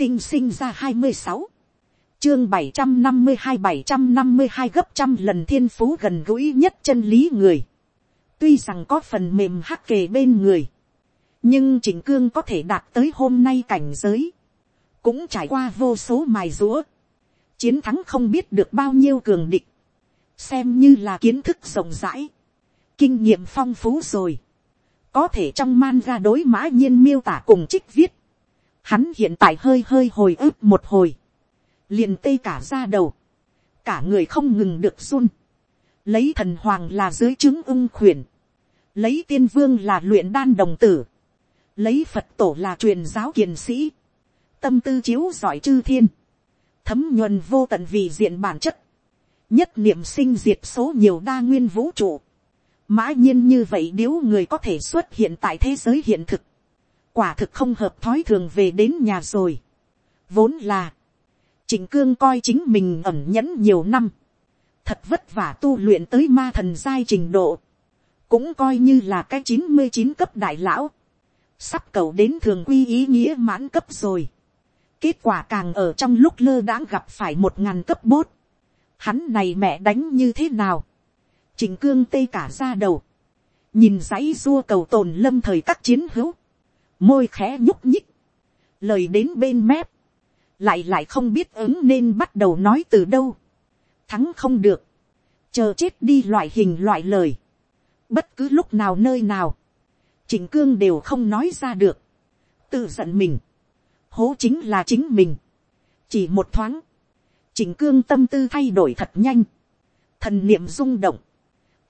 tinh sinh ra hai mươi sáu, chương bảy trăm năm mươi hai bảy trăm năm mươi hai gấp trăm lần thiên phú gần gũi nhất chân lý người. tuy rằng có phần mềm hắc kề bên người, nhưng chỉnh cương có thể đạt tới hôm nay cảnh giới, cũng trải qua vô số mài rũa, chiến thắng không biết được bao nhiêu cường địch, xem như là kiến thức rộng rãi, kinh nghiệm phong phú rồi, có thể trong man ra đối mã nhiên miêu tả cùng trích viết, hắn hiện tại hơi hơi hồi ức một hồi, liền tê cả ra đầu, cả người không ngừng được run, lấy thần hoàng là dưới chứng ưng khuyển, lấy tiên vương là luyện đan đồng tử, lấy phật tổ là truyền giáo kiền sĩ, tâm tư chiếu giỏi chư thiên, thấm nhuần vô tận vì diện bản chất, nhất niệm sinh diệt số nhiều đa nguyên vũ trụ, mã nhiên như vậy nếu người có thể xuất hiện tại thế giới hiện thực, quả thực không hợp thói thường về đến nhà rồi. vốn là, trịnh cương coi chính mình ẩm nhẫn nhiều năm, thật vất vả tu luyện tới ma thần giai trình độ, cũng coi như là cái chín mươi chín cấp đại lão, sắp cầu đến thường quy ý nghĩa mãn cấp rồi. kết quả càng ở trong lúc lơ đãng gặp phải một ngàn cấp bốt, hắn này mẹ đánh như thế nào, Trịnh cương tê cả ra đầu. Nhìn giấy rua cầu tồn lâm thời các chiến hữu. Môi khẽ nhúc nhích. Lời đến bên mép. Lại lại không biết ứng nên bắt đầu nói từ đâu. Thắng không được. Chờ chết đi loại hình loại lời. Bất cứ lúc nào nơi nào. chỉnh cương đều không nói ra được. Tự giận mình. Hố chính là chính mình. Chỉ một thoáng. chỉnh cương tâm tư thay đổi thật nhanh. Thần niệm rung động,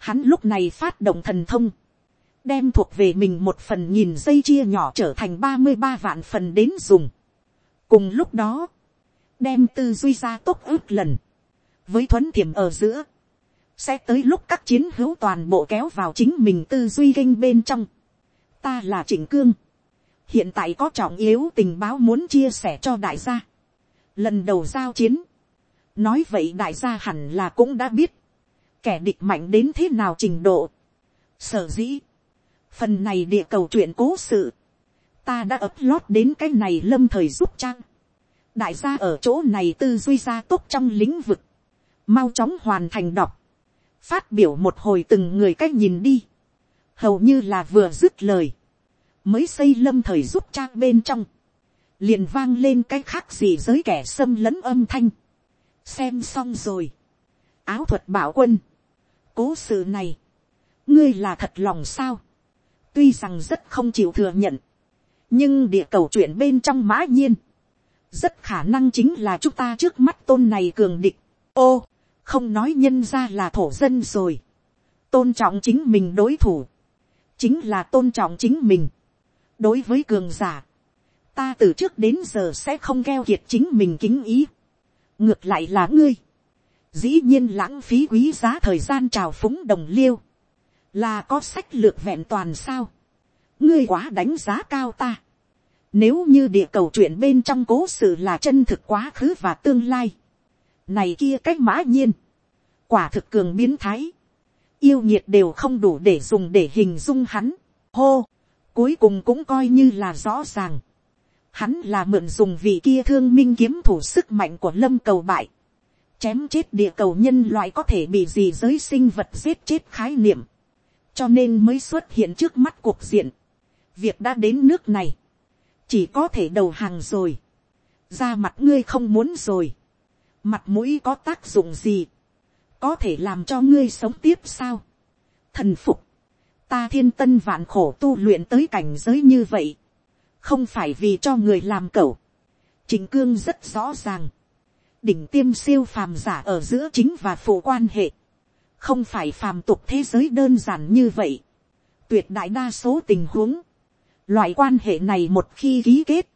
Hắn lúc này phát động thần thông. Đem thuộc về mình một phần nhìn dây chia nhỏ trở thành ba mươi ba vạn phần đến dùng. Cùng lúc đó. Đem tư duy ra tốt ước lần. Với thuấn thiểm ở giữa. Sẽ tới lúc các chiến hữu toàn bộ kéo vào chính mình tư duy kinh bên trong. Ta là trịnh cương. Hiện tại có trọng yếu tình báo muốn chia sẻ cho đại gia. Lần đầu giao chiến. Nói vậy đại gia hẳn là cũng đã biết kẻ địch mạnh đến thế nào trình độ. Sở dĩ, phần này địa cầu chuyện cố sự, ta đã ấp lót đến cái này lâm thời giúp trang. đại gia ở chỗ này tư duy gia tốt trong lĩnh vực, mau chóng hoàn thành đọc, phát biểu một hồi từng người cách nhìn đi, hầu như là vừa dứt lời, mới xây lâm thời giúp trang bên trong, liền vang lên cái khác gì giới kẻ xâm lấn âm thanh, xem xong rồi, áo thuật bảo quân, cố sự này, ngươi là thật lòng sao, tuy rằng rất không chịu thừa nhận, nhưng địa cầu chuyện bên trong mã nhiên, rất khả năng chính là chúng ta trước mắt tôn này cường địch. ô, không nói nhân ra là thổ dân rồi, tôn trọng chính mình đối thủ, chính là tôn trọng chính mình. đối với cường giả, ta từ trước đến giờ sẽ không keo kiệt chính mình kính ý. ngược lại là ngươi, dĩ nhiên lãng phí quý giá thời gian trào phúng đồng liêu, là có sách lược vẹn toàn sao, ngươi quá đánh giá cao ta, nếu như địa cầu chuyện bên trong cố sự là chân thực quá khứ và tương lai, này kia cách mã nhiên, quả thực cường biến thái, yêu nhiệt đều không đủ để dùng để hình dung hắn, hô, cuối cùng cũng coi như là rõ ràng, hắn là mượn dùng vị kia thương minh kiếm thủ sức mạnh của lâm cầu bại, chém chết địa cầu nhân loại có thể bị gì giới sinh vật giết chết khái niệm, cho nên mới xuất hiện trước mắt cuộc diện. việc đã đến nước này, chỉ có thể đầu hàng rồi, ra mặt ngươi không muốn rồi, mặt mũi có tác dụng gì, có thể làm cho ngươi sống tiếp sao, thần phục, ta thiên tân vạn khổ tu luyện tới cảnh giới như vậy, không phải vì cho người làm cẩu, trình cương rất rõ ràng, đỉnh tiêm siêu phàm giả ở giữa chính và phụ quan hệ, không phải phàm tục thế giới đơn giản như vậy. tuyệt đại đa số tình huống, loại quan hệ này một khi ký kết,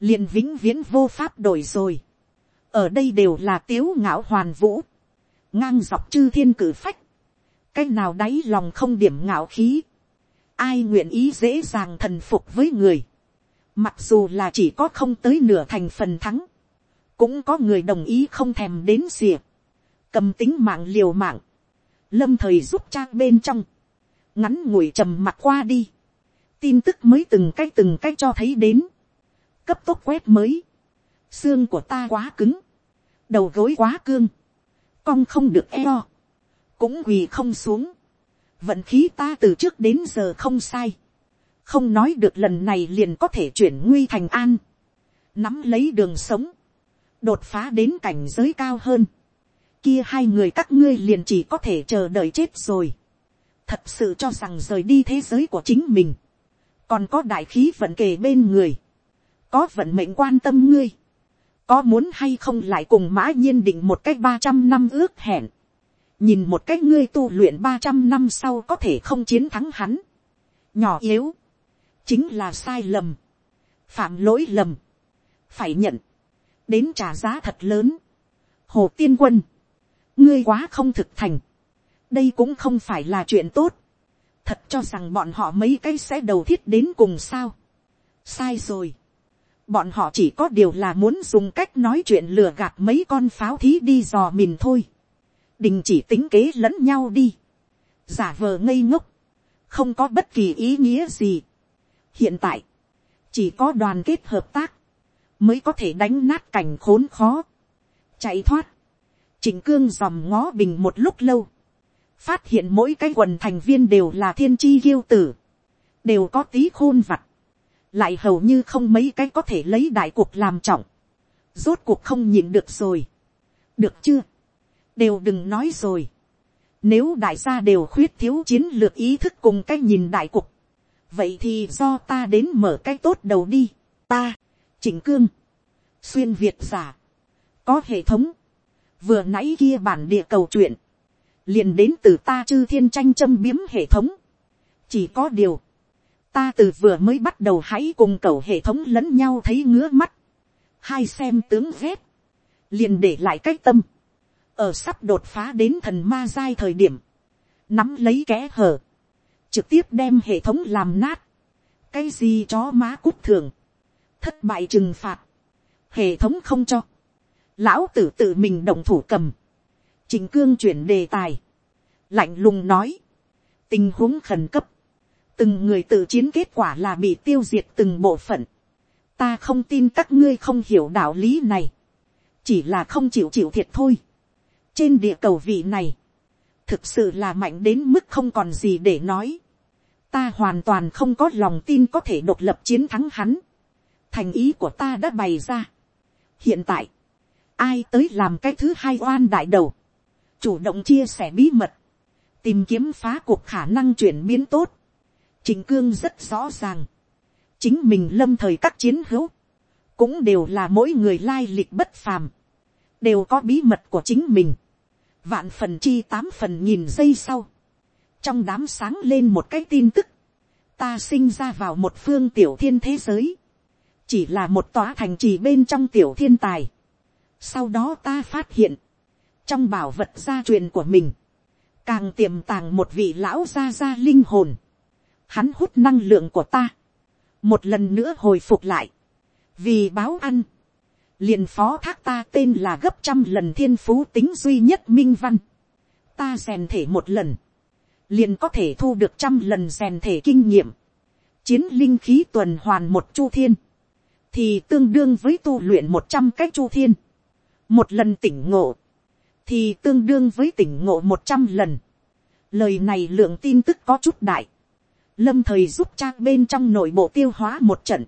liền vĩnh viễn vô pháp đổi rồi. ở đây đều là tiếu ngạo hoàn vũ, ngang dọc chư thiên cử phách, cái nào đáy lòng không điểm ngạo khí, ai nguyện ý dễ dàng thần phục với người, mặc dù là chỉ có không tới nửa thành phần thắng, cũng có người đồng ý không thèm đến xìa, cầm tính mạng liều mạng, lâm thời giúp trang bên trong, ngắn ngủi trầm mặt qua đi, tin tức mới từng cái từng cái cho thấy đến, cấp tốc quét mới, xương của ta quá cứng, đầu gối quá cương, cong không được eo, cũng quỳ không xuống, vận khí ta từ trước đến giờ không sai, không nói được lần này liền có thể chuyển nguy thành an, nắm lấy đường sống, đột phá đến cảnh giới cao hơn, kia hai người các ngươi liền chỉ có thể chờ đợi chết rồi, thật sự cho rằng rời đi thế giới của chính mình, còn có đại khí vận kề bên người, có vận mệnh quan tâm ngươi, có muốn hay không lại cùng mã nhiên định một cách ba trăm năm ước hẹn, nhìn một cách ngươi tu luyện ba trăm năm sau có thể không chiến thắng hắn, nhỏ yếu, chính là sai lầm, phạm lỗi lầm, phải nhận, đến trả giá thật lớn. Hồ tiên quân, ngươi quá không thực thành, đây cũng không phải là chuyện tốt, thật cho rằng bọn họ mấy cái sẽ đầu thiết đến cùng sao. sai rồi, bọn họ chỉ có điều là muốn dùng cách nói chuyện lừa gạt mấy con pháo thí đi dò mình thôi, đình chỉ tính kế lẫn nhau đi, giả vờ ngây ngốc, không có bất kỳ ý nghĩa gì. hiện tại, chỉ có đoàn kết hợp tác, mới có thể đánh nát cảnh khốn khó, chạy thoát, Trình cương dòm ngó bình một lúc lâu, phát hiện mỗi cái quần thành viên đều là thiên chi ghiêu tử, đều có tí khôn vặt, lại hầu như không mấy cái có thể lấy đại cuộc làm trọng, rốt cuộc không nhịn được rồi, được chưa, đều đừng nói rồi, nếu đại gia đều khuyết thiếu chiến lược ý thức cùng cái nhìn đại cục, vậy thì do ta đến mở cái tốt đầu đi, ta, chỉnh cương, xuyên việt giả, có hệ thống, vừa nãy kia bản địa cầu chuyện, liền đến từ ta chư thiên tranh châm biếm hệ thống, chỉ có điều, ta từ vừa mới bắt đầu hãy cùng cầu hệ thống lẫn nhau thấy ngứa mắt, hai xem tướng ghét, liền để lại cái tâm, ở sắp đột phá đến thần ma giai thời điểm, nắm lấy kẽ hở, trực tiếp đem hệ thống làm nát, cái gì chó má cút thường, thất bại trừng phạt, hệ thống không cho, lão tử tự mình động thủ cầm, trình cương chuyển đề tài, lạnh lùng nói, tình huống khẩn cấp, từng người tự chiến kết quả là bị tiêu diệt từng bộ phận, ta không tin các ngươi không hiểu đạo lý này, chỉ là không chịu chịu thiệt thôi. trên địa cầu vị này, thực sự là mạnh đến mức không còn gì để nói, ta hoàn toàn không có lòng tin có thể độc lập chiến thắng hắn, thành ý của ta đã bày ra, hiện tại, ai tới làm cái thứ hai oan đại đầu, chủ động chia sẻ bí mật, tìm kiếm phá cuộc khả năng chuyển biến tốt, trình cương rất rõ ràng, chính mình lâm thời các chiến hữu, cũng đều là mỗi người lai lịch bất phàm, đều có bí mật của chính mình, vạn phần chi tám phần nghìn giây sau, trong đám sáng lên một cái tin tức, ta sinh ra vào một phương tiểu thiên thế giới, chỉ là một tòa thành trì bên trong tiểu thiên tài. Sau đó ta phát hiện, trong bảo vật gia truyền của mình, càng tiềm tàng một vị lão gia gia linh hồn. Hắn hút năng lượng của ta, một lần nữa hồi phục lại, vì báo ăn, liền phó thác ta tên là gấp trăm lần thiên phú tính duy nhất minh văn. Ta rèn thể một lần, liền có thể thu được trăm lần rèn thể kinh nghiệm, chiến linh khí tuần hoàn một chu thiên, thì tương đương với tu luyện một trăm cái chu thiên. Một lần tỉnh ngộ, thì tương đương với tỉnh ngộ một trăm lần. Lời này lượng tin tức có chút đại. Lâm thời giúp trang bên trong nội bộ tiêu hóa một trận.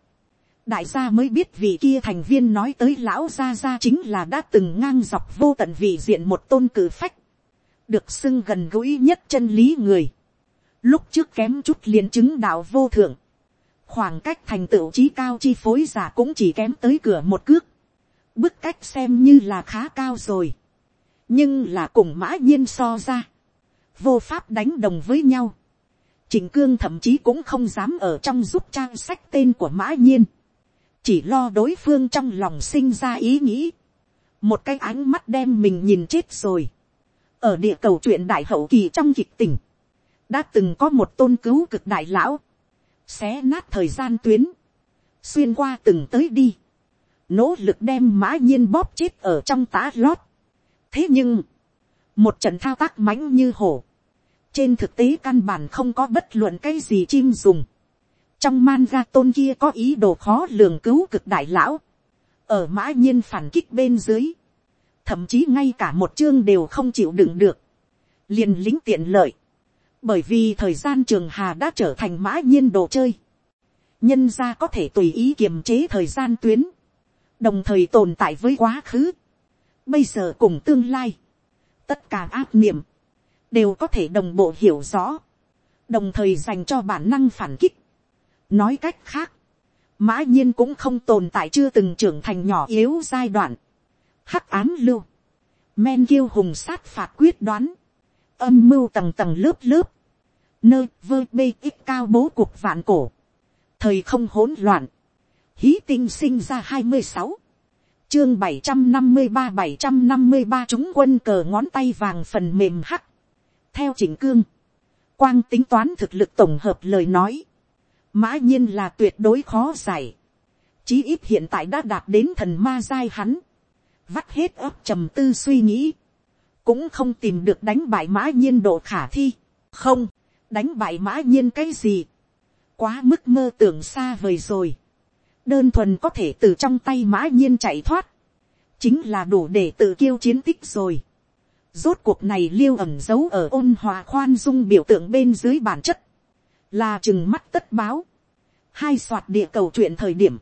Đại gia mới biết vị kia thành viên nói tới lão gia gia chính là đã từng ngang dọc vô tận vị diện một tôn cử phách. Được xưng gần gũi nhất chân lý người. Lúc trước kém chút liền chứng đạo vô thượng khoảng cách thành tựu trí cao chi phối giả cũng chỉ kém tới cửa một cước, bức cách xem như là khá cao rồi, nhưng là cùng mã nhiên so ra, vô pháp đánh đồng với nhau, trình cương thậm chí cũng không dám ở trong giúp trang sách tên của mã nhiên, chỉ lo đối phương trong lòng sinh ra ý nghĩ, một cái ánh mắt đem mình nhìn chết rồi, ở địa cầu chuyện đại hậu kỳ trong kịch tỉnh đã từng có một tôn cứu cực đại lão, xé nát thời gian tuyến, xuyên qua từng tới đi, nỗ lực đem mã nhiên bóp chết ở trong tá lót. thế nhưng, một trận thao tác mãnh như hổ, trên thực tế căn bản không có bất luận cái gì chim dùng. trong man ga tôn kia có ý đồ khó lường cứu cực đại lão, ở mã nhiên phản kích bên dưới, thậm chí ngay cả một chương đều không chịu đựng được, liền lính tiện lợi, bởi vì thời gian trường hà đã trở thành mã nhiên đồ chơi, nhân ra có thể tùy ý kiềm chế thời gian tuyến, đồng thời tồn tại với quá khứ, bây giờ cùng tương lai, tất cả áp niệm, đều có thể đồng bộ hiểu rõ, đồng thời dành cho bản năng phản kích. nói cách khác, mã nhiên cũng không tồn tại chưa từng trưởng thành nhỏ yếu giai đoạn, hắc ám lưu, men kiêu hùng sát phạt quyết đoán, âm mưu tầng tầng lớp lớp, nơi vơ bê ít cao bố cuộc vạn cổ, thời không hỗn loạn, hí tinh sinh ra hai mươi sáu, chương bảy trăm năm mươi ba bảy trăm năm mươi ba chúng quân cờ ngón tay vàng phần mềm hắc, theo chỉnh cương, quang tính toán thực lực tổng hợp lời nói, mã nhiên là tuyệt đối khó giải, chí ít hiện tại đã đạt đến thần ma giai hắn, vắt hết ấp trầm tư suy nghĩ, cũng không tìm được đánh bại mã nhiên độ khả thi, không, đánh bại mã nhiên cái gì, quá mức mơ tưởng xa vời rồi, đơn thuần có thể từ trong tay mã nhiên chạy thoát, chính là đủ để tự kiêu chiến tích rồi. Rốt cuộc này liêu ẩm giấu ở ôn hòa khoan dung biểu tượng bên dưới bản chất, là chừng mắt tất báo, hai soạt địa cầu chuyện thời điểm,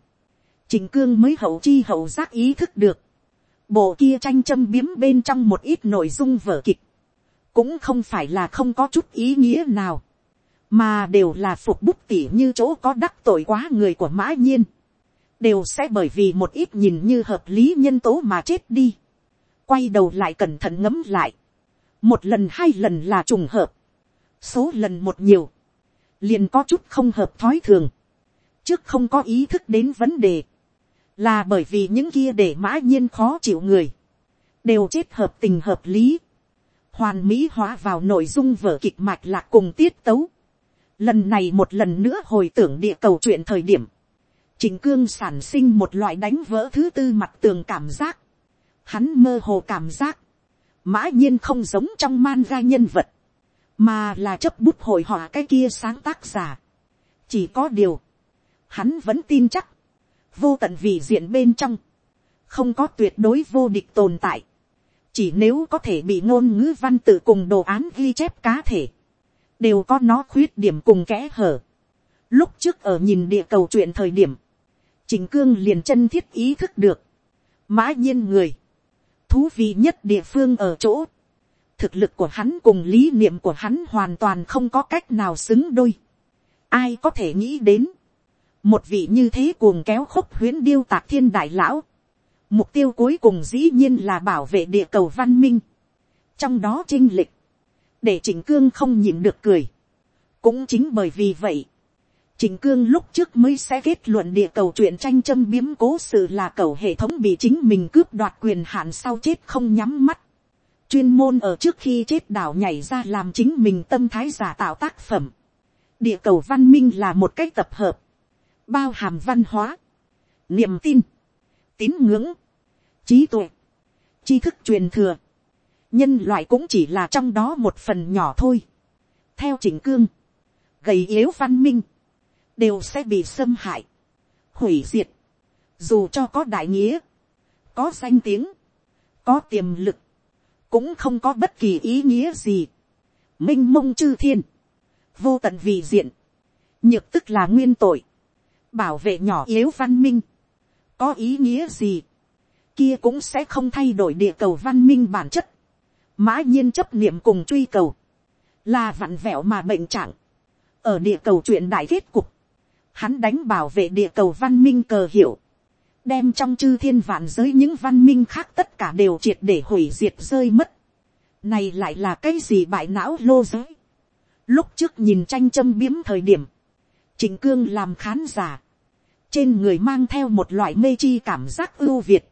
trình cương mới hậu chi hậu giác ý thức được, bộ kia tranh châm biếm bên trong một ít nội dung vở kịch, cũng không phải là không có chút ý nghĩa nào, mà đều là phục bút tỉ như chỗ có đắc tội quá người của mã nhiên, đều sẽ bởi vì một ít nhìn như hợp lý nhân tố mà chết đi, quay đầu lại cẩn thận ngấm lại, một lần hai lần là trùng hợp, số lần một nhiều, liền có chút không hợp thói thường, trước không có ý thức đến vấn đề, là bởi vì những kia để mã nhiên khó chịu người, đều chết hợp tình hợp lý, hoàn mỹ hóa vào nội dung vở kịch mạch lạc cùng tiết tấu. Lần này một lần nữa hồi tưởng địa cầu chuyện thời điểm, Trình cương sản sinh một loại đánh vỡ thứ tư mặt tường cảm giác. Hắn mơ hồ cảm giác, mã nhiên không giống trong man ga nhân vật, mà là chấp bút hội họa cái kia sáng tác giả. Chỉ có điều, hắn vẫn tin chắc, vô tận vì diện bên trong, không có tuyệt đối vô địch tồn tại. Chỉ nếu có thể bị ngôn ngữ văn tự cùng đồ án ghi chép cá thể, đều có nó khuyết điểm cùng kẽ hở. Lúc trước ở nhìn địa cầu chuyện thời điểm, Trình cương liền chân thiết ý thức được, mã nhiên người, thú vị nhất địa phương ở chỗ, thực lực của hắn cùng lý niệm của hắn hoàn toàn không có cách nào xứng đôi. Ai có thể nghĩ đến, một vị như thế cuồng kéo khúc huyến điêu tạc thiên đại lão, mục tiêu cuối cùng dĩ nhiên là bảo vệ địa cầu văn minh, trong đó trinh lịch, để chỉnh cương không nhìn được cười, cũng chính bởi vì vậy, Trình cương lúc trước mới sẽ kết luận địa cầu chuyện tranh châm biếm cố sự là cầu hệ thống bị chính mình cướp đoạt quyền hạn sau chết không nhắm mắt. Chuyên môn ở trước khi chết đảo nhảy ra làm chính mình tâm thái giả tạo tác phẩm. Địa cầu văn minh là một cách tập hợp. Bao hàm văn hóa. Niềm tin. Tín ngưỡng. Trí tuệ. tri thức truyền thừa. Nhân loại cũng chỉ là trong đó một phần nhỏ thôi. Theo chỉnh cương. Gầy yếu văn minh đều sẽ bị xâm hại, hủy diệt, dù cho có đại nghĩa, có danh tiếng, có tiềm lực, cũng không có bất kỳ ý nghĩa gì. m i n h mông chư thiên, vô tận vì diện, nhược tức là nguyên tội, bảo vệ nhỏ yếu văn minh, có ý nghĩa gì, kia cũng sẽ không thay đổi địa cầu văn minh bản chất, mã nhiên chấp niệm cùng truy cầu, là vặn vẹo mà bệnh trạng, ở địa cầu chuyện đại kết cục, hắn đánh bảo vệ địa cầu văn minh cờ hiệu, đem trong chư thiên vạn giới những văn minh khác tất cả đều triệt để hủy diệt rơi mất. Này lại là cái gì bại não lô giới. Lúc trước nhìn tranh châm biếm thời điểm, trịnh cương làm khán giả, trên người mang theo một loại mê chi cảm giác ưu việt,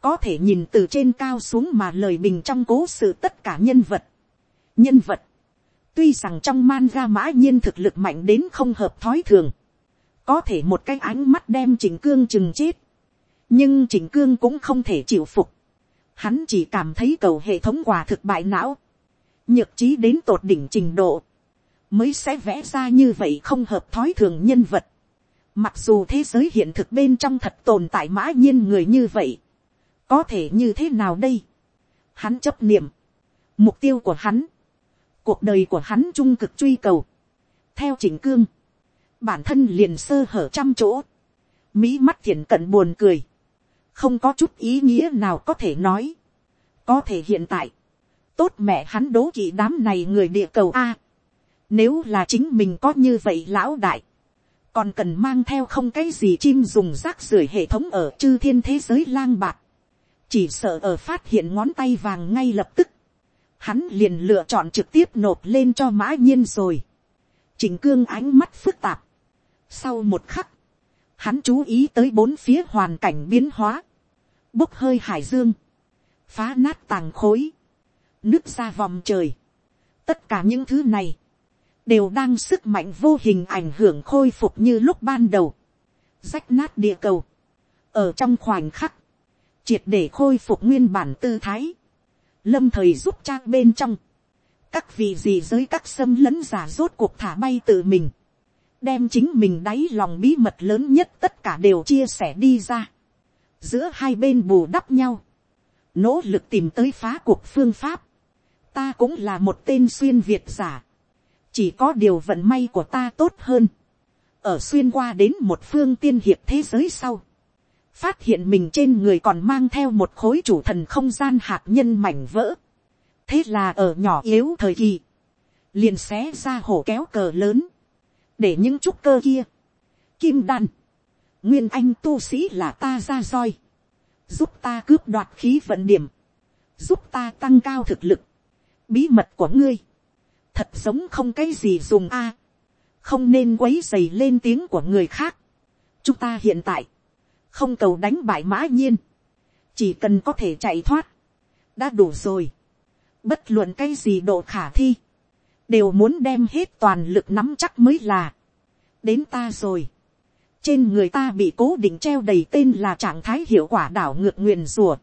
có thể nhìn từ trên cao xuống mà lời bình trong cố sự tất cả nhân vật. nhân vật, tuy rằng trong man ra mã nhiên thực lực mạnh đến không hợp thói thường, có thể một cái ánh mắt đem chỉnh cương chừng chết, nhưng chỉnh cương cũng không thể chịu phục, hắn chỉ cảm thấy cầu hệ thống quả thực bại não, nhược trí đến tột đỉnh trình độ, mới sẽ vẽ ra như vậy không hợp thói thường nhân vật, Mặc dù thế giới hiện thực bên trong thật tồn tại mã nhiên người như vậy. Có thể như thế nào đây? Hắn chấp niệm. Mục tiêu của hắn. Cuộc đời của hắn trung cực truy cầu. Theo chỉnh cương. Bản thân liền sơ hở trăm chỗ. Mỹ mắt thiện cận buồn cười. Không có chút ý nghĩa nào có thể nói. Có thể hiện tại. Tốt mẹ hắn đố kỵ đám này người địa cầu A. nếu là chính mình có như vậy lão đại còn cần mang theo không cái gì chim dùng rác rưởi hệ thống ở chư thiên thế giới lang bạc, chỉ sợ ở phát hiện ngón tay vàng ngay lập tức, hắn liền lựa chọn trực tiếp nộp lên cho mã nhiên rồi, chỉnh cương ánh mắt phức tạp, sau một khắc, hắn chú ý tới bốn phía hoàn cảnh biến hóa, bốc hơi hải dương, phá nát tàng khối, nước ra vòng trời, tất cả những thứ này, đều đang sức mạnh vô hình ảnh hưởng khôi phục như lúc ban đầu, rách nát địa cầu, ở trong khoảnh khắc, triệt để khôi phục nguyên bản tư thái, lâm thời giúp trang bên trong, các vị gì giới các xâm lấn giả rốt cuộc thả bay tự mình, đem chính mình đáy lòng bí mật lớn nhất tất cả đều chia sẻ đi ra, giữa hai bên bù đắp nhau, nỗ lực tìm tới phá cuộc phương pháp, ta cũng là một tên xuyên việt giả, chỉ có điều vận may của ta tốt hơn, ở xuyên qua đến một phương tiên hiệp thế giới sau, phát hiện mình trên người còn mang theo một khối chủ thần không gian hạt nhân mảnh vỡ, thế là ở nhỏ yếu thời kỳ, liền xé ra hổ kéo cờ lớn, để những trúc cơ kia, kim đan, nguyên anh tu sĩ là ta ra roi, giúp ta cướp đoạt khí vận điểm, giúp ta tăng cao thực lực, bí mật của ngươi, thật giống không cái gì dùng a, không nên quấy dày lên tiếng của người khác. chúng ta hiện tại, không cầu đánh bại mã nhiên, chỉ cần có thể chạy thoát, đã đủ rồi. bất luận cái gì độ khả thi, đều muốn đem hết toàn lực nắm chắc mới là. đến ta rồi. trên người ta bị cố định treo đầy tên là trạng thái hiệu quả đảo ngược nguyền rùa.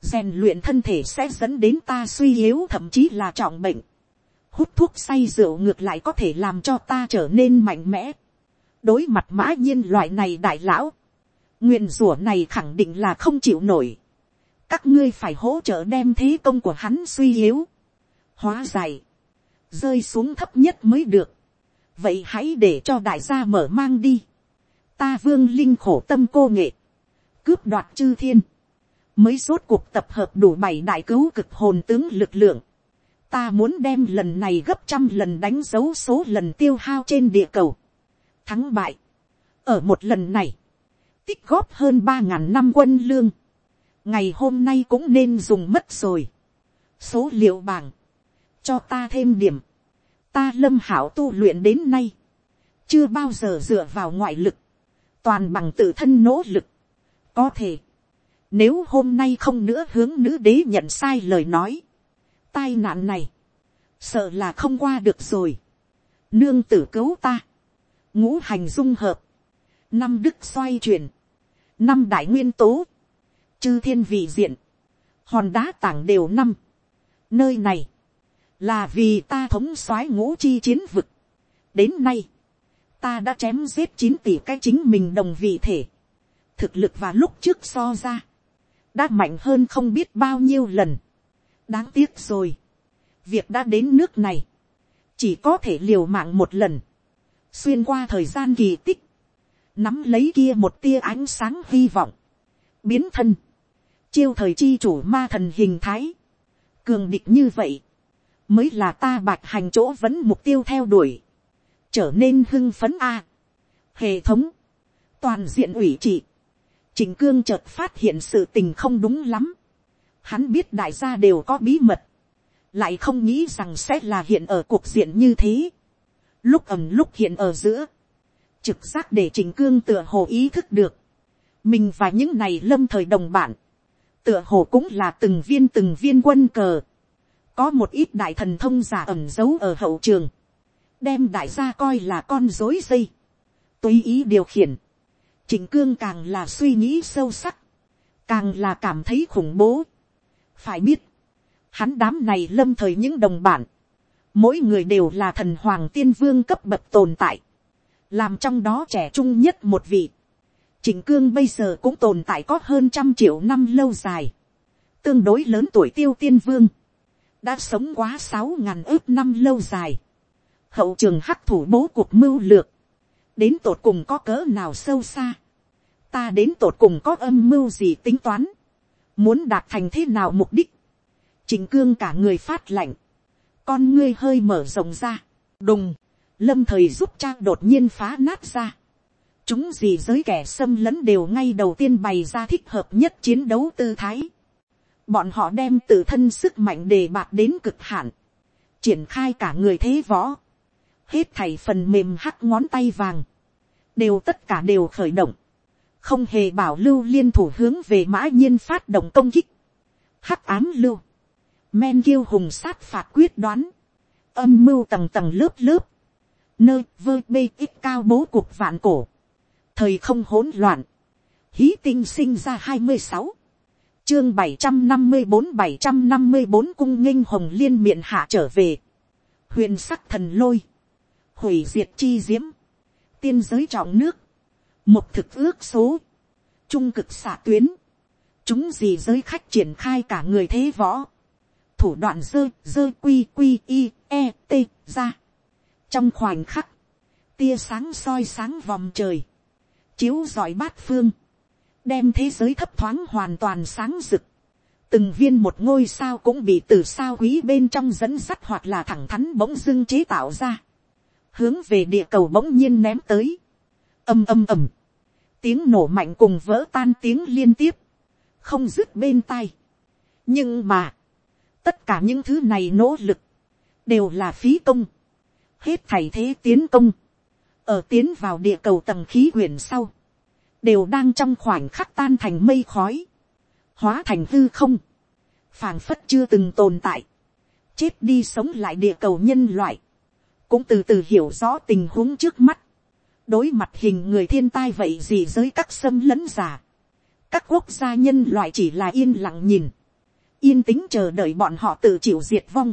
rèn luyện thân thể sẽ dẫn đến ta suy yếu thậm chí là trọng bệnh hút thuốc say rượu ngược lại có thể làm cho ta trở nên mạnh mẽ. đối mặt mã nhiên loại này đại lão, nguyên rủa này khẳng định là không chịu nổi. các ngươi phải hỗ trợ đem thế công của hắn suy yếu, hóa giải rơi xuống thấp nhất mới được. vậy hãy để cho đại gia mở mang đi. ta vương linh khổ tâm cô nghệ, cướp đoạt chư thiên, mới rốt cuộc tập hợp đủ bảy đại cứu cực hồn tướng lực lượng ta muốn đem lần này gấp trăm lần đánh dấu số lần tiêu hao trên địa cầu. thắng bại. ở một lần này, tích góp hơn ba ngàn năm quân lương. ngày hôm nay cũng nên dùng mất rồi. số liệu bảng, cho ta thêm điểm. ta lâm hảo tu luyện đến nay, chưa bao giờ dựa vào ngoại lực, toàn bằng tự thân nỗ lực. có thể, nếu hôm nay không nữa hướng nữ đế nhận sai lời nói, tai nạn này, sợ là không qua được rồi. Nương tử cứu ta, ngũ hành dung hợp, năm đức xoay chuyển, năm đại nguyên tố, chư thiên vị diện, hòn đá tảng đều năm. Nơi này, là vì ta thống soái ngũ chi chiến vực. đến nay, ta đã chém giết chín tỷ cái chính mình đồng vị thể. thực lực và lúc trước so ra, đã mạnh hơn không biết bao nhiêu lần. đáng tiếc rồi việc đã đến nước này, chỉ có thể liều mạng một lần, xuyên qua thời gian kỳ tích, nắm lấy kia một tia ánh sáng hy vọng, biến thân, chiêu thời chi chủ ma thần hình thái, cường địch như vậy, mới là ta bạch hành chỗ vẫn mục tiêu theo đuổi, trở nên hưng phấn a. hệ thống, toàn diện ủy trị, trình cương chợt phát hiện sự tình không đúng lắm, hắn biết đại gia đều có bí mật, lại không nghĩ rằng sẽ là hiện ở cuộc diện như thế, lúc ẩm lúc hiện ở giữa, trực giác để trình cương tựa hồ ý thức được, mình và những này lâm thời đồng bản, tựa hồ cũng là từng viên từng viên quân cờ, có một ít đại thần thông giả ẩm giấu ở hậu trường, đem đại gia coi là con dối dây, tùy ý điều khiển, trình cương càng là suy nghĩ sâu sắc, càng là cảm thấy khủng bố. phải biết, Hắn đám này lâm thời những đồng bản. Mỗi người đều là thần hoàng tiên vương cấp bậc tồn tại. làm trong đó trẻ trung nhất một vị, trịnh cương bây giờ cũng tồn tại có hơn trăm triệu năm lâu dài, tương đối lớn tuổi tiêu tiên vương, đã sống quá sáu ngàn ước năm lâu dài, hậu trường hắc thủ bố cuộc mưu lược, đến tột cùng có cỡ nào sâu xa, ta đến tột cùng có âm mưu gì tính toán, muốn đạt thành thế nào mục đích, trịnh cương cả người phát lạnh, con ngươi hơi mở rộng ra, đùng, lâm thời giúp trang đột nhiên phá nát ra, chúng gì giới kẻ xâm lấn đều ngay đầu tiên bày ra thích hợp nhất chiến đấu tư thái, bọn họ đem tự thân sức mạnh đề bạc đến cực hạn, triển khai cả người thế võ, hết thảy phần mềm hắc ngón tay vàng, đều tất cả đều khởi động, không hề bảo lưu liên thủ hướng về mã nhiên phát động công kích, hắc ám lưu, men kiêu hùng sát phạt quyết đoán, âm mưu tầng tầng lớp lớp, nơi vơ bê ít cao bố cuộc vạn cổ, thời không hỗn loạn, hí tinh sinh ra hai mươi sáu, chương bảy trăm năm mươi bốn bảy trăm năm mươi bốn cung nghinh hồng liên miệng hạ trở về, huyền sắc thần lôi, hủy diệt chi diễm, tiên giới trọng nước, một thực ước số, trung cực xạ tuyến, chúng gì giới khách triển khai cả người thế võ, thủ đoạn dơ dơ quy quy i e t ra. trong khoảnh khắc, tia sáng soi sáng vòng trời, chiếu rọi bát phương, đem thế giới thấp thoáng hoàn toàn sáng rực. từng viên một ngôi sao cũng bị từ sao quý bên trong dẫn sắt hoặc là thẳng thắn bỗng dưng chế tạo ra. hướng về địa cầu bỗng nhiên ném tới. âm âm ầm. tiếng nổ mạnh cùng vỡ tan tiếng liên tiếp. không dứt bên tai. nhưng mà, tất cả những thứ này nỗ lực, đều là phí công. hết thảy thế tiến công. ở tiến vào địa cầu tầng khí quyển sau đều đang trong khoảnh khắc tan thành mây khói, hóa thành hư không, phảng phất chưa từng tồn tại, chết đi sống lại địa cầu nhân loại, cũng từ từ hiểu rõ tình huống trước mắt, đối mặt hình người thiên tai vậy gì giới các xâm lấn giả, các quốc gia nhân loại chỉ là yên lặng nhìn, yên tĩnh chờ đợi bọn họ tự chịu diệt vong,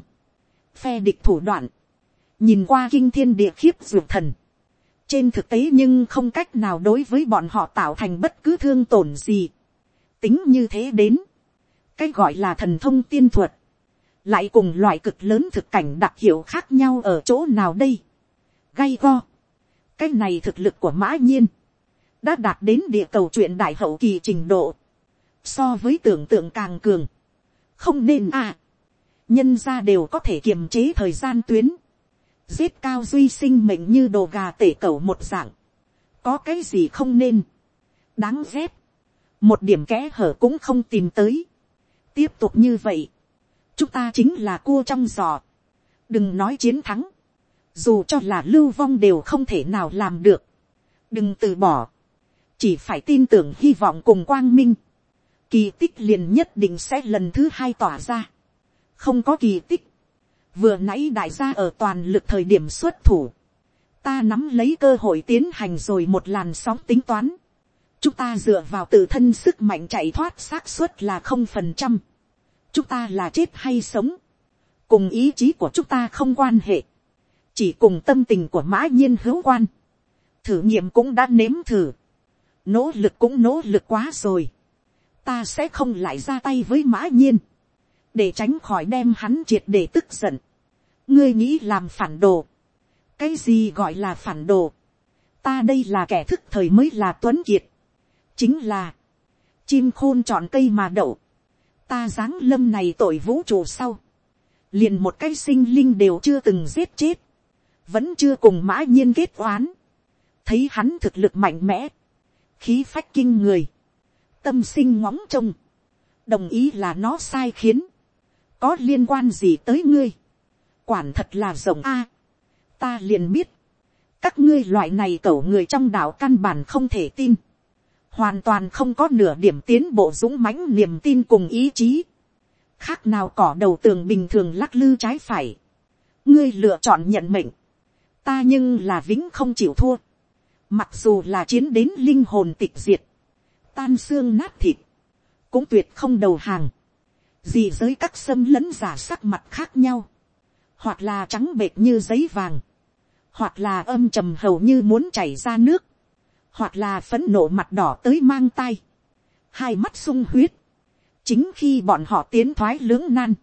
phe địch thủ đoạn, nhìn qua kinh thiên địa khiếp ruột thần, trên thực tế nhưng không cách nào đối với bọn họ tạo thành bất cứ thương tổn gì. tính như thế đến, cái gọi là thần thông tiên thuật, lại cùng loại cực lớn thực cảnh đặc hiệu khác nhau ở chỗ nào đây. gay go, cái này thực lực của mã nhiên, đã đạt đến địa cầu chuyện đại hậu kỳ trình độ, so với tưởng tượng càng cường, không nên à, nhân ra đều có thể kiềm chế thời gian tuyến, giết cao duy sinh mệnh như đồ gà tể cẩu một dạng, có cái gì không nên, đáng ghét, một điểm kẽ hở cũng không tìm tới, tiếp tục như vậy, chúng ta chính là cua trong giò, đừng nói chiến thắng, dù cho là lưu vong đều không thể nào làm được, đừng từ bỏ, chỉ phải tin tưởng hy vọng cùng quang minh, kỳ tích liền nhất định sẽ lần thứ hai tỏa ra, không có kỳ tích, vừa nãy đại gia ở toàn lực thời điểm xuất thủ, ta nắm lấy cơ hội tiến hành rồi một làn sóng tính toán, chúng ta dựa vào tự thân sức mạnh chạy thoát xác suất là không phần trăm, chúng ta là chết hay sống, cùng ý chí của chúng ta không quan hệ, chỉ cùng tâm tình của mã nhiên hữu quan, thử nghiệm cũng đã nếm thử, nỗ lực cũng nỗ lực quá rồi, ta sẽ không lại ra tay với mã nhiên, để tránh khỏi đem hắn triệt để tức giận ngươi nghĩ làm phản đồ, cái gì gọi là phản đồ, ta đây là kẻ thức thời mới là tuấn kiệt, chính là, chim khôn chọn cây mà đậu, ta giáng lâm này tội vũ trụ sau, liền một cái sinh linh đều chưa từng giết chết, vẫn chưa cùng mã nhiên kết oán, thấy hắn thực lực mạnh mẽ, khí phách kinh người, tâm sinh ngóng trông, đồng ý là nó sai khiến, có liên quan gì tới ngươi, quản thật là rộng a. ta liền biết, các ngươi loại này cẩu người trong đảo căn bản không thể tin, hoàn toàn không có nửa điểm tiến bộ dũng mãnh niềm tin cùng ý chí, khác nào cỏ đầu tường bình thường lắc lư trái phải, ngươi lựa chọn nhận mệnh, ta nhưng là vĩnh không chịu thua, mặc dù là chiến đến linh hồn tịch diệt, tan xương nát thịt, cũng tuyệt không đầu hàng, gì giới các xâm lấn giả sắc mặt khác nhau, hoặc là trắng bệt như giấy vàng, hoặc là âm trầm hầu như muốn chảy ra nước, hoặc là phấn nộ mặt đỏ tới mang tay, hai mắt sung huyết, chính khi bọn họ tiến thoái lưỡng nan,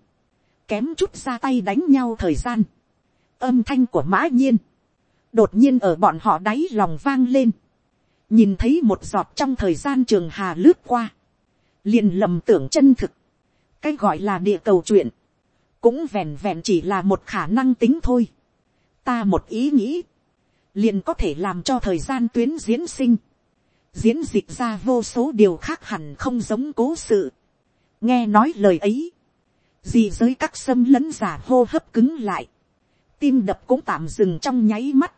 kém chút ra tay đánh nhau thời gian, âm thanh của mã nhiên, đột nhiên ở bọn họ đáy lòng vang lên, nhìn thấy một giọt trong thời gian trường hà lướt qua, liền lầm tưởng chân thực, cái gọi là địa cầu chuyện, cũng vẹn vẹn chỉ là một khả năng tính thôi. ta một ý nghĩ, liền có thể làm cho thời gian tuyến diễn sinh, diễn dịch ra vô số điều khác hẳn không giống cố sự. nghe nói lời ấy, gì giới các xâm lấn giả hô hấp cứng lại, tim đập cũng tạm dừng trong nháy mắt,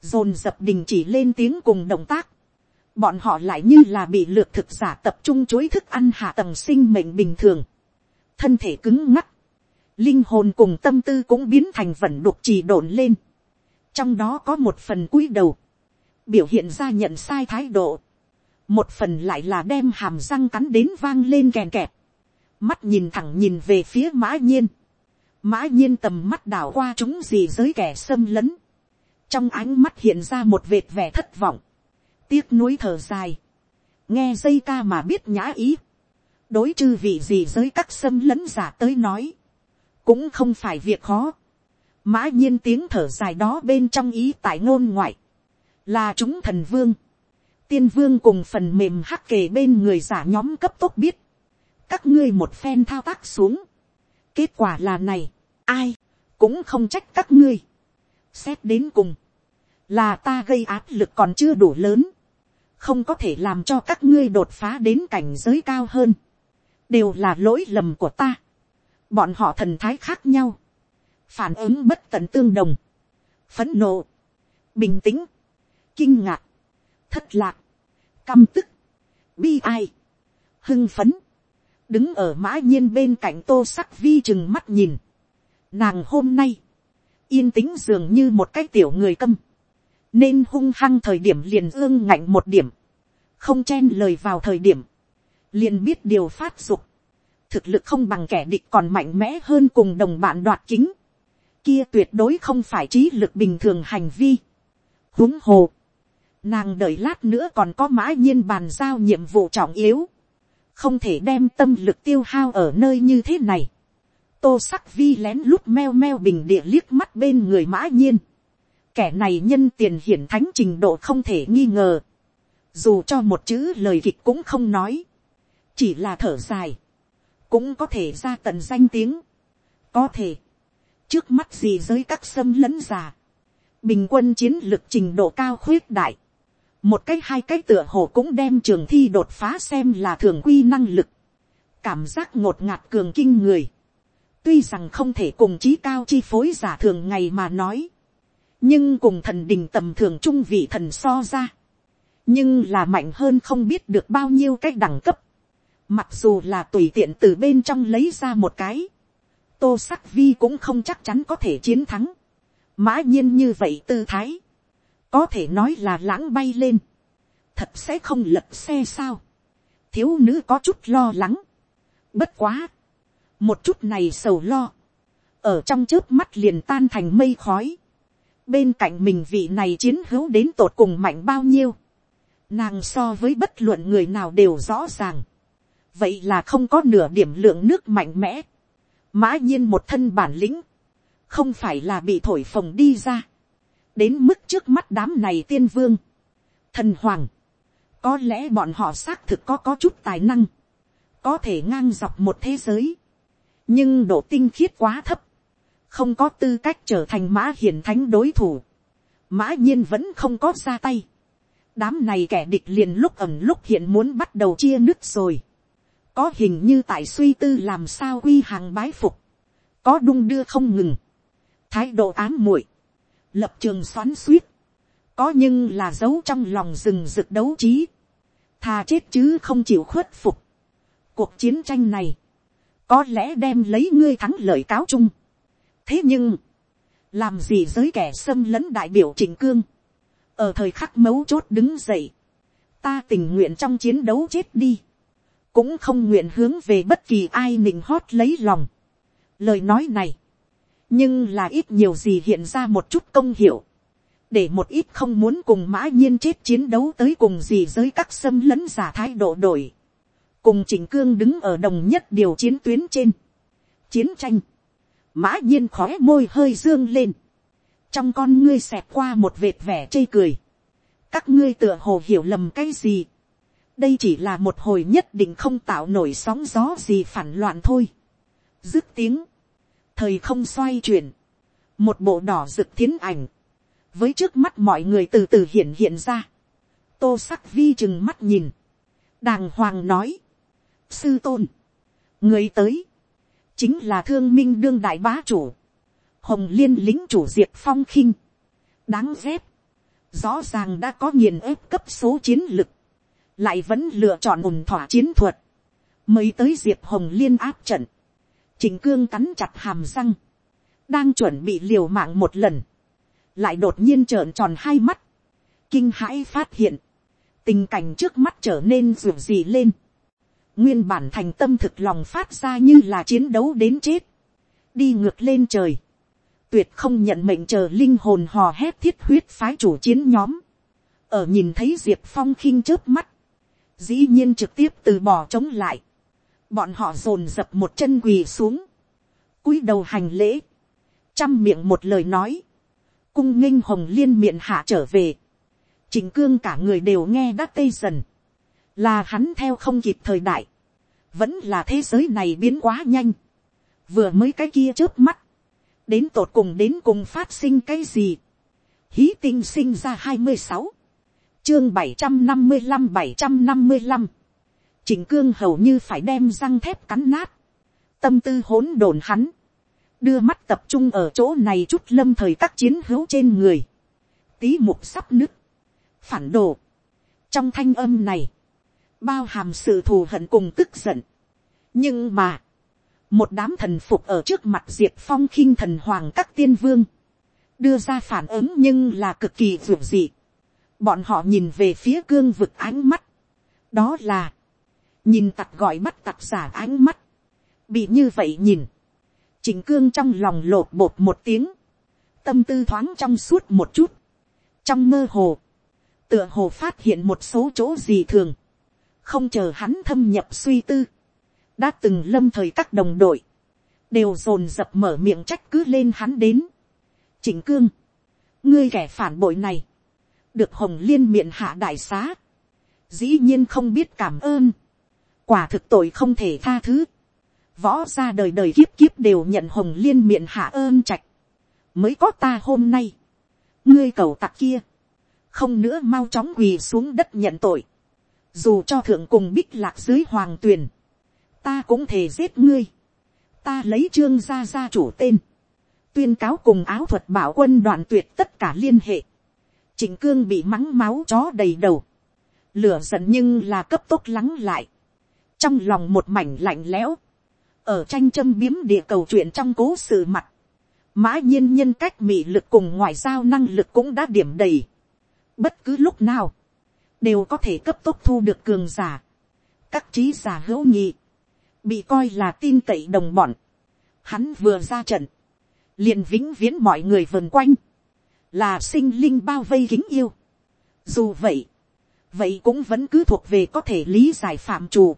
dồn dập đình chỉ lên tiếng cùng động tác, bọn họ lại như là bị lược thực giả tập trung chối thức ăn hạ tầng sinh mệnh bình thường, thân thể cứng ngắc, linh hồn cùng tâm tư cũng biến thành vẩn đục trì độn lên, trong đó có một phần cúi đầu, biểu hiện ra nhận sai thái độ, một phần lại là đem hàm răng cắn đến vang lên kèn kẹp, mắt nhìn thẳng nhìn về phía mã nhiên, mã nhiên tầm mắt đảo qua chúng gì giới kẻ xâm lấn, trong ánh mắt hiện ra một vệt vẻ thất vọng, tiếc nuối thở dài, nghe dây ca mà biết nhã ý, đối chư vị gì giới các xâm lấn giả tới nói, cũng không phải việc khó, mã nhiên tiếng thở dài đó bên trong ý tại ngôn ngoại, là chúng thần vương, tiên vương cùng phần mềm hắc kề bên người giả nhóm cấp tốt biết, các ngươi một phen thao tác xuống, kết quả là này, ai, cũng không trách các ngươi, xét đến cùng, là ta gây áp lực còn chưa đủ lớn, không có thể làm cho các ngươi đột phá đến cảnh giới cao hơn, đều là lỗi lầm của ta bọn họ thần thái khác nhau, phản ứng bất tận tương đồng, phấn nộ, bình tĩnh, kinh ngạc, thất lạc, căm tức, bi ai, hưng phấn, đứng ở mã nhiên bên cạnh tô sắc vi chừng mắt nhìn, nàng hôm nay, yên tĩnh dường như một cái tiểu người câm, nên hung hăng thời điểm liền ương ngạnh một điểm, không chen lời vào thời điểm, liền biết điều phát dục, thực lực không bằng kẻ địch còn mạnh mẽ hơn cùng đồng bạn đoạt chính, kia tuyệt đối không phải trí lực bình thường hành vi. huống hồ, nàng đợi lát nữa còn có mã nhiên bàn giao nhiệm vụ trọng yếu, không thể đem tâm lực tiêu hao ở nơi như thế này. tô sắc vi lén lút meo meo bình địa liếc mắt bên người mã nhiên. kẻ này nhân tiền hiển thánh trình độ không thể nghi ngờ. dù cho một chữ lời kịch cũng không nói. chỉ là thở dài cũng có thể ra tận danh tiếng. có thể. trước mắt gì giới các xâm lấn già. bình quân chiến lực trình độ cao khuyết đại một cái hai cái tựa hồ cũng đem trường thi đột phá xem là thường quy năng lực, cảm giác ngột ngạt cường kinh người, tuy rằng không thể cùng trí cao chi phối giả thường ngày mà nói, nhưng cùng thần đình tầm thường trung vị thần so ra, nhưng là mạnh hơn không biết được bao nhiêu cái đẳng cấp, mặc dù là tùy tiện từ bên trong lấy ra một cái, tô sắc vi cũng không chắc chắn có thể chiến thắng, mã nhiên như vậy tư thái, có thể nói là lãng bay lên, thật sẽ không lật xe sao, thiếu nữ có chút lo lắng, bất quá, một chút này sầu lo, ở trong trước mắt liền tan thành mây khói, bên cạnh mình vị này chiến hữu đến tột cùng mạnh bao nhiêu, nàng so với bất luận người nào đều rõ ràng, vậy là không có nửa điểm lượng nước mạnh mẽ, mã nhiên một thân bản lĩnh, không phải là bị thổi phồng đi ra, đến mức trước mắt đám này tiên vương, thần hoàng, có lẽ bọn họ xác thực có có chút tài năng, có thể ngang dọc một thế giới, nhưng độ tinh khiết quá thấp, không có tư cách trở thành mã hiền thánh đối thủ, mã nhiên vẫn không có ra tay, đám này kẻ địch liền lúc ẩm lúc hiện muốn bắt đầu chia nứt rồi, có hình như tại suy tư làm sao quy hàng bái phục, có đung đưa không ngừng, thái độ ám muội, lập trường xoắn suýt, có nhưng là giấu trong lòng rừng rực đấu trí, thà chết chứ không chịu khuất phục. cuộc chiến tranh này, có lẽ đem lấy ngươi thắng lợi cáo chung. thế nhưng, làm gì giới kẻ xâm lấn đại biểu trịnh cương, ở thời khắc mấu chốt đứng dậy, ta tình nguyện trong chiến đấu chết đi, cũng không nguyện hướng về bất kỳ ai nịnh hót lấy lòng. lời nói này, nhưng là ít nhiều gì hiện ra một chút công hiệu. để một ít không muốn cùng mã nhiên chết chiến đấu tới cùng gì giới các xâm lấn giả thái độ đổi, cùng chỉnh cương đứng ở đồng nhất điều chiến tuyến trên, chiến tranh, mã nhiên khói môi hơi dương lên, trong con ngươi xẹt qua một vệt vẻ chê cười, các ngươi tựa hồ hiểu lầm cái gì, đây chỉ là một hồi nhất định không tạo nổi sóng gió gì phản loạn thôi. dứt tiếng, thời không xoay chuyển, một bộ đỏ rực thiến ảnh, với trước mắt mọi người từ từ hiện hiện ra, tô sắc vi chừng mắt nhìn, đàng hoàng nói, sư tôn, người tới, chính là thương minh đương đại bá chủ, hồng liên lính chủ diệt phong khinh, đáng ghét, rõ ràng đã có nghiền ép cấp số chiến lực, lại vẫn lựa chọn ủng thỏa chiến thuật, mới tới diệp hồng liên áp trận, trình cương cắn chặt hàm răng, đang chuẩn bị liều mạng một lần, lại đột nhiên trợn tròn hai mắt, kinh hãi phát hiện, tình cảnh trước mắt trở nên ruột gì lên, nguyên bản thành tâm thực lòng phát ra như là chiến đấu đến chết, đi ngược lên trời, tuyệt không nhận mệnh chờ linh hồn hò hét thiết huyết phái chủ chiến nhóm, ở nhìn thấy diệp phong khinh trước mắt, dĩ nhiên trực tiếp từ bỏ chống lại, bọn họ dồn dập một chân quỳ xuống, cúi đầu hành lễ, chăm miệng một lời nói, cung nghinh hồng liên miệng hạ trở về, chính cương cả người đều nghe đã tê dần, là hắn theo không kịp thời đại, vẫn là thế giới này biến quá nhanh, vừa mới cái kia trước mắt, đến tột cùng đến cùng phát sinh cái gì, hí tinh sinh ra hai mươi sáu, chương bảy trăm năm mươi năm bảy trăm năm mươi năm, chỉnh cương hầu như phải đem răng thép cắn nát, tâm tư hỗn độn hắn, đưa mắt tập trung ở chỗ này chút lâm thời các chiến hữu trên người, tí mục sắp nứt, phản đồ, trong thanh âm này, bao hàm sự thù hận cùng tức giận, nhưng mà, một đám thần phục ở trước mặt diệp phong khinh thần hoàng các tiên vương, đưa ra phản ứng nhưng là cực kỳ ruột dị bọn họ nhìn về phía cương vực ánh mắt, đó là, nhìn tặc gọi bắt tặc giả ánh mắt, bị như vậy nhìn, chỉnh cương trong lòng lột bột một tiếng, tâm tư thoáng trong suốt một chút, trong mơ hồ, tựa hồ phát hiện một số chỗ gì thường, không chờ hắn thâm nhập suy tư, đã từng lâm thời các đồng đội, đều dồn dập mở miệng trách cứ lên hắn đến. chỉnh cương, ngươi kẻ phản bội này, được hồng liên miệng hạ đại xá, dĩ nhiên không biết cảm ơn, quả thực tội không thể tha thứ, võ ra đời đời kiếp kiếp đều nhận hồng liên miệng hạ ơn trạch, mới có ta hôm nay, ngươi cầu tặc kia, không nữa mau chóng quỳ xuống đất nhận tội, dù cho thượng cùng bích lạc dưới hoàng tuyền, ta cũng thể giết ngươi, ta lấy trương gia gia chủ tên, tuyên cáo cùng áo thuật bảo quân đoạn tuyệt tất cả liên hệ, trịnh cương bị mắng máu chó đầy đầu, lửa giận nhưng là cấp tốc lắng lại, trong lòng một mảnh lạnh lẽo, ở tranh châm biếm địa cầu chuyện trong cố sự mặt, mã nhiên nhân cách mị lực cùng ngoại giao năng lực cũng đã điểm đầy, bất cứ lúc nào, đều có thể cấp tốc thu được cường giả, các trí giả hữu nhị, bị coi là tin cậy đồng bọn, hắn vừa ra trận, liền vĩnh viễn mọi người vần quanh, là sinh linh bao vây kính yêu. Dù vậy, vậy cũng vẫn cứ thuộc về có thể lý giải phạm chủ.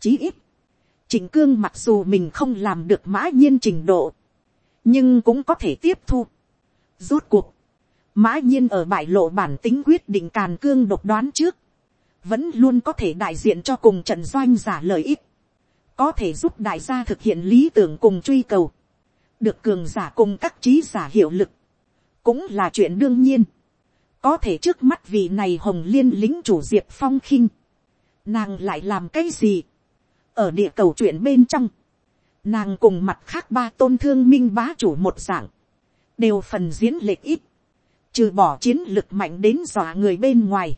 Chí ít, Trịnh Cương mặc dù mình không làm được mã nhiên trình độ, nhưng cũng có thể tiếp thu. Rốt cuộc, mã nhiên ở bại lộ bản tính quyết định càn cương độc đoán trước, vẫn luôn có thể đại diện cho cùng trận doanh giả lợi ích có thể giúp đại gia thực hiện lý tưởng cùng truy cầu, được cường giả cùng các trí giả hiệu lực, cũng là chuyện đương nhiên. có thể trước mắt vị này hồng liên lính chủ diệp phong khinh, nàng lại làm cái gì, ở địa cầu chuyện bên trong, nàng cùng mặt khác ba tôn thương minh bá chủ một dạng, đều phần diễn lệch ít, trừ bỏ chiến lực mạnh đến dọa người bên ngoài,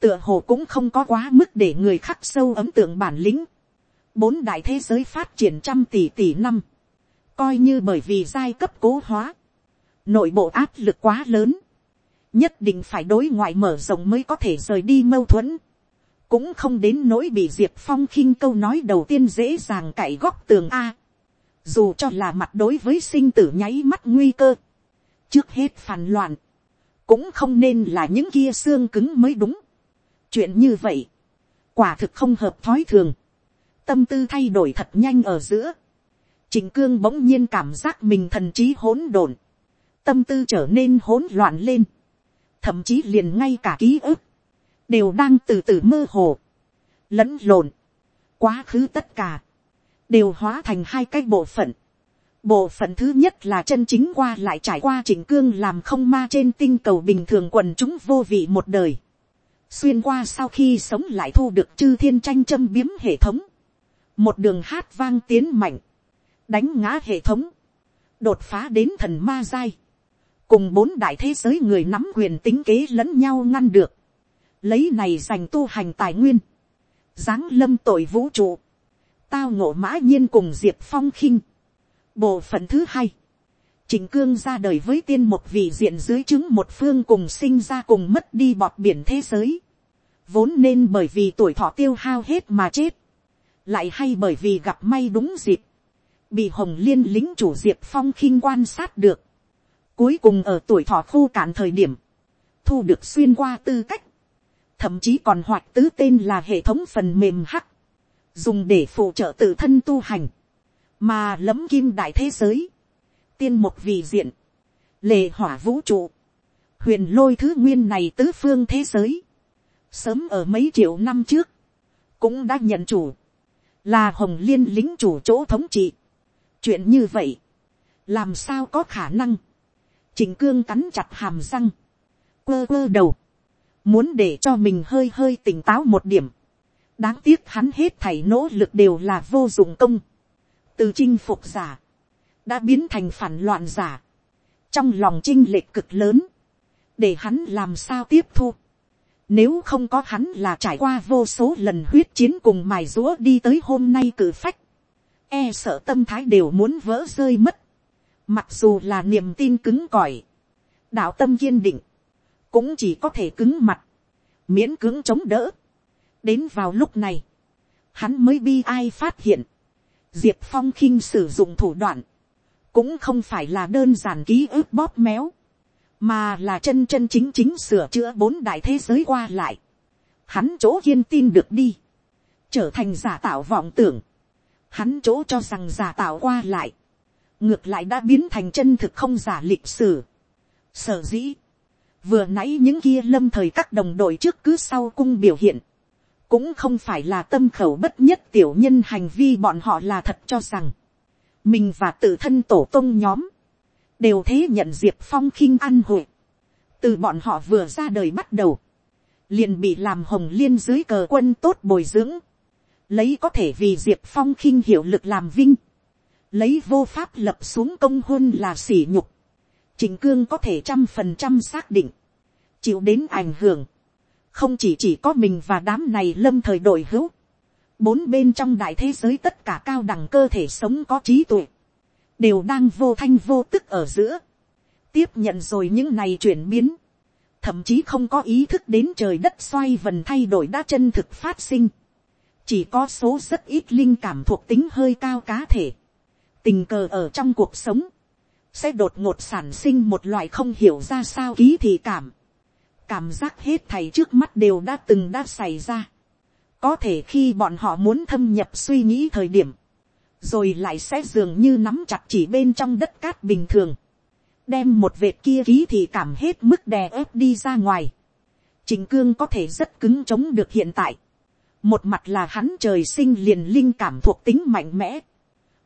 tựa hồ cũng không có quá mức để người khắc sâu ấm tượng bản lĩnh, bốn đại thế giới phát triển trăm tỷ tỷ năm, coi như bởi vì giai cấp cố hóa, nội bộ áp lực quá lớn, nhất định phải đối ngoại mở rộng mới có thể rời đi mâu thuẫn, cũng không đến nỗi bị diệp phong khinh câu nói đầu tiên dễ dàng cậy góc tường a, dù cho là mặt đối với sinh tử nháy mắt nguy cơ, trước hết phản loạn, cũng không nên là những kia xương cứng mới đúng. chuyện như vậy, quả thực không hợp thói thường, tâm tư thay đổi thật nhanh ở giữa, trình cương bỗng nhiên cảm giác mình thần trí hỗn độn, tâm tư trở nên hỗn loạn lên, thậm chí liền ngay cả ký ức, đều đang từ từ mơ hồ, lẫn lộn, quá khứ tất cả, đều hóa thành hai cái bộ phận. Bộ phận thứ nhất là chân chính qua lại trải qua chỉnh cương làm không ma trên tinh cầu bình thường quần chúng vô vị một đời. Xuyên qua sau khi sống lại thu được chư thiên tranh châm biếm hệ thống. Một đường hát vang tiến mạnh. Đánh ngã hệ thống. Đột phá đến thần ma giai. Cùng bốn đại thế giới người nắm quyền tính kế lẫn nhau ngăn được. Lấy này dành tu hành tài nguyên. Giáng lâm tội vũ trụ tao ngộ mã nhiên cùng diệp phong khinh. bộ phận thứ hai, trình cương ra đời với tiên một vị diện dưới chứng một phương cùng sinh ra cùng mất đi bọt biển thế giới. Vốn nên bởi vì tuổi thọ tiêu hao hết mà chết. Lại hay bởi vì gặp may đúng dịp. Bị hồng liên lính chủ diệp phong khinh quan sát được. Cuối cùng ở tuổi thọ khô cạn thời điểm. Thu được xuyên qua tư cách. Thậm chí còn hoạt tứ tên là hệ thống phần mềm hắc. Dùng để phụ trợ tự thân tu hành, mà lấm kim đại thế giới, tiên một vị diện, lề hỏa vũ trụ, huyền lôi thứ nguyên này tứ phương thế giới, sớm ở mấy triệu năm trước, cũng đã nhận chủ, là hồng liên lính chủ chỗ thống trị. chuyện như vậy, làm sao có khả năng, chỉnh cương cắn chặt hàm răng, quơ quơ đầu, muốn để cho mình hơi hơi tỉnh táo một điểm, đáng tiếc hắn hết thảy nỗ lực đều là vô dụng công, từ chinh phục giả, đã biến thành phản loạn giả, trong lòng chinh lệch cực lớn, để hắn làm sao tiếp thu. Nếu không có hắn là trải qua vô số lần huyết chiến cùng mài rúa đi tới hôm nay cử phách, e sợ tâm thái đều muốn vỡ rơi mất, mặc dù là niềm tin cứng cỏi, đạo tâm kiên định, cũng chỉ có thể cứng mặt, miễn cứng chống đỡ đến vào lúc này, hắn mới bi ai phát hiện, diệp phong khinh sử dụng thủ đoạn, cũng không phải là đơn giản ký ức bóp méo, mà là chân chân chính chính sửa chữa bốn đại thế giới qua lại. Hắn chỗ kiên tin được đi, trở thành giả tạo vọng tưởng. Hắn chỗ cho rằng giả tạo qua lại, ngược lại đã biến thành chân thực không giả lịch sử. Sở dĩ, vừa nãy những kia lâm thời các đồng đội trước cứ sau cung biểu hiện, cũng không phải là tâm khẩu bất nhất tiểu nhân hành vi bọn họ là thật cho rằng, mình và tự thân tổ tông nhóm, đều thế nhận diệp phong khinh ăn hội, từ bọn họ vừa ra đời bắt đầu, liền bị làm hồng liên dưới cờ quân tốt bồi dưỡng, lấy có thể vì diệp phong khinh hiệu lực làm vinh, lấy vô pháp lập xuống công hôn là sỉ nhục, trình cương có thể trăm phần trăm xác định, chịu đến ảnh hưởng, không chỉ chỉ có mình và đám này lâm thời đội hữu, bốn bên trong đại thế giới tất cả cao đẳng cơ thể sống có trí tuệ, đều đang vô thanh vô tức ở giữa, tiếp nhận rồi những này chuyển biến, thậm chí không có ý thức đến trời đất xoay vần thay đổi đã chân thực phát sinh, chỉ có số rất ít linh cảm thuộc tính hơi cao cá thể, tình cờ ở trong cuộc sống, sẽ đột ngột sản sinh một loại không hiểu ra sao ký thị cảm, cảm giác hết thầy trước mắt đều đã từng đã xảy ra. có thể khi bọn họ muốn thâm nhập suy nghĩ thời điểm, rồi lại sẽ dường như nắm chặt chỉ bên trong đất cát bình thường, đem một vệt kia ký thì cảm hết mức đè ép đi ra ngoài. Trình cương có thể rất cứng chống được hiện tại. Một mặt là hắn trời sinh liền linh cảm thuộc tính mạnh mẽ.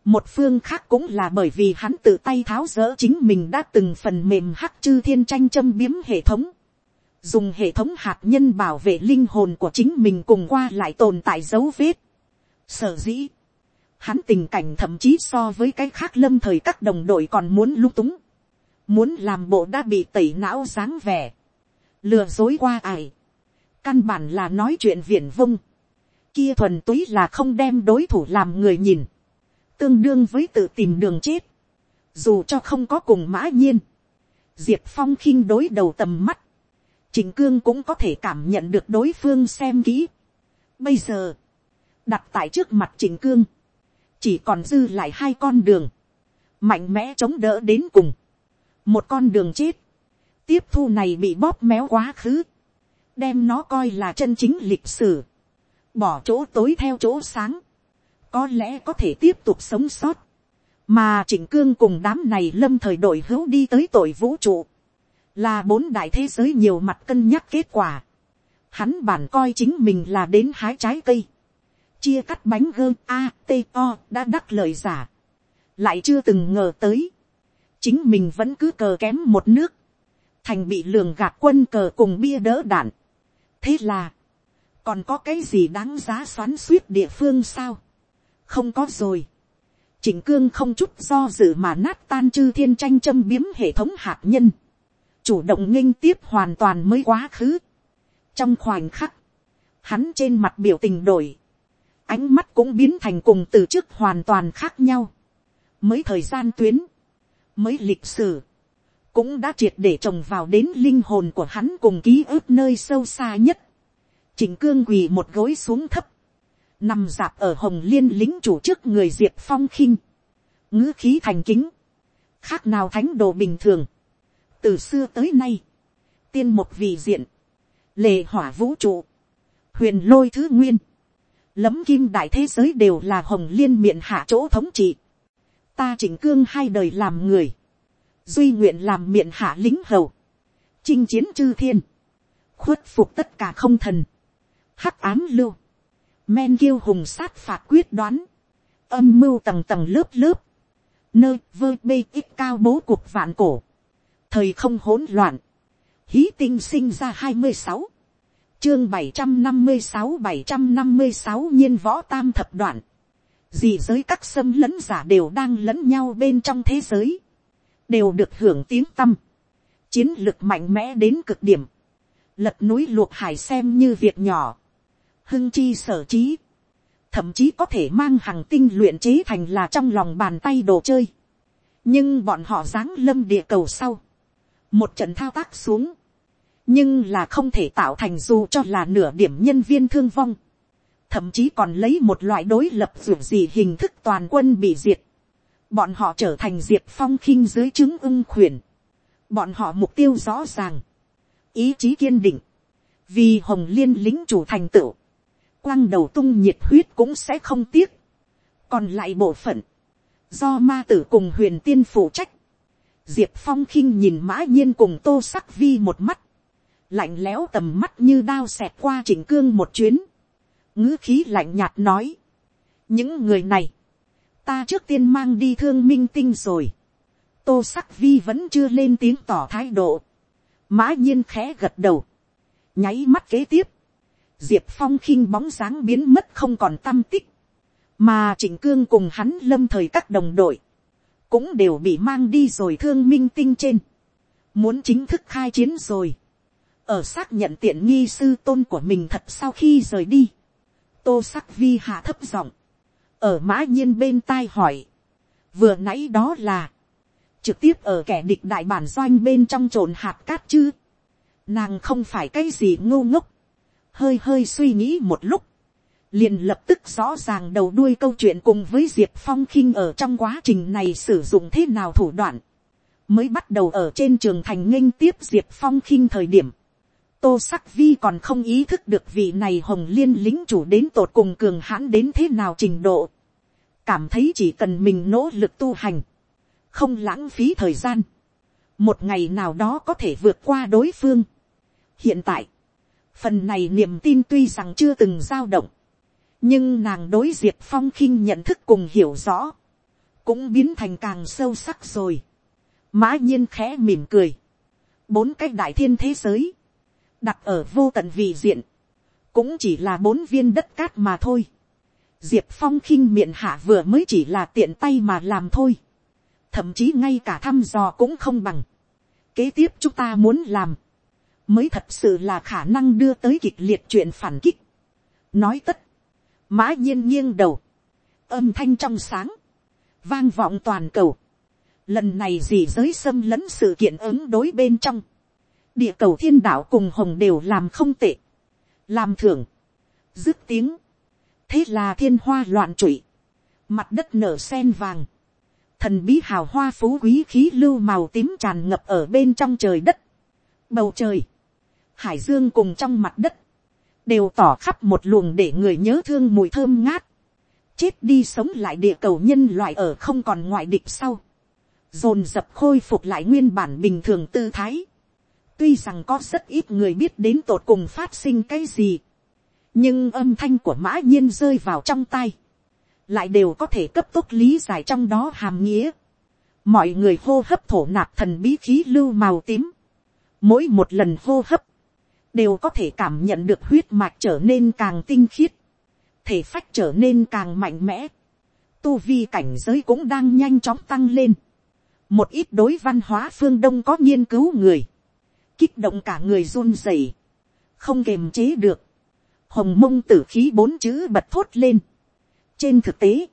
Một phương khác cũng là bởi vì hắn tự tay tháo rỡ chính mình đã từng phần mềm hắc chư thiên tranh châm biếm hệ thống. Dùng hệ thống hạt nhân bảo vệ linh hồn của chính mình cùng qua lại tồn tại dấu vết. Sở dĩ, hắn tình cảnh thậm chí so với cái khác lâm thời các đồng đội còn muốn lung túng, muốn làm bộ đã bị tẩy não dáng vẻ, lừa dối qua ải, căn bản là nói chuyện viển vông, kia thuần túy là không đem đối thủ làm người nhìn, tương đương với tự tìm đường chết, dù cho không có cùng mã nhiên, diệp phong khinh đối đầu tầm mắt, trình cương cũng có thể cảm nhận được đối phương xem kỹ. Bây giờ, đặt tại trước mặt trình cương, chỉ còn dư lại hai con đường, mạnh mẽ chống đỡ đến cùng. Một con đường chết, tiếp thu này bị bóp méo quá khứ, đem nó coi là chân chính lịch sử, bỏ chỗ tối theo chỗ sáng, có lẽ có thể tiếp tục sống sót, mà trịnh cương cùng đám này lâm thời đội hữu đi tới tội vũ trụ, là bốn đại thế giới nhiều mặt cân nhắc kết quả, hắn bản coi chính mình là đến hái trái cây, chia cắt bánh gơ a t o đã đắc lời giả, lại chưa từng ngờ tới, chính mình vẫn cứ cờ kém một nước, thành bị lường gạt quân cờ cùng bia đỡ đạn. thế là, còn có cái gì đáng giá xoắn suýt địa phương sao, không có rồi. chỉnh cương không chút do dự mà nát tan chư thiên tranh châm biếm hệ thống hạt nhân. Chủ động nghênh tiếp hoàn toàn mới quá khứ. Trong khoảnh khắc, hắn trên mặt biểu tình đổi. Ánh mắt cũng biến thành cùng từ trước hoàn toàn khác nhau. Mới thời gian tuyến, mới lịch sử, cũng đã triệt để trồng vào đến linh hồn của hắn cùng ký ức nơi sâu xa nhất. chỉnh cương quỳ một gối xuống thấp, nằm dạp ở hồng liên lính chủ trước người diệp phong khinh, ngữ khí thành kính, khác nào thánh đồ bình thường, từ xưa tới nay, tiên một vị diện, lề hỏa vũ trụ, huyền lôi thứ nguyên, lấm kim đại thế giới đều là hồng liên miệng hạ chỗ thống trị, ta chỉnh cương hai đời làm người, duy nguyện làm miệng hạ lính hầu, chinh chiến chư thiên, khuất phục tất cả không thần, hắc ám lưu, men kiêu hùng sát phạt quyết đoán, âm mưu tầng tầng lớp lớp, nơi vơ bê ít cao bố cuộc vạn cổ, thời không hỗn loạn, hí tinh sinh ra hai mươi sáu, chương bảy trăm năm mươi sáu bảy trăm năm mươi sáu nhiên võ tam thập đoạn, dì giới các xâm lẫn giả đều đang lẫn nhau bên trong thế giới, đều được hưởng tiếng tâm, chiến lược mạnh mẽ đến cực điểm, lật núi luộc hải xem như việc nhỏ, hưng chi sở trí, thậm chí có thể mang hàng tinh luyện chế thành là trong lòng bàn tay đồ chơi. nhưng bọn họ giáng lâm địa cầu sau, một trận thao tác xuống, nhưng là không thể tạo thành dù cho là nửa điểm nhân viên thương vong, thậm chí còn lấy một loại đối lập dù gì hình thức toàn quân bị diệt, bọn họ trở thành diệt phong khinh dưới chứng ưng khuyển, bọn họ mục tiêu rõ ràng, ý chí kiên định, vì hồng liên lính chủ thành tựu, quang đầu tung nhiệt huyết cũng sẽ không tiếc. còn lại bộ phận, do ma tử cùng huyền tiên phụ trách, diệp phong khinh nhìn mã nhiên cùng tô sắc vi một mắt, lạnh lẽo tầm mắt như đao xẹt qua chỉnh cương một chuyến, ngữ khí lạnh nhạt nói, những người này, ta trước tiên mang đi thương minh tinh rồi, tô sắc vi vẫn chưa lên tiếng tỏ thái độ, mã nhiên khẽ gật đầu, nháy mắt kế tiếp, diệp phong khinh bóng dáng biến mất không còn tâm tích, mà trịnh cương cùng hắn lâm thời các đồng đội, cũng đều bị mang đi rồi thương minh tinh trên, muốn chính thức khai chiến rồi, ở xác nhận tiện nghi sư tôn của mình thật sau khi rời đi, tô sắc vi hạ thấp giọng, ở mã nhiên bên tai hỏi, vừa nãy đó là, trực tiếp ở kẻ địch đại bản doanh bên trong trộn hạt cát chứ, nàng không phải cái gì ngô ngốc, hơi hơi suy nghĩ một lúc, liền lập tức rõ ràng đầu đuôi câu chuyện cùng với diệp phong khinh ở trong quá trình này sử dụng thế nào thủ đoạn, mới bắt đầu ở trên trường thành nghênh tiếp diệp phong khinh thời điểm, tô sắc vi còn không ý thức được vị này hồng liên lính chủ đến tột cùng cường hãn đến thế nào trình độ, cảm thấy chỉ cần mình nỗ lực tu hành, không lãng phí thời gian, một ngày nào đó có thể vượt qua đối phương. hiện tại, phần này niềm tin tuy rằng chưa từng dao động, nhưng nàng đối diệp phong khinh nhận thức cùng hiểu rõ, cũng biến thành càng sâu sắc rồi. mã nhiên khẽ mỉm cười, bốn cái đại thiên thế giới, đặt ở vô tận vị diện, cũng chỉ là bốn viên đất cát mà thôi. diệp phong khinh miệng hạ vừa mới chỉ là tiện tay mà làm thôi, thậm chí ngay cả thăm dò cũng không bằng. kế tiếp chúng ta muốn làm, mới thật sự là khả năng đưa tới kịch liệt chuyện phản kích. nói tất, mã nhiên nghiêng đầu, âm thanh trong sáng, vang vọng toàn cầu. lần này gì giới xâm lấn sự kiện ứng đối bên trong, địa cầu thiên đạo cùng hồng đều làm không tệ, làm thưởng, dứt tiếng, thế là thiên hoa loạn trụy, mặt đất nở sen vàng, thần bí hào hoa phú quý khí lưu màu tím tràn ngập ở bên trong trời đất, bầu trời, hải dương cùng trong mặt đất, đều tỏ khắp một luồng để người nhớ thương mùi thơm ngát, chết đi sống lại địa cầu nhân loại ở không còn ngoại địch sau, dồn dập khôi phục lại nguyên bản bình thường tư thái. tuy rằng có rất ít người biết đến tột cùng phát sinh cái gì, nhưng âm thanh của mã nhiên rơi vào trong tay, lại đều có thể cấp tốc lý giải trong đó hàm nghĩa. mọi người hô hấp thổ nạp thần bí khí lưu màu tím, mỗi một lần hô hấp, đều có thể cảm nhận được huyết mạch trở nên càng tinh khiết, thể phách trở nên càng mạnh mẽ, tu vi cảnh giới cũng đang nhanh chóng tăng lên. một ít đối văn hóa phương đông có nghiên cứu người, kích động cả người run rẩy, không kềm chế được, hồng mông tử khí bốn chữ bật thốt lên. trên thực tế,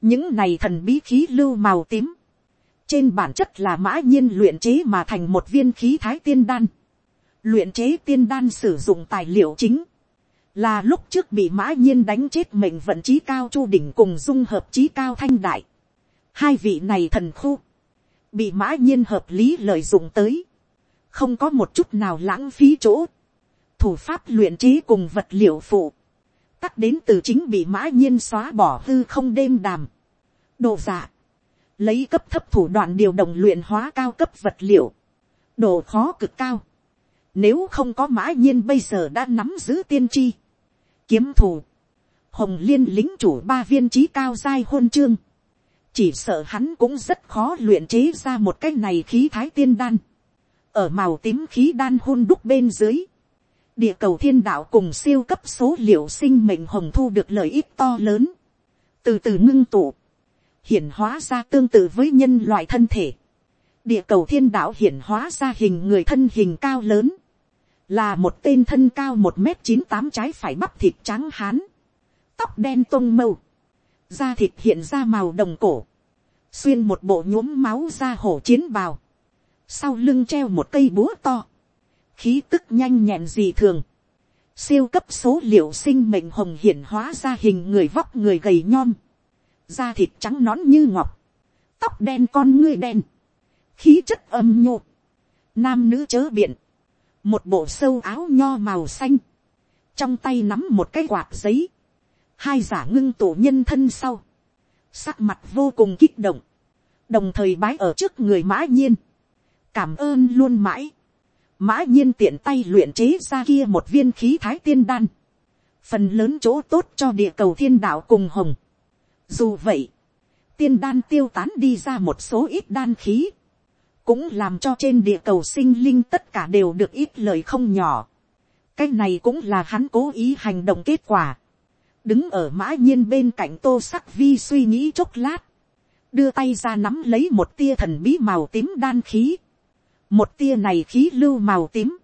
những này thần bí khí lưu màu tím, trên bản chất là mã nhiên luyện chế mà thành một viên khí thái tiên đan luyện chế tiên đan sử dụng tài liệu chính, là lúc trước bị mã nhiên đánh chết mệnh vận trí cao chu đỉnh cùng dung hợp trí cao thanh đại. hai vị này thần khu, bị mã nhiên hợp lý lợi dụng tới, không có một chút nào lãng phí chỗ, thủ pháp luyện chế cùng vật liệu phụ, tắt đến từ chính bị mã nhiên xóa bỏ hư không đêm đàm, đồ dạ, lấy cấp thấp thủ đoạn điều động luyện hóa cao cấp vật liệu, độ khó cực cao, nếu không có mã nhiên bây giờ đã nắm giữ tiên tri, kiếm thù, hồng liên lính chủ ba viên trí cao giai hôn chương, chỉ sợ hắn cũng rất khó luyện chế ra một cái này khí thái tiên đan, ở màu tím khí đan hôn đúc bên dưới, địa cầu thiên đạo cùng siêu cấp số liệu sinh mệnh hồng thu được lợi ích to lớn, từ từ ngưng tụ, hiển hóa ra tương tự với nhân loại thân thể, địa cầu thiên đạo hiển hóa ra hình người thân hình cao lớn, là một tên thân cao một m chín tám trái phải bắp thịt trắng hán, tóc đen tông mâu, da thịt hiện ra màu đồng cổ, xuyên một bộ nhuốm máu ra hổ chiến bào, sau lưng treo một cây búa to, khí tức nhanh nhẹn gì thường, siêu cấp số liệu sinh mệnh hồng hiển hóa ra hình người vóc người gầy nhom, da thịt trắng nón như ngọc, tóc đen con ngươi đen, khí chất âm nhô, nam nữ chớ biện, một bộ sâu áo nho màu xanh, trong tay nắm một cái quạt giấy, hai giả ngưng tổ nhân thân sau, sắc mặt vô cùng kích động, đồng thời bái ở trước người mã nhiên, cảm ơn luôn mãi, mã nhiên tiện tay luyện chế ra kia một viên khí thái tiên đan, phần lớn chỗ tốt cho địa cầu thiên đạo cùng hồng. Dù vậy, tiên đan tiêu tán đi ra một số ít đan khí, cũng làm cho trên địa cầu sinh linh tất cả đều được ít lời không nhỏ. cái này cũng là hắn cố ý hành động kết quả. đứng ở mã nhiên bên cạnh tô sắc vi suy nghĩ chốc lát, đưa tay ra nắm lấy một tia thần bí màu tím đan khí một tia này khí lưu màu tím,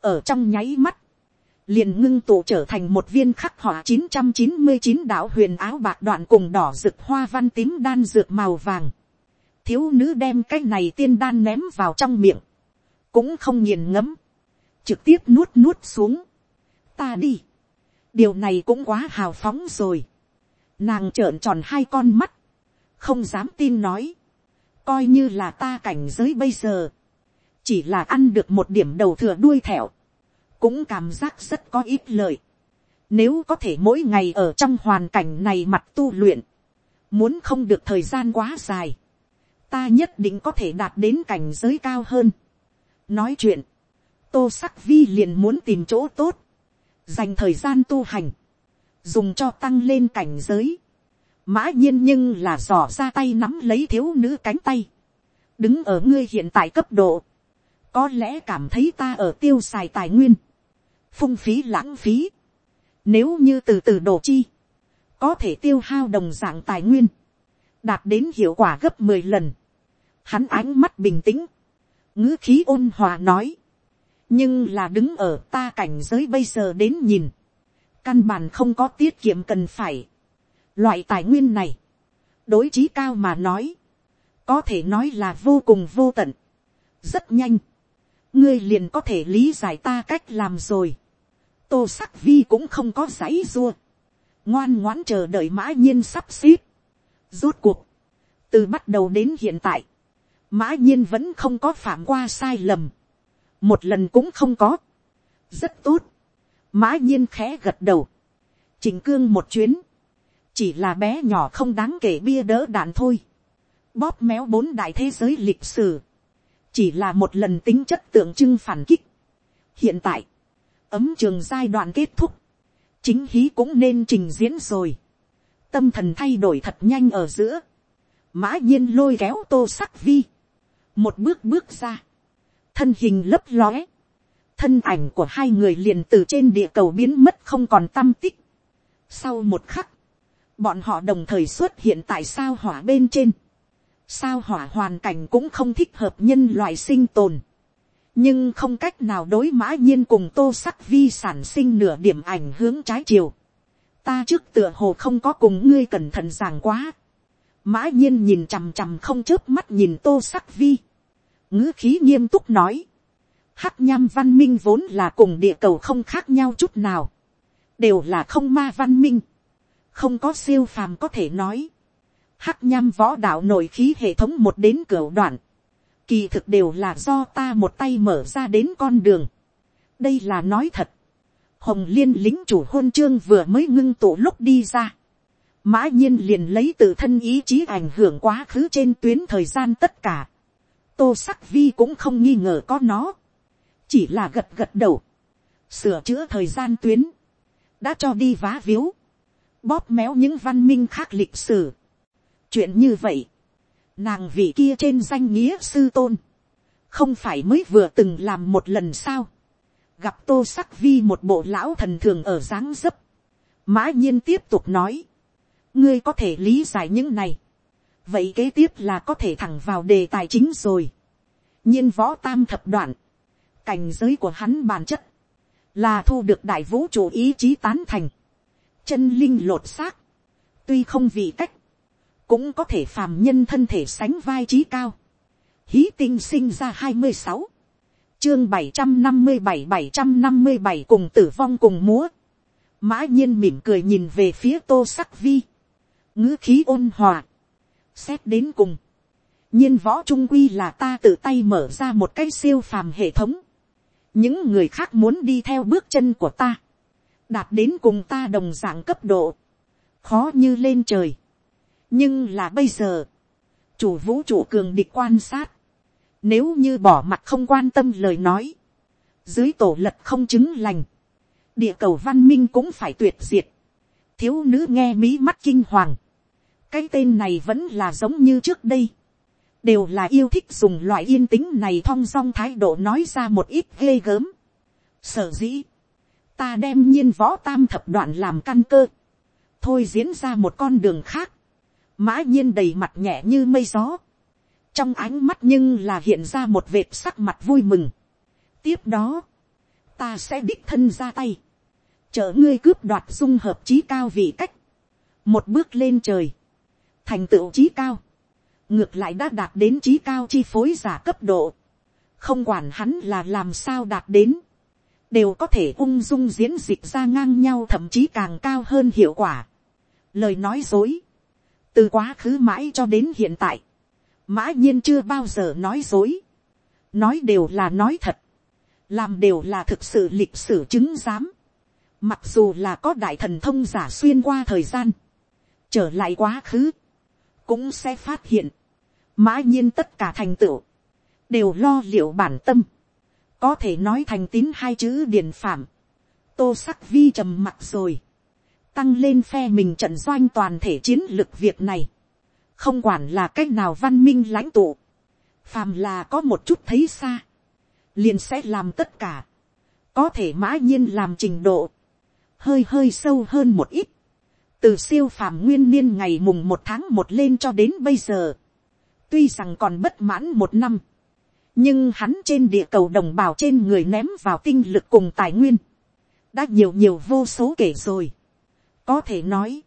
ở trong nháy mắt, liền ngưng tụ trở thành một viên khắc họa chín trăm chín mươi chín đạo huyền áo bạc đoạn cùng đỏ rực hoa văn tím đan dược màu vàng. Thiếu nữ đem cái này tiên đan ném vào trong miệng, cũng không nghiền ngấm, trực tiếp nuốt nuốt xuống. Ta đi, điều này cũng quá hào phóng rồi. Nàng trợn tròn hai con mắt, không dám tin nói, coi như là ta cảnh giới bây giờ. Chỉ là ăn được một điểm đầu thừa đuôi thẹo, cũng cảm giác rất có ít lợi. Nếu có thể mỗi ngày ở trong hoàn cảnh này mặt tu luyện, muốn không được thời gian quá dài, ta nhất định có thể đạt đến cảnh giới cao hơn. nói chuyện, tô sắc vi liền muốn tìm chỗ tốt, dành thời gian tu hành, dùng cho tăng lên cảnh giới. mã nhiên nhưng là dò ra tay nắm lấy thiếu nữ cánh tay, đứng ở ngươi hiện tại cấp độ, có lẽ cảm thấy ta ở tiêu xài tài nguyên, phung phí lãng phí, nếu như từ từ đổ chi, có thể tiêu hao đồng dạng tài nguyên, đạt đến hiệu quả gấp mười lần, hắn ánh mắt bình tĩnh, ngữ khí ôn hòa nói, nhưng là đứng ở ta cảnh giới bây giờ đến nhìn, căn bản không có tiết kiệm cần phải, loại tài nguyên này, đối trí cao mà nói, có thể nói là vô cùng vô tận, rất nhanh, ngươi liền có thể lý giải ta cách làm rồi. tô sắc vi cũng không có giấy dua. ngoan ngoãn chờ đợi mã nhiên sắp xếp. rốt cuộc, từ bắt đầu đến hiện tại, mã nhiên vẫn không có phạm qua sai lầm. một lần cũng không có, rất tốt, mã nhiên khẽ gật đầu, chỉnh cương một chuyến, chỉ là bé nhỏ không đáng kể bia đỡ đạn thôi, bóp méo bốn đại thế giới lịch sử, chỉ là một lần tính chất tượng trưng phản kích. hiện tại, ấm trường giai đoạn kết thúc, chính hí cũng nên trình diễn rồi, tâm thần thay đổi thật nhanh ở giữa, mã nhiên lôi kéo tô sắc vi, một bước bước ra, thân hình lấp lóe, thân ảnh của hai người liền từ trên địa cầu biến mất không còn tâm tích. Sau một khắc, bọn họ đồng thời xuất hiện tại sao hỏa bên trên. Sao hỏa hoàn cảnh cũng không thích hợp nhân loại sinh tồn. Nhưng không cách nào đối mã nhiên cùng tô sắc vi sản sinh nửa điểm ảnh hướng trái chiều. Ta trước tựa hồ không có cùng ngươi cẩn thận giảng quá. Mã nhiên nhìn chằm chằm không chớp mắt nhìn tô sắc vi. ngữ khí nghiêm túc nói, Hắc nham văn minh vốn là cùng địa cầu không khác nhau chút nào. Đều là không ma văn minh. Không có siêu phàm có thể nói. Hắc nham võ đạo nội khí hệ thống một đến cửa đoạn. Kỳ thực đều là do ta một tay mở ra đến con đường. Đây là nói thật. Hồng liên lính chủ hôn chương vừa mới ngưng tụ lúc đi ra. Mã nhiên liền lấy tự thân ý chí ảnh hưởng quá khứ trên tuyến thời gian tất cả. Tô sắc vi cũng không nghi ngờ có nó. Chỉ là gật gật đầu, sửa chữa thời gian tuyến, đã cho đi vá víu, bóp méo những văn minh khác lịch sử. chuyện như vậy, nàng vị kia trên danh nghĩa sư tôn, không phải mới vừa từng làm một lần sao, gặp tô sắc vi một bộ lão thần thường ở dáng dấp, mã nhiên tiếp tục nói, ngươi có thể lý giải những này, vậy kế tiếp là có thể thẳng vào đề tài chính rồi, nhiên võ tam thập đoạn, cảnh giới của hắn bản chất, là thu được đại vũ trụ ý chí tán thành, chân linh lột xác, tuy không vì cách, cũng có thể phàm nhân thân thể sánh vai trí cao, hí tinh sinh ra hai mươi sáu, chương bảy trăm năm mươi bảy bảy trăm năm mươi bảy cùng tử vong cùng múa, mã nhiên mỉm cười nhìn về phía tô sắc vi, ngữ khí ôn hòa, xét đến cùng, nhiên võ trung quy là ta tự tay mở ra một cái siêu phàm hệ thống, những người khác muốn đi theo bước chân của ta, đạt đến cùng ta đồng d ạ n g cấp độ, khó như lên trời. nhưng là bây giờ, chủ vũ trụ cường địch quan sát, nếu như bỏ mặt không quan tâm lời nói, dưới tổ lật không chứng lành, địa cầu văn minh cũng phải tuyệt diệt, thiếu nữ nghe mí mắt kinh hoàng, cái tên này vẫn là giống như trước đây, đều là yêu thích dùng loại yên tĩnh này thong dong thái độ nói ra một ít ghê gớm. Sở dĩ, ta đem nhiên võ tam thập đoạn làm căn cơ, thôi diễn ra một con đường khác, mã nhiên đầy mặt nhẹ như mây gió, trong ánh mắt nhưng là hiện ra một vệt sắc mặt vui mừng. tiếp đó, ta sẽ đích thân ra tay, chở ngươi cướp đoạt dung hợp trí cao vị cách, một bước lên trời, thành tựu trí cao, ngược lại đã đạt đến trí cao chi phối giả cấp độ, không quản hắn là làm sao đạt đến, đều có thể ung dung diễn dịch ra ngang nhau thậm chí càng cao hơn hiệu quả. Lời nói dối, từ quá khứ mãi cho đến hiện tại, mã nhiên chưa bao giờ nói dối, nói đều là nói thật, làm đều là thực sự lịch sử chứng giám, mặc dù là có đại thần thông giả xuyên qua thời gian, trở lại quá khứ, cũng sẽ phát hiện, mã nhiên tất cả thành tựu, đều lo liệu bản tâm, có thể nói thành tín hai chữ điền phạm, tô sắc vi trầm mặt rồi, tăng lên phe mình trận doanh toàn thể chiến lược việc này, không quản là c á c h nào văn minh lãnh tụ, phàm là có một chút thấy xa, liền sẽ làm tất cả, có thể mã nhiên làm trình độ, hơi hơi sâu hơn một ít, từ siêu phàm nguyên niên ngày mùng một tháng một lên cho đến bây giờ, tuy rằng còn bất mãn một năm, nhưng hắn trên địa cầu đồng bào trên người ném vào tinh lực cùng tài nguyên, đã nhiều nhiều vô số kể rồi. có thể nói,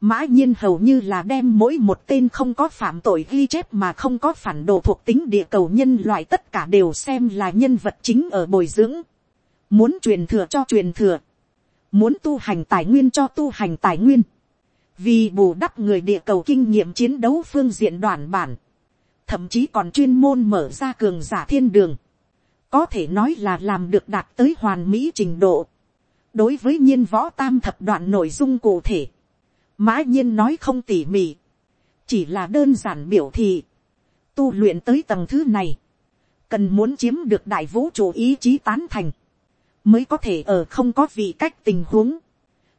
mã nhiên hầu như là đem mỗi một tên không có phạm tội ghi chép mà không có phản đồ thuộc tính địa cầu nhân loại tất cả đều xem là nhân vật chính ở bồi dưỡng, muốn truyền thừa cho truyền thừa, muốn tu hành tài nguyên cho tu hành tài nguyên, vì bù đắp người địa cầu kinh nghiệm chiến đấu phương diện đoàn bản, thậm chí còn chuyên môn mở ra cường giả thiên đường, có thể nói là làm được đạt tới hoàn mỹ trình độ. đối với nhiên võ tam thập đoạn nội dung cụ thể, mã nhiên nói không tỉ mỉ, chỉ là đơn giản biểu thị, tu luyện tới tầng thứ này, cần muốn chiếm được đại vũ trụ ý chí tán thành, mới có thể ở không có vị cách tình huống,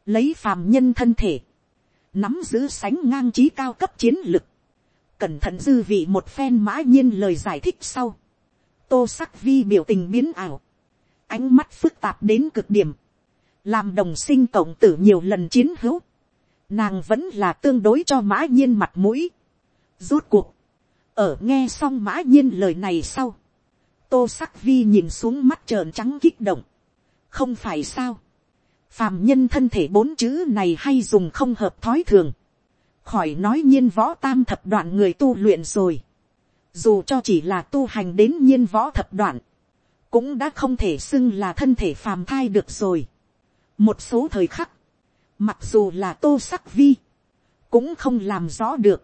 lấy phàm nhân thân thể, nắm giữ sánh ngang trí cao cấp chiến lực, cẩn thận dư vị một phen mã nhiên lời giải thích sau, tô sắc vi biểu tình biến ảo, ánh mắt phức tạp đến cực điểm, làm đồng sinh cộng tử nhiều lần chiến hữu, nàng vẫn là tương đối cho mã nhiên mặt mũi. rốt cuộc, ở nghe xong mã nhiên lời này sau, tô sắc vi nhìn xuống mắt trợn trắng kích động, không phải sao, phàm nhân thân thể bốn chữ này hay dùng không hợp thói thường, khỏi nói nhiên võ tam thập đoạn người tu luyện rồi, dù cho chỉ là tu hành đến nhiên võ thập đoạn, cũng đã không thể xưng là thân thể phàm thai được rồi. một số thời khắc, mặc dù là tô sắc vi, cũng không làm rõ được.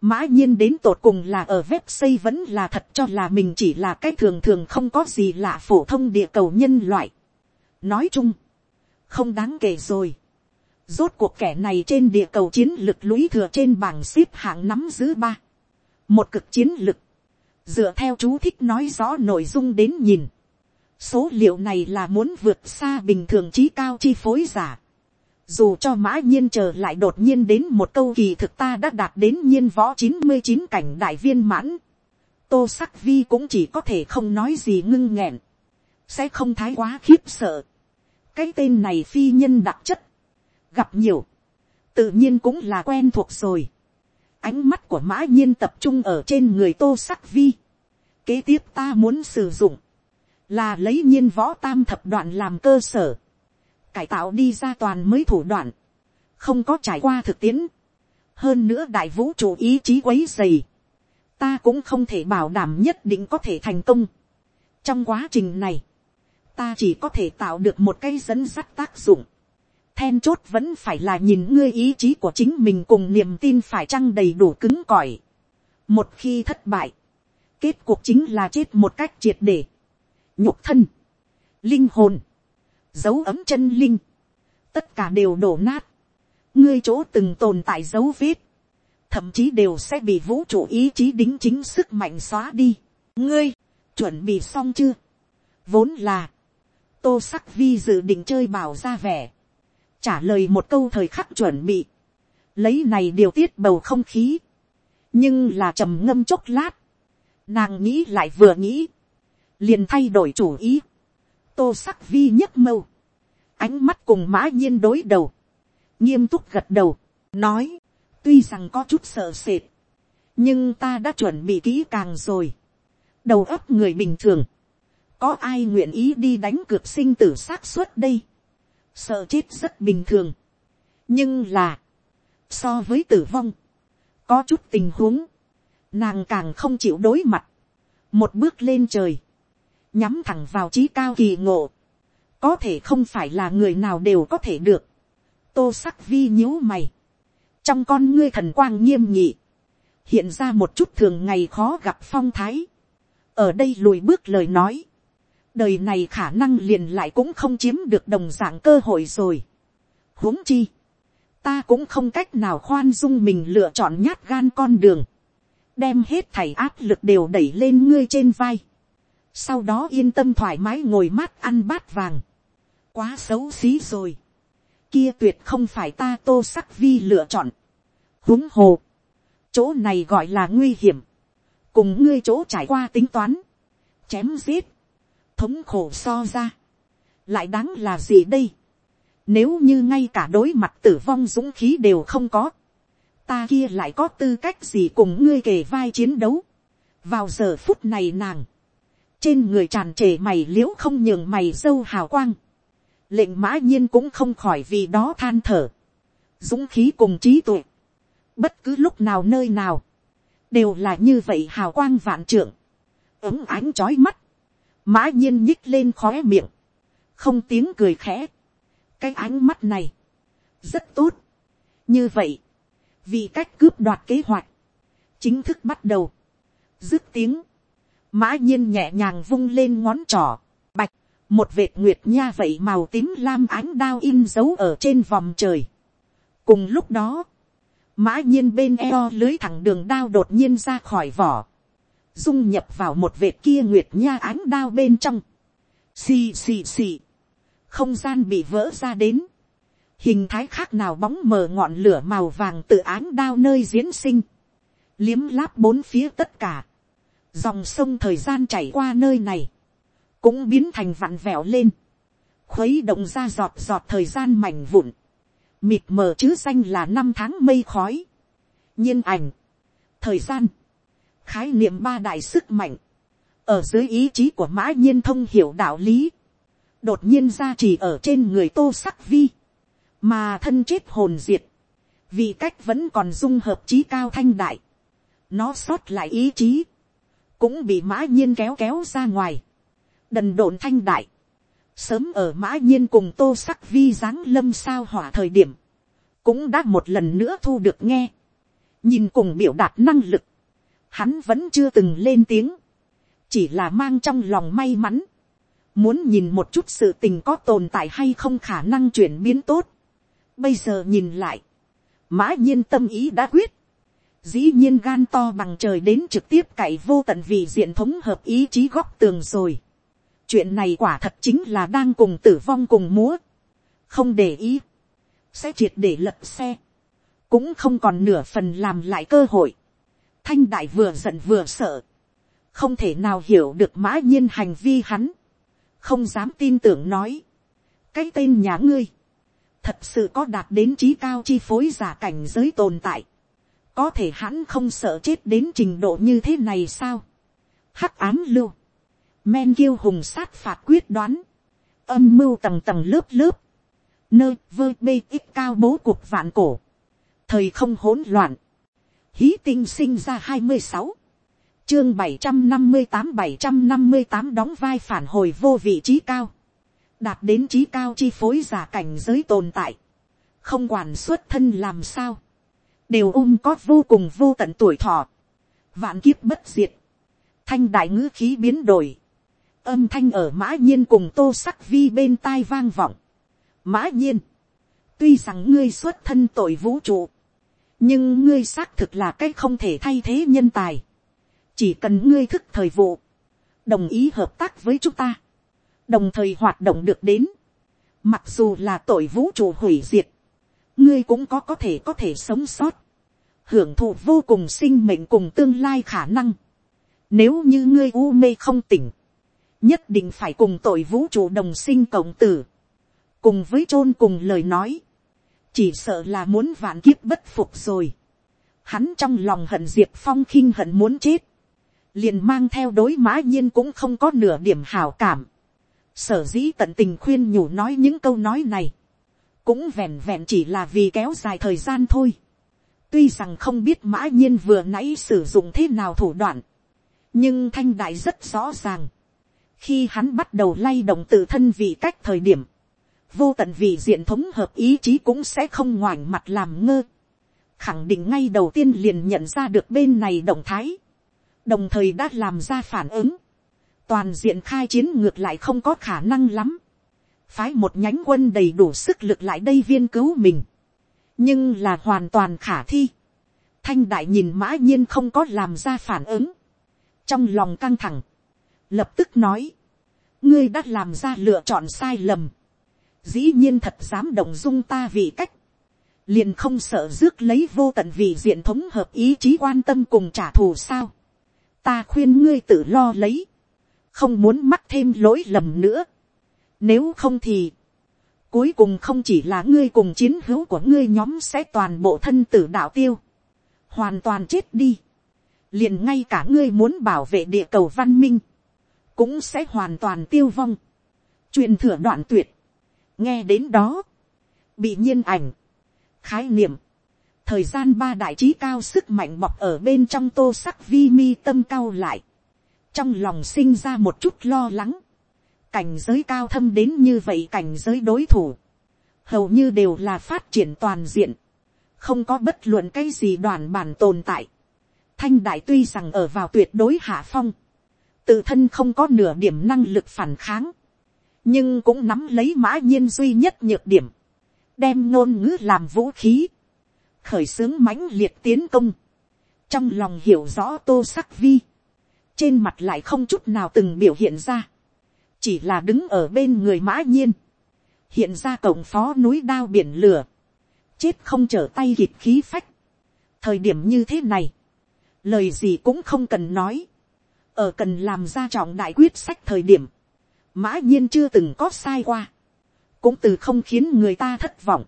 mã nhiên đến tột cùng là ở vết xây vẫn là thật cho là mình chỉ là cái thường thường không có gì lạ phổ thông địa cầu nhân loại nói chung, không đáng kể rồi. rốt cuộc kẻ này trên địa cầu chiến lực lũy thừa trên bảng xếp hạng nắm giữ ba một cực chiến lực, dựa theo chú thích nói rõ nội dung đến nhìn, số liệu này là muốn vượt xa bình thường trí cao chi phối giả. Dù cho mã nhiên chờ lại đột nhiên đến một câu kỳ thực ta đã đạt đến nhiên võ chín mươi chín cảnh đại viên mãn. Tô sắc vi cũng chỉ có thể không nói gì ngưng nghẹn. Sẽ không thái quá khiếp sợ. Cái tên này phi nhân đặc chất. Gặp nhiều. Tự nhiên cũng là quen thuộc rồi ánh mắt của mã nhiên tập trung ở trên người tô sắc vi. kế tiếp ta muốn sử dụng, là lấy nhiên võ tam thập đoạn làm cơ sở, cải tạo đi ra toàn mới thủ đoạn, không có trải qua thực tiễn, hơn nữa đại vũ trụ ý chí quấy dày, ta cũng không thể bảo đảm nhất định có thể thành công. trong quá trình này, ta chỉ có thể tạo được một cái dẫn dắt tác dụng, then chốt vẫn phải là nhìn ngươi ý chí của chính mình cùng niềm tin phải chăng đầy đủ cứng cỏi. một khi thất bại, kết cuộc chính là chết một cách triệt để, nhục thân, linh hồn, dấu ấm chân linh, tất cả đều đổ nát, ngươi chỗ từng tồn tại dấu vết, thậm chí đều sẽ bị vũ trụ ý chí đính chính sức mạnh xóa đi. ngươi, chuẩn bị xong chưa, vốn là, tô sắc vi dự định chơi bảo ra vẻ, trả lời một câu thời khắc chuẩn bị, lấy này điều tiết bầu không khí, nhưng là trầm ngâm chốc lát, nàng nghĩ lại vừa nghĩ, liền thay đổi chủ ý, tô sắc vi nhấc mâu, ánh mắt cùng mã nhiên đối đầu, nghiêm túc gật đầu, nói, tuy rằng có chút sợ sệt, nhưng ta đã chuẩn bị kỹ càng rồi, đầu óc người bình thường, có ai nguyện ý đi đánh cược sinh tử xác suất đây, sợ chết rất bình thường. nhưng là, so với tử vong, có chút tình huống, nàng càng không chịu đối mặt, một bước lên trời, nhắm thẳng vào trí cao kỳ ngộ, có thể không phải là người nào đều có thể được, tô sắc vi nhíu mày, trong con ngươi thần quang nghiêm nhị, hiện ra một chút thường ngày khó gặp phong thái, ở đây lùi bước lời nói, đời này khả năng liền lại cũng không chiếm được đồng dạng cơ hội rồi. huống chi, ta cũng không cách nào khoan dung mình lựa chọn nhát gan con đường, đem hết thảy áp lực đều đẩy lên ngươi trên vai, sau đó yên tâm thoải mái ngồi mát ăn bát vàng, quá xấu xí rồi, kia tuyệt không phải ta tô sắc vi lựa chọn, huống hồ, chỗ này gọi là nguy hiểm, cùng ngươi chỗ trải qua tính toán, chém giết, thống khổ so ra, lại đáng là gì đây, nếu như ngay cả đối mặt tử vong dũng khí đều không có, ta kia lại có tư cách gì cùng ngươi kề vai chiến đấu. vào giờ phút này nàng, trên người tràn trề mày l i ễ u không nhường mày dâu hào quang, lệnh mã nhiên cũng không khỏi vì đó than thở, dũng khí cùng trí tuệ, bất cứ lúc nào nơi nào, đều là như vậy hào quang vạn trưởng, ấm ánh trói mắt, mã nhiên nhích lên khóe miệng, không tiếng cười khẽ, cái ánh mắt này, rất tốt. như vậy, vì cách cướp đoạt kế hoạch, chính thức bắt đầu, dứt tiếng, mã nhiên nhẹ nhàng vung lên ngón trỏ, bạch, một vệt nguyệt nha vậy màu tím lam ánh đao in dấu ở trên vòng trời. cùng lúc đó, mã nhiên bên eo lưới thẳng đường đao đột nhiên ra khỏi vỏ, dung nhập vào một vệt kia nguyệt nha ánh đao bên trong, xì xì xì, không gian bị vỡ ra đến, hình thái khác nào bóng mờ ngọn lửa màu vàng từ ánh đao nơi diễn sinh, liếm láp bốn phía tất cả, dòng sông thời gian chảy qua nơi này, cũng biến thành vặn vẹo lên, khuấy động ra giọt giọt thời gian mảnh vụn, mịt mờ chứ danh là năm tháng mây khói, nhiên ảnh, thời gian, khái niệm ba đại sức mạnh, ở dưới ý chí của mã nhiên thông hiểu đạo lý, đột nhiên ra chỉ ở trên người tô sắc vi, mà thân chết hồn diệt, vì cách vẫn còn dung hợp trí cao thanh đại, nó sót lại ý chí, cũng bị mã nhiên kéo kéo ra ngoài, đần độn thanh đại, sớm ở mã nhiên cùng tô sắc vi dáng lâm sao hỏa thời điểm, cũng đã một lần nữa thu được nghe, nhìn cùng biểu đạt năng lực, hắn vẫn chưa từng lên tiếng, chỉ là mang trong lòng may mắn, muốn nhìn một chút sự tình có tồn tại hay không khả năng chuyển biến tốt. Bây giờ nhìn lại, mã nhiên tâm ý đã quyết, dĩ nhiên gan to bằng trời đến trực tiếp cậy vô tận vì diện thống hợp ý chí góc tường rồi. chuyện này quả thật chính là đang cùng tử vong cùng múa, không để ý, sẽ triệt để lật xe, cũng không còn nửa phần làm lại cơ hội thanh đại vừa giận vừa sợ, không thể nào hiểu được mã nhiên hành vi hắn, không dám tin tưởng nói, cái tên nhà ngươi, thật sự có đạt đến trí cao chi phối giả cảnh giới tồn tại, có thể hắn không sợ chết đến trình độ như thế này sao, hắc ám lưu, men kiêu hùng sát phạt quyết đoán, âm mưu tầng tầng lớp lớp, nơi vơ bê ít cao bố cuộc vạn cổ, thời không hỗn loạn, hí tinh sinh ra hai mươi sáu, chương bảy trăm năm mươi tám bảy trăm năm mươi tám đóng vai phản hồi vô vị trí cao, đạt đến trí cao chi phối giả cảnh giới tồn tại, không quản xuất thân làm sao, đều ôm có vô cùng vô tận tuổi thọ, vạn kiếp bất diệt, thanh đại ngữ khí biến đổi, âm thanh ở mã nhiên cùng tô sắc vi bên tai vang vọng, mã nhiên, tuy rằng ngươi xuất thân tội vũ trụ, nhưng ngươi xác thực là cái không thể thay thế nhân tài, chỉ cần ngươi thức thời vụ, đồng ý hợp tác với chúng ta, đồng thời hoạt động được đến, mặc dù là tội vũ trụ hủy diệt, ngươi cũng có có thể có thể sống sót, hưởng thụ vô cùng sinh mệnh cùng tương lai khả năng. Nếu như ngươi u mê không tỉnh, nhất định phải cùng tội vũ trụ đồng sinh cộng tử, cùng với chôn cùng lời nói, chỉ sợ là muốn vạn kiếp bất phục rồi. Hắn trong lòng hận diệp phong khinh hận muốn chết, liền mang theo đối mã nhiên cũng không có nửa điểm hảo cảm. Sở dĩ tận tình khuyên nhủ nói những câu nói này, cũng vẹn vẹn chỉ là vì kéo dài thời gian thôi. Tuy rằng không biết mã nhiên vừa nãy sử dụng thế nào thủ đoạn, nhưng thanh đại rất rõ ràng. Khi hắn bắt đầu lay động tự thân vì cách thời điểm, vô tận vì diện thống hợp ý chí cũng sẽ không ngoảnh mặt làm ngơ. Khẳng định ngay đầu tiên liền nhận ra được bên này động thái. Đồng thời đã làm ra phản ứng, toàn diện khai chiến ngược lại không có khả năng lắm, phái một nhánh quân đầy đủ sức lực lại đây viên cứu mình, nhưng là hoàn toàn khả thi. Thanh đại nhìn mã nhiên không có làm ra phản ứng, trong lòng căng thẳng, lập tức nói, ngươi đã làm ra lựa chọn sai lầm, dĩ nhiên thật dám động dung ta vì cách, liền không sợ rước lấy vô tận vì diện thống hợp ý chí quan tâm cùng trả thù sao ta khuyên ngươi tự lo lấy, không muốn mắc thêm lỗi lầm nữa. Nếu không thì, cuối cùng không chỉ là ngươi cùng chiến hữu của ngươi nhóm sẽ toàn bộ thân tử đạo tiêu, hoàn toàn chết đi. liền ngay cả ngươi muốn bảo vệ địa cầu văn minh, cũng sẽ hoàn toàn tiêu vong. truyền thừa đoạn tuyệt, nghe đến đó, bị nhiên ảnh, khái niệm, thời gian ba đại trí cao sức mạnh bọc ở bên trong tô sắc vi mi tâm cao lại, trong lòng sinh ra một chút lo lắng, cảnh giới cao thâm đến như vậy cảnh giới đối thủ, hầu như đều là phát triển toàn diện, không có bất luận cái gì đoàn bản tồn tại, thanh đại tuy rằng ở vào tuyệt đối hạ phong, tự thân không có nửa điểm năng lực phản kháng, nhưng cũng nắm lấy mã nhiên duy nhất nhược điểm, đem ngôn ngữ làm vũ khí, khởi xướng mãnh liệt tiến công, trong lòng hiểu rõ tô sắc vi, trên mặt lại không chút nào từng biểu hiện ra, chỉ là đứng ở bên người mã nhiên, hiện ra cổng phó núi đao biển lửa, chết không trở tay kịp khí phách. thời điểm như thế này, lời gì cũng không cần nói, ở cần làm ra trọng đại quyết sách thời điểm, mã nhiên chưa từng có sai qua, cũng từ không khiến người ta thất vọng,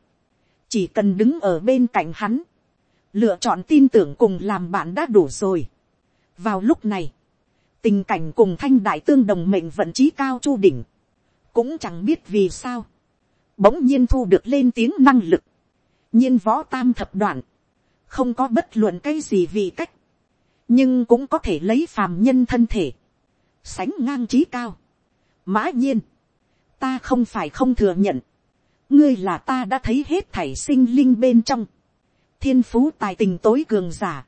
chỉ cần đứng ở bên cạnh hắn, lựa chọn tin tưởng cùng làm bạn đã đủ rồi. vào lúc này, tình cảnh cùng thanh đại tương đồng mệnh vận trí cao chu đỉnh, cũng chẳng biết vì sao, bỗng nhiên thu được lên tiếng năng lực, nhiên võ tam thập đoạn, không có bất luận cái gì vì cách, nhưng cũng có thể lấy phàm nhân thân thể, sánh ngang trí cao mã nhiên, ta không phải không thừa nhận, ngươi là ta đã thấy hết thảy sinh linh bên trong, thiên phú tài tình tối cường giả,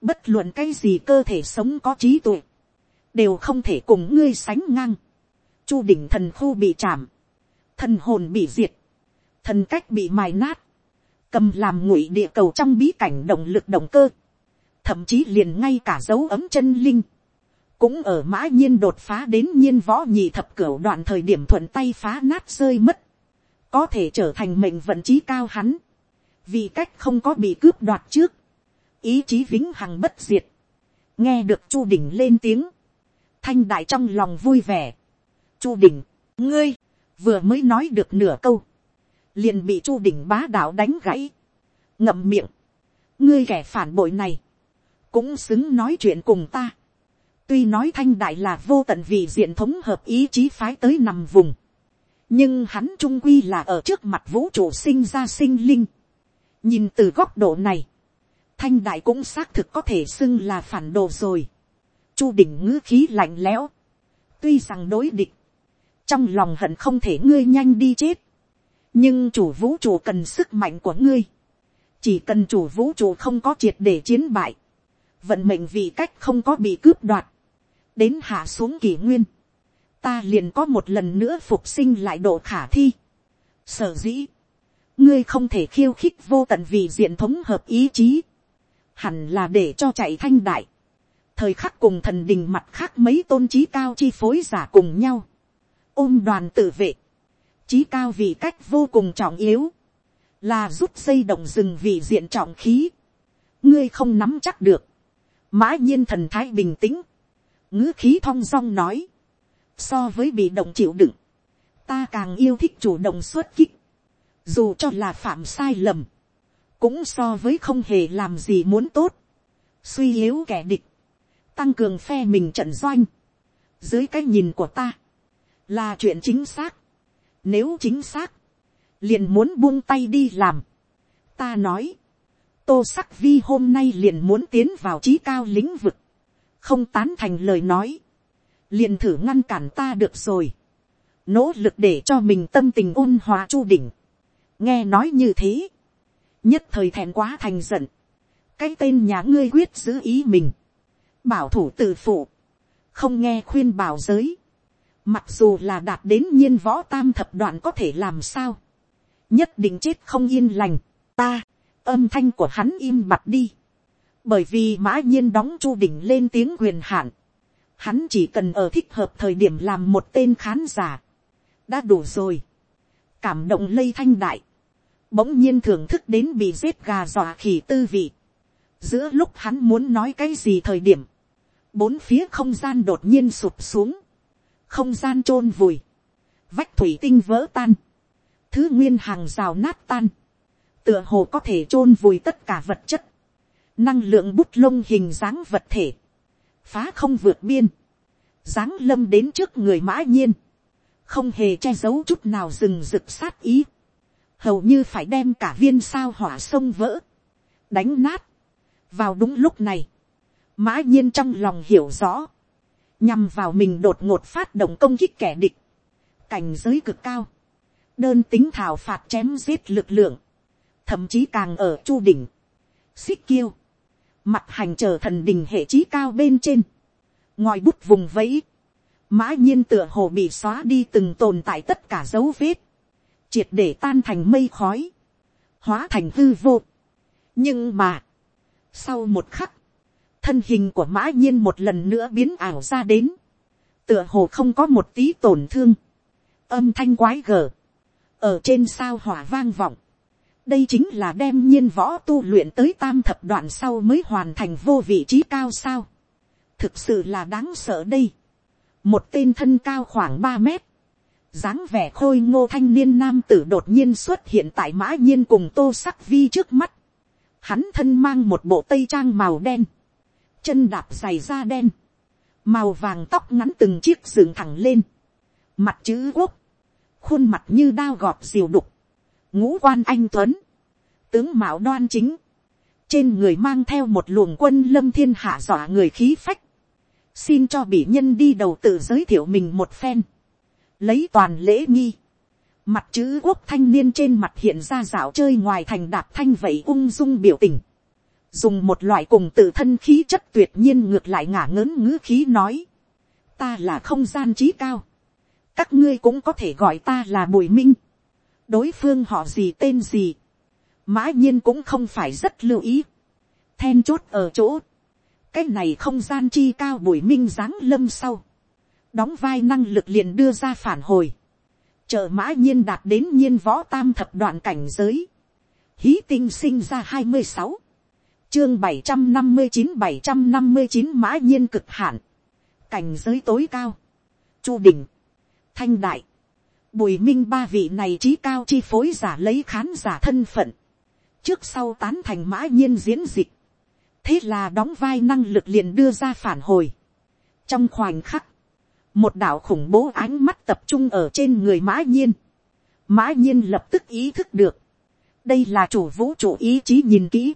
bất luận cái gì cơ thể sống có trí tuệ, đều không thể cùng ngươi sánh ngang. Chu đỉnh thần khu bị chạm, thần hồn bị diệt, thần cách bị mài nát, cầm làm ngụy địa cầu trong bí cảnh động lực động cơ, thậm chí liền ngay cả dấu ấm chân linh, cũng ở mã nhiên đột phá đến nhiên võ nhị thập cửu đoạn thời điểm thuận tay phá nát rơi mất, có thể trở thành mệnh vận trí cao hắn, vì cách không có bị cướp đoạt trước, ý chí vĩnh hằng bất diệt, nghe được chu đỉnh lên tiếng, thanh đại trong lòng vui vẻ, chu đỉnh, ngươi, vừa mới nói được nửa câu, liền bị chu đỉnh bá đạo đánh gãy, ngậm miệng, ngươi kẻ phản bội này, cũng xứng nói chuyện cùng ta tuy nói thanh đại là vô tận vì diện thống hợp ý chí phái tới nằm vùng, nhưng hắn trung quy là ở trước mặt vũ trụ sinh ra sinh linh. nhìn từ góc độ này, thanh đại cũng xác thực có thể xưng là phản đồ rồi. chu đỉnh ngữ khí lạnh lẽo, tuy rằng đối địch, trong lòng hận không thể ngươi nhanh đi chết, nhưng chủ vũ trụ cần sức mạnh của ngươi, chỉ cần chủ vũ trụ không có triệt để chiến bại, vận mệnh vì cách không có bị cướp đoạt, đến hạ xuống kỷ nguyên, ta liền có một lần nữa phục sinh lại độ khả thi. Sở dĩ, ngươi không thể khiêu khích vô tận vì diện thống hợp ý chí, hẳn là để cho chạy thanh đại, thời khắc cùng thần đình mặt khác mấy tôn trí cao chi phối giả cùng nhau, ôm đoàn tự vệ, trí cao vì cách vô cùng trọng yếu, là giúp xây động rừng vì diện trọng khí, ngươi không nắm chắc được, mã nhiên thần thái bình tĩnh, ngữ khí thong dong nói, so với bị động chịu đựng, ta càng yêu thích chủ động xuất kích, dù cho là phạm sai lầm, cũng so với không hề làm gì muốn tốt, suy yếu kẻ địch, tăng cường phe mình trận doanh, dưới cái nhìn của ta, là chuyện chính xác, nếu chính xác, liền muốn buông tay đi làm, ta nói, tô sắc vi hôm nay liền muốn tiến vào trí cao lĩnh vực, không tán thành lời nói, liền thử ngăn cản ta được rồi, nỗ lực để cho mình tâm tình ôn hòa chu đỉnh, nghe nói như thế, nhất thời thẹn quá thành giận, cái tên nhà ngươi quyết giữ ý mình, bảo thủ tự phụ, không nghe khuyên bảo giới, mặc dù là đạt đến nhiên võ tam thập đoạn có thể làm sao, nhất định chết không yên lành, ta, âm thanh của hắn im mặt đi, bởi vì mã nhiên đóng chu đỉnh lên tiếng quyền hạn, hắn chỉ cần ở thích hợp thời điểm làm một tên khán giả, đã đủ rồi, cảm động lây thanh đại, bỗng nhiên thưởng thức đến bị giết gà dọa khỉ tư vị, giữa lúc hắn muốn nói cái gì thời điểm, bốn phía không gian đột nhiên sụp xuống, không gian t r ô n vùi, vách thủy tinh vỡ tan, thứ nguyên hàng rào nát tan, tựa hồ có thể t r ô n vùi tất cả vật chất, năng lượng bút lông hình dáng vật thể, phá không vượt biên, dáng lâm đến trước người mã nhiên, không hề che giấu chút nào rừng rực sát ý, hầu như phải đem cả viên sao hỏa sông vỡ, đánh nát. vào đúng lúc này, mã nhiên trong lòng hiểu rõ, nhằm vào mình đột ngột phát động công kích kẻ địch, cảnh giới cực cao, đơn tính thảo phạt chém giết lực lượng, thậm chí càng ở chu đỉnh, xích kiêu, mặt hành trở thần đình hệ trí cao bên trên, ngòi bút vùng vẫy, mã nhiên tựa hồ bị xóa đi từng tồn tại tất cả dấu vết, triệt để tan thành mây khói, hóa thành hư vô. nhưng mà, sau một khắc, thân hình của mã nhiên một lần nữa biến ảo ra đến, tựa hồ không có một tí tổn thương, âm thanh quái gở, ở trên sao hỏa vang vọng, đây chính là đem nhiên võ tu luyện tới tam thập đoạn sau mới hoàn thành vô vị trí cao sao. thực sự là đáng sợ đây. một tên thân cao khoảng ba mét, dáng vẻ khôi ngô thanh niên nam tử đột nhiên xuất hiện tại mã nhiên cùng tô sắc vi trước mắt. hắn thân mang một bộ tây trang màu đen, chân đạp giày da đen, màu vàng tóc ngắn từng chiếc dựng thẳng lên, mặt chữ quốc, khuôn mặt như đao gọt diều đục, ngũ quan anh tuấn, tướng mạo đoan chính, trên người mang theo một luồng quân lâm thiên hạ dọa người khí phách, xin cho bị nhân đi đầu tự giới thiệu mình một phen, lấy toàn lễ nghi, mặt chữ quốc thanh niên trên mặt hiện ra dạo chơi ngoài thành đạp thanh vậy ung dung biểu tình, dùng một loại cùng tự thân khí chất tuyệt nhiên ngược lại ngả ngớn ngữ khí nói, ta là không gian trí cao, các ngươi cũng có thể gọi ta là bùi minh, đối phương họ gì tên gì, mã nhiên cũng không phải rất lưu ý, then chốt ở chỗ, cái này không gian chi cao bùi minh giáng lâm sau, đóng vai năng lực liền đưa ra phản hồi, chờ mã nhiên đạt đến nhiên võ tam thập đoạn cảnh giới, hí tinh sinh ra hai mươi sáu, chương bảy trăm năm mươi chín bảy trăm năm mươi chín mã nhiên cực hạn, cảnh giới tối cao, chu đỉnh. Thanh đại, bùi minh ba vị này trí cao chi phối giả lấy khán giả thân phận, trước sau tán thành mã nhiên diễn dịch, thế là đóng vai năng lực liền đưa ra phản hồi. trong khoảnh khắc, một đạo khủng bố ánh mắt tập trung ở trên người mã nhiên, mã nhiên lập tức ý thức được, đây là chủ vũ trụ ý chí nhìn kỹ,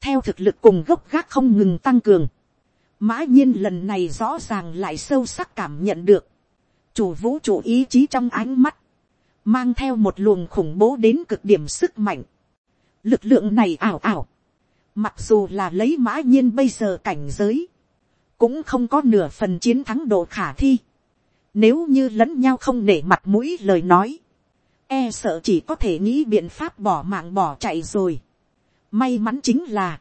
theo thực lực cùng gốc gác không ngừng tăng cường, mã nhiên lần này rõ ràng lại sâu sắc cảm nhận được, chủ vũ trụ ý chí trong ánh mắt, mang theo một luồng khủng bố đến cực điểm sức mạnh. Lực lượng này ảo ảo, mặc dù là lấy mã nhiên bây giờ cảnh giới, cũng không có nửa phần chiến thắng độ khả thi. Nếu như lẫn nhau không để mặt mũi lời nói, e sợ chỉ có thể nghĩ biện pháp bỏ mạng bỏ chạy rồi. May mắn chính là,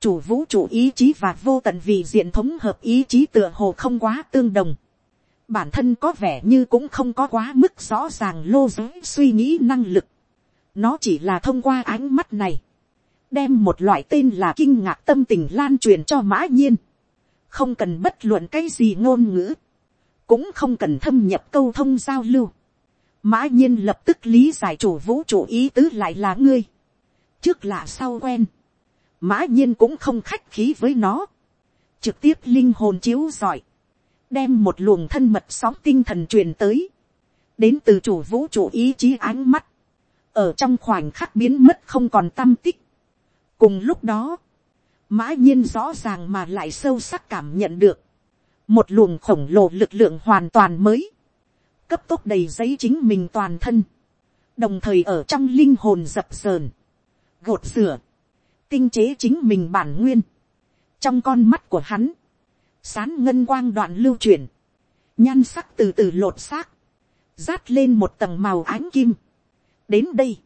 chủ vũ trụ ý chí và vô tận vì diện thống hợp ý chí tựa hồ không quá tương đồng bản thân có vẻ như cũng không có quá mức rõ ràng lô giới suy nghĩ năng lực. Nó chỉ là thông qua ánh mắt này, đem một loại tên là kinh ngạc tâm tình lan truyền cho mã nhiên. Không cần bất luận cái gì ngôn ngữ, cũng không cần thâm nhập câu thông giao lưu. Mã nhiên lập tức lý giải chủ vũ chủ ý tứ lại là ngươi. Trước là sau quen. Mã nhiên cũng không khách khí với nó. Trực tiếp linh hồn chiếu giỏi đem một luồng thân mật sóng tinh thần truyền tới, đến từ chủ vũ trụ ý chí ánh mắt, ở trong khoảnh khắc biến mất không còn tâm tích. cùng lúc đó, mã nhiên rõ ràng mà lại sâu sắc cảm nhận được, một luồng khổng lồ lực lượng hoàn toàn mới, cấp tốc đầy giấy chính mình toàn thân, đồng thời ở trong linh hồn dập sờn, gột rửa, tinh chế chính mình bản nguyên, trong con mắt của hắn, sán ngân quang đoạn lưu chuyển, nhan sắc từ từ lột xác, rát lên một tầng màu ánh kim. đến đây,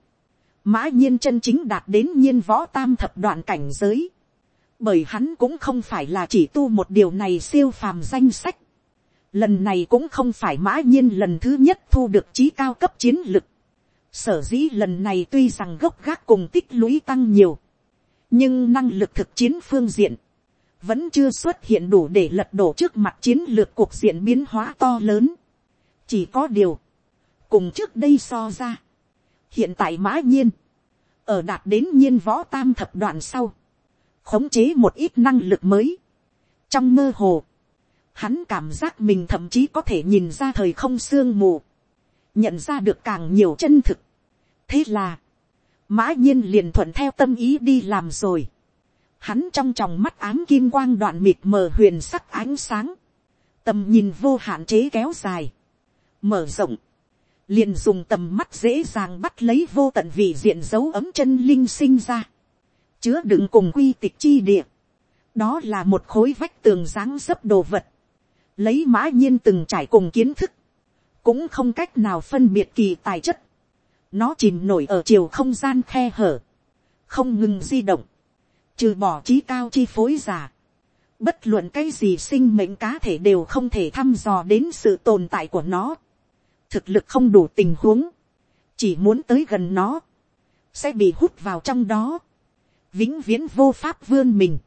mã nhiên chân chính đạt đến nhiên võ tam thập đoạn cảnh giới, bởi hắn cũng không phải là chỉ tu một điều này siêu phàm danh sách. Lần này cũng không phải mã nhiên lần thứ nhất thu được trí cao cấp chiến lực. Sở dĩ lần này tuy rằng gốc gác cùng tích lũy tăng nhiều. Nhưng năng lực thực chiến phương diện vẫn chưa xuất hiện đủ để lật đổ trước mặt chiến lược cuộc diện biến hóa to lớn. chỉ có điều, cùng trước đây so ra, hiện tại mã nhiên, ở đạt đến nhiên võ tam thập đoạn sau, khống chế một ít năng lực mới. trong mơ hồ, hắn cảm giác mình thậm chí có thể nhìn ra thời không sương mù, nhận ra được càng nhiều chân thực. thế là, mã nhiên liền thuận theo tâm ý đi làm rồi hắn trong tròng mắt ám kim quang đoạn mịt mờ huyền sắc ánh sáng, tầm nhìn vô hạn chế kéo dài, mở rộng, liền dùng tầm mắt dễ dàng bắt lấy vô tận vị diện dấu ấm chân linh sinh ra, chứa đựng cùng quy tịch chi địa, đó là một khối vách tường dáng dấp đồ vật, lấy mã nhiên từng trải cùng kiến thức, cũng không cách nào phân biệt kỳ tài chất, nó chìm nổi ở chiều không gian khe hở, không ngừng di động, trừ bỏ trí cao chi phối giả, bất luận cái gì sinh mệnh cá thể đều không thể thăm dò đến sự tồn tại của nó, thực lực không đủ tình huống, chỉ muốn tới gần nó, sẽ bị hút vào trong đó, vĩnh viễn vô pháp vươn mình,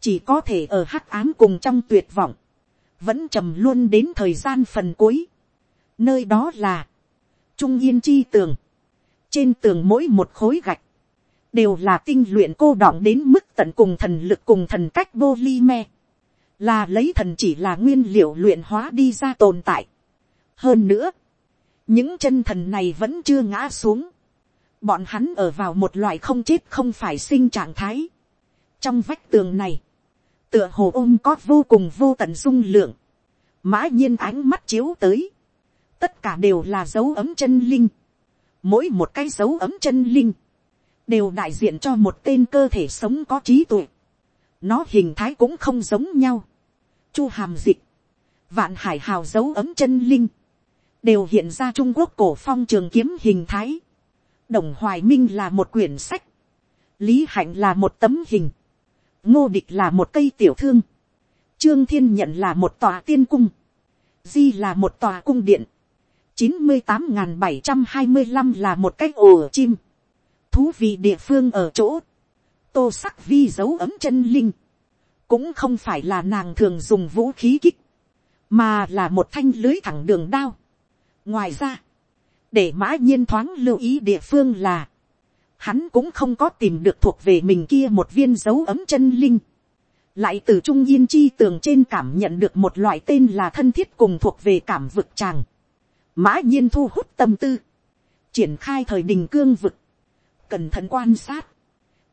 chỉ có thể ở hắc ám cùng trong tuyệt vọng, vẫn trầm luôn đến thời gian phần cuối, nơi đó là, trung yên chi tường, trên tường mỗi một khối gạch, đều là tinh luyện cô đọng đến tận cùng thần lực cùng thần cách vô ly me, là lấy thần chỉ là nguyên liệu luyện hóa đi ra tồn tại. hơn nữa, những chân thần này vẫn chưa ngã xuống, bọn hắn ở vào một loại không chết không phải sinh trạng thái. trong vách tường này, tựa hồ ôm có vô cùng vô tận dung lượng, mã nhiên ánh mắt chiếu tới, tất cả đều là dấu ấm chân linh, mỗi một cái dấu ấm chân linh, đều đại diện cho một tên cơ thể sống có trí tuệ. nó hình thái cũng không giống nhau. chu hàm dịch, vạn hải hào dấu ấm chân linh, đều hiện ra trung quốc cổ phong trường kiếm hình thái. đồng hoài minh là một quyển sách, lý hạnh là một tấm hình, ngô địch là một cây tiểu thương, trương thiên nhận là một tòa tiên cung, di là một tòa cung điện, chín mươi tám n bảy trăm hai mươi năm là một cái ồ chim, thú vị địa phương ở chỗ, tô sắc vi dấu ấm chân linh, cũng không phải là nàng thường dùng vũ khí kích, mà là một thanh lưới thẳng đường đao. ngoài ra, để mã nhiên thoáng lưu ý địa phương là, hắn cũng không có tìm được thuộc về mình kia một viên dấu ấm chân linh, lại từ trung yên chi tường trên cảm nhận được một loại tên là thân thiết cùng thuộc về cảm vực tràng, mã nhiên thu hút tâm tư, triển khai thời đình cương vực, cẩn thận quan sát,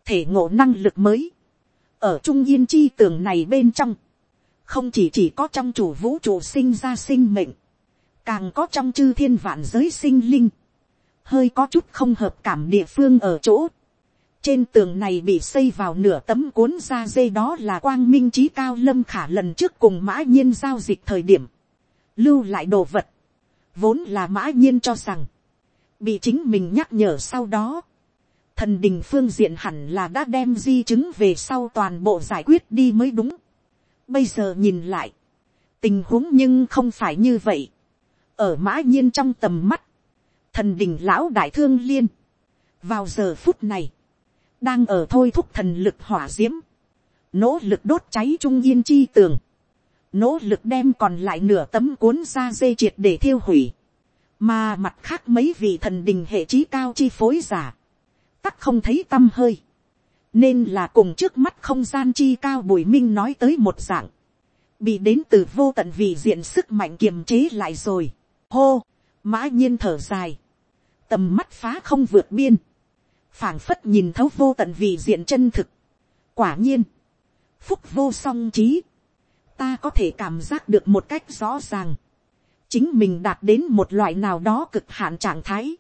thể ngộ năng lực mới, ở trung yên chi tường này bên trong, không chỉ chỉ có trong chủ vũ trụ sinh ra sinh mệnh, càng có trong chư thiên vạn giới sinh linh, hơi có chút không hợp cảm địa phương ở chỗ, trên tường này bị xây vào nửa tấm cuốn da dê đó là quang minh trí cao lâm khả lần trước cùng mã nhiên giao dịch thời điểm, lưu lại đồ vật, vốn là mã nhiên cho rằng, bị chính mình nhắc nhở sau đó, thần đình phương diện hẳn là đã đem di chứng về sau toàn bộ giải quyết đi mới đúng. Bây giờ nhìn lại, tình huống nhưng không phải như vậy. ở mã nhiên trong tầm mắt, thần đình lão đại thương liên, vào giờ phút này, đang ở thôi thúc thần lực hỏa d i ễ m nỗ lực đốt cháy trung yên chi tường, nỗ lực đem còn lại nửa tấm cuốn ra dê triệt để thiêu hủy, mà mặt khác mấy vị thần đình hệ trí cao chi phối giả, tắc không thấy t â m hơi, nên là cùng trước mắt không gian chi cao bùi minh nói tới một dạng, bị đến từ vô tận vì diện sức mạnh kiềm chế lại rồi, hô, mã nhiên thở dài, tầm mắt phá không vượt biên, phảng phất nhìn thấu vô tận vì diện chân thực, quả nhiên, phúc vô song trí, ta có thể cảm giác được một cách rõ ràng, chính mình đạt đến một loại nào đó cực hạn trạng thái,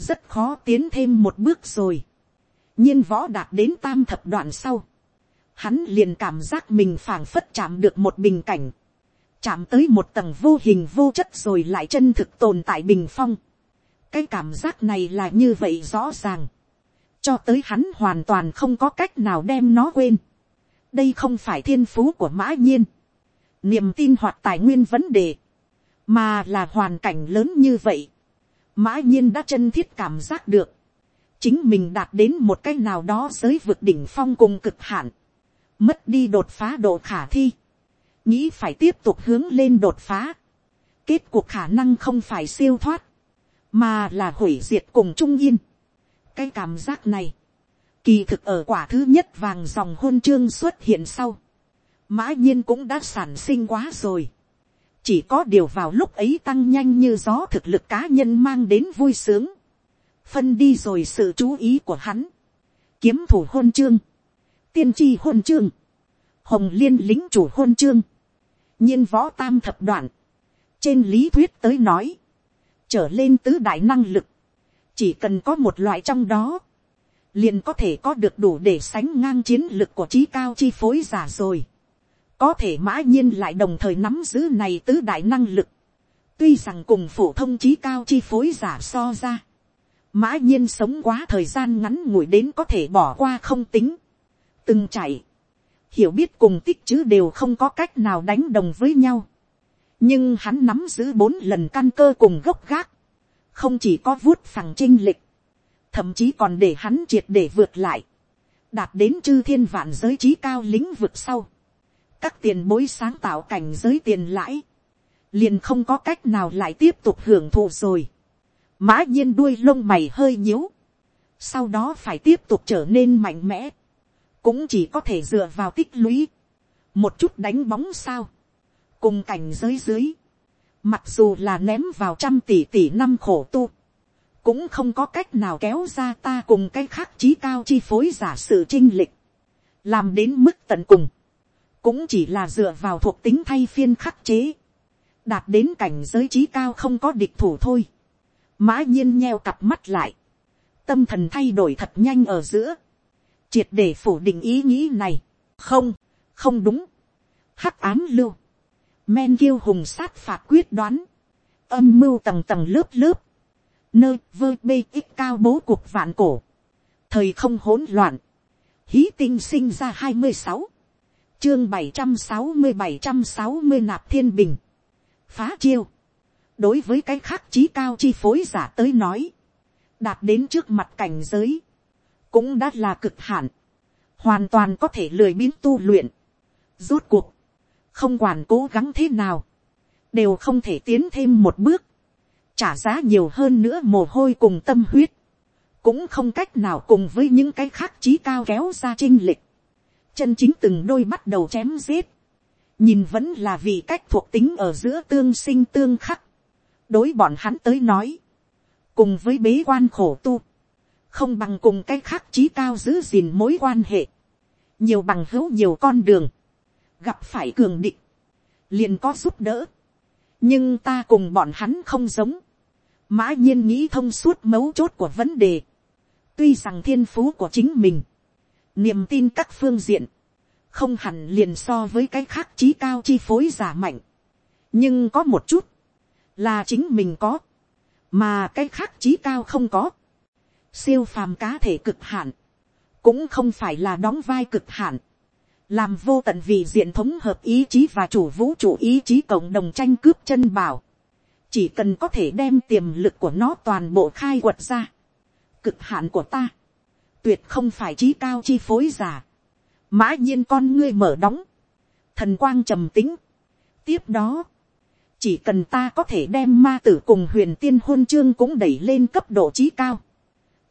rất khó tiến thêm một bước rồi. nhiên võ đạt đến tam thập đoạn sau. hắn liền cảm giác mình phảng phất chạm được một bình cảnh. chạm tới một tầng vô hình vô chất rồi lại chân thực tồn tại bình phong. cái cảm giác này là như vậy rõ ràng. cho tới hắn hoàn toàn không có cách nào đem nó quên. đây không phải thiên phú của mã nhiên. niềm tin hoặc tài nguyên vấn đề. mà là hoàn cảnh lớn như vậy mã nhiên đã chân thiết cảm giác được, chính mình đạt đến một cái nào đó giới vực đỉnh phong cùng cực hạn, mất đi đột phá độ khả thi, nghĩ phải tiếp tục hướng lên đột phá, kết cuộc khả năng không phải siêu thoát, mà là hủy diệt cùng trung yên. cái cảm giác này, kỳ thực ở quả thứ nhất vàng dòng hôn chương xuất hiện sau, mã nhiên cũng đã sản sinh quá rồi chỉ có điều vào lúc ấy tăng nhanh như gió thực lực cá nhân mang đến vui sướng, phân đi rồi sự chú ý của hắn, kiếm thủ hôn chương, tiên tri hôn chương, hồng liên lính chủ hôn chương, nhiên võ tam thập đoạn, trên lý thuyết tới nói, trở lên tứ đại năng lực, chỉ cần có một loại trong đó, liền có thể có được đủ để sánh ngang chiến lực của trí cao chi phối giả rồi có thể mã nhiên lại đồng thời nắm giữ này tứ đại năng lực, tuy rằng cùng phổ thông trí cao chi phối giả so ra, mã nhiên sống quá thời gian ngắn ngủi đến có thể bỏ qua không tính, từng chạy, hiểu biết cùng tích chứ đều không có cách nào đánh đồng với nhau, nhưng hắn nắm giữ bốn lần căn cơ cùng gốc gác, không chỉ có vuốt phẳng chinh lịch, thậm chí còn để hắn triệt để vượt lại, đạt đến chư thiên vạn giới trí cao lĩnh vực sau, các tiền bối sáng tạo cảnh giới tiền lãi, liền không có cách nào lại tiếp tục hưởng thụ rồi. mã nhiên đuôi lông mày hơi nhíu, sau đó phải tiếp tục trở nên mạnh mẽ, cũng chỉ có thể dựa vào tích lũy, một chút đánh bóng sao, cùng cảnh giới dưới, mặc dù là ném vào trăm tỷ tỷ năm khổ tu, cũng không có cách nào kéo ra ta cùng cái khác trí cao chi phối giả sự trinh lịch, làm đến mức tận cùng, cũng chỉ là dựa vào thuộc tính thay phiên khắc chế, đạt đến cảnh giới trí cao không có địch thủ thôi, mã nhiên nheo cặp mắt lại, tâm thần thay đổi thật nhanh ở giữa, triệt để phủ định ý nghĩ này, không, không đúng, hắc ám lưu, men kiêu hùng sát phạt quyết đoán, âm mưu tầng tầng lớp lớp, nơi vơ bê ít cao bố cuộc vạn cổ, thời không hỗn loạn, hí tinh sinh ra hai mươi sáu, chương bảy trăm sáu mươi bảy trăm sáu mươi nạp thiên bình, phá chiêu, đối với cái khác trí cao chi phối giả tới nói, đạt đến trước mặt cảnh giới, cũng đã là cực hạn, hoàn toàn có thể lười biếng tu luyện, rốt cuộc, không quản cố gắng thế nào, đều không thể tiến thêm một bước, trả giá nhiều hơn nữa mồ hôi cùng tâm huyết, cũng không cách nào cùng với những cái khác trí cao kéo ra chinh lịch, chân chính từng đôi bắt đầu chém giết, nhìn vẫn là vì cách thuộc tính ở giữa tương sinh tương khắc, đối bọn hắn tới nói, cùng với bế quan khổ tu, không bằng cùng cái khác trí cao giữ gìn mối quan hệ, nhiều bằng hữu nhiều con đường, gặp phải cường địch, liền có giúp đỡ, nhưng ta cùng bọn hắn không giống, mã nhiên nghĩ thông suốt mấu chốt của vấn đề, tuy rằng thiên phú của chính mình, niềm tin các phương diện, không hẳn liền so với cái khác trí cao chi phối giả mạnh, nhưng có một chút, là chính mình có, mà cái khác trí cao không có, siêu phàm cá thể cực hạn, cũng không phải là đóng vai cực hạn, làm vô tận vì diện thống hợp ý chí và chủ vũ trụ ý chí cộng đồng tranh cướp chân bảo, chỉ cần có thể đem tiềm lực của nó toàn bộ khai quật ra, cực hạn của ta, tuyệt không phải trí cao chi phối giả, mã nhiên con ngươi mở đóng, thần quang trầm tính, tiếp đó, chỉ cần ta có thể đem ma tử cùng huyền tiên hôn chương cũng đẩy lên cấp độ trí cao.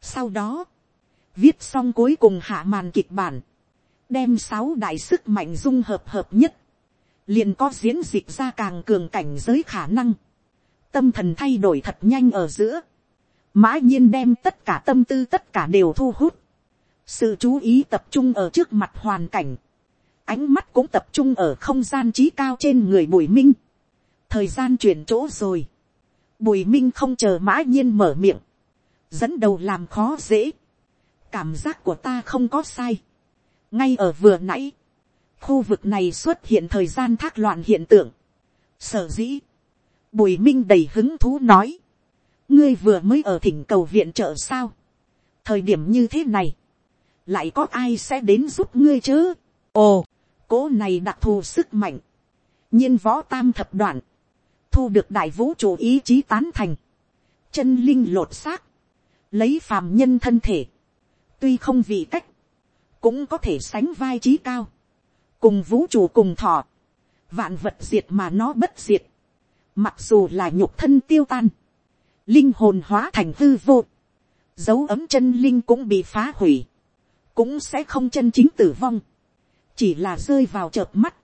Sau đó, viết xong cuối cùng hạ màn kịch bản, đem sáu đại sức mạnh dung hợp hợp nhất, liền có diễn dịch ra càng cường cảnh giới khả năng, tâm thần thay đổi thật nhanh ở giữa, mã nhiên đem tất cả tâm tư tất cả đều thu hút, sự chú ý tập trung ở trước mặt hoàn cảnh, ánh mắt cũng tập trung ở không gian trí cao trên người bùi minh, thời gian chuyển chỗ rồi, bùi minh không chờ mã nhiên mở miệng, dẫn đầu làm khó dễ, cảm giác của ta không có sai, ngay ở vừa nãy, khu vực này xuất hiện thời gian thác loạn hiện tượng, sở dĩ, bùi minh đầy hứng thú nói, ngươi vừa mới ở thỉnh cầu viện trợ sao, thời điểm như thế này, lại có ai sẽ đến giúp ngươi chứ, ồ, cố này đặc thù sức mạnh, nhiên võ tam thập đoạn, thu được đại vũ trụ ý chí tán thành, chân linh lột xác, lấy phàm nhân thân thể, tuy không vị cách, cũng có thể sánh vai trí cao, cùng vũ trụ cùng thọ, vạn vật diệt mà nó bất diệt, mặc dù là nhục thân tiêu tan, linh hồn hóa thành hư vô, dấu ấm chân linh cũng bị phá hủy, cũng sẽ không chân chính tử vong, chỉ là rơi vào chợp mắt,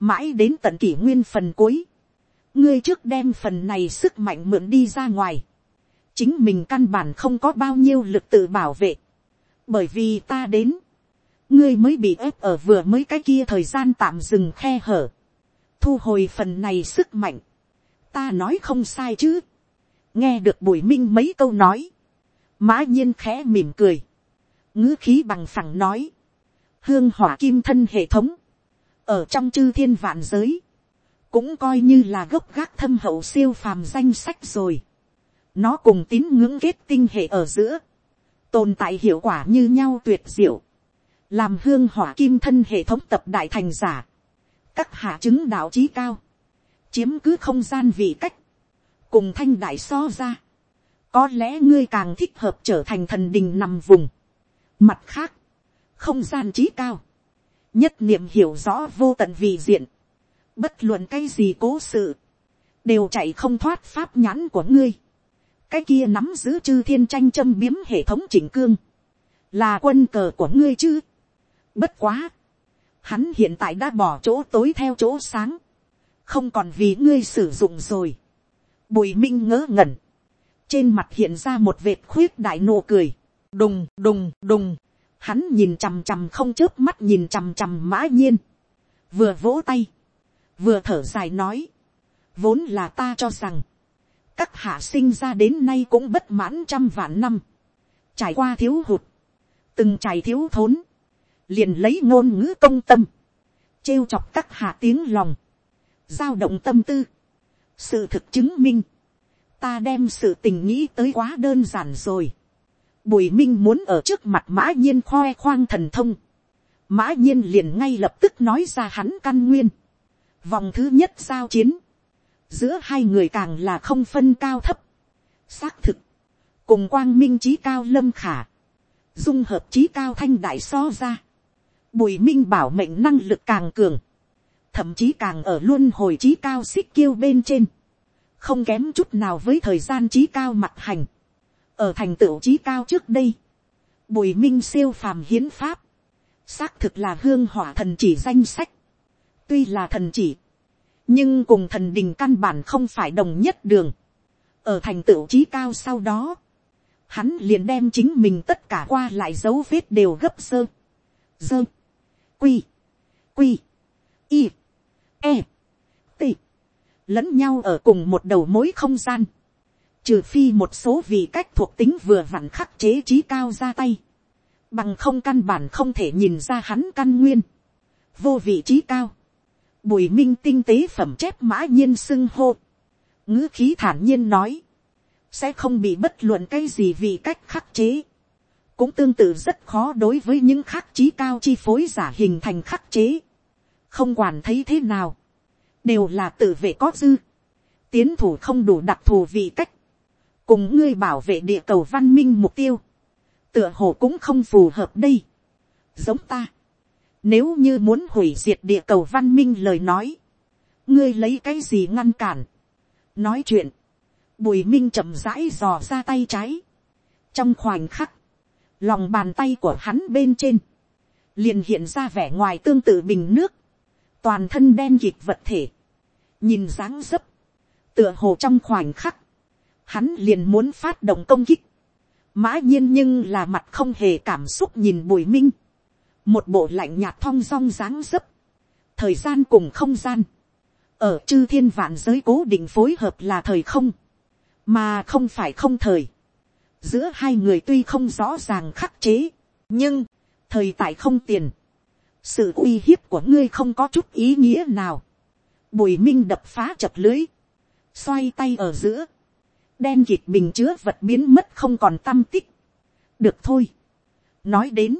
mãi đến tận kỷ nguyên phần cuối, ngươi trước đem phần này sức mạnh mượn đi ra ngoài, chính mình căn bản không có bao nhiêu lực tự bảo vệ, bởi vì ta đến, ngươi mới bị ép ở vừa mới cái kia thời gian tạm dừng khe hở, thu hồi phần này sức mạnh, ta nói không sai chứ, nghe được bùi minh mấy câu nói, mã nhiên khẽ mỉm cười, ngữ khí bằng phẳng nói, hương hỏa kim thân hệ thống, ở trong chư thiên vạn giới, cũng coi như là gốc gác thâm hậu siêu phàm danh sách rồi. nó cùng tín ngưỡng kết tinh hệ ở giữa, tồn tại hiệu quả như nhau tuyệt diệu, làm hương hỏa kim thân hệ thống tập đại thành giả, các hạ chứng đạo trí cao, chiếm cứ không gian vị cách, cùng thanh đại so ra, có lẽ ngươi càng thích hợp trở thành thần đình nằm vùng. Mặt khác, không gian trí cao, nhất niệm hiểu rõ vô tận vị diện, bất luận cái gì cố sự, đều chạy không thoát pháp nhãn của ngươi. cái kia nắm giữ chư thiên tranh châm biếm hệ thống chỉnh cương, là quân cờ của ngươi chứ. bất quá, hắn hiện tại đã bỏ chỗ tối theo chỗ sáng, không còn vì ngươi sử dụng rồi. bùi minh ngớ ngẩn, trên mặt hiện ra một vệt khuyết đại nụ cười, đùng đùng đùng, hắn nhìn chằm chằm không chớp mắt nhìn chằm chằm mã nhiên, vừa vỗ tay, vừa thở dài nói, vốn là ta cho rằng, các hạ sinh ra đến nay cũng bất mãn trăm vạn năm, trải qua thiếu hụt, từng trải thiếu thốn, liền lấy ngôn ngữ công tâm, trêu chọc các hạ tiếng lòng, giao động tâm tư, sự thực chứng minh, ta đem sự tình nghĩ tới quá đơn giản rồi. Bùi minh muốn ở trước mặt mã nhiên khoe khoang thần thông. Mã nhiên liền ngay lập tức nói ra hắn căn nguyên. Vòng thứ nhất giao chiến. Giữa hai người càng là không phân cao thấp. Xác thực. Cùng quang minh trí cao lâm khả. Dung hợp trí cao thanh đại so ra. Bùi minh bảo mệnh năng lực càng cường. Thậm chí càng ở luôn hồi trí cao xích kiêu bên trên không kém chút nào với thời gian trí cao mặt hành, ở thành tựu trí cao trước đây, bùi minh siêu phàm hiến pháp, xác thực là hương hỏa thần chỉ danh sách, tuy là thần chỉ, nhưng cùng thần đình căn bản không phải đồng nhất đường, ở thành tựu trí cao sau đó, hắn liền đem chính mình tất cả qua lại dấu vết đều gấp sơ, dơ, quy, quy, y, e, t, lẫn nhau ở cùng một đầu mối không gian, trừ phi một số vị cách thuộc tính vừa vặn khắc chế trí cao ra tay, bằng không căn bản không thể nhìn ra hắn căn nguyên, vô vị trí cao, bùi minh tinh tế phẩm chép mã nhiên xưng hô, ngữ khí thản nhiên nói, sẽ không bị bất luận cái gì vì cách khắc chế, cũng tương tự rất khó đối với những khắc trí cao chi phối giả hình thành khắc chế, không quản thấy thế nào, đều là tự vệ có dư, tiến thủ không đủ đặc thù vị cách, cùng ngươi bảo vệ địa cầu văn minh mục tiêu, tựa hồ cũng không phù hợp đây. giống ta, nếu như muốn hủy diệt địa cầu văn minh lời nói, ngươi lấy cái gì ngăn cản, nói chuyện, bùi minh chậm rãi dò ra tay trái, trong khoảnh khắc, lòng bàn tay của hắn bên trên, liền hiện ra vẻ ngoài tương tự bình nước, toàn thân đen kịt vật thể, nhìn dáng dấp, tựa hồ trong khoảnh khắc, hắn liền muốn phát động công kích, mã nhiên nhưng là mặt không hề cảm xúc nhìn bùi minh, một bộ lạnh nhạt thong dong dáng dấp, thời gian cùng không gian, ở chư thiên vạn giới cố định phối hợp là thời không, mà không phải không thời, giữa hai người tuy không rõ ràng khắc chế, nhưng, thời tại không tiền, sự uy hiếp của ngươi không có chút ý nghĩa nào, bùi minh đập phá chập lưới, xoay tay ở giữa, đen kịt bình chứa vật biến mất không còn tâm tích. được thôi. nói đến,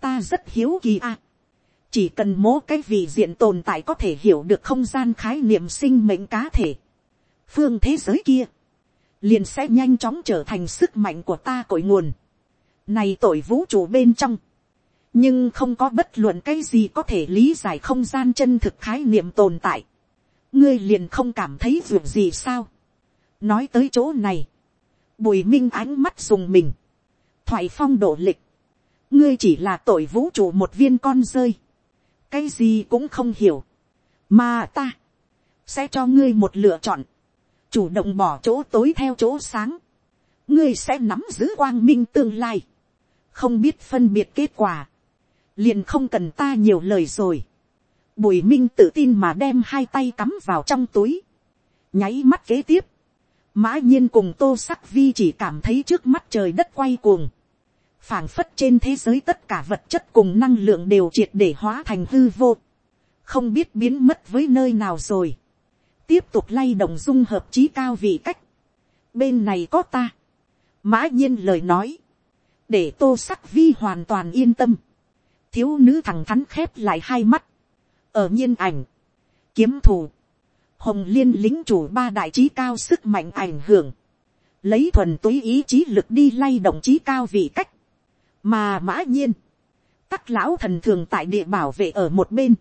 ta rất hiếu kỳ a. chỉ cần mố cái vị diện tồn tại có thể hiểu được không gian khái niệm sinh mệnh cá thể. phương thế giới kia, liền sẽ nhanh chóng trở thành sức mạnh của ta cội nguồn. này tội vũ trụ bên trong, nhưng không có bất luận cái gì có thể lý giải không gian chân thực khái niệm tồn tại ngươi liền không cảm thấy việc gì sao nói tới chỗ này, bùi minh ánh mắt dùng mình, thoại phong độ lịch, ngươi chỉ là tội vũ trụ một viên con rơi, cái gì cũng không hiểu, mà ta, sẽ cho ngươi một lựa chọn, chủ động bỏ chỗ tối theo chỗ sáng, ngươi sẽ nắm giữ quang minh tương lai, không biết phân biệt kết quả, liền không cần ta nhiều lời rồi. Bùi Minh tự tin mà đem hai tay cắm vào trong túi. Nháy mắt kế tiếp. Mã nhiên cùng tô sắc vi chỉ cảm thấy trước mắt trời đất quay cuồng. phảng phất trên thế giới tất cả vật chất cùng năng lượng đều triệt để hóa thành hư vô. không biết biến mất với nơi nào rồi, tiếp tục lay động dung hợp trí cao vị cách, bên này có ta, mã nhiên lời nói, để tô sắc vi hoàn toàn yên tâm, thiếu nữ thẳng thắn khép lại hai mắt, ở nhiên ảnh, kiếm thù, hồng liên lính chủ ba đại trí cao sức mạnh ảnh hưởng, lấy thuần túy ý chí lực đi lay động trí cao vị cách, mà mã nhiên, các lão thần thường tại địa bảo vệ ở một bên,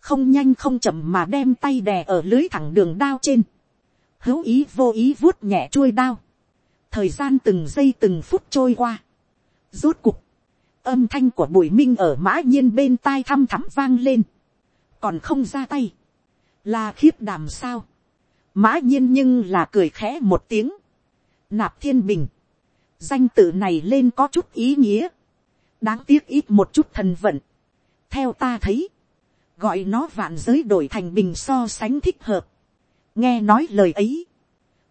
không nhanh không chậm mà đem tay đè ở lưới thẳng đường đao trên, hữu ý vô ý vuốt nhẹ chuôi đao, thời gian từng giây từng phút trôi qua, rốt cục, âm thanh của bùi minh ở mã nhiên bên tai thăm thắm vang lên, còn không ra tay, là khiếp đàm sao, mã nhiên nhưng là cười khẽ một tiếng, nạp thiên bình, danh tự này lên có chút ý nghĩa, đáng tiếc ít một chút thần vận, theo ta thấy, gọi nó vạn giới đổi thành bình so sánh thích hợp, nghe nói lời ấy,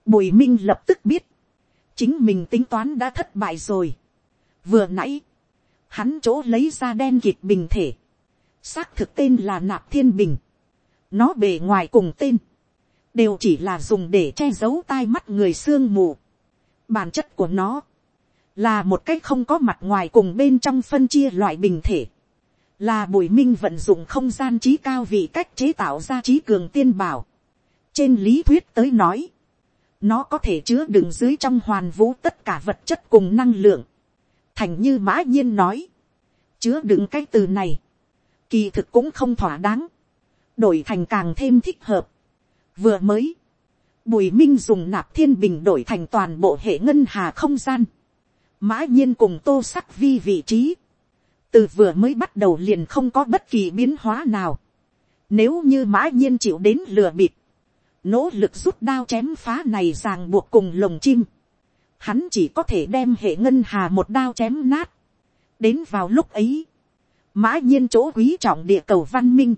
bùi minh lập tức biết, chính mình tính toán đã thất bại rồi, vừa nãy, hắn chỗ lấy ra đen kịt bình thể, xác thực tên là nạp thiên bình, nó bề ngoài cùng tên, đều chỉ là dùng để che giấu tai mắt người sương mù. Bản chất của nó, là một cái không có mặt ngoài cùng bên trong phân chia loại bình thể, là bùi minh vận dụng không gian trí cao vì cách chế tạo ra trí cường tiên bảo. trên lý thuyết tới nói, nó có thể chứa đựng dưới trong hoàn vũ tất cả vật chất cùng năng lượng, thành như mã nhiên nói, chứa đựng cái từ này, kỳ thực cũng không thỏa đáng, đổi thành càng thêm thích hợp. vừa mới, bùi minh dùng nạp thiên bình đổi thành toàn bộ hệ ngân hà không gian, mã nhiên cùng tô sắc vi vị trí, từ vừa mới bắt đầu liền không có bất kỳ biến hóa nào. Nếu như mã nhiên chịu đến lừa bịp, nỗ lực rút đao chém phá này ràng buộc cùng lồng chim, hắn chỉ có thể đem hệ ngân hà một đao chém nát. đến vào lúc ấy, mã nhiên chỗ quý trọng địa cầu văn minh,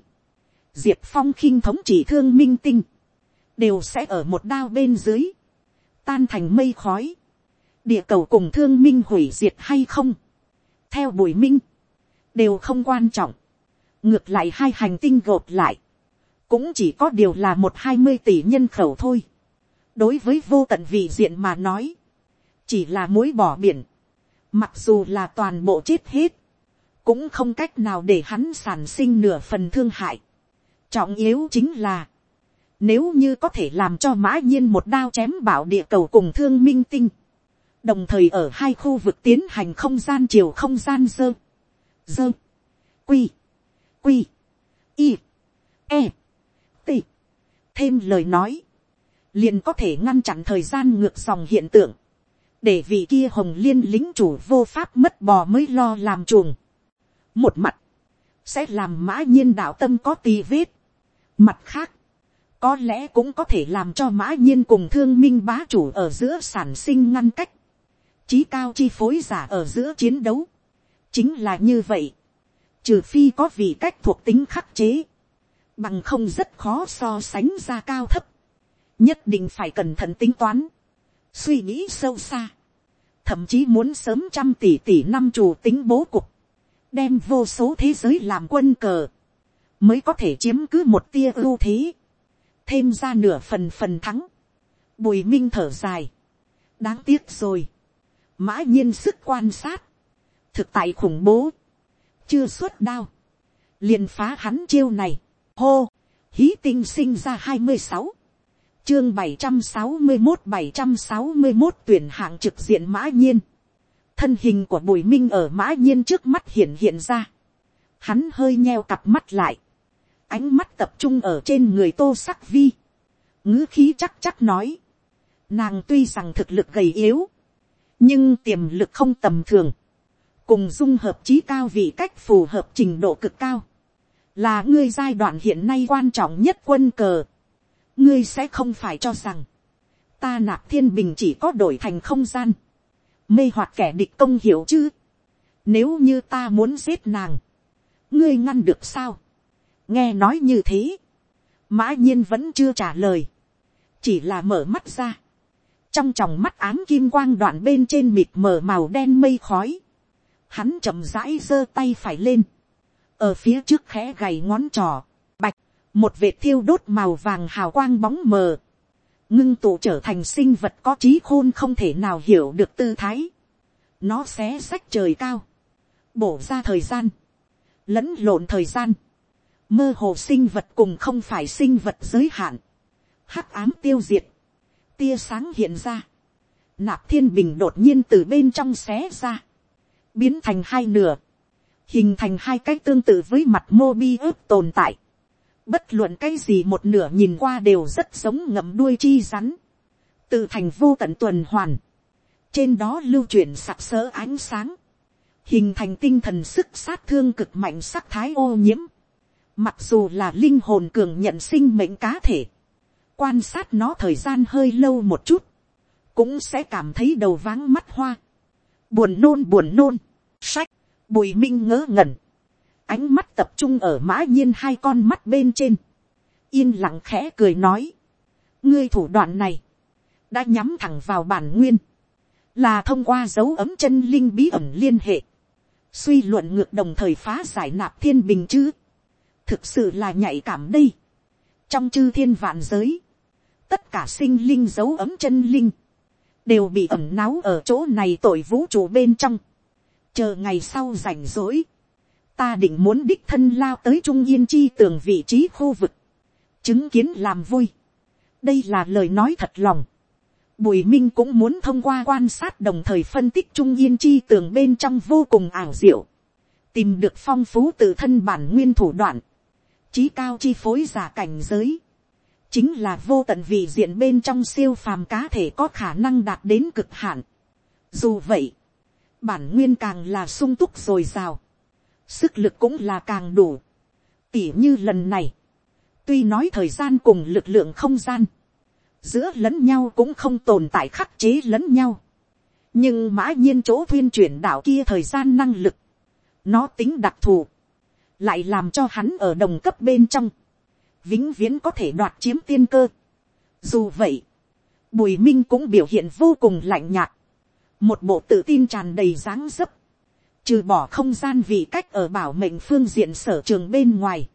diệp phong khinh thống chỉ thương minh tinh, đều sẽ ở một đao bên dưới, tan thành mây khói, địa cầu cùng thương minh hủy diệt hay không, theo bùi minh, đều không quan trọng, ngược lại hai hành tinh gộp lại, cũng chỉ có điều là một hai mươi tỷ nhân khẩu thôi, đối với vô tận vị diện mà nói, chỉ là mối bỏ biển, mặc dù là toàn bộ chết hết, cũng không cách nào để hắn sản sinh nửa phần thương hại. Trọng yếu chính là, nếu như có thể làm cho mã nhiên một đao chém bảo địa cầu cùng thương minh tinh, đồng thời ở hai khu vực tiến hành không gian chiều không gian dơ, dơ, quy, quy, y, e, t, thêm lời nói, liền có thể ngăn chặn thời gian ngược dòng hiện tượng, để vị kia hồng liên lính chủ vô pháp mất bò mới lo làm chuồng. một mặt, sẽ làm mã nhiên đạo tâm có tì vết mặt khác, có lẽ cũng có thể làm cho mã nhiên cùng thương minh bá chủ ở giữa sản sinh ngăn cách, chí cao chi phối giả ở giữa chiến đấu, chính là như vậy, trừ phi có vị cách thuộc tính khắc chế, bằng không rất khó so sánh ra cao thấp, nhất định phải cẩn thận tính toán, suy nghĩ sâu xa, thậm chí muốn sớm trăm tỷ tỷ năm chủ tính bố cục, đem vô số thế giới làm quân cờ, mới có thể chiếm cứ một tia ưu thế, thêm ra nửa phần phần thắng, bùi minh thở dài, đáng tiếc rồi, mã nhiên sức quan sát, thực tại khủng bố, chưa xuất đao, liền phá hắn chiêu này, hô, hí tinh sinh ra hai mươi sáu, chương bảy trăm sáu mươi một bảy trăm sáu mươi một tuyển hạng trực diện mã nhiên, thân hình của bùi minh ở mã nhiên trước mắt hiện hiện ra, hắn hơi nheo cặp mắt lại, ánh mắt tập trung ở trên người tô sắc vi, ngữ khí chắc chắc nói, nàng tuy rằng thực lực gầy yếu, nhưng tiềm lực không tầm thường, cùng dung hợp trí cao vì cách phù hợp trình độ cực cao, là ngươi giai đoạn hiện nay quan trọng nhất quân cờ. ngươi sẽ không phải cho rằng, ta nạp thiên bình chỉ có đổi thành không gian, mê hoặc kẻ địch công hiểu chứ. nếu như ta muốn giết nàng, ngươi ngăn được sao nghe nói như thế, mã nhiên vẫn chưa trả lời, chỉ là mở mắt ra, trong tròng mắt ám kim quang đoạn bên trên mịt mờ màu đen mây khói, hắn chậm rãi giơ tay phải lên, ở phía trước khẽ gầy ngón trò, một vệt thiêu đốt màu vàng hào quang bóng mờ, ngưng tụ trở thành sinh vật có trí khôn không thể nào hiểu được tư thái, nó xé sách trời cao, bổ ra thời gian, lẫn lộn thời gian, mơ hồ sinh vật cùng không phải sinh vật giới hạn, hắc ám tiêu diệt, tia sáng hiện ra, nạp thiên bình đột nhiên từ bên trong xé ra, biến thành hai nửa, hình thành hai cái tương tự với mặt mô bi ướp tồn tại, bất luận cái gì một nửa nhìn qua đều rất giống ngậm đuôi chi rắn, tự thành vô tận tuần hoàn, trên đó lưu chuyển sặc sỡ ánh sáng, hình thành tinh thần sức sát thương cực mạnh sắc thái ô nhiễm, mặc dù là linh hồn cường nhận sinh mệnh cá thể, quan sát nó thời gian hơi lâu một chút, cũng sẽ cảm thấy đầu váng mắt hoa, buồn nôn buồn nôn, sách, bùi minh ngớ ngẩn, ánh mắt tập trung ở mã nhiên hai con mắt bên trên, yên lặng khẽ cười nói, ngươi thủ đoạn này, đã nhắm thẳng vào bản nguyên, là thông qua dấu ấm chân linh bí ẩn liên hệ, suy luận ngược đồng thời phá giải nạp thiên bình chứ, thực sự là nhạy cảm đây, trong chư thiên vạn giới, tất cả sinh linh dấu ấm chân linh, đều bị ẩm náu ở chỗ này tội vũ trụ bên trong, chờ ngày sau rảnh rỗi, ta định muốn đích thân lao tới trung yên chi tường vị trí khu vực, chứng kiến làm vui. đây là lời nói thật lòng. Bùi minh cũng muốn thông qua quan sát đồng thời phân tích trung yên chi tường bên trong vô cùng ảo diệu, tìm được phong phú tự thân bản nguyên thủ đoạn, trí cao chi phối giả cảnh giới, chính là vô tận vị diện bên trong siêu phàm cá thể có khả năng đạt đến cực hạn. Dù vậy, bản nguyên càng là sung túc dồi dào, sức lực cũng là càng đủ. Tỉ như lần này, tuy nói thời gian cùng lực lượng không gian, giữa lẫn nhau cũng không tồn tại khắc chế lẫn nhau. nhưng mã nhiên chỗ thuyên chuyển đạo kia thời gian năng lực, nó tính đặc thù, lại làm cho hắn ở đồng cấp bên trong, vĩnh viễn có thể đoạt chiếm tiên cơ. Dù vậy, bùi minh cũng biểu hiện vô cùng lạnh nhạt, một bộ tự tin tràn đầy dáng dấp, trừ bỏ không gian vị cách ở bảo mệnh phương diện sở trường bên ngoài,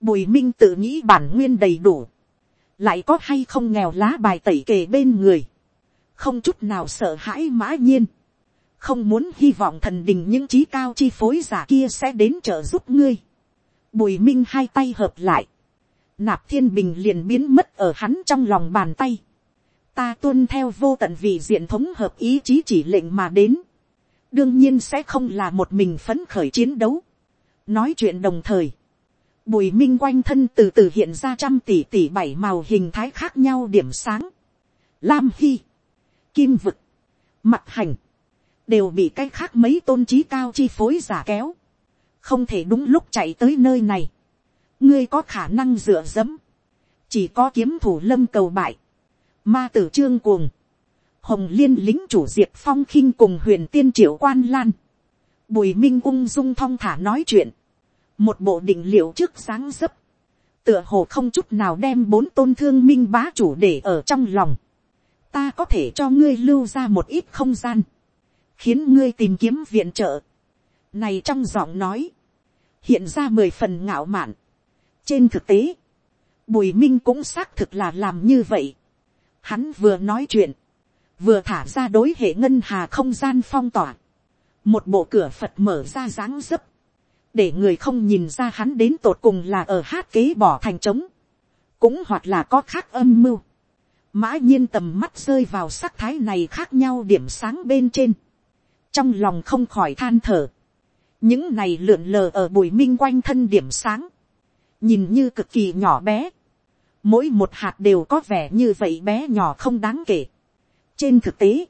bùi minh tự nghĩ bản nguyên đầy đủ, lại có hay không nghèo lá bài tẩy kề bên người, không chút nào sợ hãi mã nhiên, không muốn hy vọng thần đình những trí cao chi phối giả kia sẽ đến trợ giúp ngươi. Bùi minh hai tay hợp lại, nạp thiên bình liền biến mất ở hắn trong lòng bàn tay. ta tuân theo vô tận vị diện thống hợp ý chí chỉ lệnh mà đến. đương nhiên sẽ không là một mình phấn khởi chiến đấu. nói chuyện đồng thời, bùi minh quanh thân từ từ hiện ra trăm tỷ tỷ bảy màu hình thái khác nhau điểm sáng. lam hy, kim vực, mặt hành, đều bị cái khác mấy tôn trí cao chi phối giả kéo. không thể đúng lúc chạy tới nơi này. Ngươi có khả năng dựa dẫm, chỉ có kiếm thủ lâm cầu bại, ma tử trương cuồng, hồng liên lính chủ diệp phong khinh cùng huyền tiên triệu quan lan, bùi minh ung dung thong thả nói chuyện, một bộ định liệu trước sáng dấp, tựa hồ không chút nào đem bốn tôn thương minh bá chủ để ở trong lòng, ta có thể cho ngươi lưu ra một ít không gian, khiến ngươi tìm kiếm viện trợ. này trong giọng nói, hiện ra mười phần ngạo mạn, trên thực tế, bùi minh cũng xác thực là làm như vậy. Hắn vừa nói chuyện, vừa thả ra đối hệ ngân hà không gian phong tỏa. Một bộ cửa Phật mở ra dáng dấp, để người không nhìn ra hắn đến tột cùng là ở hát kế bỏ thành trống, cũng hoặc là có khác âm mưu. Mã nhiên tầm mắt rơi vào sắc thái này khác nhau điểm sáng bên trên. Trong lòng không khỏi than thở. Những này lượn lờ ở bùi minh quanh thân điểm sáng nhìn như cực kỳ nhỏ bé, mỗi một hạt đều có vẻ như vậy bé nhỏ không đáng kể. trên thực tế,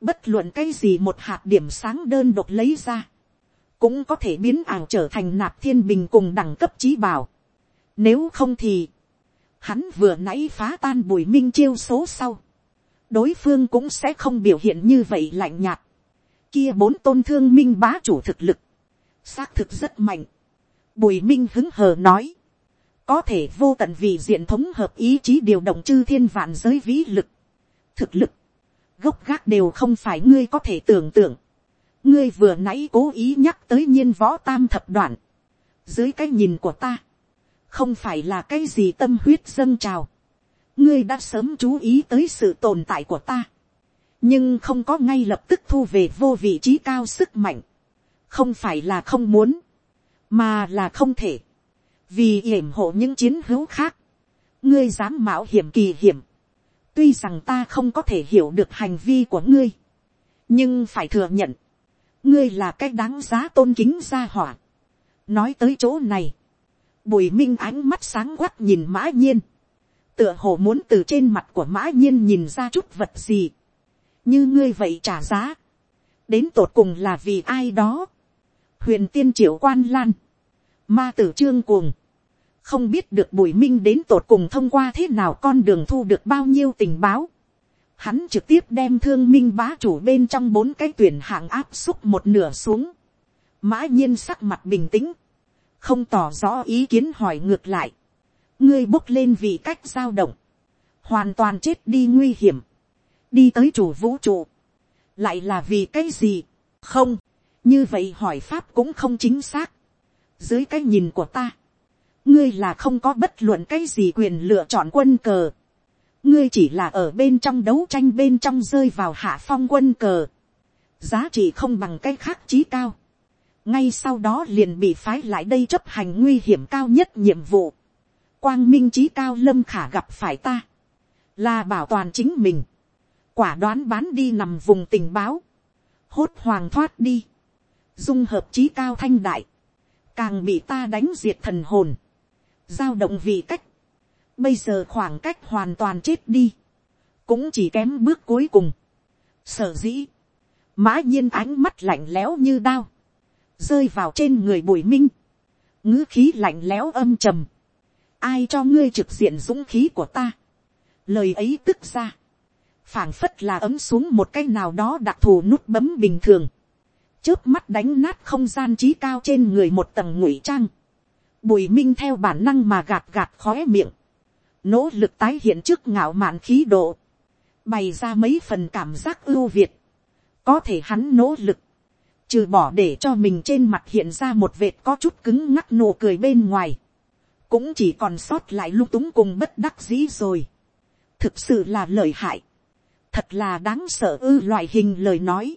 bất luận cái gì một hạt điểm sáng đơn độc lấy ra, cũng có thể biến ảo trở thành nạp thiên bình cùng đẳng cấp trí bảo. Nếu không thì, hắn vừa nãy phá tan bùi minh chiêu số sau, đối phương cũng sẽ không biểu hiện như vậy lạnh nhạt. Kia bốn tôn thương minh bá chủ thực lực, xác thực rất mạnh. Bùi minh hứng hờ nói, có thể vô tận vì diện thống hợp ý chí điều động chư thiên vạn giới vĩ lực, thực lực, gốc gác đều không phải ngươi có thể tưởng tượng. ngươi vừa nãy cố ý nhắc tới nhiên võ tam thập đoạn, dưới cái nhìn của ta, không phải là cái gì tâm huyết dâng trào, ngươi đã sớm chú ý tới sự tồn tại của ta, nhưng không có ngay lập tức thu về vô vị trí cao sức mạnh, không phải là không muốn, mà là không thể, vì yểm hộ những chiến hữu khác, ngươi dám mạo hiểm kỳ hiểm, tuy rằng ta không có thể hiểu được hành vi của ngươi, nhưng phải thừa nhận, ngươi là cái đáng giá tôn kính gia hỏa. nói tới chỗ này, bùi minh ánh mắt sáng quắc nhìn mã nhiên, tựa hồ muốn từ trên mặt của mã nhiên nhìn ra chút vật gì, như ngươi vậy trả giá, đến tột cùng là vì ai đó, huyền tiên triệu quan lan, ma tử trương cuồng, không biết được bùi minh đến tột cùng thông qua thế nào con đường thu được bao nhiêu tình báo, hắn trực tiếp đem thương minh bá chủ bên trong bốn cái tuyển hạng áp xúc một nửa xuống, mã nhiên sắc mặt bình tĩnh, không tỏ rõ ý kiến hỏi ngược lại, ngươi bốc lên vì cách giao động, hoàn toàn chết đi nguy hiểm, đi tới chủ vũ trụ, lại là vì cái gì, không, như vậy hỏi pháp cũng không chính xác, dưới cái nhìn của ta, ngươi là không có bất luận cái gì quyền lựa chọn quân cờ, ngươi chỉ là ở bên trong đấu tranh bên trong rơi vào hạ phong quân cờ, giá trị không bằng cái khác trí cao, ngay sau đó liền bị phái lại đây chấp hành nguy hiểm cao nhất nhiệm vụ, quang minh trí cao lâm khả gặp phải ta, là bảo toàn chính mình, quả đoán bán đi nằm vùng tình báo, hốt hoàng thoát đi, dung hợp trí cao thanh đại, càng bị ta đánh diệt thần hồn, giao động vì cách, bây giờ khoảng cách hoàn toàn chết đi, cũng chỉ kém bước cuối cùng. Sở dĩ, mã nhiên ánh mắt lạnh lẽo như đao, rơi vào trên người bùi minh, ngữ khí lạnh lẽo âm trầm, ai cho ngươi trực diện dũng khí của ta, lời ấy tức ra, phảng phất là ấm xuống một cái nào đó đặc thù nút bấm bình thường, trước mắt đánh nát không gian trí cao trên người một tầng ngụy trang, bùi minh theo bản năng mà gạt gạt khóe miệng, nỗ lực tái hiện trước ngạo mạn khí độ, bày ra mấy phần cảm giác ưu việt, có thể hắn nỗ lực, trừ bỏ để cho mình trên mặt hiện ra một vệt có chút cứng ngắc nụ cười bên ngoài, cũng chỉ còn sót lại lung túng cùng bất đắc dĩ rồi. thực sự là lời hại, thật là đáng sợ ư loại hình lời nói,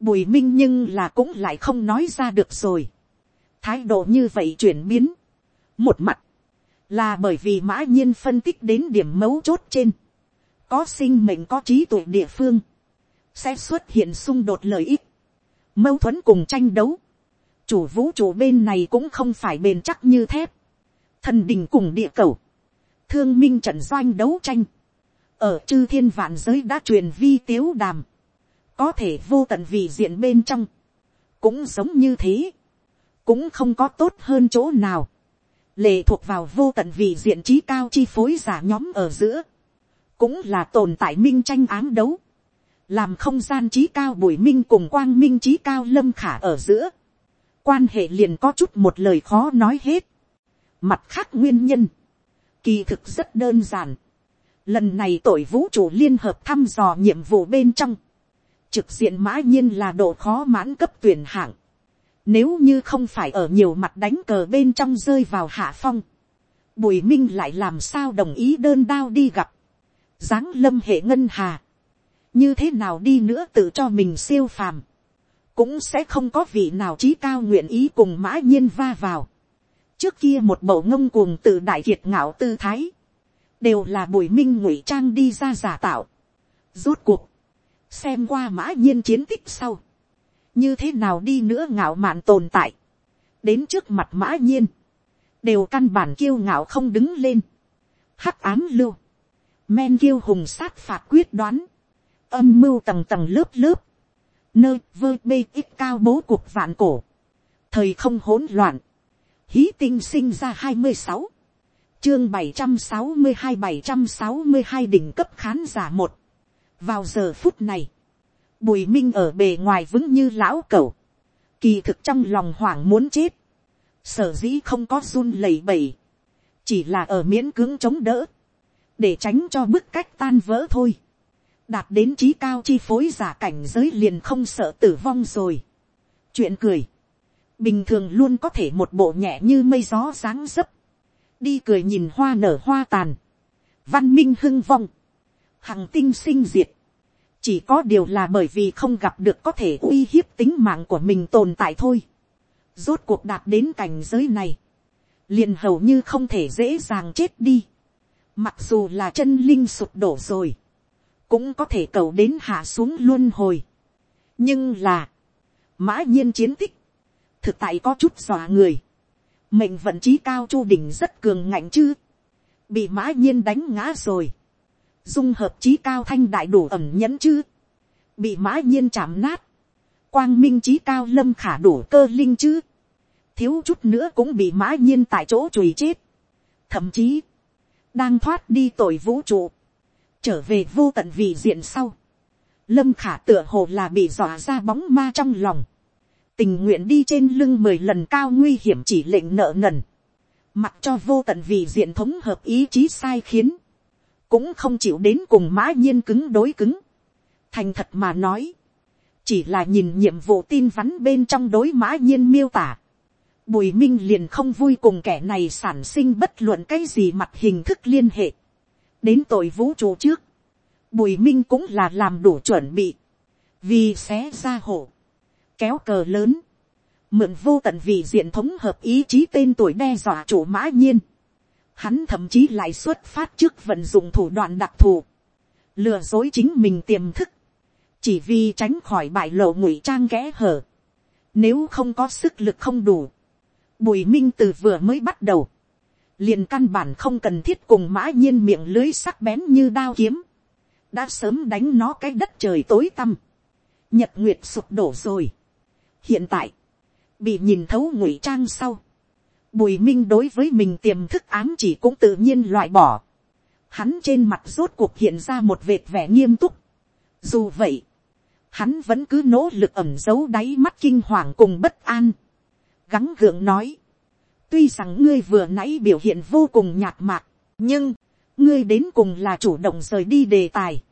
bùi minh nhưng là cũng lại không nói ra được rồi. thái độ như vậy chuyển biến, một mặt, là bởi vì mã nhiên phân tích đến điểm mấu chốt trên, có sinh mệnh có trí tuệ địa phương, sẽ xuất hiện xung đột lợi ích, mâu thuẫn cùng tranh đấu, chủ vũ trụ bên này cũng không phải bền chắc như thép, thần đình cùng địa cầu, thương minh trận doanh đấu tranh, ở chư thiên vạn giới đã truyền vi tiếu đàm, có thể vô tận vì diện bên trong, cũng giống như thế, cũng không có tốt hơn chỗ nào, lệ thuộc vào vô tận vì diện trí cao chi phối giả nhóm ở giữa, cũng là tồn tại minh tranh ám đấu, làm không gian trí cao bùi minh cùng quang minh trí cao lâm khả ở giữa, quan hệ liền có chút một lời khó nói hết, mặt khác nguyên nhân, kỳ thực rất đơn giản, lần này tội vũ trụ liên hợp thăm dò nhiệm vụ bên trong, trực diện mã nhiên là độ khó mãn cấp tuyển hạng, nếu như không phải ở nhiều mặt đánh cờ bên trong rơi vào hạ phong. Bùi Minh lại làm sao đồng ý đơn đao đi gặp. Giáng lâm hệ ngân hà. Như thế nào đi nữa tự cho mình siêu phàm. Cũng sẽ không có vị nào trí cao nguyện ý cùng mã nhiên va vào. Trước kia một bầu ngông cuồng tự đại kiệt ngạo tư thái. Đều là bùi minh ngụy trang đi ra giả tạo. Rốt cuộc. Xem qua mã nhiên chiến tích sau như thế nào đi nữa ngạo mạn tồn tại, đến trước mặt mã nhiên, đều căn bản kiêu ngạo không đứng lên, hắc ám lưu, men kiêu hùng sát phạt quyết đoán, âm mưu tầng tầng lớp lớp, nơi vơ bê ít cao bố cuộc vạn cổ, thời không hỗn loạn, hí tinh sinh ra hai mươi sáu, chương bảy trăm sáu mươi hai bảy trăm sáu mươi hai đỉnh cấp khán giả một, vào giờ phút này, Bùi Minh ở bề ngoài vững như lão cẩu. Kỳ thực trong lòng hoảng muốn chết. Sở dĩ không có run lẩy bẩy. Chỉ là ở miễn cưỡng chống đỡ. Để tránh cho bức cách tan vỡ thôi. Đạt đến trí cao chi phối giả cảnh giới liền không sợ tử vong rồi. Chuyện cười. Bình thường luôn có thể một bộ nhẹ như mây gió dáng dấp đi cười nhìn hoa nở hoa tàn, văn minh hưng vong, hằng tinh sinh diệt, chỉ có điều là bởi vì không gặp được có thể uy hiếp tính mạng của mình tồn tại thôi. Rốt cuộc đạt đến cảnh giới này, liền hầu như không thể dễ dàng chết đi. Mặc dù là chân linh sụp đổ rồi, cũng có thể cầu đến hạ xuống luôn hồi. nhưng là, mã nhiên chiến tích, thực tại có chút dọa người mệnh vận trí cao chu đỉnh rất cường ngạnh chứ, bị mã nhiên đánh ngã rồi. dung hợp trí cao thanh đại đủ ẩm nhẫn chứ, bị mã nhiên chạm nát. quang minh trí cao lâm khả đủ cơ linh chứ, thiếu chút nữa cũng bị mã nhiên tại chỗ chùi chết. thậm chí, đang thoát đi tội vũ trụ, trở về vô tận vị diện sau. Lâm khả tựa hồ là bị dọa ra bóng ma trong lòng. Tình nguyện đi trên lưng mười lần cao nguy hiểm chỉ lệnh nợ nần. Mặc cho vô tận vì diện thống hợp ý chí sai khiến. Cũng không chịu đến cùng mã nhiên cứng đối cứng. Thành thật mà nói. Chỉ là nhìn nhiệm vụ tin vắn bên trong đối mã nhiên miêu tả Bùi Minh liền không vui cùng kẻ này sản sinh bất luận cái gì mặt hình thức liên hệ. Đến tội vũ trụ trước. Bùi Minh cũng là làm đủ chuẩn bị. Vì xé ra hổ. Kéo cờ lớn. Mượn vô tận vì diện thống hợp ý chí tên tuổi đe dọa chủ mã nhiên. Hắn thậm chí lại xuất phát trước vận dụng thủ đoạn đặc thù. Lừa dối chính mình tiềm thức. Chỉ vì tránh khỏi bại lộ ngụy trang kẽ hở. Nếu không có sức lực không đủ Bùi minh từ vừa mới bắt đầu. Liền căn bản không cần thiết cùng mã nhiên miệng lưới sắc bén như đao kiếm. Đã sớm đánh nó cái đất trời tối tăm. Nhật nguyệt sụp đổ rồi. Hiện tại. Bị nhìn thấu ngụy trang sau. Bùi minh đối với mình tiềm thức ám chỉ cũng tự nhiên loại bỏ. Hắn trên mặt rốt cuộc hiện ra một vệt vẻ nghiêm túc. Dù vậy. Hắn vẫn cứ nỗ lực ẩm giấu đáy mắt kinh hoàng cùng bất an gắng gượng nói, tuy rằng ngươi vừa nãy biểu hiện vô cùng nhạt mạc, nhưng, ngươi đến cùng là chủ động rời đi đề tài.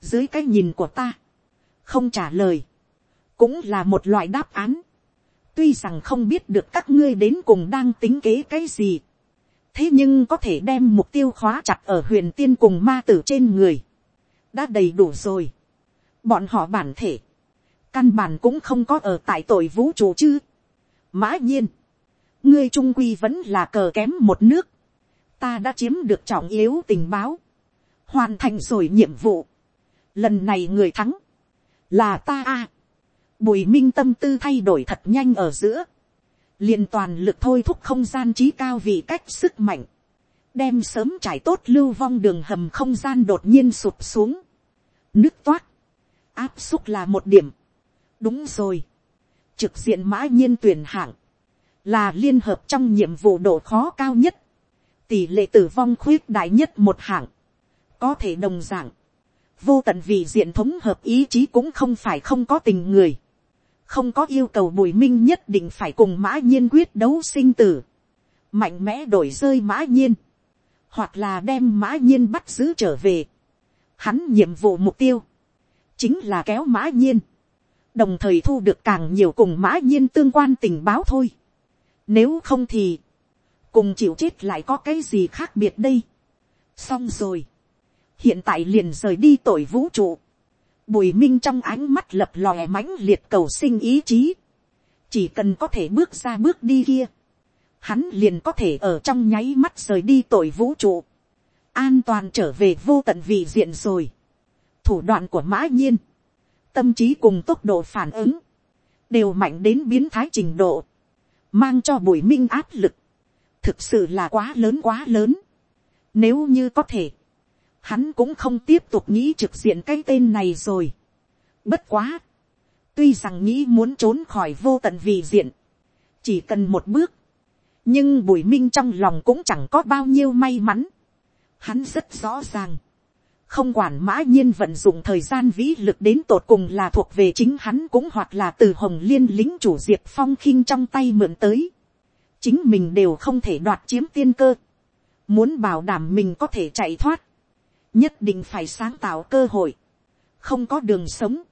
dưới cái nhìn của ta, không trả lời, cũng là một loại đáp án. tuy rằng không biết được các ngươi đến cùng đang tính kế cái gì, thế nhưng có thể đem mục tiêu khóa chặt ở huyền tiên cùng ma tử trên người, đã đầy đủ rồi. bọn họ bản thể, căn bản cũng không có ở tại tội vũ trụ chứ. mã nhiên, ngươi trung quy vẫn là cờ kém một nước, ta đã chiếm được trọng yếu tình báo, hoàn thành rồi nhiệm vụ, lần này người thắng, là ta a, bùi minh tâm tư thay đổi thật nhanh ở giữa, liền toàn lực thôi thúc không gian trí cao vì cách sức mạnh, đem sớm trải tốt lưu vong đường hầm không gian đột nhiên sụp xuống, nước toát, áp xúc là một điểm, đúng rồi, trực diện mã nhiên tuyển hạng, là liên hợp trong nhiệm vụ độ khó cao nhất, tỷ lệ tử vong khuyết đại nhất một hạng, có thể đồng d ạ n g vô tận vì diện thống hợp ý chí cũng không phải không có tình người, không có yêu cầu bùi minh nhất định phải cùng mã nhiên quyết đấu sinh tử, mạnh mẽ đổi rơi mã nhiên, hoặc là đem mã nhiên bắt giữ trở về. Hắn nhiệm vụ mục tiêu, chính là kéo mã nhiên, đồng thời thu được càng nhiều cùng mã nhiên tương quan tình báo thôi. Nếu không thì, cùng chịu chết lại có cái gì khác biệt đây. xong rồi, hiện tại liền rời đi tội vũ trụ. Bùi minh trong ánh mắt lập lòe mãnh liệt cầu sinh ý chí. chỉ cần có thể bước ra bước đi kia, hắn liền có thể ở trong nháy mắt rời đi tội vũ trụ. an toàn trở về vô tận vị diện rồi. thủ đoạn của mã nhiên tâm trí cùng tốc độ phản ứng, đều mạnh đến biến thái trình độ, mang cho bùi minh áp lực, thực sự là quá lớn quá lớn. Nếu như có thể, hắn cũng không tiếp tục nghĩ trực diện cái tên này rồi. Bất quá, tuy rằng nghĩ muốn trốn khỏi vô tận vì diện, chỉ cần một bước, nhưng bùi minh trong lòng cũng chẳng có bao nhiêu may mắn. Hắn rất rõ ràng, không quản mã nhiên vận dụng thời gian vĩ lực đến tột cùng là thuộc về chính hắn cũng hoặc là từ hồng liên lính chủ diệp phong khinh trong tay mượn tới. chính mình đều không thể đoạt chiếm tiên cơ. muốn bảo đảm mình có thể chạy thoát nhất định phải sáng tạo cơ hội. không có đường sống.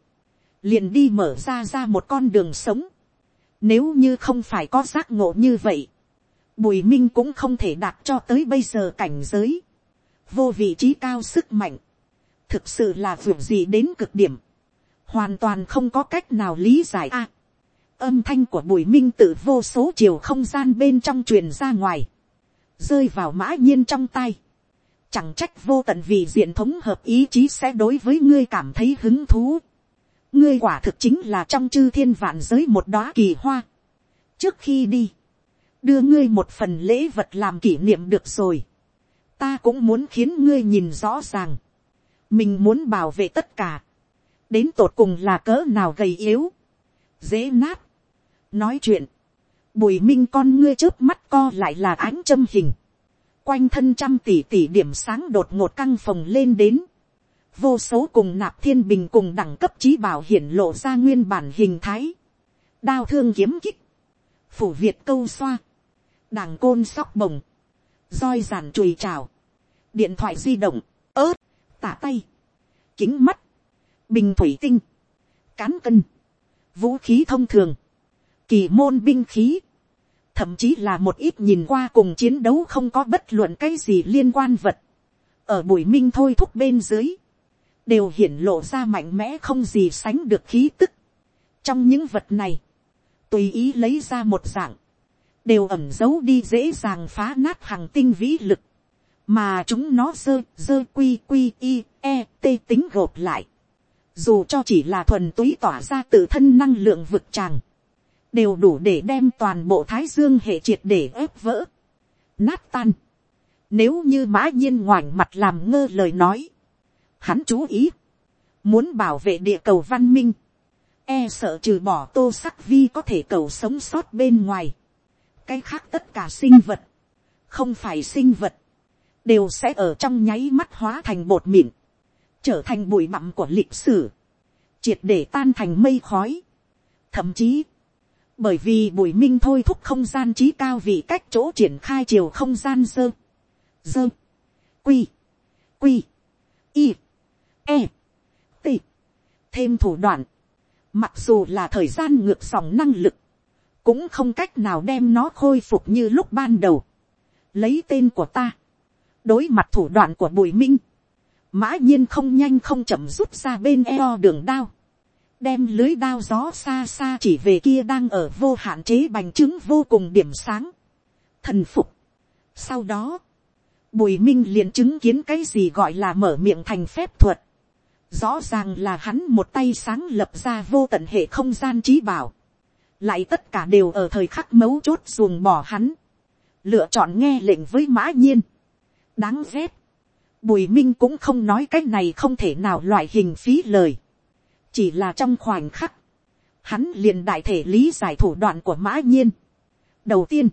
liền đi mở ra ra một con đường sống. nếu như không phải có giác ngộ như vậy. bùi minh cũng không thể đạt cho tới bây giờ cảnh giới, vô vị trí cao sức mạnh, thực sự là vượt gì đến cực điểm, hoàn toàn không có cách nào lý giải a. âm thanh của bùi minh tự vô số chiều không gian bên trong truyền ra ngoài, rơi vào mã nhiên trong tay. Chẳng trách vô tận vì diện thống hợp ý chí sẽ đối với ngươi cảm thấy hứng thú. Ngươi quả thực chính là trong chư thiên vạn giới một đóa kỳ hoa. Trước khi đi, đưa ngươi một phần lễ vật làm kỷ niệm được rồi. Ta cũng muốn khiến ngươi nhìn rõ ràng. Mình muốn bảo vệ tất cả. Đến tột cùng là cỡ nào gầy yếu. Dễ nát. Nói chuyện Bùi minh con ngươi trước mắt co lại là ánh châm hình. Quanh thân trăm tỷ tỷ điểm sáng đột ngột căng phồng lên đến. Vô số cùng nạp thiên bình cùng đẳng cấp trí bảo hiển lộ ra nguyên bản hình thái. Đao thương kiếm kích. Phủ Việt câu xoa. Đảng côn sóc bồng. roi giàn chùi trào. Điện thoại di động. ớt. Tả tay. Kính mắt. Bình thủy tinh. Cán cân. Vũ khí thông thường kỳ môn binh khí, thậm chí là một ít nhìn qua cùng chiến đấu không có bất luận cái gì liên quan vật, ở bùi minh thôi thúc bên dưới, đều hiển lộ ra mạnh mẽ không gì sánh được khí tức. trong những vật này, tùy ý lấy ra một dạng, đều ẩm giấu đi dễ dàng phá nát hàng tinh vĩ lực, mà chúng nó dơ dơ quy quy i e t tính gộp lại, dù cho chỉ là thuần túy tỏa ra tự thân năng lượng vực tràng, đều đủ để đem toàn bộ thái dương hệ triệt để ép vỡ, nát tan. Nếu như mã nhiên ngoảnh mặt làm ngơ lời nói, hắn chú ý, muốn bảo vệ địa cầu văn minh, e sợ trừ bỏ tô sắc vi có thể cầu sống sót bên ngoài, cái khác tất cả sinh vật, không phải sinh vật, đều sẽ ở trong nháy mắt hóa thành bột mịn, trở thành bụi bặm của lịch sử, triệt để tan thành mây khói. Thậm chí, bởi vì bùi minh thôi thúc không gian trí cao vì cách chỗ triển khai chiều không gian dơ, dơ, quy, quy, y, e, t, thêm thủ đoạn, mặc dù là thời gian ngược dòng năng lực, cũng không cách nào đem nó khôi phục như lúc ban đầu, lấy tên của ta, đối mặt thủ đoạn của bùi minh, mã nhiên không nhanh không chậm rút ra bên eo đường đao, đem lưới đao gió xa xa chỉ về kia đang ở vô hạn chế bành trướng vô cùng điểm sáng. Thần phục. Sau đó, bùi minh liền chứng kiến cái gì gọi là mở miệng thành phép thuật. Rõ ràng là hắn một tay sáng lập ra vô tận hệ không gian trí bảo. Lại tất cả đều ở thời khắc mấu chốt ruồng bỏ hắn. Lựa chọn nghe lệnh với mã nhiên. Đáng ghét. Bùi minh cũng không nói cái này không thể nào loại hình phí lời chỉ là trong khoảnh khắc, hắn liền đại thể lý giải thủ đoạn của mã nhiên. đầu tiên,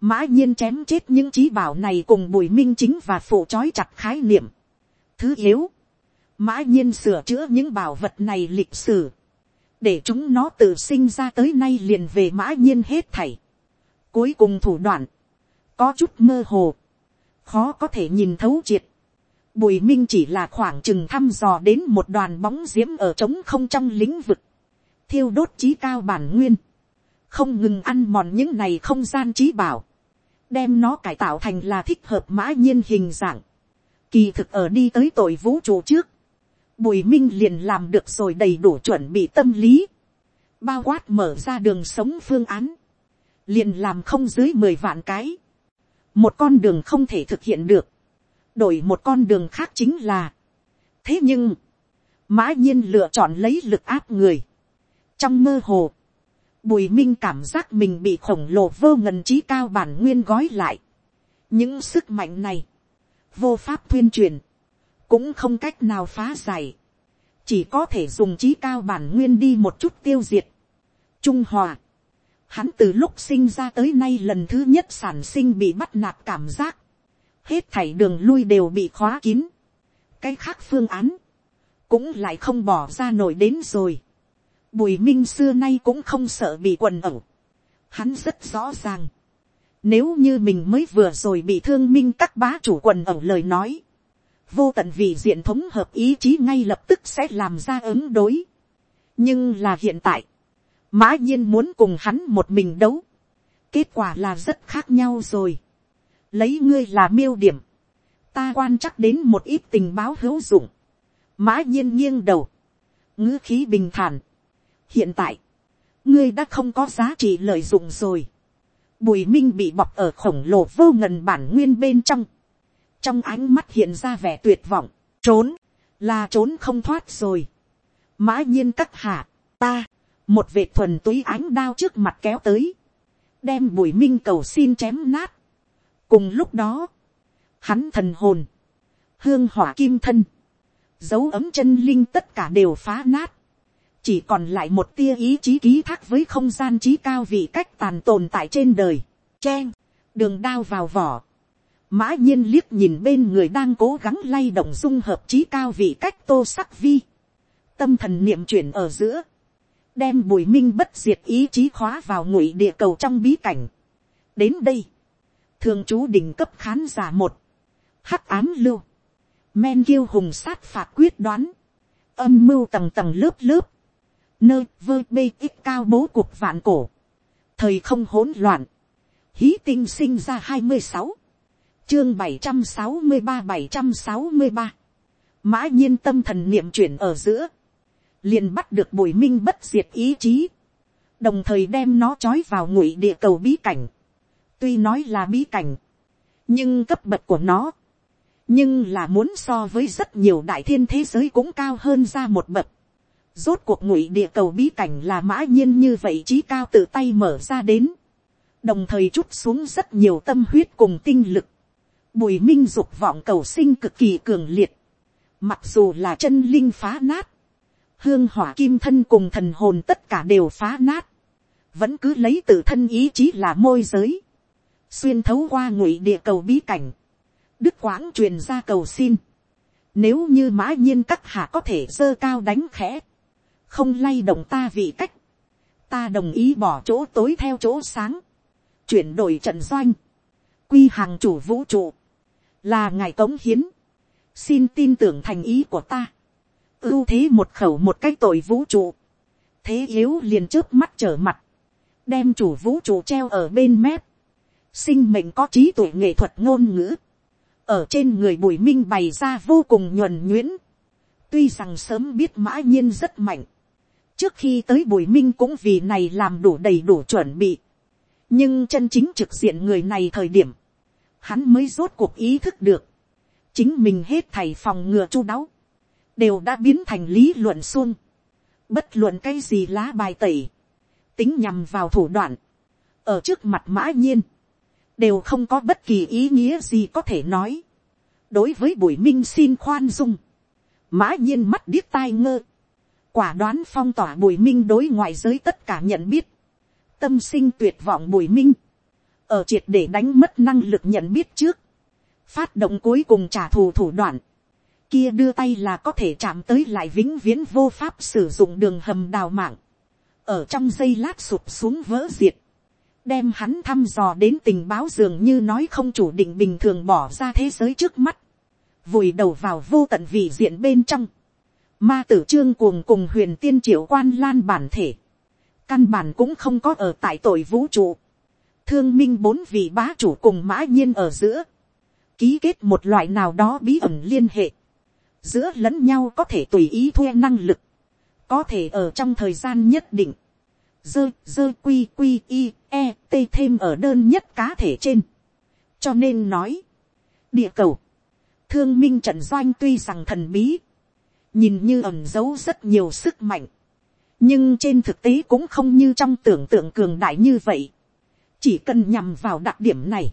mã nhiên chém chết những trí bảo này cùng bùi minh chính và phụ trói chặt khái niệm. thứ yếu, mã nhiên sửa chữa những bảo vật này lịch sử, để chúng nó tự sinh ra tới nay liền về mã nhiên hết thảy. cuối cùng thủ đoạn, có chút mơ hồ, khó có thể nhìn thấu triệt. Bùi minh chỉ là khoảng chừng thăm dò đến một đoàn bóng diễm ở trống không trong lĩnh vực. Thiêu đốt trí cao bản nguyên. Không ngừng ăn mòn những này không gian trí bảo. Đem nó cải tạo thành là thích hợp mã nhiên hình dạng. Kỳ thực ở đi tới tội vũ trụ trước. Bùi minh liền làm được rồi đầy đủ chuẩn bị tâm lý. Bao quát mở ra đường sống phương án. Liền làm không dưới mười vạn cái. Một con đường không thể thực hiện được đổi một con đường khác chính là. thế nhưng, mã nhiên lựa chọn lấy lực áp người. trong mơ hồ, bùi minh cảm giác mình bị khổng lồ vô ngần trí cao bản nguyên gói lại. những sức mạnh này, vô pháp tuyên truyền, cũng không cách nào phá giải, chỉ có thể dùng trí cao bản nguyên đi một chút tiêu diệt. trung hòa, hắn từ lúc sinh ra tới nay lần thứ nhất sản sinh bị bắt nạt cảm giác, hết thảy đường lui đều bị khóa kín, cái khác phương án, cũng lại không bỏ ra nổi đến rồi. Bùi minh xưa nay cũng không sợ bị quần ẩu. Hắn rất rõ ràng. Nếu như mình mới vừa rồi bị thương minh các bá chủ quần ẩu lời nói. Vô tận vì diện thống hợp ý chí ngay lập tức sẽ làm ra ứng đối. Nhưng là hiện tại. Mã nhiên muốn cùng hắn một mình đấu. kết quả là rất khác nhau rồi lấy ngươi là miêu điểm, ta quan chắc đến một ít tình báo hữu dụng, mã nhiên nghiêng đầu, ngữ khí bình thản. hiện tại, ngươi đã không có giá trị lợi dụng rồi. bùi minh bị bọc ở khổng lồ vô ngần bản nguyên bên trong, trong ánh mắt hiện ra vẻ tuyệt vọng, trốn, là trốn không thoát rồi. mã nhiên các hạ, ta, một vệt thuần túy ánh đao trước mặt kéo tới, đem bùi minh cầu xin chém nát cùng lúc đó, hắn thần hồn, hương hỏa kim thân, dấu ấm chân linh tất cả đều phá nát, chỉ còn lại một tia ý chí ký thác với không gian trí cao vị cách tàn tồn tại trên đời, c đường đao vào vỏ, mã nhiên liếc nhìn bên người đang cố gắng lay động dung hợp trí cao vị cách tô sắc vi, tâm thần niệm chuyển ở giữa, đem bùi minh bất diệt ý chí khóa vào ngụy địa cầu trong bí cảnh. đến đây, thường chú đỉnh cấp khán giả một, hắc ám lưu, men kiêu hùng sát phạt quyết đoán, âm mưu tầng tầng lớp lớp, nơi vơ bê ít cao bố cuộc vạn cổ, thời không hỗn loạn, hí tinh sinh ra hai mươi sáu, chương bảy trăm sáu mươi ba bảy trăm sáu mươi ba, mã nhiên tâm thần niệm chuyển ở giữa, liền bắt được bùi minh bất diệt ý chí, đồng thời đem nó trói vào ngụy địa cầu bí cảnh tuy nói là bí cảnh, nhưng cấp bậc của nó, nhưng là muốn so với rất nhiều đại thiên thế giới cũng cao hơn ra một bậc. rốt cuộc ngụy địa cầu bí cảnh là mã nhiên như vậy trí cao tự tay mở ra đến, đồng thời chút xuống rất nhiều tâm huyết cùng tinh lực. bùi minh dục vọng cầu sinh cực kỳ cường liệt, mặc dù là chân linh phá nát, hương hỏa kim thân cùng thần hồn tất cả đều phá nát, vẫn cứ lấy tự thân ý chí là môi giới, xuyên thấu qua ngụy địa cầu bí cảnh, đức quãng truyền ra cầu xin, nếu như mã nhiên các hạ có thể dơ cao đánh khẽ, không lay động ta vì cách, ta đồng ý bỏ chỗ tối theo chỗ sáng, chuyển đổi trận doanh, quy hàng chủ vũ trụ, là ngài cống hiến, xin tin tưởng thành ý của ta, ưu thế một khẩu một cái tội vũ trụ, thế yếu liền trước mắt trở mặt, đem chủ vũ trụ treo ở bên mép, sinh mệnh có trí tuệ nghệ thuật ngôn ngữ, ở trên người bùi minh bày ra vô cùng nhuần nhuyễn, tuy rằng sớm biết mã nhiên rất mạnh, trước khi tới bùi minh cũng vì này làm đủ đầy đủ chuẩn bị, nhưng chân chính trực diện người này thời điểm, hắn mới rốt cuộc ý thức được, chính mình hết thầy phòng ngừa chu đáo, đều đã biến thành lý luận xuông, bất luận cái gì lá bài tẩy, tính nhằm vào thủ đoạn, ở trước mặt mã nhiên, đều không có bất kỳ ý nghĩa gì có thể nói. đối với bùi minh xin khoan dung, mã nhiên mắt điếc tai ngơ, quả đoán phong tỏa bùi minh đối ngoại giới tất cả nhận biết, tâm sinh tuyệt vọng bùi minh, ở triệt để đánh mất năng lực nhận biết trước, phát động cuối cùng trả thù thủ đoạn, kia đưa tay là có thể chạm tới lại vĩnh viễn vô pháp sử dụng đường hầm đào mạng, ở trong giây lát sụp xuống vỡ diệt, đem hắn thăm dò đến tình báo dường như nói không chủ định bình thường bỏ ra thế giới trước mắt, vùi đầu vào vô tận vị diện bên trong, ma tử trương cuồng cùng huyền tiên triệu quan lan bản thể, căn bản cũng không có ở tại tội vũ trụ, thương minh bốn vị bá chủ cùng mã nhiên ở giữa, ký kết một loại nào đó bí ẩn liên hệ, giữa lẫn nhau có thể tùy ý thuê năng lực, có thể ở trong thời gian nhất định, dơ dơ quy quy y e t thêm ở đơn nhất cá thể trên. cho nên nói, địa cầu, thương minh trận doanh tuy rằng thần bí, nhìn như ẩm giấu rất nhiều sức mạnh, nhưng trên thực tế cũng không như trong tưởng tượng cường đại như vậy. chỉ cần nhằm vào đặc điểm này,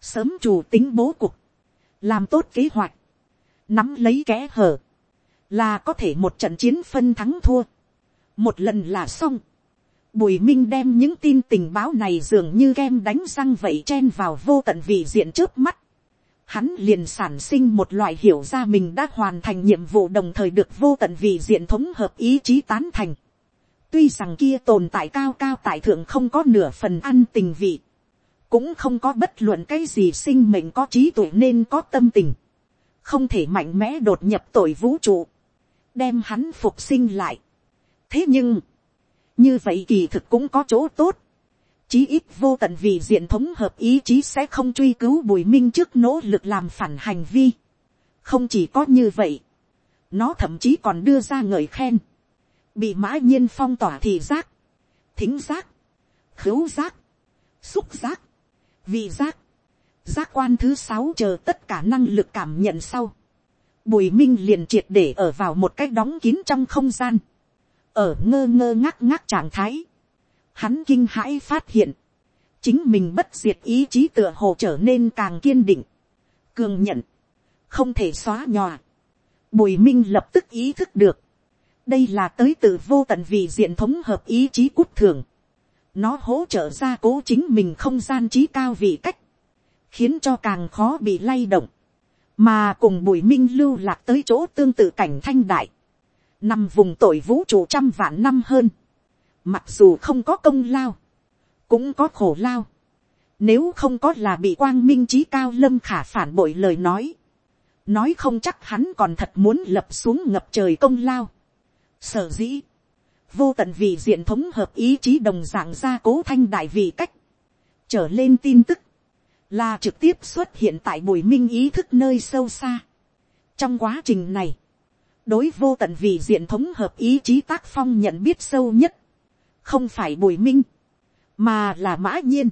sớm chủ tính bố cục, làm tốt kế hoạch, nắm lấy kẽ hở, là có thể một trận chiến phân thắng thua, một lần là xong. Bùi Minh đem những tin tình báo này dường như kem đánh răng vậy chen vào vô tận vị diện trước mắt. Hắn liền sản sinh một loại hiểu ra mình đã hoàn thành nhiệm vụ đồng thời được vô tận vị diện thống hợp ý chí tán thành. Tuy rằng kia tồn tại cao cao tại thượng không có nửa phần ăn tình vị. Cũng không có bất luận cái gì sinh mệnh có trí tuệ nên có tâm tình không thể mạnh mẽ đột nhập tội vũ trụ, đem hắn phục sinh lại. thế nhưng, như vậy kỳ thực cũng có chỗ tốt, chí ít vô tận vì diện thống hợp ý chí sẽ không truy cứu bùi minh trước nỗ lực làm phản hành vi. không chỉ có như vậy, nó thậm chí còn đưa ra ngợi khen, bị mã nhiên phong tỏa thị giác, thính giác, khứu giác, xúc giác, vị giác, giác quan thứ sáu chờ tất cả năng lực cảm nhận sau. Bùi minh liền triệt để ở vào một cách đóng kín trong không gian, ở ngơ ngơ ngác ngác trạng thái, hắn kinh hãi phát hiện, chính mình bất diệt ý chí tựa hồ trở nên càng kiên định, cường nhận, không thể xóa nhòa. Bùi minh lập tức ý thức được, đây là tới từ vô tận vì diện thống hợp ý chí cút thường. Nó hỗ trợ ra cố chính mình không gian trí cao vị cách, khiến cho càng khó bị lay động, mà cùng bùi minh lưu lạc tới chỗ tương tự cảnh thanh đại, nằm vùng tội vũ trụ trăm vạn năm hơn, mặc dù không có công lao, cũng có khổ lao, nếu không có là bị quang minh trí cao lâm khả phản bội lời nói, nói không chắc hắn còn thật muốn lập xuống ngập trời công lao. Sở dĩ, vô tận vì diện thống hợp ý chí đồng dạng gia cố thanh đại vị cách, trở lên tin tức, là trực tiếp xuất hiện tại bùi minh ý thức nơi sâu xa. trong quá trình này, đối vô tận vì diện thống hợp ý chí tác phong nhận biết sâu nhất, không phải bùi minh, mà là mã nhiên.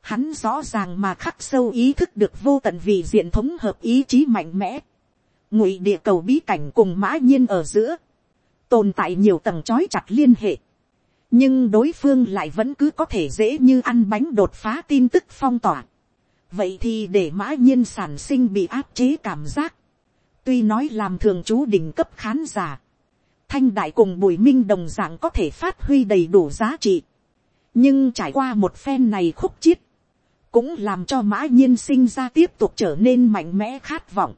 Hắn rõ ràng mà khắc sâu ý thức được vô tận vì diện thống hợp ý chí mạnh mẽ. ngụy địa cầu bí cảnh cùng mã nhiên ở giữa, tồn tại nhiều tầng trói chặt liên hệ. nhưng đối phương lại vẫn cứ có thể dễ như ăn bánh đột phá tin tức phong tỏa. vậy thì để mã nhiên sản sinh bị áp chế cảm giác tuy nói làm thường chú đỉnh cấp khán giả, thanh đại cùng bùi minh đồng dạng có thể phát huy đầy đủ giá trị. nhưng trải qua một phen này khúc chiết, cũng làm cho mã nhiên sinh ra tiếp tục trở nên mạnh mẽ khát vọng.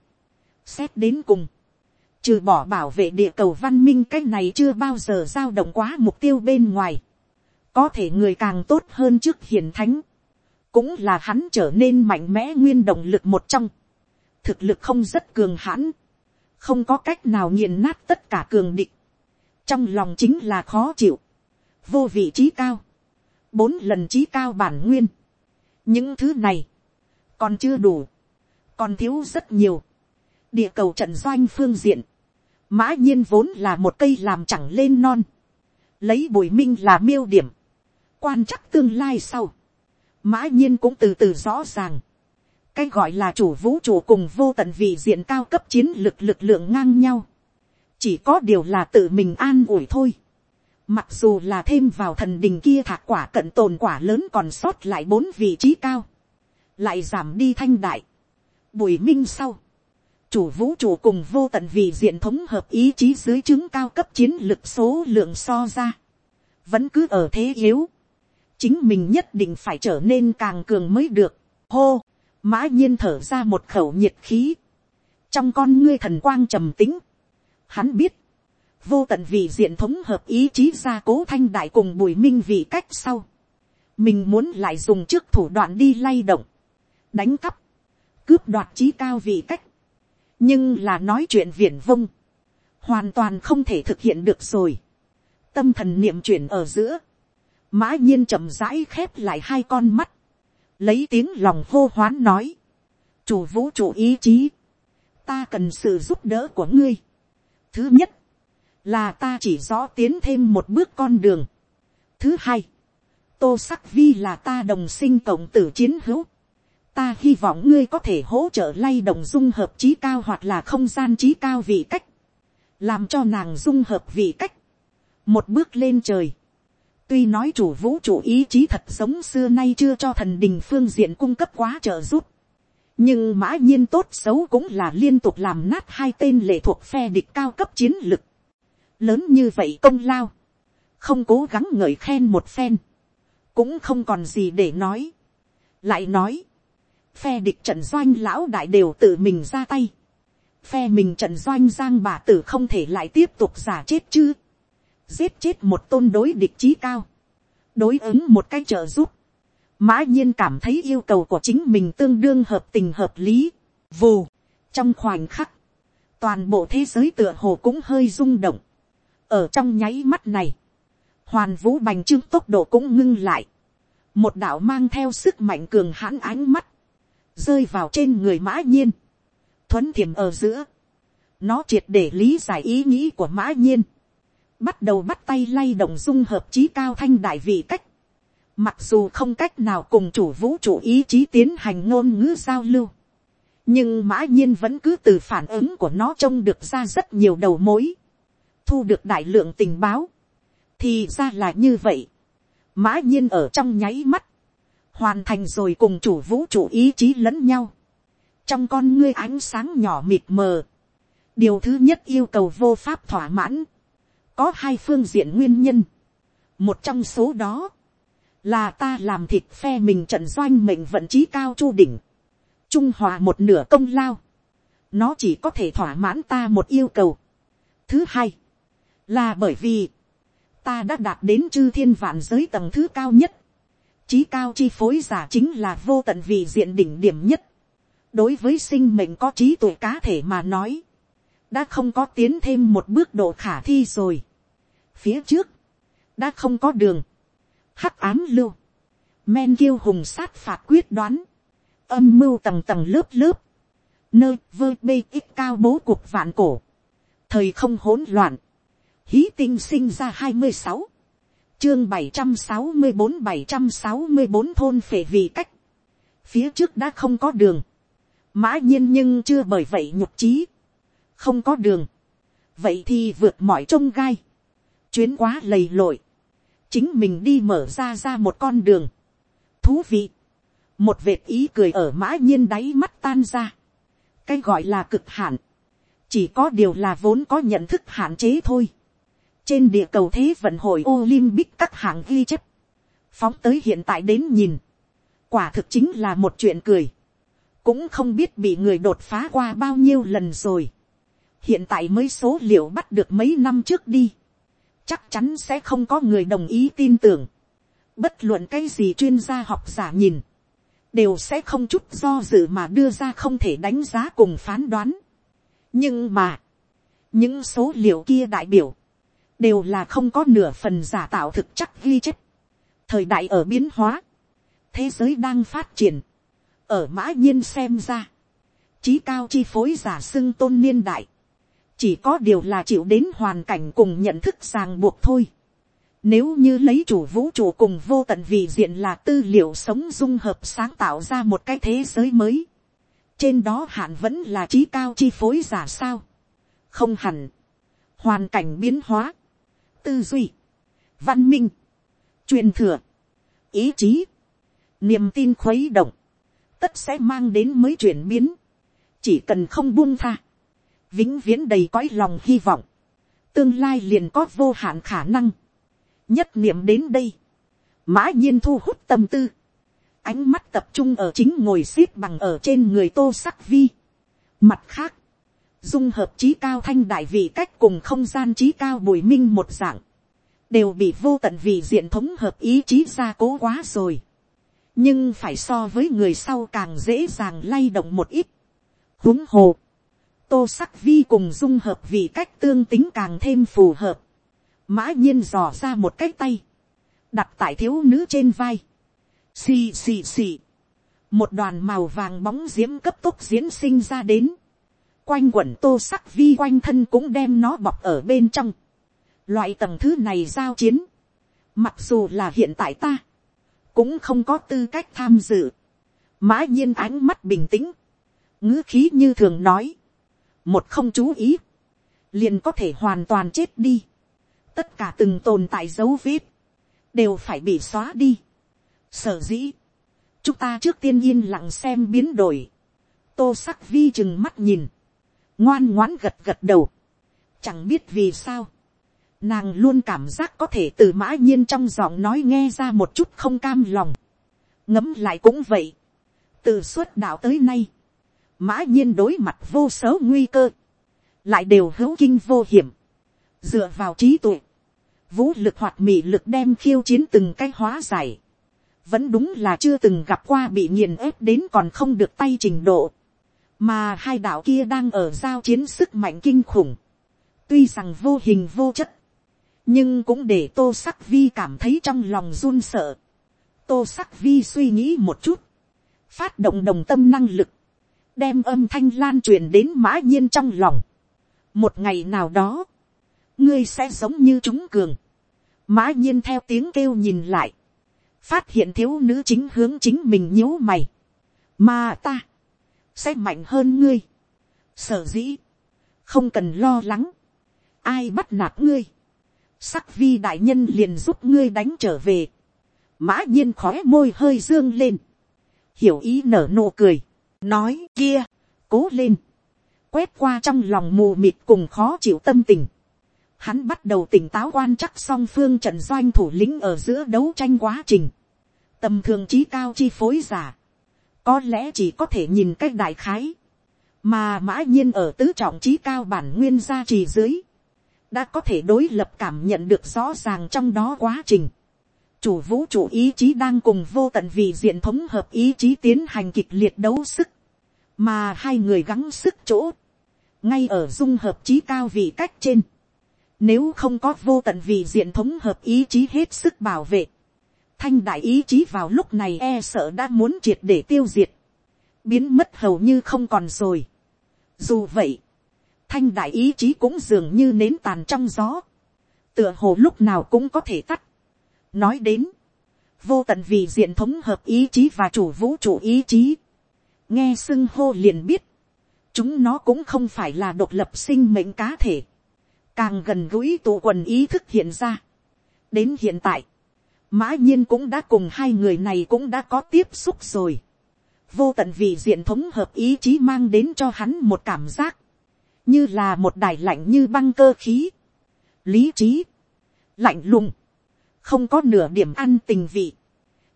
xét đến cùng, trừ bỏ bảo vệ địa cầu văn minh cái này chưa bao giờ giao động quá mục tiêu bên ngoài, có thể người càng tốt hơn trước hiền thánh, cũng là hắn trở nên mạnh mẽ nguyên động lực một trong, thực lực không rất cường hãn, không có cách nào nghiền nát tất cả cường địch, trong lòng chính là khó chịu, vô vị trí cao, bốn lần trí cao bản nguyên, những thứ này, còn chưa đủ, còn thiếu rất nhiều, địa cầu trận doanh phương diện, mã nhiên vốn là một cây làm chẳng lên non, lấy bùi minh là miêu điểm, quan chắc tương lai sau, mã nhiên cũng từ từ rõ ràng, cái gọi là chủ vũ trụ cùng vô tận vị diện cao cấp chiến lực lực lượng ngang nhau, chỉ có điều là tự mình an ủi thôi. Mặc dù là thêm vào thần đình kia thạc quả cận tồn quả lớn còn sót lại bốn vị trí cao. Lại giảm đi thanh đại. Bùi minh sau. Chủ vũ trụ cùng vô tận vì diện thống hợp ý chí dưới chứng cao cấp chiến lực số lượng so ra. Vẫn cứ ở thế yếu. Chính mình nhất định phải trở nên càng cường mới được. Hô, mã nhiên thở ra một khẩu nhiệt khí. Trong con ngươi thần quang trầm tính Hắn biết, vô tận vì diện thống hợp ý chí gia cố thanh đại cùng bùi minh vì cách sau. Mình muốn lại dùng trước thủ đoạn đi lay động, đánh cắp, cướp đoạt trí cao vì cách. Nhưng là nói chuyện viển vông, hoàn toàn không thể thực hiện được rồi. Tâm thần niệm chuyển ở giữa, mã nhiên chậm rãi khép lại hai con mắt, lấy tiếng lòng hô hoán nói, chủ vũ trụ ý chí, ta cần sự giúp đỡ của ngươi, Thứ nhất, là ta chỉ rõ tiến thêm một bước con đường. Thứ hai, tô sắc vi là ta đồng sinh cộng tử chiến hữu. Ta hy vọng ngươi có thể hỗ trợ lay động dung hợp trí cao hoặc là không gian trí cao vị cách. Làm cho nàng dung hợp vị cách. Một bước lên trời. Tuy nói chủ vũ trụ ý chí thật sống xưa nay chưa cho thần đình phương diện cung cấp quá trợ giúp. Nhưng mã nhiên tốt xấu cũng là liên tục làm nát hai tên lệ thuộc phe địch cao cấp chiến lực. lớn như vậy công lao, không cố gắng ngợi khen một phen, cũng không còn gì để nói. lại nói, phe địch trận doanh lão đại đều tự mình ra tay, phe mình trận doanh giang bà tử không thể lại tiếp tục giả chết chứ, giết chết một tôn đối địch trí cao, đối ứng một cái trợ giúp, mã nhiên cảm thấy yêu cầu của chính mình tương đương hợp tình hợp lý. vù, trong khoảnh khắc, toàn bộ thế giới tựa hồ cũng hơi rung động. ở trong nháy mắt này, hoàn vũ bành trương tốc độ cũng ngưng lại. một đạo mang theo sức mạnh cường hãn ánh mắt, rơi vào trên người mã nhiên, thuấn thiềm ở giữa, nó triệt để lý giải ý nghĩ của mã nhiên, bắt đầu bắt tay lay động dung hợp trí cao thanh đại vị cách, mặc dù không cách nào cùng chủ vũ trụ ý chí tiến hành ngôn ngữ giao lưu, nhưng mã nhiên vẫn cứ từ phản ứng của nó trông được ra rất nhiều đầu mối, thu được đại lượng tình báo, thì ra là như vậy, mã nhiên ở trong nháy mắt, hoàn thành rồi cùng chủ vũ trụ ý chí lẫn nhau, trong con ngươi ánh sáng nhỏ mịt mờ, điều thứ nhất yêu cầu vô pháp thỏa mãn, có hai phương diện nguyên nhân, một trong số đó, là ta làm thịt phe mình trận doanh mệnh vận trí cao chu đỉnh, trung hòa một nửa công lao, nó chỉ có thể thỏa mãn ta một yêu cầu. thứ hai, là bởi vì, ta đã đạt đến chư thiên vạn giới tầng thứ cao nhất, trí cao chi phối giả chính là vô tận vì diện đỉnh điểm nhất, đối với sinh mệnh có trí tuệ cá thể mà nói, đã không có tiến thêm một bước độ khả thi rồi. phía trước, đã không có đường, hắc ám lưu, men kiêu hùng sát phạt quyết đoán, âm mưu tầng tầng lớp lớp, nơi vơ bê ít cao bố cuộc vạn cổ, thời không hỗn loạn, hí tinh sinh ra hai mươi sáu, chương bảy trăm sáu mươi bốn bảy trăm sáu mươi bốn thôn phệ vị cách, phía trước đã không có đường, mã nhiên nhưng chưa bởi vậy nhục trí, không có đường, vậy thì vượt mọi trông gai, chuyến quá lầy lội, chính mình đi mở ra ra một con đường, thú vị, một vệt ý cười ở mã nhiên đáy mắt tan ra, cái gọi là cực hạn, chỉ có điều là vốn có nhận thức hạn chế thôi, trên địa cầu thế vận hội Olympic các hạng ghi chép, phóng tới hiện tại đến nhìn, quả thực chính là một chuyện cười, cũng không biết bị người đột phá qua bao nhiêu lần rồi, hiện tại mới số liệu bắt được mấy năm trước đi, chắc chắn sẽ không có người đồng ý tin tưởng, bất luận cái gì chuyên gia học giả nhìn, đều sẽ không chút do dự mà đưa ra không thể đánh giá cùng phán đoán. nhưng mà, những số liệu kia đại biểu, đều là không có nửa phần giả tạo thực chắc ghi chép. thời đại ở biến hóa, thế giới đang phát triển, ở mã nhiên xem ra, trí cao chi phối giả xưng tôn niên đại, chỉ có điều là chịu đến hoàn cảnh cùng nhận thức ràng buộc thôi. Nếu như lấy chủ vũ trụ cùng vô tận vị diện là tư liệu sống dung hợp sáng tạo ra một cái thế giới mới. Trên đó hạn vẫn là trí cao chi phối giả sao. Không hẳn. Hoàn cảnh biến hóa. Tư duy. Văn minh. Truyền thừa. Ý chí. Niềm tin khuấy động. Tất sẽ mang đến mới chuyển biến. Chỉ cần không buông tha vĩnh viễn đầy cõi lòng hy vọng, tương lai liền có vô hạn khả năng, nhất niệm đến đây, mã nhiên thu hút tâm tư, ánh mắt tập trung ở chính ngồi x ế p bằng ở trên người tô sắc vi. Mặt khác, dung hợp trí cao thanh đại vị cách cùng không gian trí cao bùi minh một dạng, đều bị vô tận vị diện thống hợp ý chí gia cố quá rồi. nhưng phải so với người sau càng dễ dàng lay động một ít. huống hồ, tô sắc vi cùng dung hợp vị cách tương tính càng thêm phù hợp. mã nhiên dò ra một cái tay, đặt tại thiếu nữ trên vai. xì xì xì. một đoàn màu vàng bóng diễm cấp tốc diễn sinh ra đến. quanh quẩn tô sắc vi quanh thân cũng đem nó bọc ở bên trong. loại tầng thứ này giao chiến. mặc dù là hiện tại ta, cũng không có tư cách tham dự. mã nhiên ánh mắt bình tĩnh, ngữ khí như thường nói một không chú ý, liền có thể hoàn toàn chết đi. tất cả từng tồn tại dấu vết, đều phải bị xóa đi. sở dĩ, chúng ta trước tiên yên lặng xem biến đổi. tô sắc vi chừng mắt nhìn, ngoan ngoãn gật gật đầu. chẳng biết vì sao, nàng luôn cảm giác có thể từ mã nhiên trong giọng nói nghe ra một chút không cam lòng. ngẫm lại cũng vậy. từ suốt đạo tới nay, mã nhiên đối mặt vô số nguy cơ, lại đều hữu kinh vô hiểm, dựa vào trí tuệ, vũ lực hoạt mị lực đem khiêu chiến từng cái hóa giải, vẫn đúng là chưa từng gặp qua bị nghiền ép đến còn không được tay trình độ, mà hai đạo kia đang ở giao chiến sức mạnh kinh khủng, tuy rằng vô hình vô chất, nhưng cũng để tô sắc vi cảm thấy trong lòng run sợ, tô sắc vi suy nghĩ một chút, phát động đồng tâm năng lực, đem âm thanh lan truyền đến mã nhiên trong lòng. một ngày nào đó, ngươi sẽ giống như chúng cường. mã nhiên theo tiếng kêu nhìn lại, phát hiện thiếu nữ chính hướng chính mình nhíu mày, mà ta, sẽ mạnh hơn ngươi. sở dĩ, không cần lo lắng, ai bắt nạt ngươi, sắc vi đại nhân liền giúp ngươi đánh trở về, mã nhiên khói môi hơi dương lên, hiểu ý nở nụ cười, nói kia, cố lên, quét qua trong lòng mù mịt cùng khó chịu tâm tình. Hắn bắt đầu tỉnh táo quan chắc song phương trận doanh thủ lĩnh ở giữa đấu tranh quá trình. Tầm thường trí cao chi phối giả. Có lẽ chỉ có thể nhìn cách đại khái. Mà mã nhiên ở tứ trọng trí cao bản nguyên gia trì dưới. Đã có thể đối lập cảm nhận được rõ ràng trong đó quá trình. Chủ vũ trụ ý chí đang cùng vô tận vì diện thống hợp ý chí tiến hành kịch liệt đấu sức. Mà hai người gắng sức chỗ, ngay ở dung hợp trí cao vị cách trên, nếu không có vô tận vì diện thống hợp ý chí hết sức bảo vệ, thanh đại ý chí vào lúc này e sợ đã muốn triệt để tiêu diệt, biến mất hầu như không còn rồi. Dù vậy, thanh đại ý chí cũng dường như nến tàn trong gió, tựa hồ lúc nào cũng có thể tắt nói đến, vô tận vì diện thống hợp ý chí và chủ vũ trụ ý chí, nghe xưng hô liền biết, chúng nó cũng không phải là độc lập sinh mệnh cá thể, càng gần gũi tụ quần ý thức hiện ra. đến hiện tại, mã nhiên cũng đã cùng hai người này cũng đã có tiếp xúc rồi. vô tận vì diện thống hợp ý chí mang đến cho hắn một cảm giác, như là một đài lạnh như băng cơ khí, lý trí, lạnh lùng, không có nửa điểm ăn tình vị,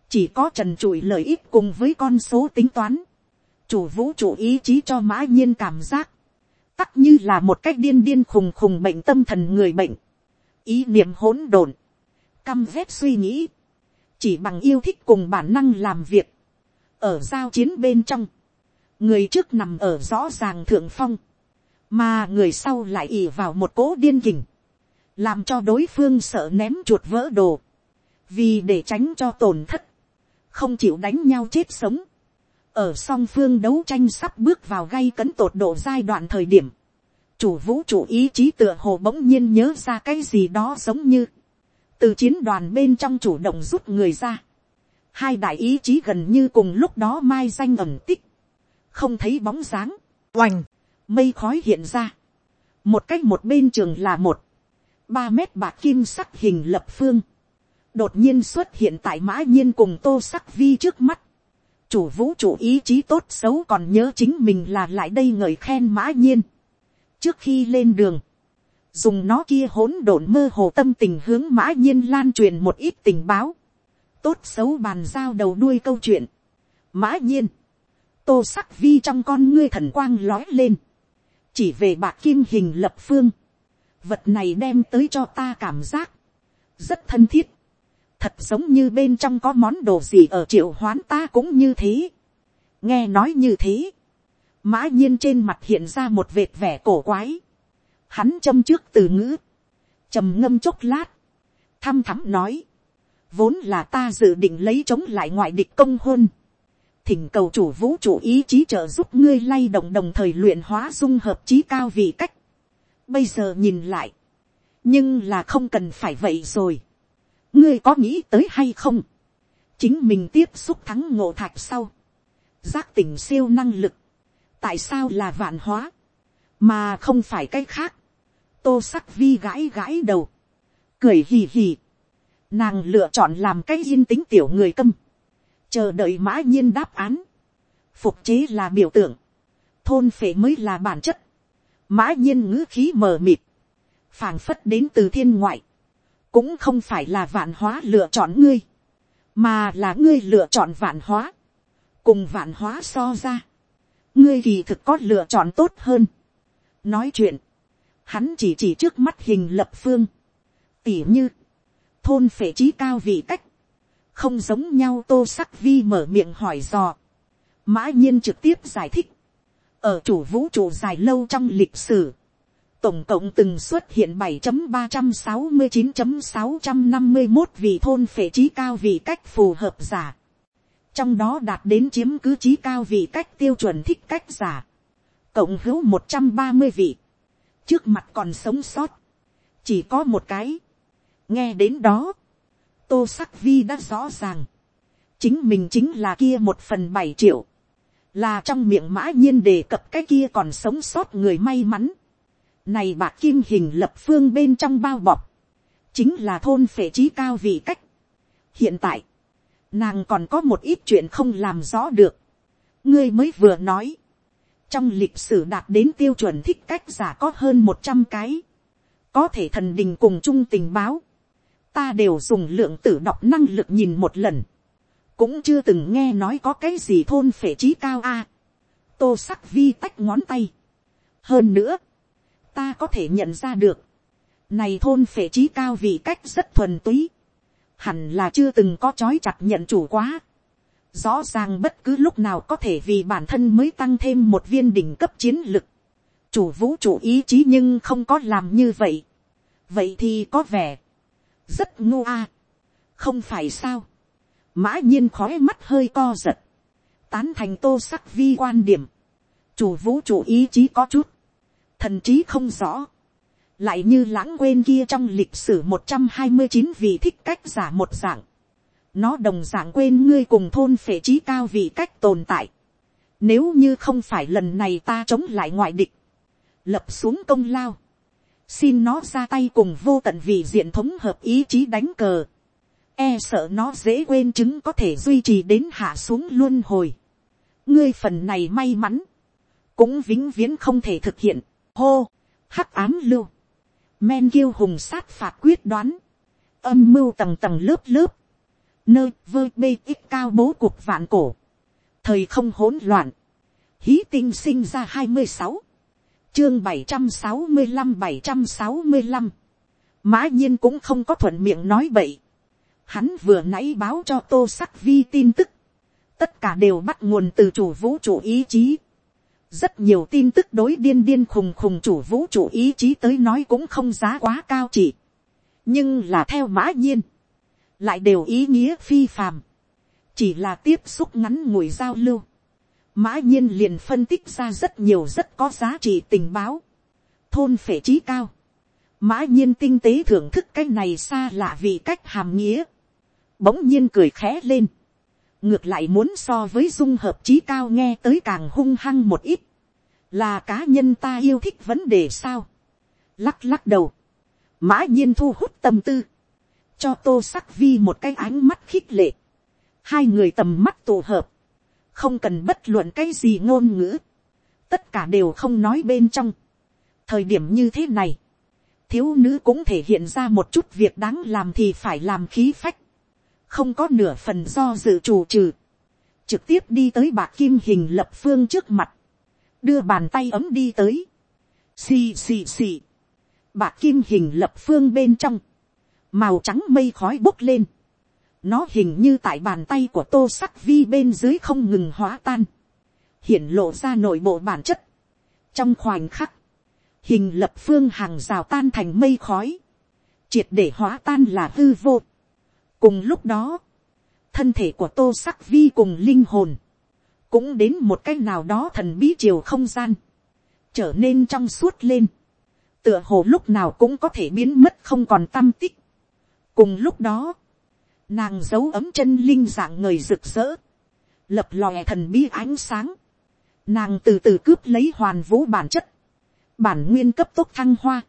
chỉ có trần trụi lợi ích cùng với con số tính toán, chủ vũ trụ ý chí cho mã nhiên cảm giác, tắc như là một cách điên điên khùng khùng bệnh tâm thần người bệnh, ý niệm hỗn độn, căm vét suy nghĩ, chỉ bằng yêu thích cùng bản năng làm việc, ở giao chiến bên trong, người trước nằm ở rõ ràng thượng phong, mà người sau lại ì vào một cố điên kình, làm cho đối phương sợ ném chuột vỡ đồ, vì để tránh cho tổn thất, không chịu đánh nhau chết sống, ở song phương đấu tranh sắp bước vào gây cấn tột độ giai đoạn thời điểm, chủ vũ trụ ý chí tựa hồ bỗng nhiên nhớ ra cái gì đó giống như, từ chiến đoàn bên trong chủ động rút người ra, hai đại ý chí gần như cùng lúc đó mai danh ẩm tích, không thấy bóng dáng, oành, mây khói hiện ra, một cách một bên trường là một, ba mét bạc kim sắc hình lập phương, đột nhiên xuất hiện tại mã nhiên cùng tô sắc vi trước mắt, chủ vũ trụ ý chí tốt xấu còn nhớ chính mình là lại đây ngợi khen mã nhiên. trước khi lên đường, dùng nó kia hỗn độn mơ hồ tâm tình hướng mã nhiên lan truyền một ít tình báo, tốt xấu bàn giao đầu đuôi câu chuyện. mã nhiên, tô sắc vi trong con ngươi thần quang lói lên, chỉ về bạc kim hình lập phương, vật này đem tới cho ta cảm giác, rất thân thiết, thật giống như bên trong có món đồ gì ở triệu hoán ta cũng như thế. nghe nói như thế, mã nhiên trên mặt hiện ra một vệt vẻ cổ quái. hắn châm trước từ ngữ, trầm ngâm chốc lát, thăm thắm nói, vốn là ta dự định lấy chống lại ngoại địch công hôn. thỉnh cầu chủ vũ chủ ý chí trợ giúp ngươi lay động đồng thời luyện hóa dung hợp trí cao vì cách bây giờ nhìn lại, nhưng là không cần phải vậy rồi. Ngươi có nghĩ tới hay không, chính mình tiếp xúc thắng ngộ thạch sau, giác tỉnh siêu năng lực, tại sao là vạn hóa, mà không phải cái khác, tô sắc vi gãi gãi đầu, cười hì hì, nàng lựa chọn làm cái yên tính tiểu người câm, chờ đợi mã nhiên đáp án, phục chế là biểu tượng, thôn phệ mới là bản chất, mã nhiên ngữ khí mờ mịt, phảng phất đến từ thiên ngoại, cũng không phải là vạn hóa lựa chọn ngươi, mà là ngươi lựa chọn vạn hóa, cùng vạn hóa so ra, ngươi kỳ thực có lựa chọn tốt hơn. nói chuyện, hắn chỉ chỉ trước mắt hình lập phương, tỉ như, thôn phệ trí cao vị cách, không giống nhau tô sắc vi mở miệng hỏi dò, mã nhiên trực tiếp giải thích, ở chủ vũ trụ dài lâu trong lịch sử, tổng cộng từng xuất hiện 7.369.651 vị thôn phệ trí cao vị cách phù hợp giả. Trong đó đạt đến chiếm cứ trí cao vị cách tiêu chuẩn thích cách giả. Cộng hữu 130 vị. Trước mặt còn sống sót. Chỉ có một cái. Nghe đến đó. Tô sắc vi đã rõ ràng. Chính mình chính là kia một phần bảy triệu. Là trong miệng mã nhiên đề cập cái kia còn sống sót người may mắn này bạc kim hình lập phương bên trong bao bọc. Chính là thôn phệ trí cao vị cách. Hiện tại. Nàng còn có một ít chuyện không làm rõ được. Ngươi mới vừa nói. Trong lịch sử đạt đến tiêu chuẩn thích cách giả có hơn một trăm cái. Có thể thần đình cùng chung tình báo. Ta đều dùng lượng tử đọc năng lực nhìn một lần. Cũng chưa từng nghe nói có cái gì thôn phệ trí cao a. Tô sắc vi tách ngón tay. Hơn nữa ta có thể nhận ra được, này thôn phệ trí cao vì cách rất thuần túy, hẳn là chưa từng có chói chặt nhận chủ quá, rõ ràng bất cứ lúc nào có thể vì bản thân mới tăng thêm một viên đỉnh cấp chiến lực, chủ vũ chủ ý chí nhưng không có làm như vậy, vậy thì có vẻ, rất ngu a, không phải sao, mã nhiên khói mắt hơi co giật, tán thành tô sắc vi quan điểm, chủ vũ chủ ý chí có chút, thần trí không rõ, lại như lãng quên kia trong lịch sử một trăm hai mươi chín vị thích cách giả một dạng, nó đồng dạng quên ngươi cùng thôn phệ trí cao vì cách tồn tại, nếu như không phải lần này ta chống lại ngoại địch, lập xuống công lao, xin nó ra tay cùng vô tận vị diện thống hợp ý chí đánh cờ, e sợ nó dễ quên chứng có thể duy trì đến hạ xuống luôn hồi. ngươi phần này may mắn, cũng vĩnh viễn không thể thực hiện. Hô, hắc ám lưu, men kiêu hùng sát phạt quyết đoán, âm mưu tầng tầng lớp lớp, nơi vơ bê ít cao bố cuộc vạn cổ, thời không hỗn loạn, hí tinh sinh ra hai mươi sáu, chương bảy trăm sáu mươi năm bảy trăm sáu mươi năm, mã nhiên cũng không có thuận miệng nói bậy, hắn vừa nãy báo cho tô sắc vi tin tức, tất cả đều bắt nguồn từ chủ vũ trụ ý chí, rất nhiều tin tức đối điên điên khùng khùng chủ vũ trụ ý chí tới nói cũng không giá quá cao chỉ. nhưng là theo mã nhiên, lại đều ý nghĩa phi phàm, chỉ là tiếp xúc ngắn ngủi giao lưu. mã nhiên liền phân tích ra rất nhiều rất có giá trị tình báo, thôn phệ trí cao, mã nhiên tinh tế thưởng thức cái này xa lạ vì cách hàm nghĩa, bỗng nhiên cười khẽ lên, ngược lại muốn so với dung hợp trí cao nghe tới càng hung hăng một ít, là cá nhân ta yêu thích vấn đề sao, lắc lắc đầu, mã nhiên thu hút tâm tư, cho tô sắc vi một cái ánh mắt khích lệ, hai người tầm mắt tụ hợp, không cần bất luận cái gì ngôn ngữ, tất cả đều không nói bên trong, thời điểm như thế này, thiếu nữ cũng thể hiện ra một chút việc đáng làm thì phải làm khí phách, không có nửa phần do dự chủ trừ, trực tiếp đi tới bạc kim hình lập phương trước mặt, đưa bàn tay ấm đi tới, xì xì xì, bạc kim hình lập phương bên trong, màu trắng mây khói bốc lên, nó hình như tại bàn tay của tô sắc vi bên dưới không ngừng hóa tan, hiển lộ ra nội bộ bản chất. trong khoảnh khắc, hình lập phương hàng rào tan thành mây khói, triệt để hóa tan là hư vô, cùng lúc đó, thân thể của tô sắc vi cùng linh hồn, cũng đến một cái nào đó thần bí chiều không gian, trở nên trong suốt lên, tựa hồ lúc nào cũng có thể biến mất không còn tâm tích. cùng lúc đó, nàng giấu ấm chân linh dạng người rực rỡ, lập lòe thần bí ánh sáng, nàng từ từ cướp lấy hoàn vũ bản chất, bản nguyên cấp tốc thăng hoa,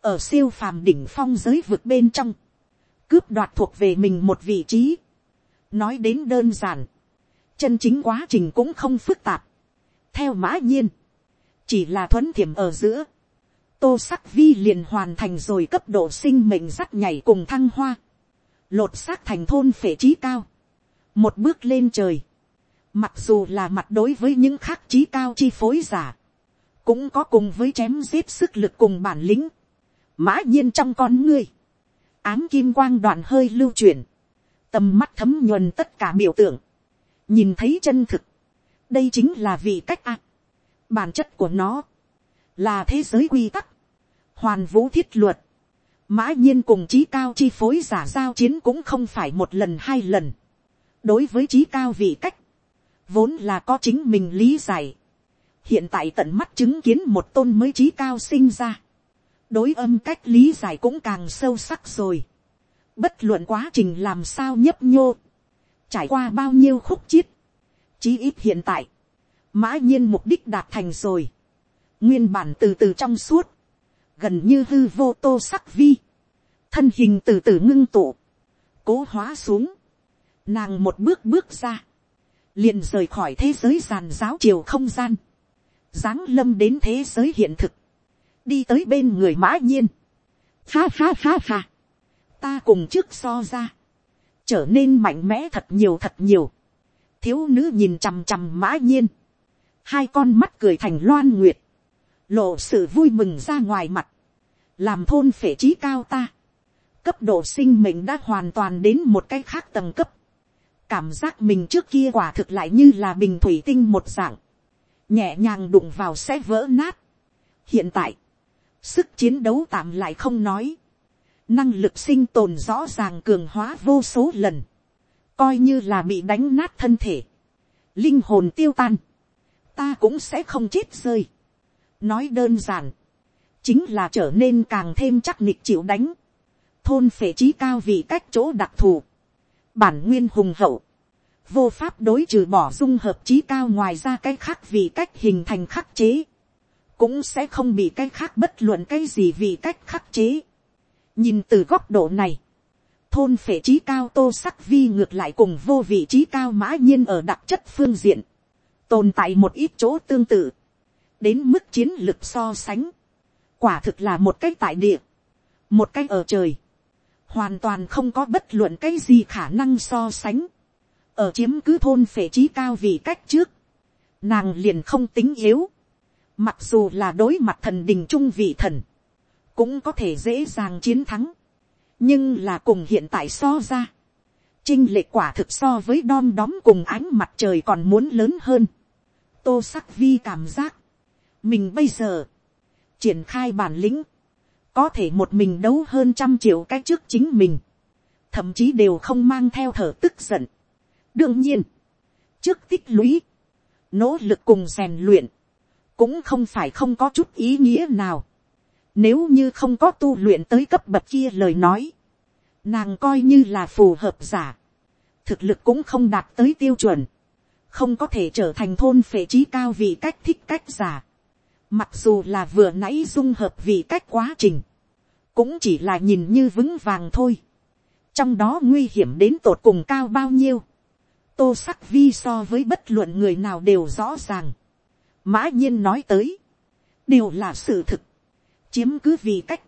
ở siêu phàm đỉnh phong giới vực bên trong, cướp đoạt thuộc về mình một vị trí. nói đến đơn giản, chân chính quá trình cũng không phức tạp. theo mã nhiên, chỉ là thuấn thiểm ở giữa, tô sắc vi liền hoàn thành rồi cấp độ sinh mệnh rắc nhảy cùng thăng hoa, lột xác thành thôn phể trí cao, một bước lên trời, mặc dù là mặt đối với những khác trí cao chi phối giả, cũng có cùng với chém giết sức lực cùng bản lĩnh, mã nhiên trong con ngươi, ám kim quang đoạn hơi lưu chuyển, tầm mắt thấm nhuần tất cả biểu tượng, nhìn thấy chân thực, đây chính là vị cách ác, bản chất của nó, là thế giới quy tắc, hoàn vũ thiết luật, mã nhiên cùng trí cao chi phối giả giao chiến cũng không phải một lần hai lần. đối với trí cao vị cách, vốn là có chính mình lý giải. hiện tại tận mắt chứng kiến một tôn mới trí cao sinh ra đối âm cách lý giải cũng càng sâu sắc rồi. bất luận quá trình làm sao nhấp nhô, trải qua bao nhiêu khúc chiết, chí ít hiện tại, mã nhiên mục đích đạt thành rồi. nguyên bản từ từ trong suốt, gần như hư vô tô sắc vi, thân hình từ từ ngưng tụ, cố hóa xuống, nàng một bước bước ra, liền rời khỏi thế giới giàn giáo chiều không gian, giáng lâm đến thế giới hiện thực, đi tới bên người mã nhiên, ha ha ha ha, ta cùng trước so ra, trở nên mạnh mẽ thật nhiều thật nhiều, thiếu nữ nhìn chằm chằm mã nhiên, hai con mắt cười thành loan nguyệt, lộ sự vui mừng ra ngoài mặt, làm thôn phể trí cao ta, cấp độ sinh mệnh đã hoàn toàn đến một cái khác tầng cấp, cảm giác mình trước kia quả thực lại như là bình thủy tinh một dạng, nhẹ nhàng đụng vào sẽ vỡ nát. hiện tại, sức chiến đấu tạm lại không nói, năng lực sinh tồn rõ ràng cường hóa vô số lần, coi như là bị đánh nát thân thể, linh hồn tiêu tan, ta cũng sẽ không chết rơi. nói đơn giản, chính là trở nên càng thêm chắc nịch chịu đánh, thôn phệ trí cao vì cách chỗ đặc thù, bản nguyên hùng hậu, vô pháp đối trừ bỏ dung hợp trí cao ngoài ra cái khác vì cách hình thành khắc chế, cũng sẽ không bị cái khác bất luận cái gì vì cách khắc chế. nhìn từ góc độ này, thôn phệ trí cao tô sắc vi ngược lại cùng vô vị trí cao mã nhiên ở đặc chất phương diện, tồn tại một ít chỗ tương tự, đến mức chiến lược so sánh, quả thực là một cái tại địa, một cái ở trời, hoàn toàn không có bất luận cái gì khả năng so sánh, ở chiếm cứ thôn phệ trí cao vì cách trước, nàng liền không tính yếu, mặc dù là đối mặt thần đình trung vị thần, cũng có thể dễ dàng chiến thắng, nhưng là cùng hiện tại so ra, trinh lệ quả thực so với đom đóm cùng ánh mặt trời còn muốn lớn hơn, tô sắc vi cảm giác, mình bây giờ, triển khai bản lĩnh, có thể một mình đấu hơn trăm triệu cái trước chính mình, thậm chí đều không mang theo thở tức giận. đương nhiên, trước tích lũy, nỗ lực cùng rèn luyện, cũng không phải không có chút ý nghĩa nào. Nếu như không có tu luyện tới cấp bậc kia lời nói, nàng coi như là phù hợp giả, thực lực cũng không đạt tới tiêu chuẩn, không có thể trở thành thôn phệ trí cao vì cách thích cách giả. Mặc dù là vừa nãy dung hợp vì cách quá trình, cũng chỉ là nhìn như vững vàng thôi. Trong đó nguy hiểm đến tột cùng cao bao nhiêu. Tô sắc vi so với bất luận người nào đều rõ ràng. Mã nhiên nói tới. Đều là sự thực. Chiếm cứ vì cách.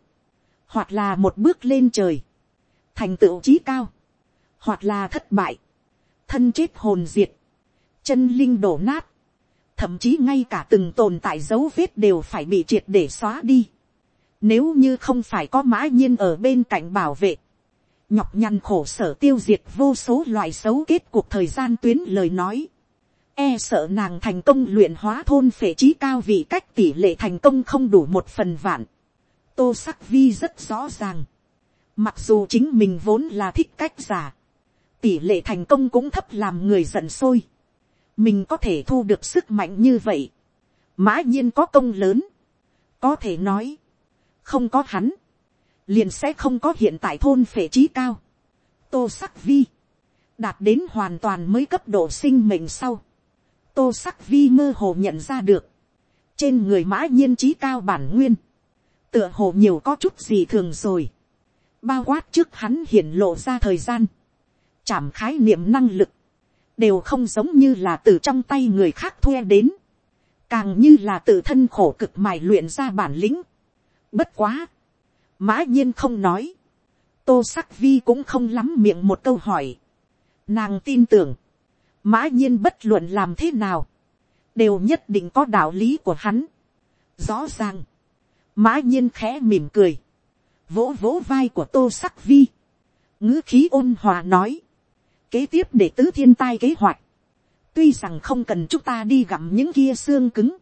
Hoặc là một bước lên trời. Thành tựu trí cao. Hoặc là thất bại. Thân chết hồn diệt. Chân linh đổ nát. Thậm chí ngay cả từng tồn tại dấu vết đều phải bị triệt để xóa đi nếu như không phải có mã nhiên ở bên cạnh bảo vệ. Nhọc nhằn khổ sở tiêu diệt vô số loại xấu kết cuộc thời gian tuyến lời nói. E sợ nàng thành công luyện hóa thôn phệ trí cao vì cách tỷ lệ thành công không đủ một phần vạn. Tô sắc vi rất rõ ràng. Mặc dù chính mình vốn là thích cách giả. Tỷ lệ thành công cũng thấp làm người giận sôi. Mình có thể thu được sức mạnh như vậy. Mã nhiên có công lớn. Có thể nói không có hắn, liền sẽ không có hiện tại thôn phệ trí cao, tô sắc vi, đạt đến hoàn toàn mới cấp độ sinh mệnh sau, tô sắc vi mơ hồ nhận ra được, trên người mã nhiên trí cao bản nguyên, tựa hồ nhiều có chút gì thường rồi, bao quát trước hắn hiển lộ ra thời gian, chảm khái niệm năng lực, đều không giống như là từ trong tay người khác thuê đến, càng như là tự thân khổ cực mài luyện ra bản lĩnh, Bất quá. Mã nhiên không nói. Tô sắc vi cũng không lắm miệng một câu hỏi. Nàng tin tưởng. Mã nhiên bất luận làm thế nào. Đều nhất định có đạo lý của hắn. Rõ ràng. Mã nhiên khẽ mỉm cười. Vỗ vỗ vai của tô sắc vi. ngữ khí ôn hòa nói. Kế tiếp để tứ thiên tai kế hoạch. Tuy rằng không cần chúng ta đi gặm những kia xương cứng.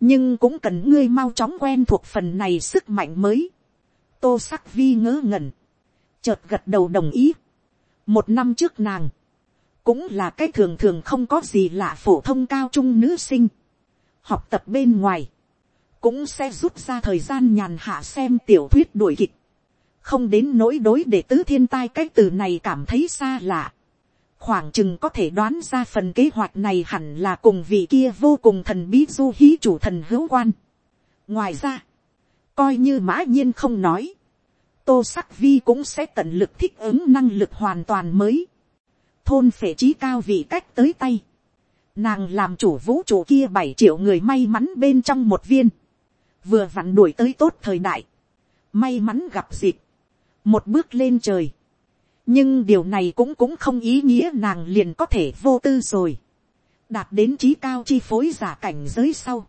nhưng cũng cần ngươi mau chóng quen thuộc phần này sức mạnh mới. tô sắc vi ngớ ngẩn, chợt gật đầu đồng ý. một năm trước nàng, cũng là cái thường thường không có gì lạ phổ thông cao trung nữ sinh, học tập bên ngoài, cũng sẽ rút ra thời gian nhàn hạ xem tiểu thuyết đuổi kịch, không đến nỗi đối để tứ thiên tai cái từ này cảm thấy xa lạ khoảng chừng có thể đoán ra phần kế hoạch này hẳn là cùng vị kia vô cùng thần bí du hí chủ thần hữu quan. ngoài ra, coi như mã nhiên không nói, tô sắc vi cũng sẽ tận lực thích ứng năng lực hoàn toàn mới thôn phệ trí cao vị cách tới tay. nàng làm chủ vũ trụ kia bảy triệu người may mắn bên trong một viên. vừa vặn đuổi tới tốt thời đại. may mắn gặp dịp. một bước lên trời nhưng điều này cũng cũng không ý nghĩa nàng liền có thể vô tư rồi. đạt đến trí cao chi phối giả cảnh giới sau.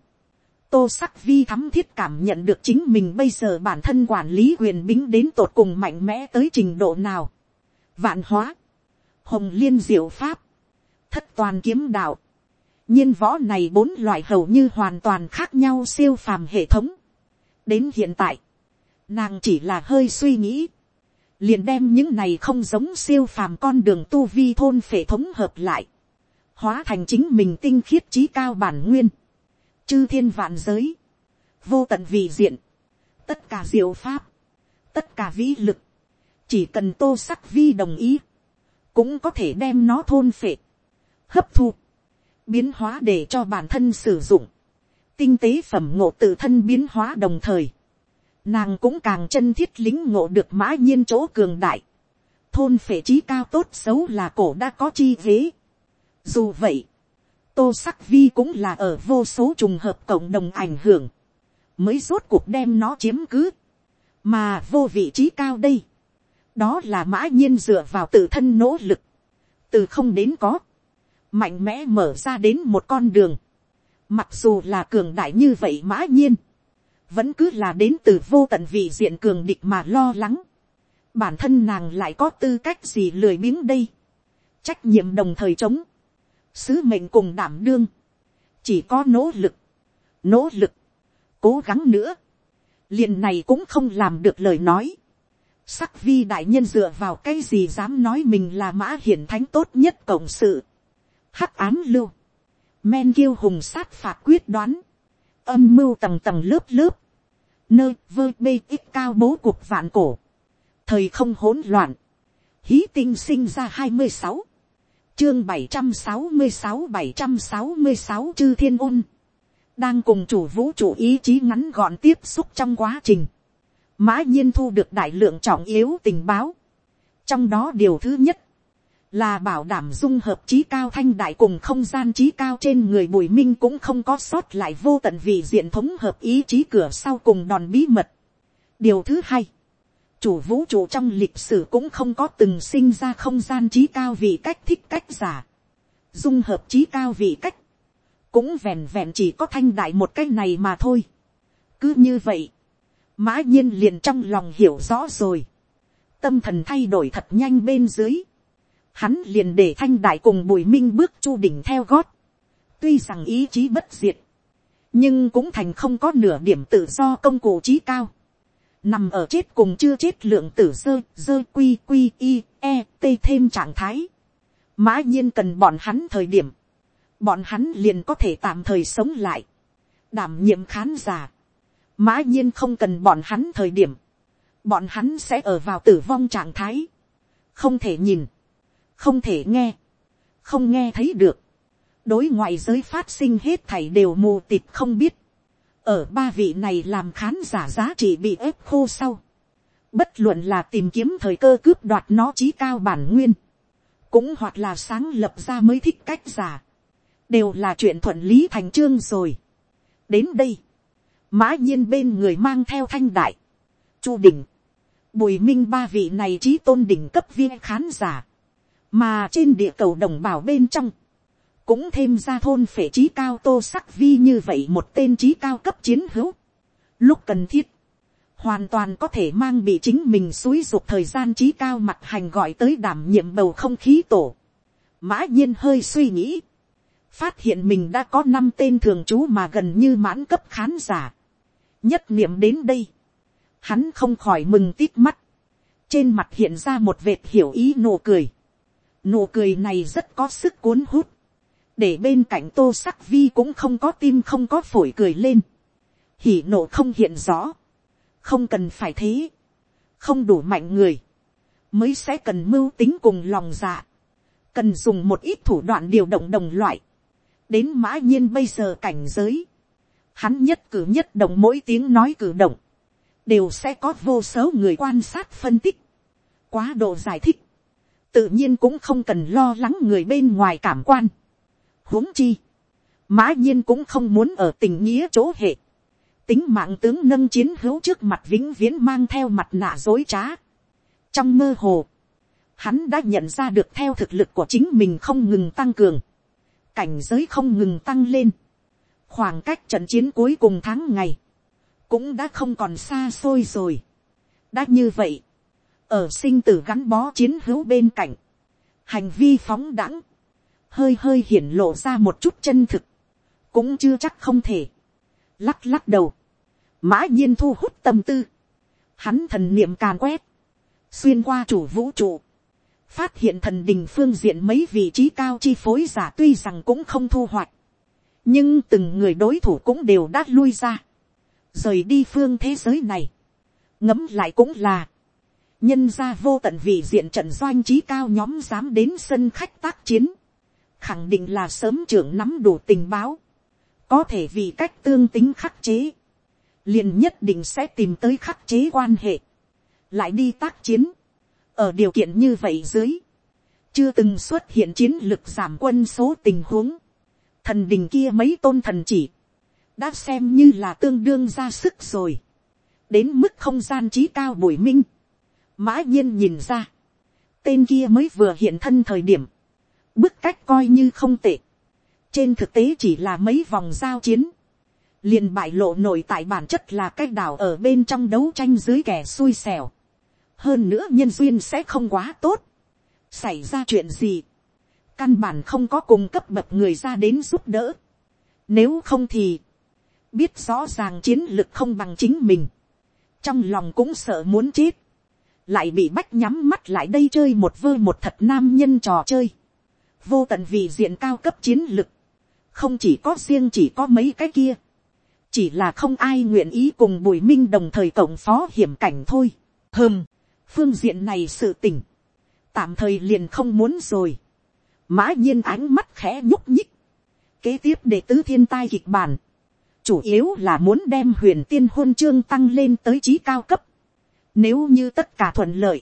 tô sắc vi thắm thiết cảm nhận được chính mình bây giờ bản thân quản lý quyền bính đến tột cùng mạnh mẽ tới trình độ nào. vạn hóa, hồng liên diệu pháp, thất toàn kiếm đạo, nhiên võ này bốn loại hầu như hoàn toàn khác nhau siêu phàm hệ thống. đến hiện tại, nàng chỉ là hơi suy nghĩ, liền đem những này không giống siêu phàm con đường tu vi thôn phệ thống hợp lại, hóa thành chính mình tinh khiết trí cao bản nguyên, chư thiên vạn giới, vô tận vì diện, tất cả diệu pháp, tất cả vĩ lực, chỉ cần tô sắc vi đồng ý, cũng có thể đem nó thôn phệ, hấp thu, biến hóa để cho bản thân sử dụng, tinh tế phẩm ngộ tự thân biến hóa đồng thời, nàng cũng càng chân thiết lính ngộ được mã nhiên chỗ cường đại. thôn phệ trí cao tốt xấu là cổ đã có chi vế. dù vậy, tô sắc vi cũng là ở vô số trùng hợp cộng đồng ảnh hưởng, mới rốt cuộc đem nó chiếm cứ, mà vô vị trí cao đây đó là mã nhiên dựa vào tự thân nỗ lực, từ không đến có, mạnh mẽ mở ra đến một con đường, mặc dù là cường đại như vậy mã nhiên, vẫn cứ là đến từ vô tận vị diện cường địch mà lo lắng. bản thân nàng lại có tư cách gì lười biếng đây. trách nhiệm đồng thời chống. sứ mệnh cùng đảm đương. chỉ có nỗ lực. nỗ lực. cố gắng nữa. liền này cũng không làm được lời nói sắc vi đại nhân dựa vào cái gì dám nói mình là mã hiển thánh tốt nhất cộng sự. hắc án lưu. men kiêu hùng sát phạt quyết đoán. Âm mưu tầng tầng lớp lớp, nơi vơ bê ít cao bố cuộc vạn cổ, thời không hỗn loạn, hí tinh sinh ra hai mươi sáu, chương bảy trăm sáu mươi sáu bảy trăm sáu mươi sáu chư thiên ôn, đang cùng chủ vũ trụ ý chí ngắn gọn tiếp xúc trong quá trình, mã nhiên thu được đại lượng trọng yếu tình báo, trong đó điều thứ nhất, là bảo đảm dung hợp trí cao thanh đại cùng không gian trí cao trên người bùi minh cũng không có sót lại vô tận vì diện thống hợp ý chí cửa sau cùng đòn bí mật. điều thứ hai, chủ vũ trụ trong lịch sử cũng không có từng sinh ra không gian trí cao vì cách thích cách giả. dung hợp trí cao vì cách, cũng vẹn vẹn chỉ có thanh đại một cách này mà thôi. cứ như vậy, mã nhiên liền trong lòng hiểu rõ rồi. tâm thần thay đổi thật nhanh bên dưới hắn liền để thanh đại cùng bùi minh bước chu đỉnh theo gót. tuy rằng ý chí bất diệt, nhưng cũng thành không có nửa điểm tự do công cụ trí cao. nằm ở chết cùng chưa chết lượng tử sơ dơ quy quy i e t thêm trạng thái. mã nhiên cần bọn hắn thời điểm, bọn hắn liền có thể tạm thời sống lại, đảm nhiệm khán giả mã nhiên không cần bọn hắn thời điểm, bọn hắn sẽ ở vào tử vong trạng thái, không thể nhìn, không thể nghe, không nghe thấy được, đối ngoại giới phát sinh hết thảy đều mù tịt không biết, ở ba vị này làm khán giả giá trị bị ép khô sau, bất luận là tìm kiếm thời cơ cướp đoạt nó trí cao bản nguyên, cũng hoặc là sáng lập ra mới thích cách giả, đều là chuyện thuận lý thành trương rồi. đến đây, mã nhiên bên người mang theo thanh đại, chu đỉnh bùi minh ba vị này trí tôn đỉnh cấp viên khán giả, mà trên địa cầu đồng bào bên trong, cũng thêm ra thôn phể trí cao tô sắc vi như vậy một tên trí cao cấp chiến hữu. Lúc cần thiết, hoàn toàn có thể mang bị chính mình xúi dục thời gian trí cao mặt hành gọi tới đảm nhiệm bầu không khí tổ. Mã nhiên hơi suy nghĩ, phát hiện mình đã có năm tên thường trú mà gần như mãn cấp khán giả nhất niệm đến đây, hắn không khỏi mừng tít mắt, trên mặt hiện ra một vệt hiểu ý nụ cười. nụ cười này rất có sức cuốn hút, để bên cạnh tô sắc vi cũng không có tim không có phổi cười lên, hỉ nộ không hiện rõ, không cần phải thế, không đủ mạnh người, mới sẽ cần mưu tính cùng lòng dạ, cần dùng một ít thủ đoạn điều động đồng loại, đến mã nhiên bây giờ cảnh giới, hắn nhất cử nhất động mỗi tiếng nói cử động, đều sẽ có vô số người quan sát phân tích, quá độ giải thích, tự nhiên cũng không cần lo lắng người bên ngoài cảm quan. huống chi, mã nhiên cũng không muốn ở tình nghĩa chỗ hệ, tính mạng tướng nâng chiến hữu trước mặt vĩnh viễn mang theo mặt nạ dối trá. trong mơ hồ, hắn đã nhận ra được theo thực lực của chính mình không ngừng tăng cường, cảnh giới không ngừng tăng lên, khoảng cách trận chiến cuối cùng tháng ngày, cũng đã không còn xa xôi rồi. đã như vậy, ở sinh tử gắn bó chiến hữu bên cạnh, hành vi phóng đãng, hơi hơi hiển lộ ra một chút chân thực, cũng chưa chắc không thể. lắc lắc đầu, mã nhiên thu hút tâm tư, hắn thần niệm càn quét, xuyên qua chủ vũ trụ, phát hiện thần đình phương diện mấy vị trí cao chi phối giả tuy rằng cũng không thu hoạch, nhưng từng người đối thủ cũng đều đã lui ra, rời đi phương thế giới này, ngấm lại cũng là, nhân ra vô tận vị diện trận doanh trí cao nhóm dám đến sân khách tác chiến, khẳng định là sớm trưởng nắm đủ tình báo, có thể vì cách tương tính khắc chế, liền nhất định sẽ tìm tới khắc chế quan hệ, lại đi tác chiến, ở điều kiện như vậy dưới, chưa từng xuất hiện chiến lực giảm quân số tình huống, thần đình kia mấy tôn thần chỉ, đã xem như là tương đương ra sức rồi, đến mức không gian trí cao bùi minh, mã nhiên nhìn ra, tên kia mới vừa hiện thân thời điểm, bức cách coi như không tệ, trên thực tế chỉ là mấy vòng giao chiến, liền bại lộ nổi tại bản chất là cái đảo ở bên trong đấu tranh dưới kẻ xui xẻo, hơn nữa nhân duyên sẽ không quá tốt, xảy ra chuyện gì, căn bản không có cùng cấp bậc người ra đến giúp đỡ, nếu không thì, biết rõ ràng chiến lực không bằng chính mình, trong lòng cũng sợ muốn chết, lại bị bách nhắm mắt lại đây chơi một vơ một thật nam nhân trò chơi, vô tận vì diện cao cấp chiến lực, không chỉ có riêng chỉ có mấy cái kia, chỉ là không ai nguyện ý cùng bùi minh đồng thời cộng phó hiểm cảnh thôi. Hơm, phương diện này sự tỉnh, tạm thời liền không muốn rồi mã nhiên ánh mắt khẽ nhúc nhích, kế tiếp để tứ thiên tai kịch bản, chủ yếu là muốn đem huyền tiên hôn chương tăng lên tới trí cao cấp. Nếu như tất cả thuận lợi,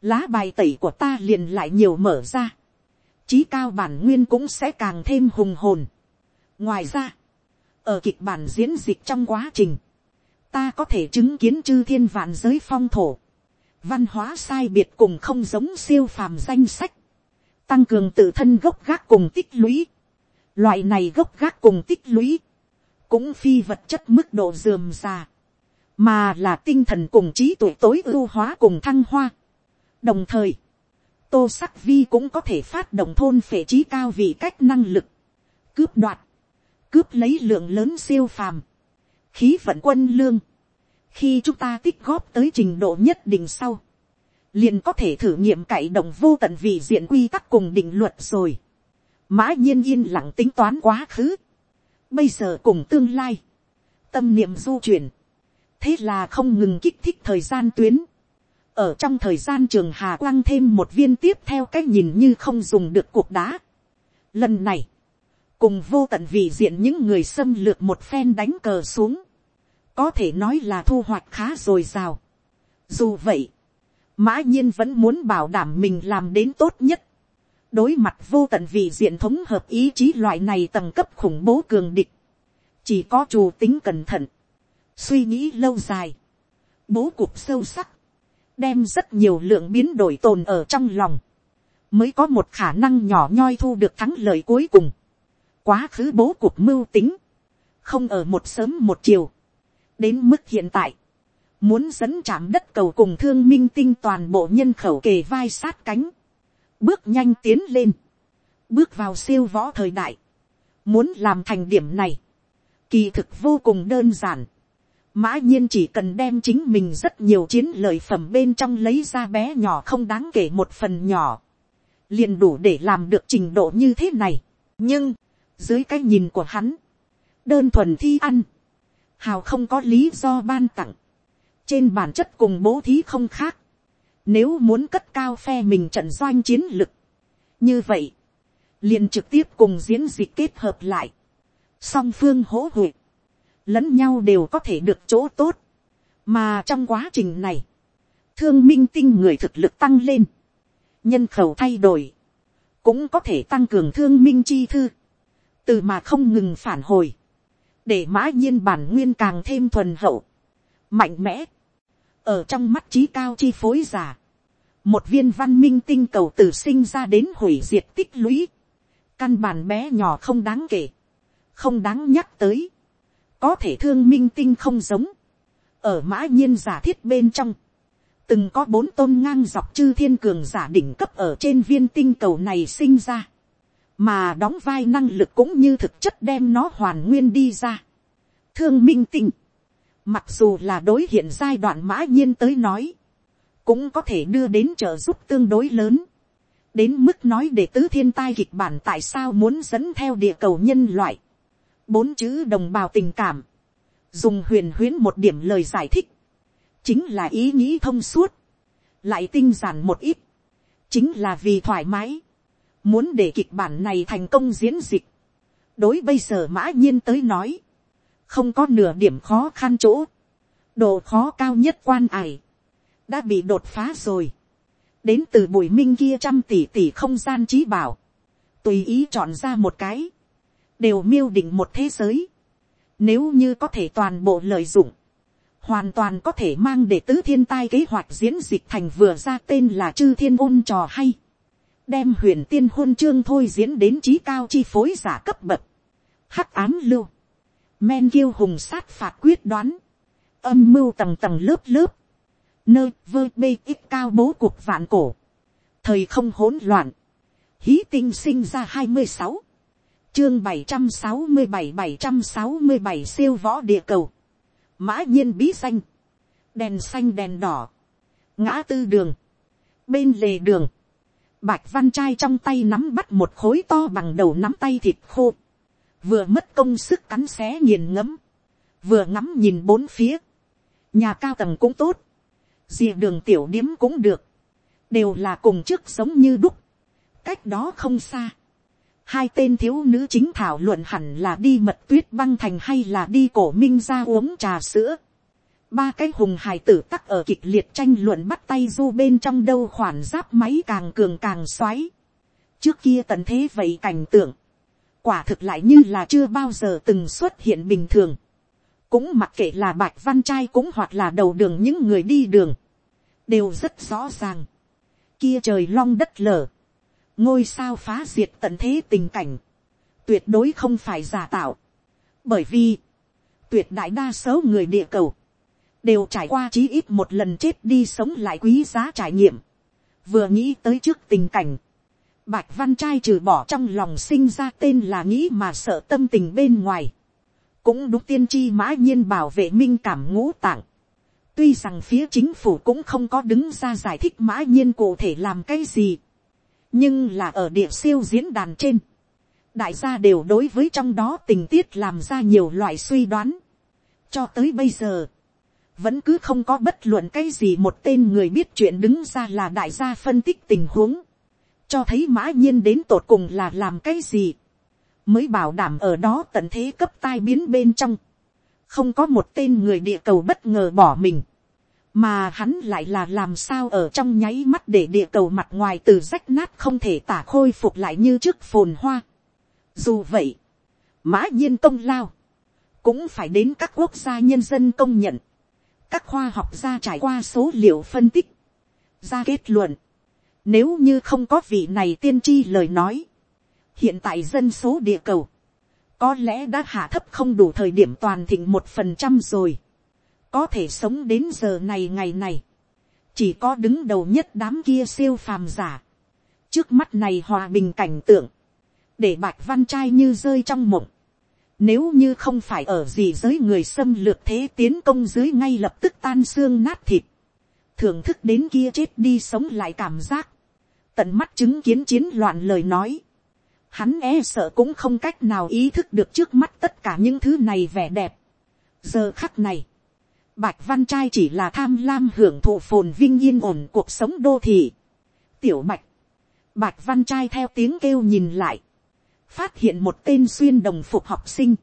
lá bài tẩy của ta liền lại nhiều mở ra. Trí cao bản nguyên cũng sẽ càng thêm hùng hồn. Ngoài ra, ở kịch bản diễn dịch trong quá trình, ta có thể chứng kiến chư thiên vạn giới phong thổ, văn hóa sai biệt cùng không giống siêu phàm danh sách, tăng cường tự thân gốc gác cùng tích lũy, loại này gốc gác cùng tích lũy, cũng phi vật chất mức độ dườm già, mà là tinh thần cùng trí tuệ tối ưu hóa cùng thăng hoa. đồng thời, tô sắc vi cũng có thể phát động thôn phệ trí cao vì cách năng lực, cướp đoạt, cướp lấy lượng lớn siêu phàm, khí vận quân lương, khi chúng ta tích góp tới trình độ nhất định sau, liền có thể thử nghiệm cậy động vô tận vì diện quy tắc cùng định luật rồi. mã nhiên yên lặng tính toán quá khứ, bây giờ cùng tương lai, tâm niệm du chuyển, thế là không ngừng kích thích thời gian tuyến, ở trong thời gian trường hà quang thêm một viên tiếp theo cách nhìn như không dùng được cuộc đá. Lần này, cùng vô tận vì diện những người xâm lược một phen đánh cờ xuống, có thể nói là thu hoạch khá dồi dào. Dù vậy, mã nhiên vẫn muốn bảo đảm mình làm đến tốt nhất. đối mặt vô tận vì diện thống hợp ý chí loại này tầng cấp khủng bố cường địch, chỉ có chủ tính cẩn thận, suy nghĩ lâu dài, bố cục sâu sắc, đem rất nhiều lượng biến đổi tồn ở trong lòng, mới có một khả năng nhỏ nhoi thu được thắng lợi cuối cùng. Quá khứ bố cục mưu tính, không ở một sớm một chiều, đến mức hiện tại, muốn dẫn chạm đất cầu cùng thương minh tinh toàn bộ nhân khẩu kề vai sát cánh, bước nhanh tiến lên, bước vào siêu võ thời đại, Muốn làm thành điểm này. Kỳ thực vô cùng đơn giản. Mã nhiên chỉ cần đem chính mình rất nhiều chiến lợi phẩm bên trong lấy ra bé nhỏ không đáng kể một phần nhỏ. Liền đủ để làm được trình độ như thế này. Nhưng, dưới cái nhìn của hắn, đơn thuần thi ăn, hào không có lý do ban tặng. Trên bản chất cùng bố thí không khác. Nếu muốn cất cao phe mình trận doanh chiến lực. Như vậy, liền trực tiếp cùng diễn dịch kết hợp lại. Song phương hỗ hội lẫn nhau đều có thể được chỗ tốt. Mà trong quá trình này, thương minh tinh người thực lực tăng lên, nhân khẩu thay đổi, cũng có thể tăng cường thương minh chi thư, từ mà không ngừng phản hồi, để mã nhiên bản nguyên càng thêm thuần hậu, mạnh mẽ, ở trong mắt trí cao chi phối giả, một viên văn minh tinh cầu từ sinh ra đến hủy diệt tích lũy, căn bản bé nhỏ không đáng kể, không đáng nhắc tới, có thể thương minh tinh không giống, ở mã nhiên giả thiết bên trong, từng có bốn tôn ngang dọc chư thiên cường giả đỉnh cấp ở trên viên tinh cầu này sinh ra, mà đóng vai năng lực cũng như thực chất đem nó hoàn nguyên đi ra. Thương minh tinh, mặc dù là đối hiện giai đoạn mã nhiên tới nói, cũng có thể đưa đến trợ giúp tương đối lớn, đến mức nói để tứ thiên tai kịch bản tại sao muốn dẫn theo địa cầu nhân loại, bốn chữ đồng bào tình cảm, dùng huyền huyến một điểm lời giải thích, chính là ý nghĩ thông suốt, lại tinh giản một ít, chính là vì thoải mái, muốn để kịch bản này thành công diễn dịch, đối bây giờ mã nhiên tới nói, không có nửa điểm khó khăn chỗ, độ khó cao nhất quan ải, đã bị đột phá rồi, đến từ bùi minh kia trăm tỷ tỷ không gian trí bảo, tùy ý chọn ra một cái, đều miêu định một thế giới. Nếu như có thể toàn bộ lợi dụng, hoàn toàn có thể mang để tứ thiên tai kế hoạch diễn dịch thành vừa ra tên là chư thiên ôn trò hay. Đem huyền tiên hôn chương thôi diễn đến trí cao chi phối giả cấp bậc. Hắc ám lưu. Men kiêu hùng sát phạt quyết đoán. Âm mưu tầng tầng lớp lớp. Nơi vơ bê ít cao bố cuộc vạn cổ. Thời không hỗn loạn. Hí tinh sinh ra hai mươi sáu chương bảy trăm sáu mươi bảy bảy trăm sáu mươi bảy siêu võ địa cầu, mã nhiên bí xanh, đèn xanh đèn đỏ, ngã tư đường, bên lề đường, bạch văn trai trong tay nắm bắt một khối to bằng đầu nắm tay thịt khô, vừa mất công sức cắn xé nghiền ngấm, vừa ngắm nhìn bốn phía, nhà cao tầng cũng tốt, rìa đường tiểu điếm cũng được, đều là cùng trước sống như đúc, cách đó không xa, hai tên thiếu nữ chính thảo luận hẳn là đi mật tuyết băng thành hay là đi cổ minh ra uống trà sữa. ba cái hùng hài tử tắc ở kịch liệt tranh luận bắt tay du bên trong đâu khoản giáp máy càng cường càng xoáy. trước kia tận thế vậy cảnh tượng, quả thực lại như là chưa bao giờ từng xuất hiện bình thường. cũng mặc kệ là bạch văn trai cũng hoặc là đầu đường những người đi đường, đều rất rõ ràng. kia trời long đất lở, ngôi sao phá diệt tận thế tình cảnh, tuyệt đối không phải giả tạo, bởi vì, tuyệt đại đa số người địa cầu, đều trải qua chí ít một lần chết đi sống lại quý giá trải nghiệm, vừa nghĩ tới trước tình cảnh, bạch văn trai trừ bỏ trong lòng sinh ra tên là nghĩ mà sợ tâm tình bên ngoài, cũng đúng tiên tri mã nhiên bảo vệ minh cảm ngũ tạng, tuy rằng phía chính phủ cũng không có đứng ra giải thích mã nhiên cụ thể làm cái gì, nhưng là ở địa siêu diễn đàn trên, đại gia đều đối với trong đó tình tiết làm ra nhiều loại suy đoán. cho tới bây giờ, vẫn cứ không có bất luận cái gì một tên người biết chuyện đứng ra là đại gia phân tích tình huống, cho thấy mã nhiên đến tột cùng là làm cái gì, mới bảo đảm ở đó tận thế cấp tai biến bên trong, không có một tên người địa cầu bất ngờ bỏ mình, mà hắn lại là làm sao ở trong nháy mắt để địa cầu mặt ngoài từ rách nát không thể tả khôi phục lại như trước phồn hoa. Dù vậy, mã nhiên công lao, cũng phải đến các quốc gia nhân dân công nhận, các khoa học gia trải qua số liệu phân tích, ra kết luận, nếu như không có vị này tiên tri lời nói, hiện tại dân số địa cầu, có lẽ đã hạ thấp không đủ thời điểm toàn thịnh một phần trăm rồi có thể sống đến giờ này ngày này, chỉ có đứng đầu nhất đám kia siêu phàm giả, trước mắt này hòa bình cảnh tượng, để bạch văn trai như rơi trong mộng. Nếu như không phải ở gì giới người xâm lược thế tiến công dưới ngay lập tức tan xương nát thịt. Thưởng thức đến kia chết đi sống lại cảm giác. Tận mắt chứng kiến chiến loạn lời nói. Hắn e sợ cũng không cách nào ý thức được trước mắt tất cả những thứ này vẻ đẹp. Giờ khắc này. Bạch văn trai chỉ là tham lam hưởng thụ phồn vinh yên ổn cuộc sống đô thị. Tiểu bạch. Bạch văn trai theo tiếng kêu nhìn lại phát hiện một tên xuyên đồng phục học sinh,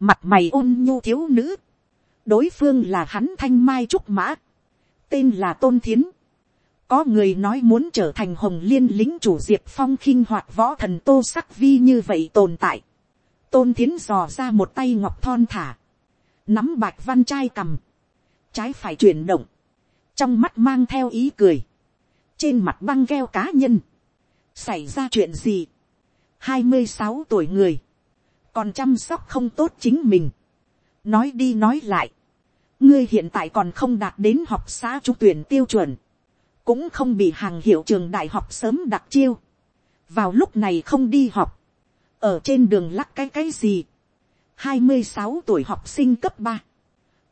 mặt mày ôn nhu thiếu nữ, đối phương là hắn thanh mai trúc mã, tên là tôn thiến, có người nói muốn trở thành hồng liên lính chủ diệp phong khinh hoạt võ thần tô sắc vi như vậy tồn tại, tôn thiến dò ra một tay ngọc thon thả, nắm bạch văn trai cầm, trái phải chuyển động, trong mắt mang theo ý cười, trên mặt băng gheo cá nhân, xảy ra chuyện gì, hai mươi sáu tuổi người, còn chăm sóc không tốt chính mình. nói đi nói lại, ngươi hiện tại còn không đạt đến học xã trung tuyển tiêu chuẩn, cũng không bị hàng hiệu trường đại học sớm đặc chiêu, vào lúc này không đi học, ở trên đường lắc cái cái gì, hai mươi sáu tuổi học sinh cấp ba,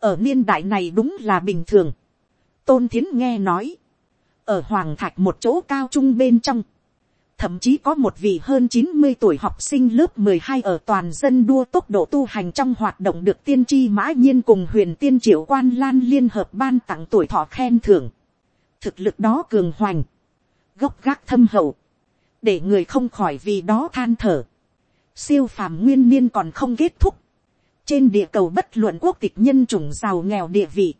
ở niên đại này đúng là bình thường, tôn thiến nghe nói, ở hoàng thạch một chỗ cao trung bên trong, thậm chí có một vị hơn chín mươi tuổi học sinh lớp mười hai ở toàn dân đua tốc độ tu hành trong hoạt động được tiên tri mã nhiên cùng huyền tiên triệu quan lan liên hợp ban tặng tuổi thọ khen thưởng. Thực lực đó cường hoành, gốc gác thâm hậu, để người không khỏi vì đó than thở. Siêu phàm nguyên niên còn không kết thúc. Trên địa cầu bất luận quốc tịch nhân chủng giàu nghèo địa vị.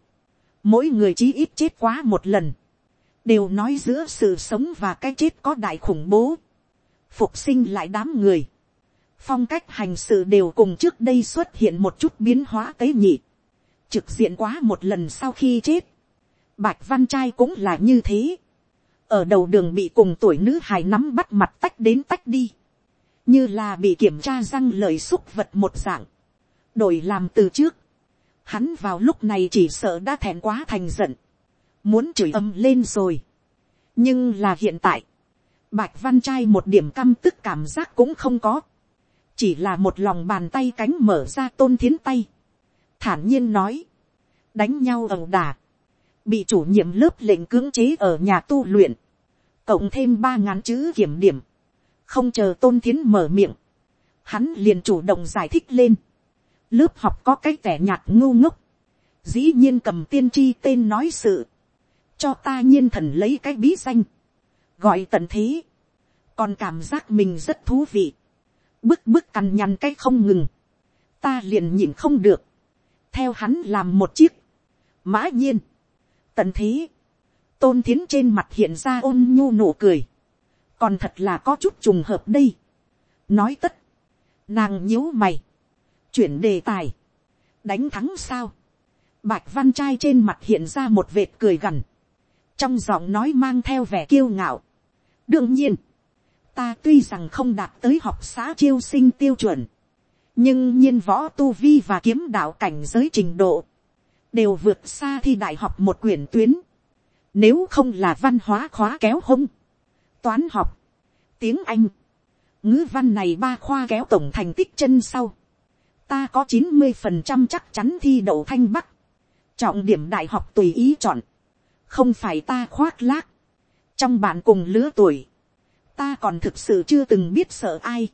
Mỗi người chí ít chết quá một lần đều nói giữa sự sống và cái chết có đại khủng bố, phục sinh lại đám người, phong cách hành sự đều cùng trước đây xuất hiện một chút biến hóa tế nhị, trực diện quá một lần sau khi chết, bạch văn trai cũng là như thế, ở đầu đường bị cùng tuổi nữ hài nắm bắt mặt tách đến tách đi, như là bị kiểm tra răng lời xúc vật một dạng, đổi làm từ trước, hắn vào lúc này chỉ sợ đã thẹn quá thành giận, muốn chửi âm lên rồi. nhưng là hiện tại, bạch văn trai một điểm căm tức cảm giác cũng không có, chỉ là một lòng bàn tay cánh mở ra tôn thiến tay, thản nhiên nói, đánh nhau ẩu đà, bị chủ nhiệm lớp lệnh cưỡng chế ở nhà tu luyện, cộng thêm ba ngàn chữ kiểm điểm, không chờ tôn thiến mở miệng, hắn liền chủ động giải thích lên, lớp học có cái vẻ nhạt ngu ngốc, dĩ nhiên cầm tiên tri tên nói sự, cho ta nhiên thần lấy cái bí danh, gọi tận thế, còn cảm giác mình rất thú vị, bức bức cằn nhằn cái không ngừng, ta liền nhìn không được, theo hắn làm một chiếc, mã nhiên, tận thế, tôn thiến trên mặt hiện ra ôn nhu nụ cười, còn thật là có chút trùng hợp đây, nói tất, nàng nhíu mày, chuyển đề tài, đánh thắng sao, bạch văn trai trên mặt hiện ra một vệt cười gằn, trong giọng nói mang theo vẻ kiêu ngạo. đương nhiên, ta tuy rằng không đạt tới học xã chiêu sinh tiêu chuẩn, nhưng nhiên võ tu vi và kiếm đạo cảnh giới trình độ, đều vượt xa thi đại học một quyển tuyến, nếu không là văn hóa khóa kéo hông, toán học, tiếng anh, ngữ văn này ba khoa kéo tổng thành tích chân sau, ta có chín mươi phần trăm chắc chắn thi đậu thanh bắc, trọng điểm đại học tùy ý chọn, không phải ta khoác lác, trong bạn cùng lứa tuổi, ta còn thực sự chưa từng biết sợ ai,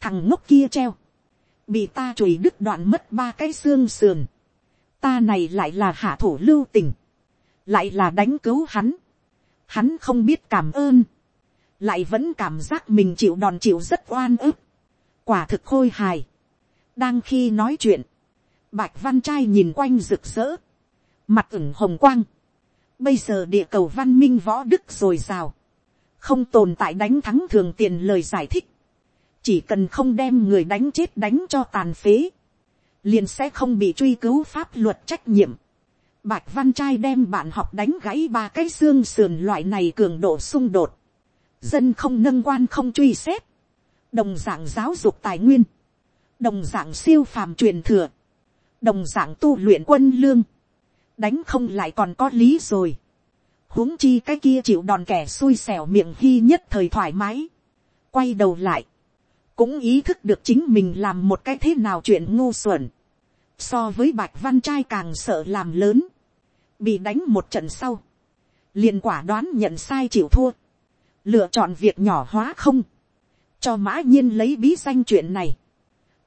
thằng ngốc kia treo, bị ta chùi đứt đoạn mất ba cái xương sườn, ta này lại là hạ thủ lưu tình, lại là đánh cứu hắn, hắn không biết cảm ơn, lại vẫn cảm giác mình chịu đòn chịu rất oan ức, quả thực khôi hài. đang khi nói chuyện, bạch văn trai nhìn quanh rực rỡ, mặt ửng hồng quang, Bây giờ địa cầu văn minh võ đức rồi o Không tồn tại đánh thắng thường tiền lời giải thích. Chỉ cần không đem người đánh chết đánh cho tàn phế. Liền sẽ không bị truy cứu pháp luật trách nhiệm. Bạch Văn Trai đem bạn học đánh gãy ba cái xương sườn loại này cường độ xung đột. Dân không nâng quan không truy xét. Đồng dạng giáo dục tài nguyên. Đồng dạng siêu phàm truyền thừa. Đồng dạng tu luyện quân lương đánh không lại còn có lý rồi. huống chi cái kia chịu đòn kẻ xui xẻo miệng hy nhất thời thoải mái. quay đầu lại, cũng ý thức được chính mình làm một cái thế nào chuyện ngu xuẩn, so với bạch văn trai càng sợ làm lớn, bị đánh một trận sau, liền quả đoán nhận sai chịu thua, lựa chọn việc nhỏ hóa không, cho mã nhiên lấy bí danh chuyện này,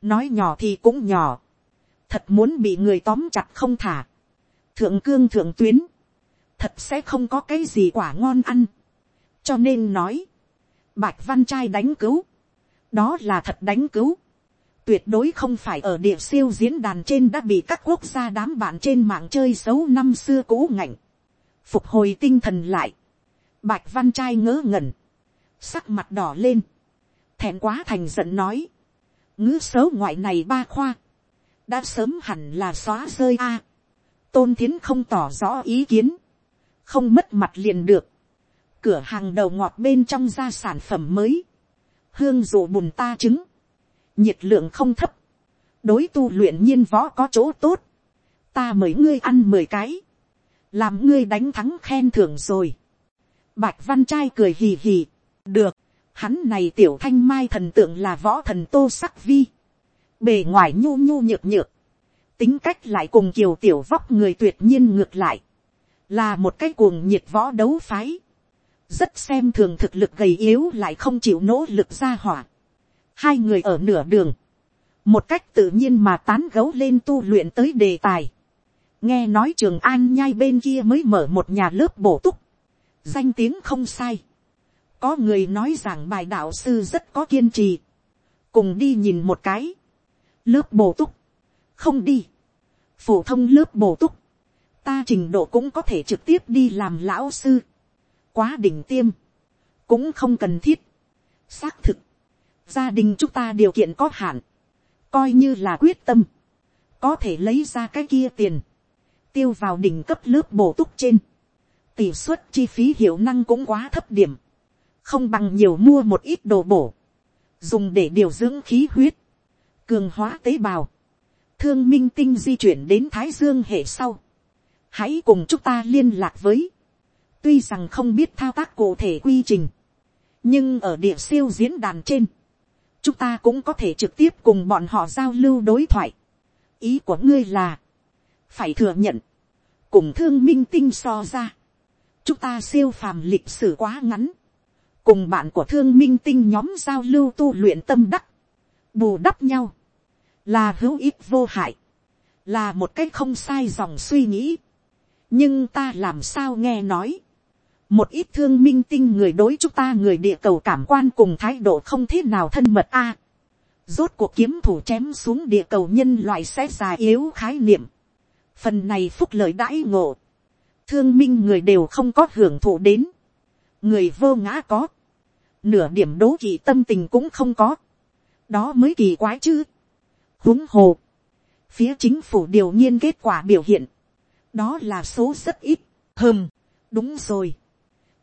nói nhỏ thì cũng nhỏ, thật muốn bị người tóm chặt không thả, thượng cương thượng tuyến, thật sẽ không có cái gì quả ngon ăn, cho nên nói, bạch văn trai đánh cứu, đó là thật đánh cứu, tuyệt đối không phải ở địa siêu diễn đàn trên đã bị các quốc gia đám bạn trên mạng chơi xấu năm xưa cũ ngạnh, phục hồi tinh thần lại, bạch văn trai ngớ ngẩn, sắc mặt đỏ lên, thẹn quá thành giận nói, ngữ xấu ngoại này ba khoa, đã sớm hẳn là xóa rơi a, tôn thiến không tỏ rõ ý kiến, không mất mặt liền được, cửa hàng đầu ngọt bên trong ra sản phẩm mới, hương dụ bùn ta trứng, nhiệt lượng không thấp, đối tu luyện nhiên võ có chỗ tốt, ta mời ngươi ăn mười cái, làm ngươi đánh thắng khen thưởng rồi. Bạch văn trai cười hì hì, được, hắn này tiểu thanh mai thần tượng là võ thần tô sắc vi, bề ngoài nhu nhu nhược nhược, tính cách lại cùng kiều tiểu vóc người tuyệt nhiên ngược lại, là một cái cuồng nhiệt võ đấu phái, rất xem thường thực lực gầy yếu lại không chịu nỗ lực ra hỏa. Hai người ở nửa đường, một cách tự nhiên mà tán gấu lên tu luyện tới đề tài. nghe nói trường an nhai bên kia mới mở một nhà lớp bổ túc, danh tiếng không sai. có người nói rằng bài đạo sư rất có kiên trì, cùng đi nhìn một cái, lớp bổ túc, không đi, phổ thông lớp bổ túc, ta trình độ cũng có thể trực tiếp đi làm lão sư, quá đỉnh tiêm, cũng không cần thiết, xác thực, gia đình chúng ta điều kiện có hạn, coi như là quyết tâm, có thể lấy ra cái kia tiền, tiêu vào đỉnh cấp lớp bổ túc trên, tỷ suất chi phí hiệu năng cũng quá thấp điểm, không bằng nhiều mua một ít đồ bổ, dùng để điều dưỡng khí huyết, cường hóa tế bào, thương minh tinh di chuyển đến thái dương hệ sau, hãy cùng chúng ta liên lạc với, tuy rằng không biết thao tác cụ thể quy trình, nhưng ở địa siêu diễn đàn trên, chúng ta cũng có thể trực tiếp cùng bọn họ giao lưu đối thoại. ý của ngươi là, phải thừa nhận, cùng thương minh tinh so ra, chúng ta siêu phàm lịch sử quá ngắn, cùng bạn của thương minh tinh nhóm giao lưu tu luyện tâm đắc, bù đắp nhau, là hữu ích vô hại, là một cách không sai dòng suy nghĩ. nhưng ta làm sao nghe nói, một ít thương minh tinh người đối chúng ta người địa cầu cảm quan cùng thái độ không thế nào thân mật a. rốt cuộc kiếm thủ chém xuống địa cầu nhân loại sẽ già yếu khái niệm. phần này phúc lợi đãi ngộ. thương minh người đều không có hưởng thụ đến. người vô ngã có. nửa điểm đố kỵ tâm tình cũng không có. đó mới kỳ quái chứ. huống hồ. phía chính phủ điều nhiên kết quả biểu hiện. đó là số rất ít. hơm, đúng rồi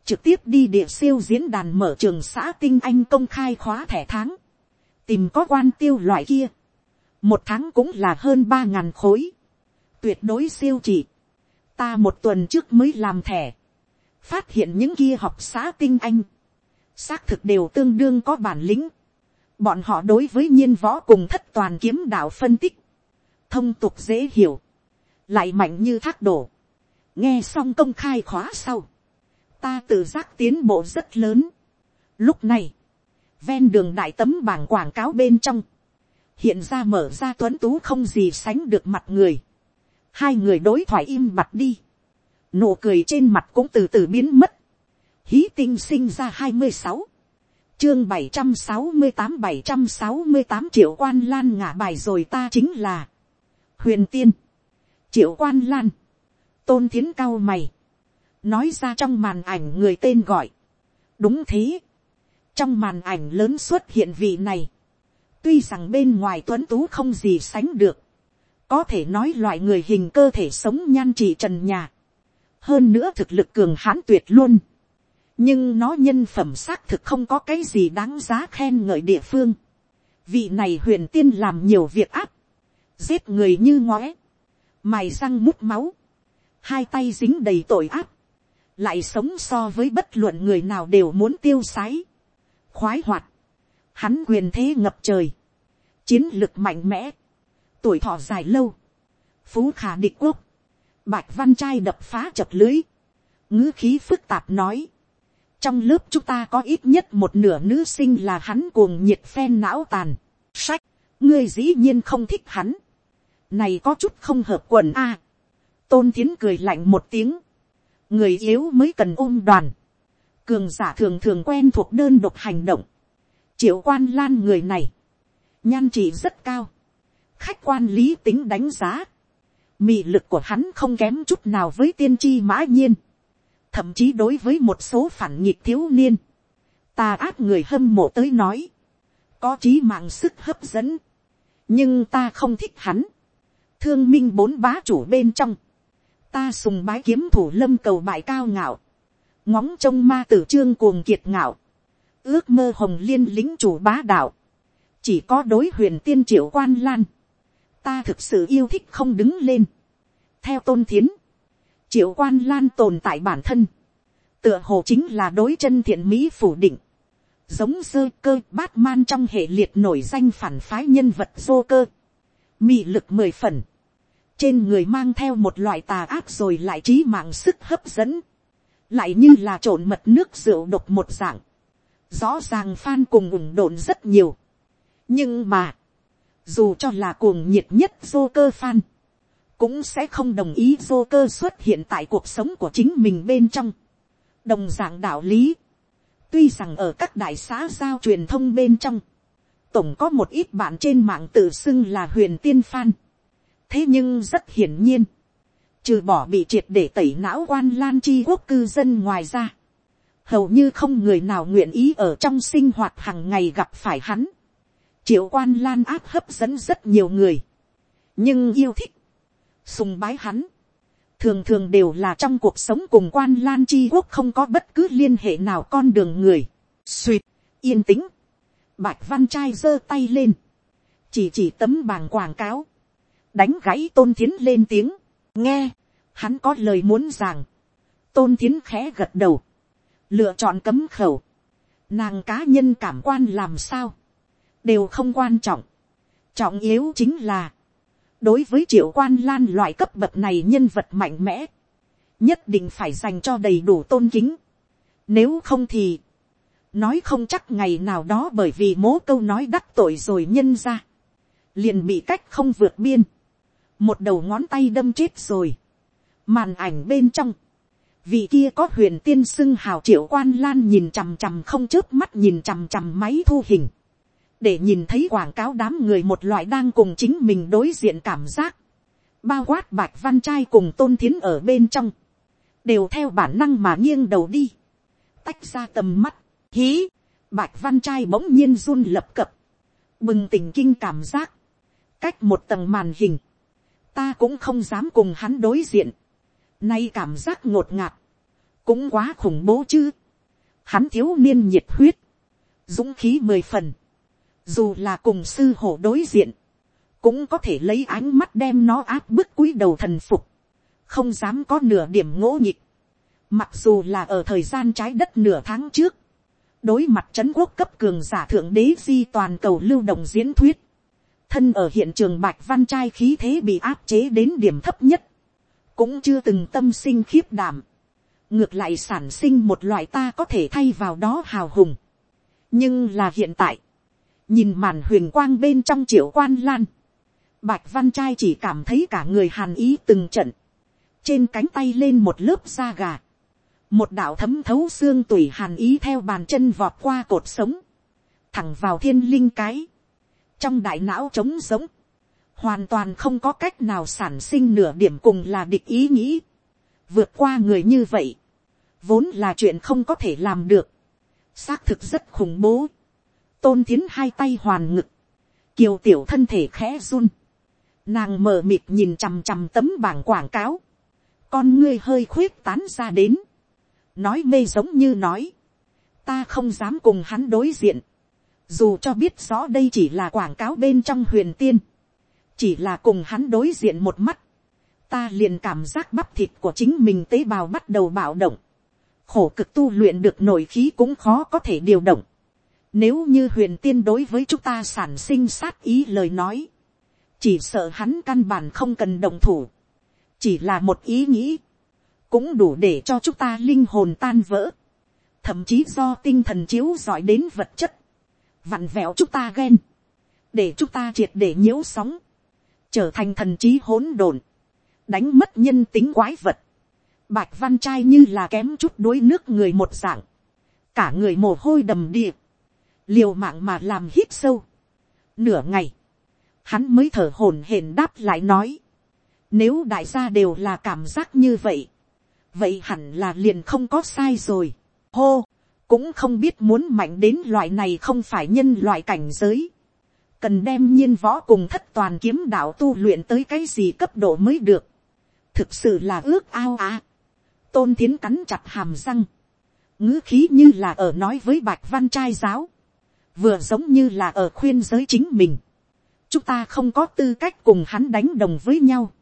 trực tiếp đi địa siêu diễn đàn mở trường xã tinh anh công khai khóa thẻ tháng, tìm có quan tiêu loại kia, một tháng cũng là hơn ba ngàn khối, tuyệt đối siêu chỉ, ta một tuần trước mới làm thẻ, phát hiện những kia học xã tinh anh, xác thực đều tương đương có bản lĩnh, bọn họ đối với nhiên võ cùng thất toàn kiếm đạo phân tích, thông tục dễ hiểu, lại mạnh như thác đổ, nghe xong công khai khóa sau, ta tự giác tiến bộ rất lớn. Lúc này, ven đường đại tấm bảng quảng cáo bên trong, hiện ra mở ra tuấn tú không gì sánh được mặt người. Hai người đối thoại im mặt đi. Nụ cười trên mặt cũng từ từ biến mất. Hí tinh sinh ra hai mươi sáu chương bảy trăm sáu mươi tám bảy trăm sáu mươi tám triệu quan lan ngả bài rồi ta chính là huyền tiên triệu quan lan tôn thiến cao mày nói ra trong màn ảnh người tên gọi. đúng thế, trong màn ảnh lớn xuất hiện vị này, tuy rằng bên ngoài tuấn tú không gì sánh được, có thể nói loại người hình cơ thể sống nhan trị trần nhà, hơn nữa thực lực cường hãn tuyệt luôn, nhưng nó nhân phẩm xác thực không có cái gì đáng giá khen ngợi địa phương. vị này huyền tiên làm nhiều việc áp, giết người như ngóe, mài răng mút máu, hai tay dính đầy tội áp, lại sống so với bất luận người nào đều muốn tiêu sái, khoái hoạt, hắn quyền thế ngập trời, chiến lực mạnh mẽ, tuổi thọ dài lâu, phú khả địch quốc, bạch văn trai đập phá chập lưới, ngữ khí phức tạp nói, trong lớp chúng ta có ít nhất một nửa nữ sinh là hắn cuồng nhiệt phen não tàn, sách, ngươi dĩ nhiên không thích hắn, này có chút không hợp quần a, tôn thiến cười lạnh một tiếng, người yếu mới cần ôm đoàn, cường giả thường thường quen thuộc đơn độc hành động, triệu quan lan người này, nhan trị rất cao, khách quan lý tính đánh giá, mị lực của hắn không kém chút nào với tiên tri mã nhiên, thậm chí đối với một số phản nghịch thiếu niên, ta áp người hâm mộ tới nói, có trí mạng sức hấp dẫn, nhưng ta không thích hắn, thương minh bốn bá chủ bên trong, ta sùng bái kiếm thủ lâm cầu bại cao ngạo, ngóng trông ma tử trương cuồng kiệt ngạo, ước mơ hồng liên lính chủ bá đạo, chỉ có đối huyền tiên triệu quan lan, ta thực sự yêu thích không đứng lên. theo tôn thiến, triệu quan lan tồn tại bản thân, tựa hồ chính là đối chân thiện mỹ phủ định, giống sơ cơ bát man trong hệ liệt nổi danh phản phái nhân vật dô cơ, mị lực mười phần, trên người mang theo một loại tà ác rồi lại trí mạng sức hấp dẫn, lại như là trộn mật nước rượu độc một dạng, rõ ràng phan cùng ủng độn rất nhiều, nhưng mà, dù cho là cuồng nhiệt nhất vô cơ phan, cũng sẽ không đồng ý vô cơ xuất hiện tại cuộc sống của chính mình bên trong. đồng d ạ n g đạo lý, tuy rằng ở các đại xã giao truyền thông bên trong, tổng có một ít bạn trên mạng tự xưng là huyền tiên phan thế nhưng rất hiển nhiên, trừ bỏ bị triệt để tẩy não quan lan chi quốc cư dân ngoài ra, hầu như không người nào nguyện ý ở trong sinh hoạt hàng ngày gặp phải hắn. Triệu quan lan áp hấp dẫn rất nhiều người, nhưng yêu thích, sùng bái hắn, thường thường đều là trong cuộc sống cùng quan lan chi quốc không có bất cứ liên hệ nào con đường người, suỵt, yên tĩnh, bạch văn trai giơ tay lên, chỉ chỉ tấm bảng quảng cáo, đánh gãy tôn thiến lên tiếng, nghe, hắn có lời muốn rằng, tôn thiến khẽ gật đầu, lựa chọn cấm khẩu, nàng cá nhân cảm quan làm sao, đều không quan trọng. Trọng yếu chính là, đối với triệu quan lan loại cấp bậc này nhân vật mạnh mẽ, nhất định phải dành cho đầy đủ tôn kính. Nếu không thì, nói không chắc ngày nào đó bởi vì mố câu nói đắc tội rồi nhân ra, liền bị cách không vượt biên, một đầu ngón tay đâm chết rồi, màn ảnh bên trong, vị kia có huyền tiên xưng hào triệu quan lan nhìn chằm chằm không chớp mắt nhìn chằm chằm máy thu hình, để nhìn thấy quảng cáo đám người một loại đang cùng chính mình đối diện cảm giác, bao quát bạch văn trai cùng tôn thiến ở bên trong, đều theo bản năng mà nghiêng đầu đi, tách ra tầm mắt, hí, bạch văn trai bỗng nhiên run lập cập, bừng tỉnh kinh cảm giác, cách một tầng màn hình, ta cũng không dám cùng hắn đối diện, nay cảm giác ngột ngạt, cũng quá khủng bố chứ, hắn thiếu niên nhiệt huyết, dũng khí mười phần, dù là cùng sư hổ đối diện, cũng có thể lấy ánh mắt đem nó áp bức cúi đầu thần phục, không dám có nửa điểm ngỗ nhịp. Mặc dù là ở thời gian trái đất nửa tháng trước, đối mặt c quốc cấp cường giả thượng đế di toàn cầu lưu động diễn thuyết, thân ở hiện trường bạch văn trai khí thế bị áp chế đến điểm thấp nhất, cũng chưa từng tâm sinh khiếp đảm, ngược lại sản sinh một loại ta có thể thay vào đó hào hùng. nhưng là hiện tại, nhìn màn huyền quang bên trong triệu quan lan, bạch văn trai chỉ cảm thấy cả người hàn ý từng trận, trên cánh tay lên một lớp da gà, một đạo thấm thấu xương tùy hàn ý theo bàn chân vọt qua cột sống, thẳng vào thiên linh cái, trong đại não trống giống, hoàn toàn không có cách nào sản sinh nửa điểm cùng là địch ý nghĩ, vượt qua người như vậy, vốn là chuyện không có thể làm được, xác thực rất khủng bố, tôn tiến hai tay hoàn ngực, kiều tiểu thân thể khẽ run, nàng mờ mịt nhìn chằm chằm tấm bảng quảng cáo, con ngươi hơi khuyết tán ra đến, nói mê giống như nói, ta không dám cùng hắn đối diện, dù cho biết rõ đây chỉ là quảng cáo bên trong huyền tiên, chỉ là cùng hắn đối diện một mắt, ta liền cảm giác bắp thịt của chính mình tế bào bắt đầu bạo động, khổ cực tu luyện được nội khí cũng khó có thể điều động, Nếu như huyền tiên đối với chúng ta sản sinh sát ý lời nói. Chỉ sợ hắn căn bản không cần đồng thủ. Chỉ là một ý nghĩ. Cũng đủ để cho chúng ta linh hồn tan vỡ. Thậm chí do tinh thần chiếu giỏi đến vật chất. Vặn vẹo chúng ta ghen. Để chúng ta triệt để nhiễu sóng. Trở thành thần trí hỗn độn. Đánh mất nhân tính quái vật. Bạch văn trai như là kém chút đuối nước người một dạng. Cả người mồ hôi đầm điệp liều mạng mà làm hít sâu. Nửa ngày, hắn mới thở hổn hển đáp lại nói, nếu đại gia đều là cảm giác như vậy, vậy hẳn là liền không có sai rồi. hô, cũng không biết muốn mạnh đến loại này không phải nhân loại cảnh giới. cần đem nhiên võ cùng thất toàn kiếm đạo tu luyện tới cái gì cấp độ mới được. thực sự là ước ao á. tôn thiến cắn chặt hàm răng. ngữ khí như là ở nói với bạch văn trai giáo vừa giống như là ở khuyên giới chính mình, chúng ta không có tư cách cùng hắn đánh đồng với nhau,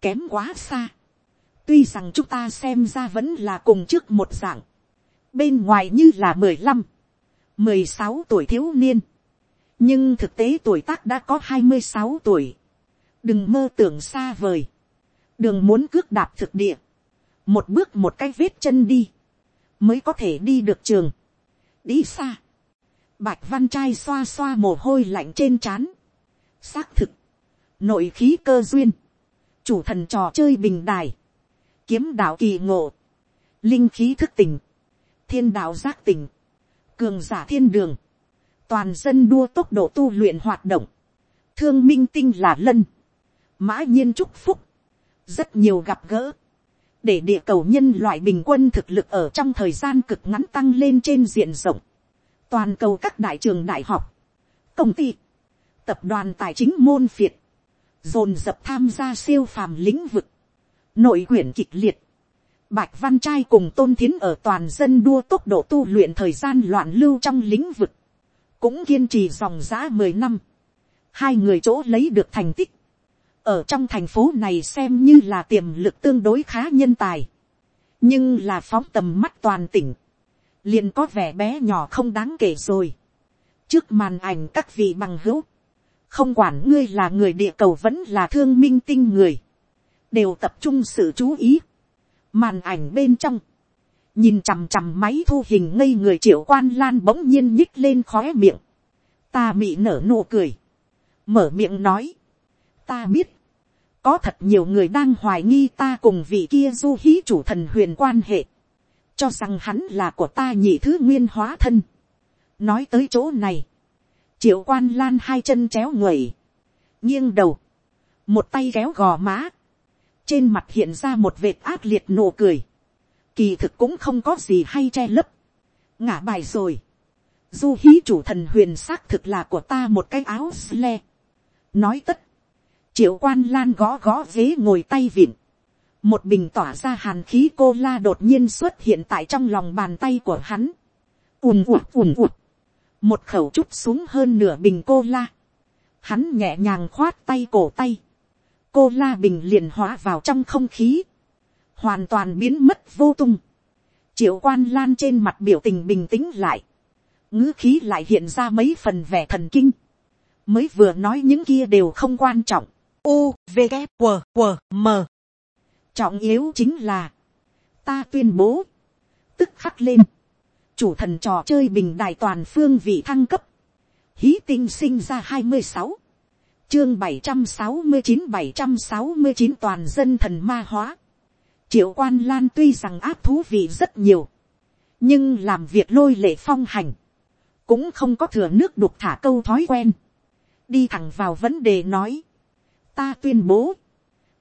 kém quá xa, tuy rằng chúng ta xem ra vẫn là cùng trước một dạng, bên ngoài như là mười lăm, mười sáu tuổi thiếu niên, nhưng thực tế tuổi tác đã có hai mươi sáu tuổi, đừng mơ tưởng xa vời, đường muốn cước đạp thực địa, một bước một cái vết chân đi, mới có thể đi được trường, đi xa, Bạch văn trai xoa xoa mồ hôi lạnh trên trán. Xác thực. Nội khí cơ duyên. Chủ thần trò chơi bình đài. Kiếm đạo kỳ ngộ. Linh khí thức tỉnh. Thiên đạo giác tỉnh. Cường giả thiên đường. Toàn dân đua tốc độ tu luyện hoạt động. Thương minh tinh là lân. Mã nhiên chúc phúc. Rất nhiều gặp gỡ. Để địa cầu nhân loại bình quân thực lực ở trong thời gian cực ngắn tăng lên trên diện rộng toàn cầu các đại trường đại học, công ty, tập đoàn tài chính môn phiệt, dồn dập tham gia siêu phàm lĩnh vực, nội quyển kịch liệt, bạch văn trai cùng tôn thiến ở toàn dân đua tốc độ tu luyện thời gian loạn lưu trong lĩnh vực, cũng kiên trì dòng giã mười năm, hai người chỗ lấy được thành tích, ở trong thành phố này xem như là tiềm lực tương đối khá nhân tài, nhưng là phóng tầm mắt toàn tỉnh, liền có vẻ bé nhỏ không đáng kể rồi. trước màn ảnh các vị bằng hữu, không quản ngươi là người địa cầu vẫn là thương minh tinh người, đều tập trung sự chú ý màn ảnh bên trong, nhìn chằm chằm máy thu hình ngây người triệu quan lan bỗng nhiên nhích lên khóe miệng, ta mị nở nụ cười, mở miệng nói, ta biết, có thật nhiều người đang hoài nghi ta cùng vị kia du hí chủ thần huyền quan hệ. Cho rằng hắn là của ta nhị thứ nguyên hóa thân. nói tới chỗ này, triệu quan lan hai chân chéo người nghiêng đầu, một tay kéo gò má, trên mặt hiện ra một vệt ác liệt nụ cười, kỳ thực cũng không có gì hay che lấp, ngả bài rồi, du hí chủ thần huyền xác thực là của ta một cái áo sle, nói tất, triệu quan lan gõ gõ ghế ngồi tay vịn, một bình tỏa ra hàn khí cô la đột nhiên xuất hiện tại trong lòng bàn tay của hắn. ùm ụt ùm ụt. một khẩu chút xuống hơn nửa bình cô la. hắn nhẹ nhàng khoát tay cổ tay cô la bình liền hóa vào trong không khí. hoàn toàn biến mất vô tung. triệu quan lan trên mặt biểu tình bình tĩnh lại. ngữ khí lại hiện ra mấy phần vẻ thần kinh. mới vừa nói những kia đều không quan trọng. U, V, g q q M trọng yếu chính là, ta tuyên bố, tức khắc lên, chủ thần trò chơi bình đài toàn phương vị thăng cấp, hí tinh sinh ra hai mươi sáu, chương bảy trăm sáu mươi chín bảy trăm sáu mươi chín toàn dân thần ma hóa, triệu quan lan tuy rằng áp thú vị rất nhiều, nhưng làm việc lôi lệ phong hành, cũng không có thừa nước đục thả câu thói quen, đi thẳng vào vấn đề nói, ta tuyên bố,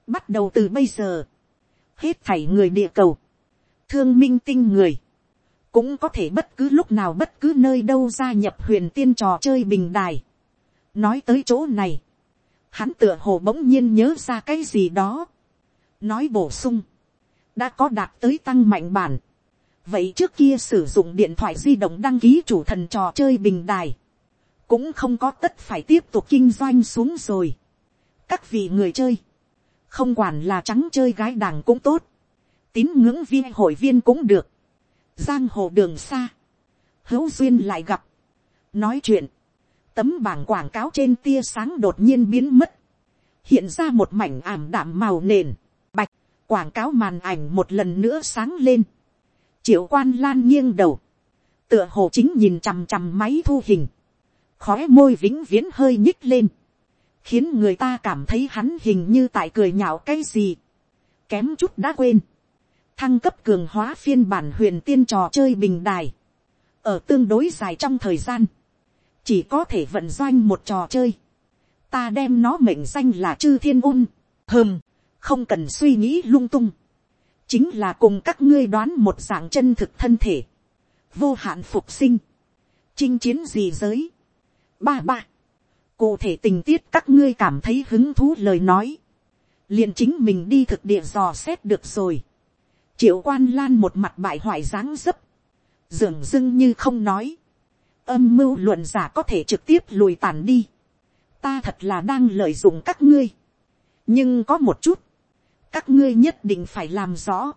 bắt đầu từ bây giờ, hết thảy người địa cầu, thương minh tinh người, cũng có thể bất cứ lúc nào bất cứ nơi đâu gia nhập huyền tiên trò chơi bình đài. nói tới chỗ này, hắn tựa hồ bỗng nhiên nhớ ra cái gì đó, nói bổ sung, đã có đạt tới tăng mạnh bản, vậy trước kia sử dụng điện thoại di động đăng ký chủ thần trò chơi bình đài, cũng không có tất phải tiếp tục kinh doanh xuống rồi. các vị người chơi, không quản là trắng chơi gái đàng cũng tốt, tín ngưỡng viên hội viên cũng được, giang hồ đường xa, hữu duyên lại gặp, nói chuyện, tấm bảng quảng cáo trên tia sáng đột nhiên biến mất, hiện ra một mảnh ảm đạm màu nền, bạch, quảng cáo màn ảnh một lần nữa sáng lên, triệu quan lan nghiêng đầu, tựa hồ chính nhìn chằm chằm máy thu hình, khói môi vĩnh viễn hơi nhích lên, khiến người ta cảm thấy hắn hình như tại cười nhạo cái gì, kém chút đã quên, thăng cấp cường hóa phiên bản huyền tiên trò chơi bình đài, ở tương đối dài trong thời gian, chỉ có thể vận doanh một trò chơi, ta đem nó mệnh danh là chư thiên ôn, hơm, không cần suy nghĩ lung tung, chính là cùng các ngươi đoán một dạng chân thực thân thể, vô hạn phục sinh, chinh chiến gì giới, ba ba, cụ thể tình tiết các ngươi cảm thấy hứng thú lời nói, liền chính mình đi thực địa dò xét được rồi, triệu quan lan một mặt bại hoại dáng dấp, dường dưng như không nói, âm mưu luận giả có thể trực tiếp lùi tàn đi, ta thật là đang lợi dụng các ngươi, nhưng có một chút, các ngươi nhất định phải làm rõ,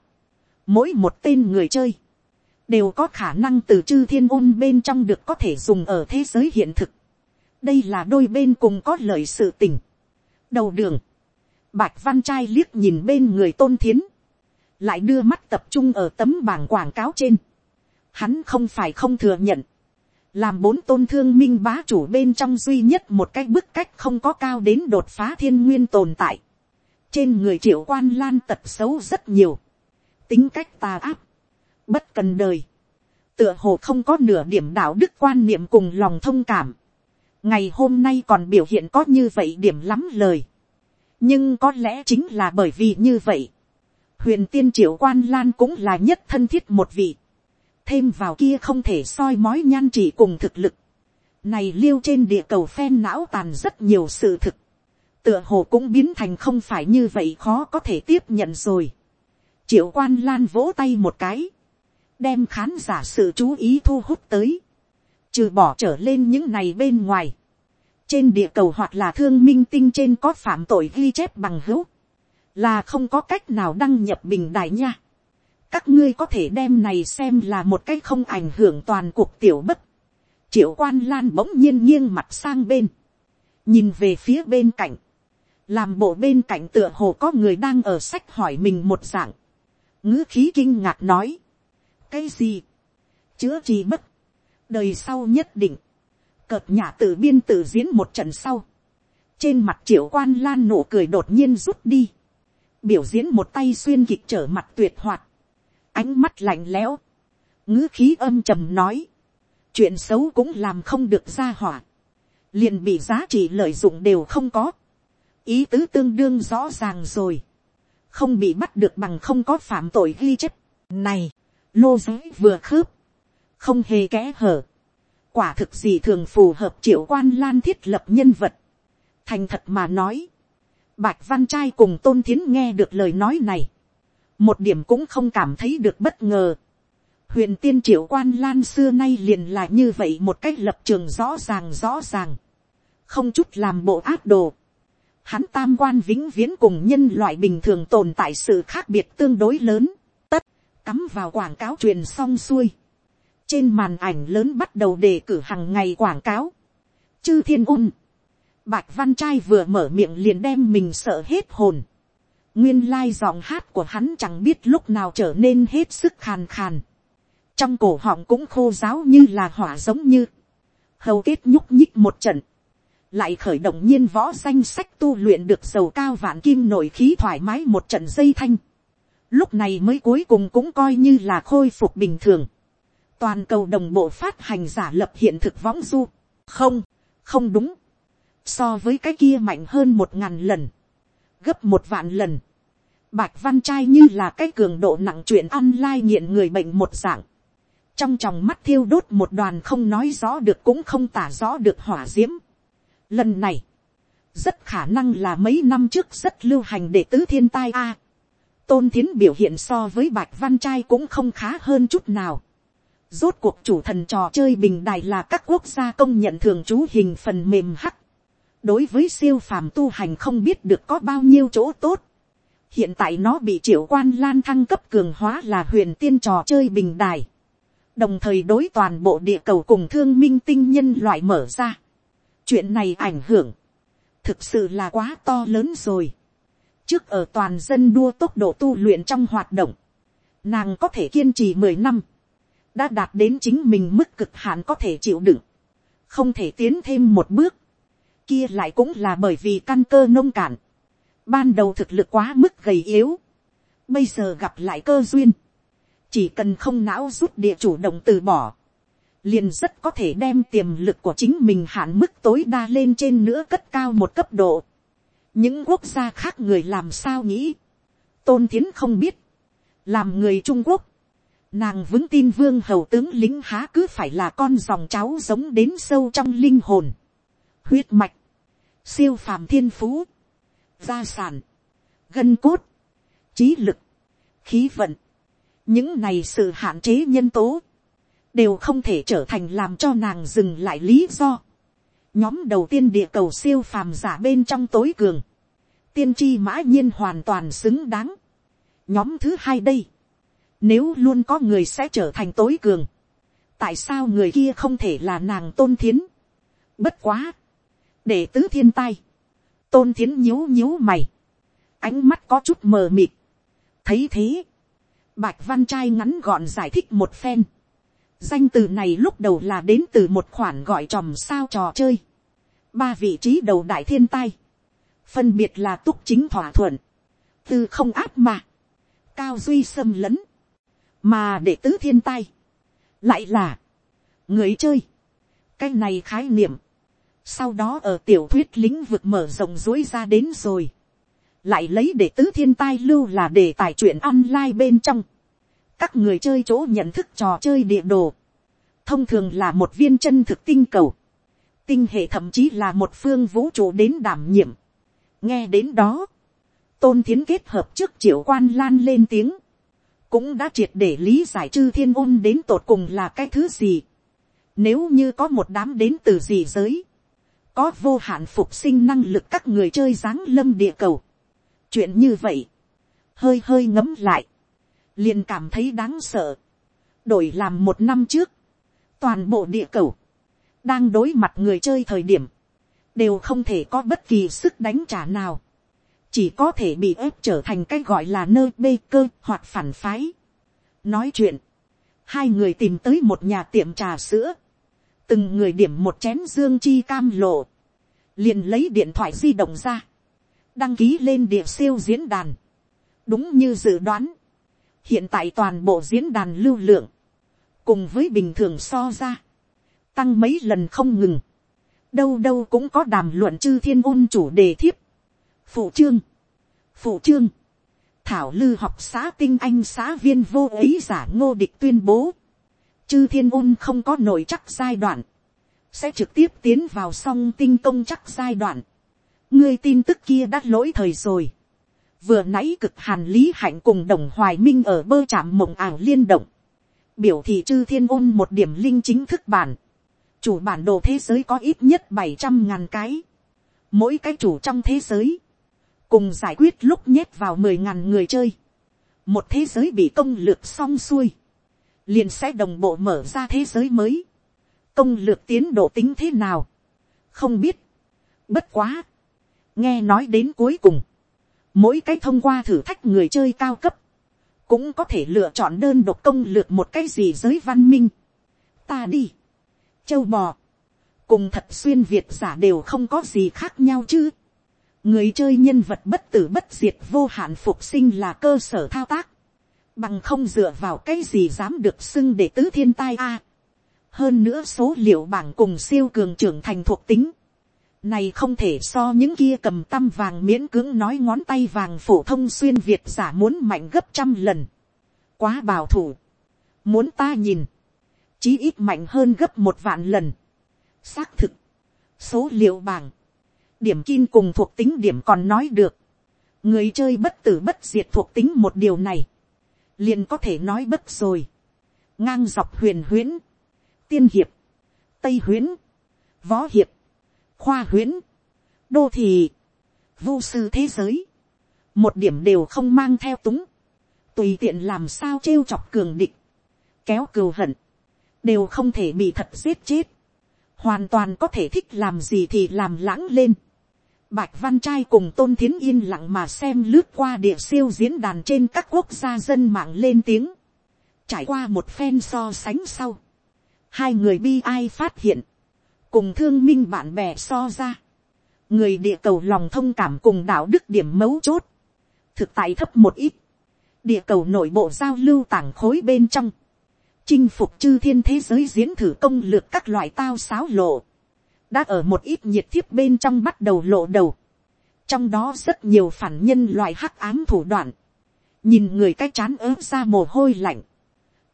mỗi một tên người chơi, đều có khả năng từ chư thiên ôn bên trong được có thể dùng ở thế giới hiện thực. đây là đôi bên cùng có lợi sự tình. đầu đường, bạch văn trai liếc nhìn bên người tôn thiến, lại đưa mắt tập trung ở tấm bảng quảng cáo trên. hắn không phải không thừa nhận, làm bốn tôn thương minh bá chủ bên trong duy nhất một cái bức cách không có cao đến đột phá thiên nguyên tồn tại. trên người triệu quan lan tật xấu rất nhiều, tính cách tà áp, bất cần đời, tựa hồ không có nửa điểm đạo đức quan niệm cùng lòng thông cảm. ngày hôm nay còn biểu hiện có như vậy điểm lắm lời. nhưng có lẽ chính là bởi vì như vậy. huyền tiên triệu quan lan cũng là nhất thân thiết một vị thêm vào kia không thể soi mói nhan chỉ cùng thực lực. này liêu trên địa cầu phen não tàn rất nhiều sự thực. tựa hồ cũng biến thành không phải như vậy khó có thể tiếp nhận rồi. triệu quan lan vỗ tay một cái đem khán giả sự chú ý thu hút tới, trừ bỏ trở lên những này bên ngoài, trên địa cầu hoặc là thương minh tinh trên có phạm tội ghi chép bằng hữu, là không có cách nào đăng nhập bình đại nha các ngươi có thể đem này xem là một cách không ảnh hưởng toàn cuộc tiểu bất. triệu quan lan bỗng nhiên nghiêng mặt sang bên, nhìn về phía bên cạnh, làm bộ bên cạnh tựa hồ có người đang ở sách hỏi mình một dạng, ngữ khí kinh ngạc nói, cái gì, chữa trị bất, đời sau nhất định, cợt nhà tự biên tự diễn một trận sau, trên mặt triệu quan lan nụ cười đột nhiên rút đi, biểu diễn một tay xuyên kịch trở mặt tuyệt hoạt, ánh mắt lạnh lẽo, ngữ khí âm trầm nói, chuyện xấu cũng làm không được ra hỏa, liền bị giá trị lợi dụng đều không có, ý tứ tương đương rõ ràng rồi, không bị bắt được bằng không có phạm tội ghi chép, này, lô giới vừa khớp, không hề kẽ hở, quả thực gì thường phù hợp triệu quan lan thiết lập nhân vật, thành thật mà nói, bạch văn trai cùng tôn thiến nghe được lời nói này, một điểm cũng không cảm thấy được bất ngờ, huyền tiên triệu quan lan xưa nay liền là như vậy một cách lập trường rõ ràng rõ ràng, không chút làm bộ áp đồ, hắn tam quan vĩnh viễn cùng nhân loại bình thường tồn tại sự khác biệt tương đối lớn, Tất cắm vào quảng cáo truyền xong xuôi. Trên màn ảnh lớn bắt đầu đề cử hàng ngày quảng cáo. Chư thiên Ung, Bạch văn trai vừa mở miệng liền đem mình sợ hết hồn. Nguyên lai giọng hát của hắn chẳng biết lúc nào trở nên hết sức khàn khàn. Trong cổ họng cũng khô giáo như là hỏa giống như. Hầu kết nhúc nhích một trận. Lại khởi động nhiên võ danh sách tu luyện được dầu cao vạn kim nổi khí thoải mái một trận dây thanh lúc này mới cuối cùng cũng coi như là khôi phục bình thường. toàn cầu đồng bộ phát hành giả lập hiện thực võng du. không, không đúng. so với cái kia mạnh hơn một ngàn lần, gấp một vạn lần bạch văn trai như là cái cường độ nặng chuyện ăn lai nghiện người bệnh một dạng. trong tròng mắt thiêu đốt một đoàn không nói rõ được cũng không tả rõ được hỏa diễm lần này, rất khả năng là mấy năm trước rất lưu hành để tứ thiên tai a tôn thiến biểu hiện so với bạch văn trai cũng không khá hơn chút nào. rốt cuộc chủ thần trò chơi bình đài là các quốc gia công nhận thường trú hình phần mềm hắc. đối với siêu phàm tu hành không biết được có bao nhiêu chỗ tốt hiện tại nó bị triệu quan lan thăng cấp cường hóa là huyền tiên trò chơi bình đài. đồng thời đối toàn bộ địa cầu cùng thương minh tinh nhân loại mở ra. chuyện này ảnh hưởng, thực sự là quá to lớn rồi. trước ở toàn dân đua tốc độ tu luyện trong hoạt động, nàng có thể kiên trì mười năm, đã đạt đến chính mình mức cực hạn có thể chịu đựng, không thể tiến thêm một bước, kia lại cũng là bởi vì căn cơ nông cạn, ban đầu thực lực quá mức gầy yếu, bây giờ gặp lại cơ duyên, chỉ cần không não rút địa chủ động từ bỏ, liền rất có thể đem tiềm lực của chính mình hạn mức tối đa lên trên nữa cất cao một cấp độ. những quốc gia khác người làm sao nghĩ, tôn thiến không biết, làm người trung quốc, nàng vững tin vương hầu tướng lính há cứ phải là con dòng cháu giống đến sâu trong linh hồn, huyết mạch, siêu phàm thiên phú, gia sản, gân cốt, trí lực, khí vận, những này sự hạn chế nhân tố, đều không thể trở thành làm cho nàng dừng lại lý do. nhóm đầu tiên địa cầu siêu phàm giả bên trong tối cường, tiên tri mã nhiên hoàn toàn xứng đáng. nhóm thứ hai đây, nếu luôn có người sẽ trở thành tối cường, tại sao người kia không thể là nàng tôn thiến. bất quá, để tứ thiên tai, tôn thiến nhíu nhíu mày, ánh mắt có chút mờ mịt. thấy thế, bạch văn trai ngắn gọn giải thích một phen. danh từ này lúc đầu là đến từ một khoản gọi tròm sao trò chơi. ba vị trí đầu đại thiên tai, phân biệt là túc chính thỏa thuận, từ không áp mà, cao duy xâm lấn, mà để tứ thiên tai, lại là, người chơi, cái này khái niệm, sau đó ở tiểu thuyết lĩnh vực mở rộng dối ra đến rồi, lại lấy để tứ thiên tai lưu là đề tài chuyện online bên trong, các người chơi chỗ nhận thức trò chơi địa đồ, thông thường là một viên chân thực tinh cầu, tinh hệ thậm chí là một phương vũ trụ đến đảm nhiệm. nghe đến đó, tôn thiến kết hợp trước triệu quan lan lên tiếng, cũng đã triệt để lý giải chư thiên ôn đến tột cùng là cái thứ gì. Nếu như có một đám đến từ gì giới, có vô hạn phục sinh năng lực các người chơi giáng lâm địa cầu. chuyện như vậy, hơi hơi ngấm lại, liền cảm thấy đáng sợ. đổi làm một năm trước, toàn bộ địa cầu, đang đối mặt người chơi thời điểm, đều không thể có bất kỳ sức đánh trả nào chỉ có thể bị ép trở thành cái gọi là nơi bê cơ hoặc phản phái. nói chuyện, hai người tìm tới một nhà tiệm trà sữa, từng người điểm một chén dương chi cam lộ, liền lấy điện thoại di động ra, đăng ký lên địa siêu diễn đàn. đúng như dự đoán, hiện tại toàn bộ diễn đàn lưu lượng, cùng với bình thường so ra, tăng mấy lần không ngừng, đâu đâu cũng có đàm luận chư thiên ôn chủ đề thiếp, phụ trương, phụ trương, thảo lư học xã tinh anh xã viên vô ấy giả ngô địch tuyên bố, chư thiên ôn không có nổi chắc giai đoạn, sẽ trực tiếp tiến vào song tinh công chắc giai đoạn. ngươi tin tức kia đã lỗi thời rồi. vừa nãy cực hàn lý hạnh cùng đồng hoài minh ở bơ trạm mộng ảo liên động, biểu thị chư thiên ôn một điểm linh chính thức bản, chủ bản đồ thế giới có ít nhất bảy trăm ngàn cái, mỗi cái chủ trong thế giới, cùng giải quyết lúc nhét vào mười ngàn người chơi, một thế giới bị công lược xong xuôi, liền sẽ đồng bộ mở ra thế giới mới, công lược tiến độ tính thế nào, không biết, bất quá, nghe nói đến cuối cùng, mỗi cái thông qua thử thách người chơi cao cấp, cũng có thể lựa chọn đơn độc công lược một cái gì giới văn minh. ta đi, châu bò, cùng thật xuyên việt giả đều không có gì khác nhau chứ. Người chơi nhân vật bất tử bất diệt vô hạn phục sinh là cơ sở thao tác, bằng không dựa vào cái gì dám được xưng để tứ thiên tai a. hơn nữa số liệu bảng cùng siêu cường trưởng thành thuộc tính, này không thể so những kia cầm tăm vàng miễn cưỡng nói ngón tay vàng phổ thông xuyên việt giả muốn mạnh gấp trăm lần, quá bảo thủ, muốn ta nhìn, chí ít mạnh hơn gấp một vạn lần, xác thực, số liệu bảng, điểm kim cùng thuộc tính điểm còn nói được, người chơi bất tử bất diệt thuộc tính một điều này, liền có thể nói bất rồi, ngang dọc huyền huyễn, tiên hiệp, tây huyễn, võ hiệp, khoa huyễn, đô thị, vô sư thế giới, một điểm đều không mang theo túng, tùy tiện làm sao trêu chọc cường địch, kéo cừu hận, đều không thể bị thật giết chết, hoàn toàn có thể thích làm gì thì làm lãng lên. Bạch Văn Trai cùng Tôn Thiến yên lặng mà xem lướt qua địa siêu diễn đàn trên các quốc gia dân mạng lên tiếng. Trải qua một phen so sánh sau. Hai người bi ai phát hiện. Cùng thương minh bạn bè so ra. Người địa cầu lòng thông cảm cùng đạo đức điểm mấu chốt. Thực tại thấp một ít. Địa cầu nội bộ giao lưu tảng khối bên trong. Chinh phục chư thiên thế giới diễn thử công lược các loại tao xáo lộ đã ở một ít nhiệt thiếp bên trong bắt đầu lộ đầu. trong đó rất nhiều phản nhân loại hắc ám thủ đoạn. nhìn người cái chán ớt ra mồ hôi lạnh.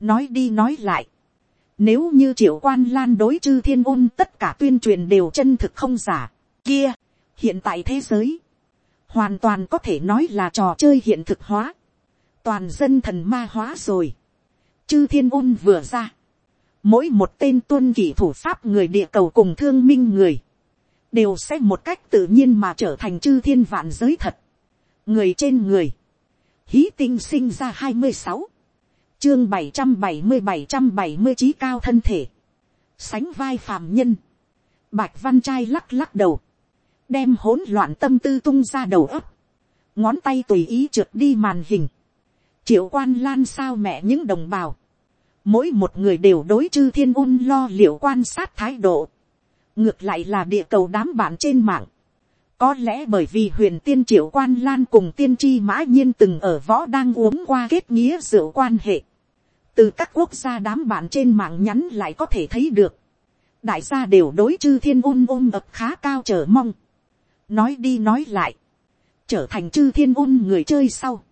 nói đi nói lại. nếu như triệu quan lan đối chư thiên ôn tất cả tuyên truyền đều chân thực không giả. kia, hiện tại thế giới, hoàn toàn có thể nói là trò chơi hiện thực hóa. toàn dân thần ma hóa rồi. chư thiên ôn vừa ra mỗi một tên tuân kỷ thủ pháp người địa cầu cùng thương minh người, đều sẽ một cách tự nhiên mà trở thành chư thiên vạn giới thật. người trên người, hí tinh sinh ra hai mươi sáu, chương bảy trăm bảy mươi bảy trăm bảy mươi trí cao thân thể, sánh vai phàm nhân, bạch văn trai lắc lắc đầu, đem hỗn loạn tâm tư tung ra đầu ấp, ngón tay tùy ý trượt đi màn hình, triệu quan lan sao mẹ những đồng bào, mỗi một người đều đối chư thiên un lo liệu quan sát thái độ, ngược lại là địa cầu đám bạn trên mạng, có lẽ bởi vì huyền tiên triệu quan lan cùng tiên tri mã nhiên từng ở võ đang uống qua kết nghĩa rượu quan hệ, từ các quốc gia đám bạn trên mạng nhắn lại có thể thấy được, đại gia đều đối chư thiên un ôm ập khá cao chờ mong, nói đi nói lại, trở thành chư thiên un người chơi sau,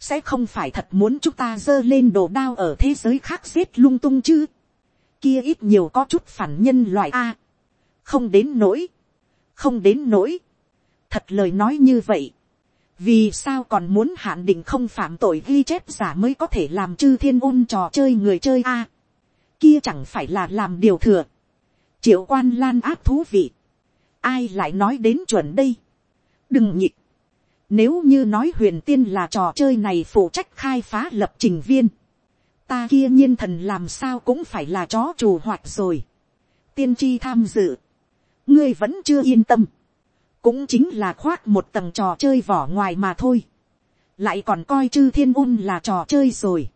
sẽ không phải thật muốn chúng ta giơ lên đồ đao ở thế giới khác giết lung tung chứ. kia ít nhiều có chút phản nhân loại a. không đến nỗi, không đến nỗi. thật lời nói như vậy. vì sao còn muốn hạn định không phạm tội ghi chép giả mới có thể làm chư thiên ôn trò chơi người chơi a. kia chẳng phải là làm điều thừa. triệu quan lan áp thú vị. ai lại nói đến chuẩn đây. đừng nhịp nếu như nói huyền tiên là trò chơi này phụ trách khai phá lập trình viên. Ta kia nhiên thần làm sao cũng phải là chó trù hoạt rồi. Tiên tri tham dự. Ngươi vẫn chưa yên tâm. Cũng chính là khoác một tầng trò chơi vỏ ngoài mà thôi. Lại còn coi chư thiên un là trò chơi rồi.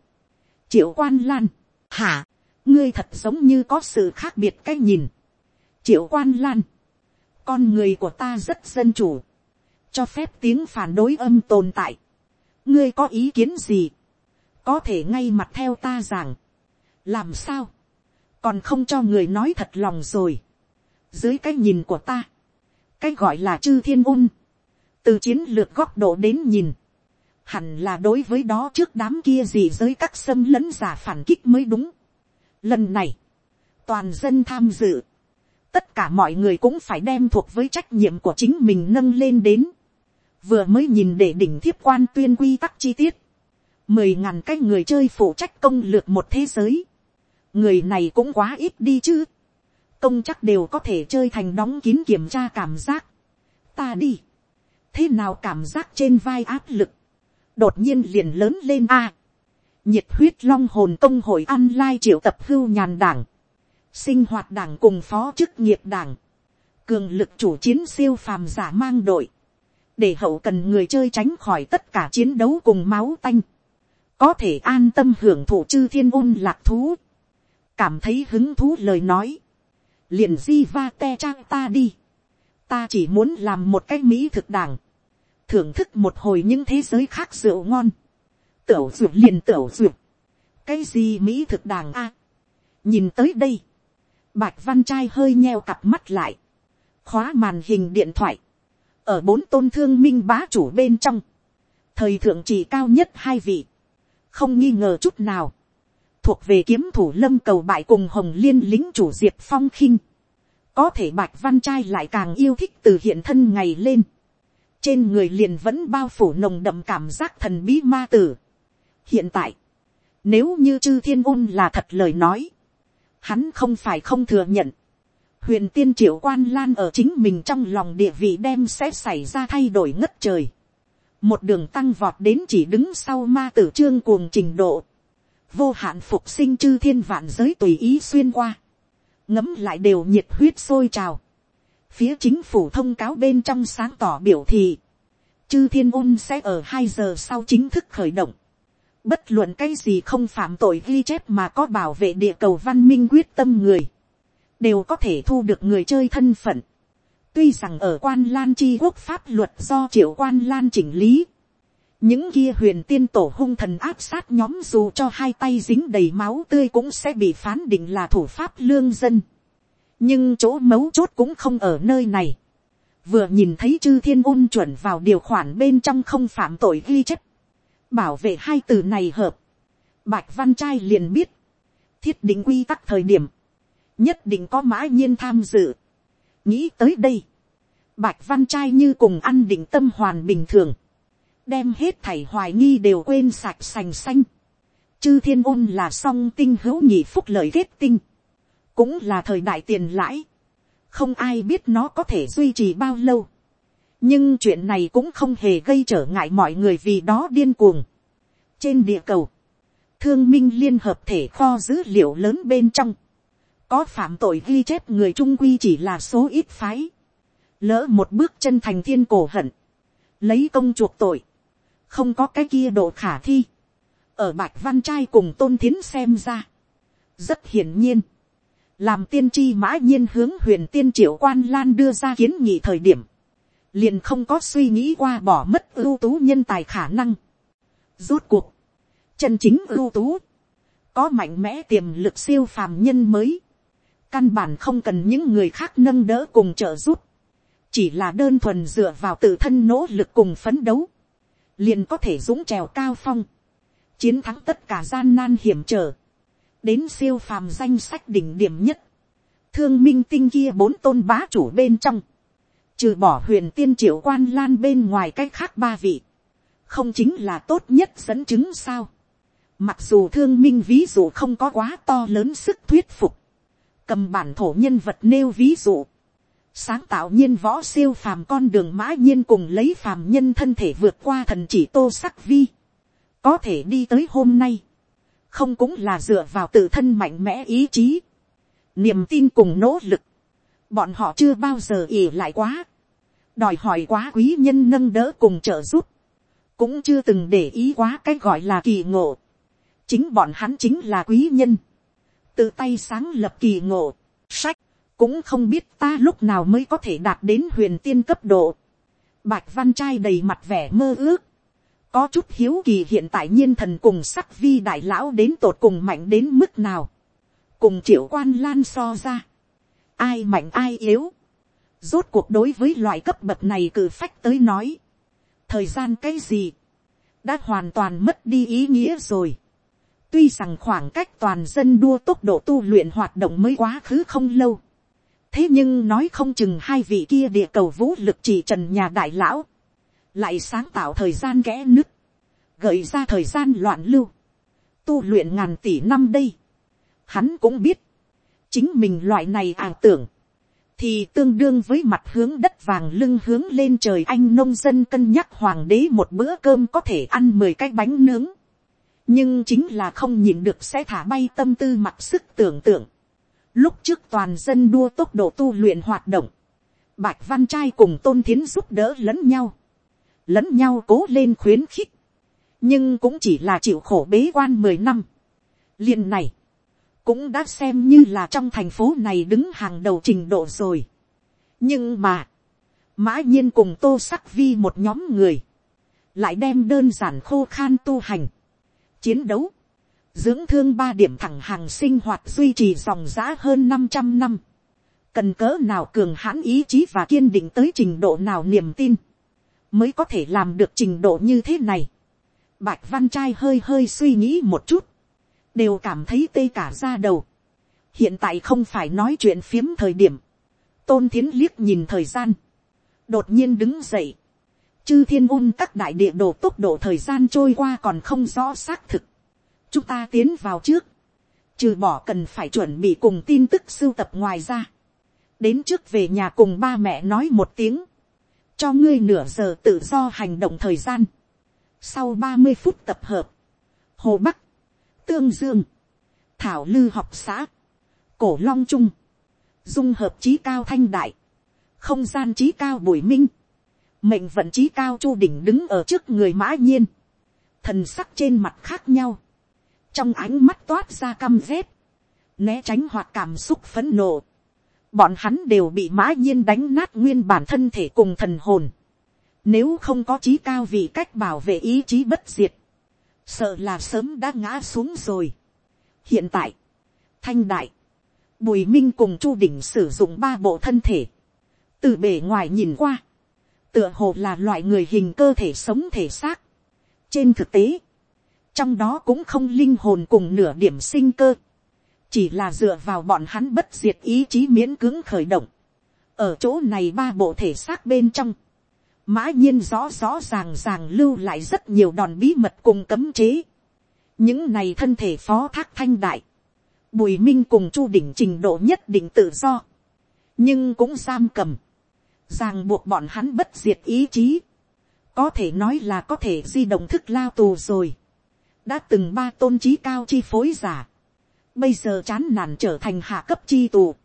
Triệu quan lan. Hả? Ngươi thật giống như có sự khác biệt cách nhìn. Triệu quan lan. Con người của ta rất dân chủ cho phép tiếng phản đối âm tồn tại. ngươi có ý kiến gì, có thể ngay mặt theo ta rằng, làm sao, còn không cho người nói thật lòng rồi, dưới cái nhìn của ta, cái gọi là chư thiên un, từ chiến lược góc độ đến nhìn, hẳn là đối với đó trước đám kia gì giới các xâm lấn giả phản kích mới đúng. Lần này, toàn dân tham dự, tất cả mọi người cũng phải đem thuộc với trách nhiệm của chính mình nâng lên đến vừa mới nhìn để đỉnh thiếp quan tuyên quy tắc chi tiết, mười ngàn cái người chơi phụ trách công lược một thế giới, người này cũng quá ít đi chứ, công chắc đều có thể chơi thành đóng kín kiểm tra cảm giác, ta đi, thế nào cảm giác trên vai áp lực, đột nhiên liền lớn lên a, nhiệt huyết long hồn công hội online triệu tập hưu nhàn đảng, sinh hoạt đảng cùng phó chức nghiệp đảng, cường lực chủ chiến siêu phàm giả mang đội, để hậu cần người chơi tránh khỏi tất cả chiến đấu cùng máu tanh, có thể an tâm hưởng thụ chư thiên ôn lạc thú, cảm thấy hứng thú lời nói, liền di va te trang ta đi, ta chỉ muốn làm một cái mỹ thực đảng, thưởng thức một hồi những thế giới khác rượu ngon, tửu ruột liền tửu ruột, cái gì mỹ thực đảng a, nhìn tới đây, bạch văn trai hơi nheo cặp mắt lại, khóa màn hình điện thoại, ở bốn tôn thương minh bá chủ bên trong, thời thượng chỉ cao nhất hai vị, không nghi ngờ chút nào, thuộc về kiếm thủ lâm cầu bại cùng hồng liên lính chủ diệp phong khinh, có thể bạch văn trai lại càng yêu thích từ hiện thân ngày lên, trên người liền vẫn bao phủ nồng đậm cảm giác thần bí ma tử. hiện tại, nếu như chư thiên ôn là thật lời nói, hắn không phải không thừa nhận, huyền tiên triệu quan lan ở chính mình trong lòng địa vị đem sẽ xảy ra thay đổi ngất trời. một đường tăng vọt đến chỉ đứng sau ma tử trương cuồng trình độ. vô hạn phục sinh chư thiên vạn giới tùy ý xuyên qua, ngấm lại đều nhiệt huyết sôi trào, phía chính phủ thông cáo bên trong sáng tỏ biểu thị, chư thiên ôn sẽ ở hai giờ sau chính thức khởi động, bất luận cái gì không phạm tội ghi chép mà có bảo vệ địa cầu văn minh quyết tâm người, đều có thể thu được người chơi thân phận. tuy rằng ở quan lan chi quốc pháp luật do triệu quan lan chỉnh lý, những kia huyền tiên tổ hung thần áp sát nhóm dù cho hai tay dính đầy máu tươi cũng sẽ bị phán định là thủ pháp lương dân. nhưng chỗ mấu chốt cũng không ở nơi này. vừa nhìn thấy chư thiên ôn chuẩn vào điều khoản bên trong không phạm tội ghi chép. bảo vệ hai từ này hợp. bạch văn trai liền biết. thiết định quy tắc thời điểm nhất định có mã nhiên tham dự. nghĩ tới đây. bạch văn trai như cùng ăn định tâm hoàn bình thường đem hết thảy hoài nghi đều quên sạch sành xanh. Chư thiên ôn là song tinh hữu nhị phúc lợi kết tinh, cũng là thời đại tiền lãi, không ai biết nó có thể duy trì bao lâu. nhưng chuyện này cũng không hề gây trở ngại mọi người vì đó điên cuồng. trên địa cầu, thương minh liên hợp thể kho dữ liệu lớn bên trong, có phạm tội ghi chép người trung quy chỉ là số ít phái, lỡ một bước chân thành thiên cổ hận, lấy công chuộc tội, không có cái kia độ khả thi, ở bạch văn trai cùng tôn thiến xem ra, rất hiển nhiên, làm tiên tri mã nhiên hướng huyền tiên triệu quan lan đưa ra kiến nghị thời điểm, liền không có suy nghĩ qua bỏ mất ưu tú nhân tài khả năng. Rốt cuộc, chân chính ưu tú, có mạnh mẽ tiềm lực siêu phàm nhân mới, căn bản không cần những người khác nâng đỡ cùng trợ giúp, chỉ là đơn thuần dựa vào tự thân nỗ lực cùng phấn đấu, liền có thể dũng trèo cao phong, chiến thắng tất cả gian nan hiểm trở, đến siêu phàm danh sách đỉnh điểm nhất, thương minh tinh kia bốn tôn bá chủ bên trong, trừ bỏ huyền tiên triệu quan lan bên ngoài cách khác ba vị, không chính là tốt nhất dẫn chứng sao. Mặc dù thương minh ví dụ không có quá to lớn sức thuyết phục, cầm bản thổ nhân vật nêu ví dụ, sáng tạo nhiên võ siêu phàm con đường mã nhiên cùng lấy phàm nhân thân thể vượt qua thần chỉ tô sắc vi, có thể đi tới hôm nay, không cũng là dựa vào tự thân mạnh mẽ ý chí, niềm tin cùng nỗ lực, bọn họ chưa bao giờ ỉ lại quá, đòi hỏi quá quý nhân nâng đỡ cùng trợ giúp, cũng chưa từng để ý quá cái gọi là kỳ ngộ, chính bọn hắn chính là quý nhân, tự tay sáng lập kỳ ngộ, sách, cũng không biết ta lúc nào mới có thể đạt đến huyền tiên cấp độ. Bạch văn trai đầy mặt vẻ mơ ước. Có chút hiếu kỳ hiện tại nhiên thần cùng sắc vi đại lão đến tột cùng mạnh đến mức nào. Cùng triệu quan lan so ra. Ai mạnh ai yếu. Rốt cuộc đối với loại cấp bậc này cử phách tới nói. Thời gian cái gì. Đã hoàn toàn mất đi ý nghĩa rồi. Tuy rằng khoảng cách toàn dân đua tốc độ tu luyện hoạt động mới quá khứ không lâu. Thế nhưng nói không chừng hai vị kia địa cầu vũ lực chỉ trần nhà đại lão, lại sáng tạo thời gian kẽ nứt, gợi ra thời gian loạn lưu, tu luyện ngàn tỷ năm đây. Hắn cũng biết, chính mình loại này ảo tưởng, thì tương đương với mặt hướng đất vàng lưng hướng lên trời anh nông dân cân nhắc hoàng đế một bữa cơm có thể ăn mười cái bánh nướng nhưng chính là không nhìn được sẽ thả bay tâm tư mặc sức tưởng tượng. Lúc trước toàn dân đua tốc độ tu luyện hoạt động. Bạch Văn Trai cùng Tôn Thiến giúp đỡ lẫn nhau. Lẫn nhau cố lên khuyến khích. Nhưng cũng chỉ là chịu khổ bế quan mười năm. liền này. Cũng đã xem như là trong thành phố này đứng hàng đầu trình độ rồi. Nhưng mà. Mã nhiên cùng Tô Sắc Vi một nhóm người. Lại đem đơn giản khô khan tu hành. Chiến đấu dưỡng thương ba điểm thẳng hàng sinh hoạt duy trì dòng giã hơn 500 năm. Cần cỡ nào cường hãn ý chí và kiên định tới trình độ nào niềm tin. Mới có thể làm được trình độ như thế này. Bạch văn trai hơi hơi suy nghĩ một chút. Đều cảm thấy tê cả ra đầu. Hiện tại không phải nói chuyện phiếm thời điểm. Tôn thiến liếc nhìn thời gian. Đột nhiên đứng dậy. Chư thiên un các đại địa đồ tốc độ thời gian trôi qua còn không rõ xác thực. Chúng ta tiến vào trước, trừ bỏ cần phải chuẩn bị cùng tin tức sưu tập ngoài ra, đến trước về nhà cùng ba mẹ nói một tiếng, cho ngươi nửa giờ tự do hành động thời gian, sau ba mươi phút tập hợp, hồ bắc, tương dương, thảo lư học xã, cổ long trung, dung hợp trí cao thanh đại, không gian trí cao bùi minh, mệnh vận trí cao chu đỉnh đứng ở trước người mã nhiên, thần sắc trên mặt khác nhau, trong ánh mắt toát ra căm rét, né tránh hoặc cảm xúc phấn nộ, bọn hắn đều bị mã nhiên đánh nát nguyên bản thân thể cùng thần hồn, nếu không có trí cao vì cách bảo vệ ý chí bất diệt, sợ là sớm đã ngã xuống rồi. hiện tại, thanh đại, bùi minh cùng chu đỉnh sử dụng ba bộ thân thể, từ bề ngoài nhìn qua, tựa hồ là loại người hình cơ thể sống thể xác. trên thực tế, trong đó cũng không linh hồn cùng nửa điểm sinh cơ, chỉ là dựa vào bọn hắn bất diệt ý chí miễn cưỡng khởi động. ở chỗ này ba bộ thể xác bên trong, mã nhiên rõ rõ ràng ràng lưu lại rất nhiều đòn bí mật cùng cấm chế. những này thân thể phó thác thanh đại, bùi minh cùng chu đỉnh trình độ nhất định tự do, nhưng cũng giam cầm, ràng buộc bọn hắn bất diệt ý chí, có thể nói là có thể di động thức lao tù rồi, đã từng ba tôn trí cao chi phối giả, bây giờ chán nản trở thành hạ cấp chi tù,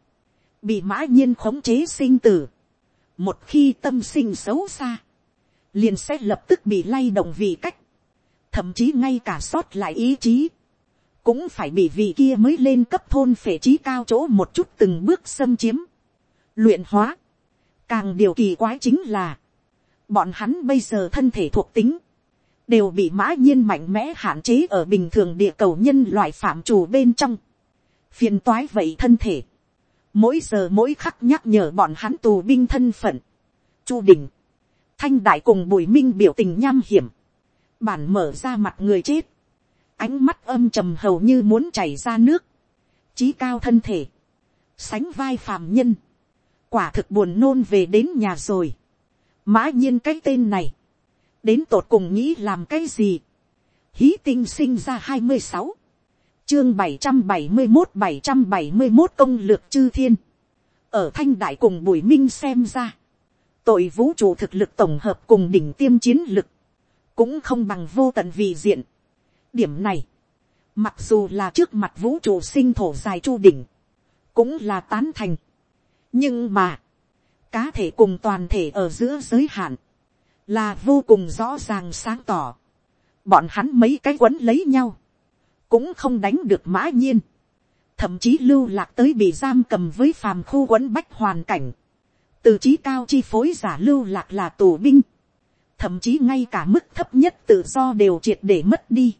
bị mã nhiên khống chế sinh tử, một khi tâm sinh xấu xa, liền sẽ lập tức bị lay động vì cách, thậm chí ngay cả sót lại ý chí, cũng phải bị vị kia mới lên cấp thôn phệ trí cao chỗ một chút từng bước xâm chiếm, luyện hóa, càng điều kỳ quái chính là, bọn hắn bây giờ thân thể thuộc tính, đều bị mã nhiên mạnh mẽ hạn chế ở bình thường địa cầu nhân loại phạm chủ bên trong. phiền toái vậy thân thể, mỗi giờ mỗi khắc nhắc nhở bọn hắn tù binh thân phận, chu đình, thanh đại cùng bùi minh biểu tình nham hiểm, bản mở ra mặt người chết, ánh mắt âm trầm hầu như muốn chảy ra nước, trí cao thân thể, sánh vai phàm nhân, quả thực buồn nôn về đến nhà rồi, mã nhiên cái tên này, đến tột cùng nghĩ làm cái gì, hí tinh sinh ra hai mươi sáu, chương bảy trăm bảy mươi một bảy trăm bảy mươi một công lược chư thiên, ở thanh đại cùng bùi minh xem ra, tội vũ trụ thực lực tổng hợp cùng đỉnh tiêm chiến lực, cũng không bằng vô tận vị diện. điểm này, mặc dù là trước mặt vũ trụ sinh thổ dài chu đỉnh, cũng là tán thành nhưng mà, cá thể cùng toàn thể ở giữa giới hạn, là vô cùng rõ ràng sáng tỏ. bọn hắn mấy cái quấn lấy nhau, cũng không đánh được mã nhiên, thậm chí lưu lạc tới bị giam cầm với phàm khu quấn bách hoàn cảnh, từ trí cao chi phối giả lưu lạc là tù binh, thậm chí ngay cả mức thấp nhất tự do đều triệt để mất đi,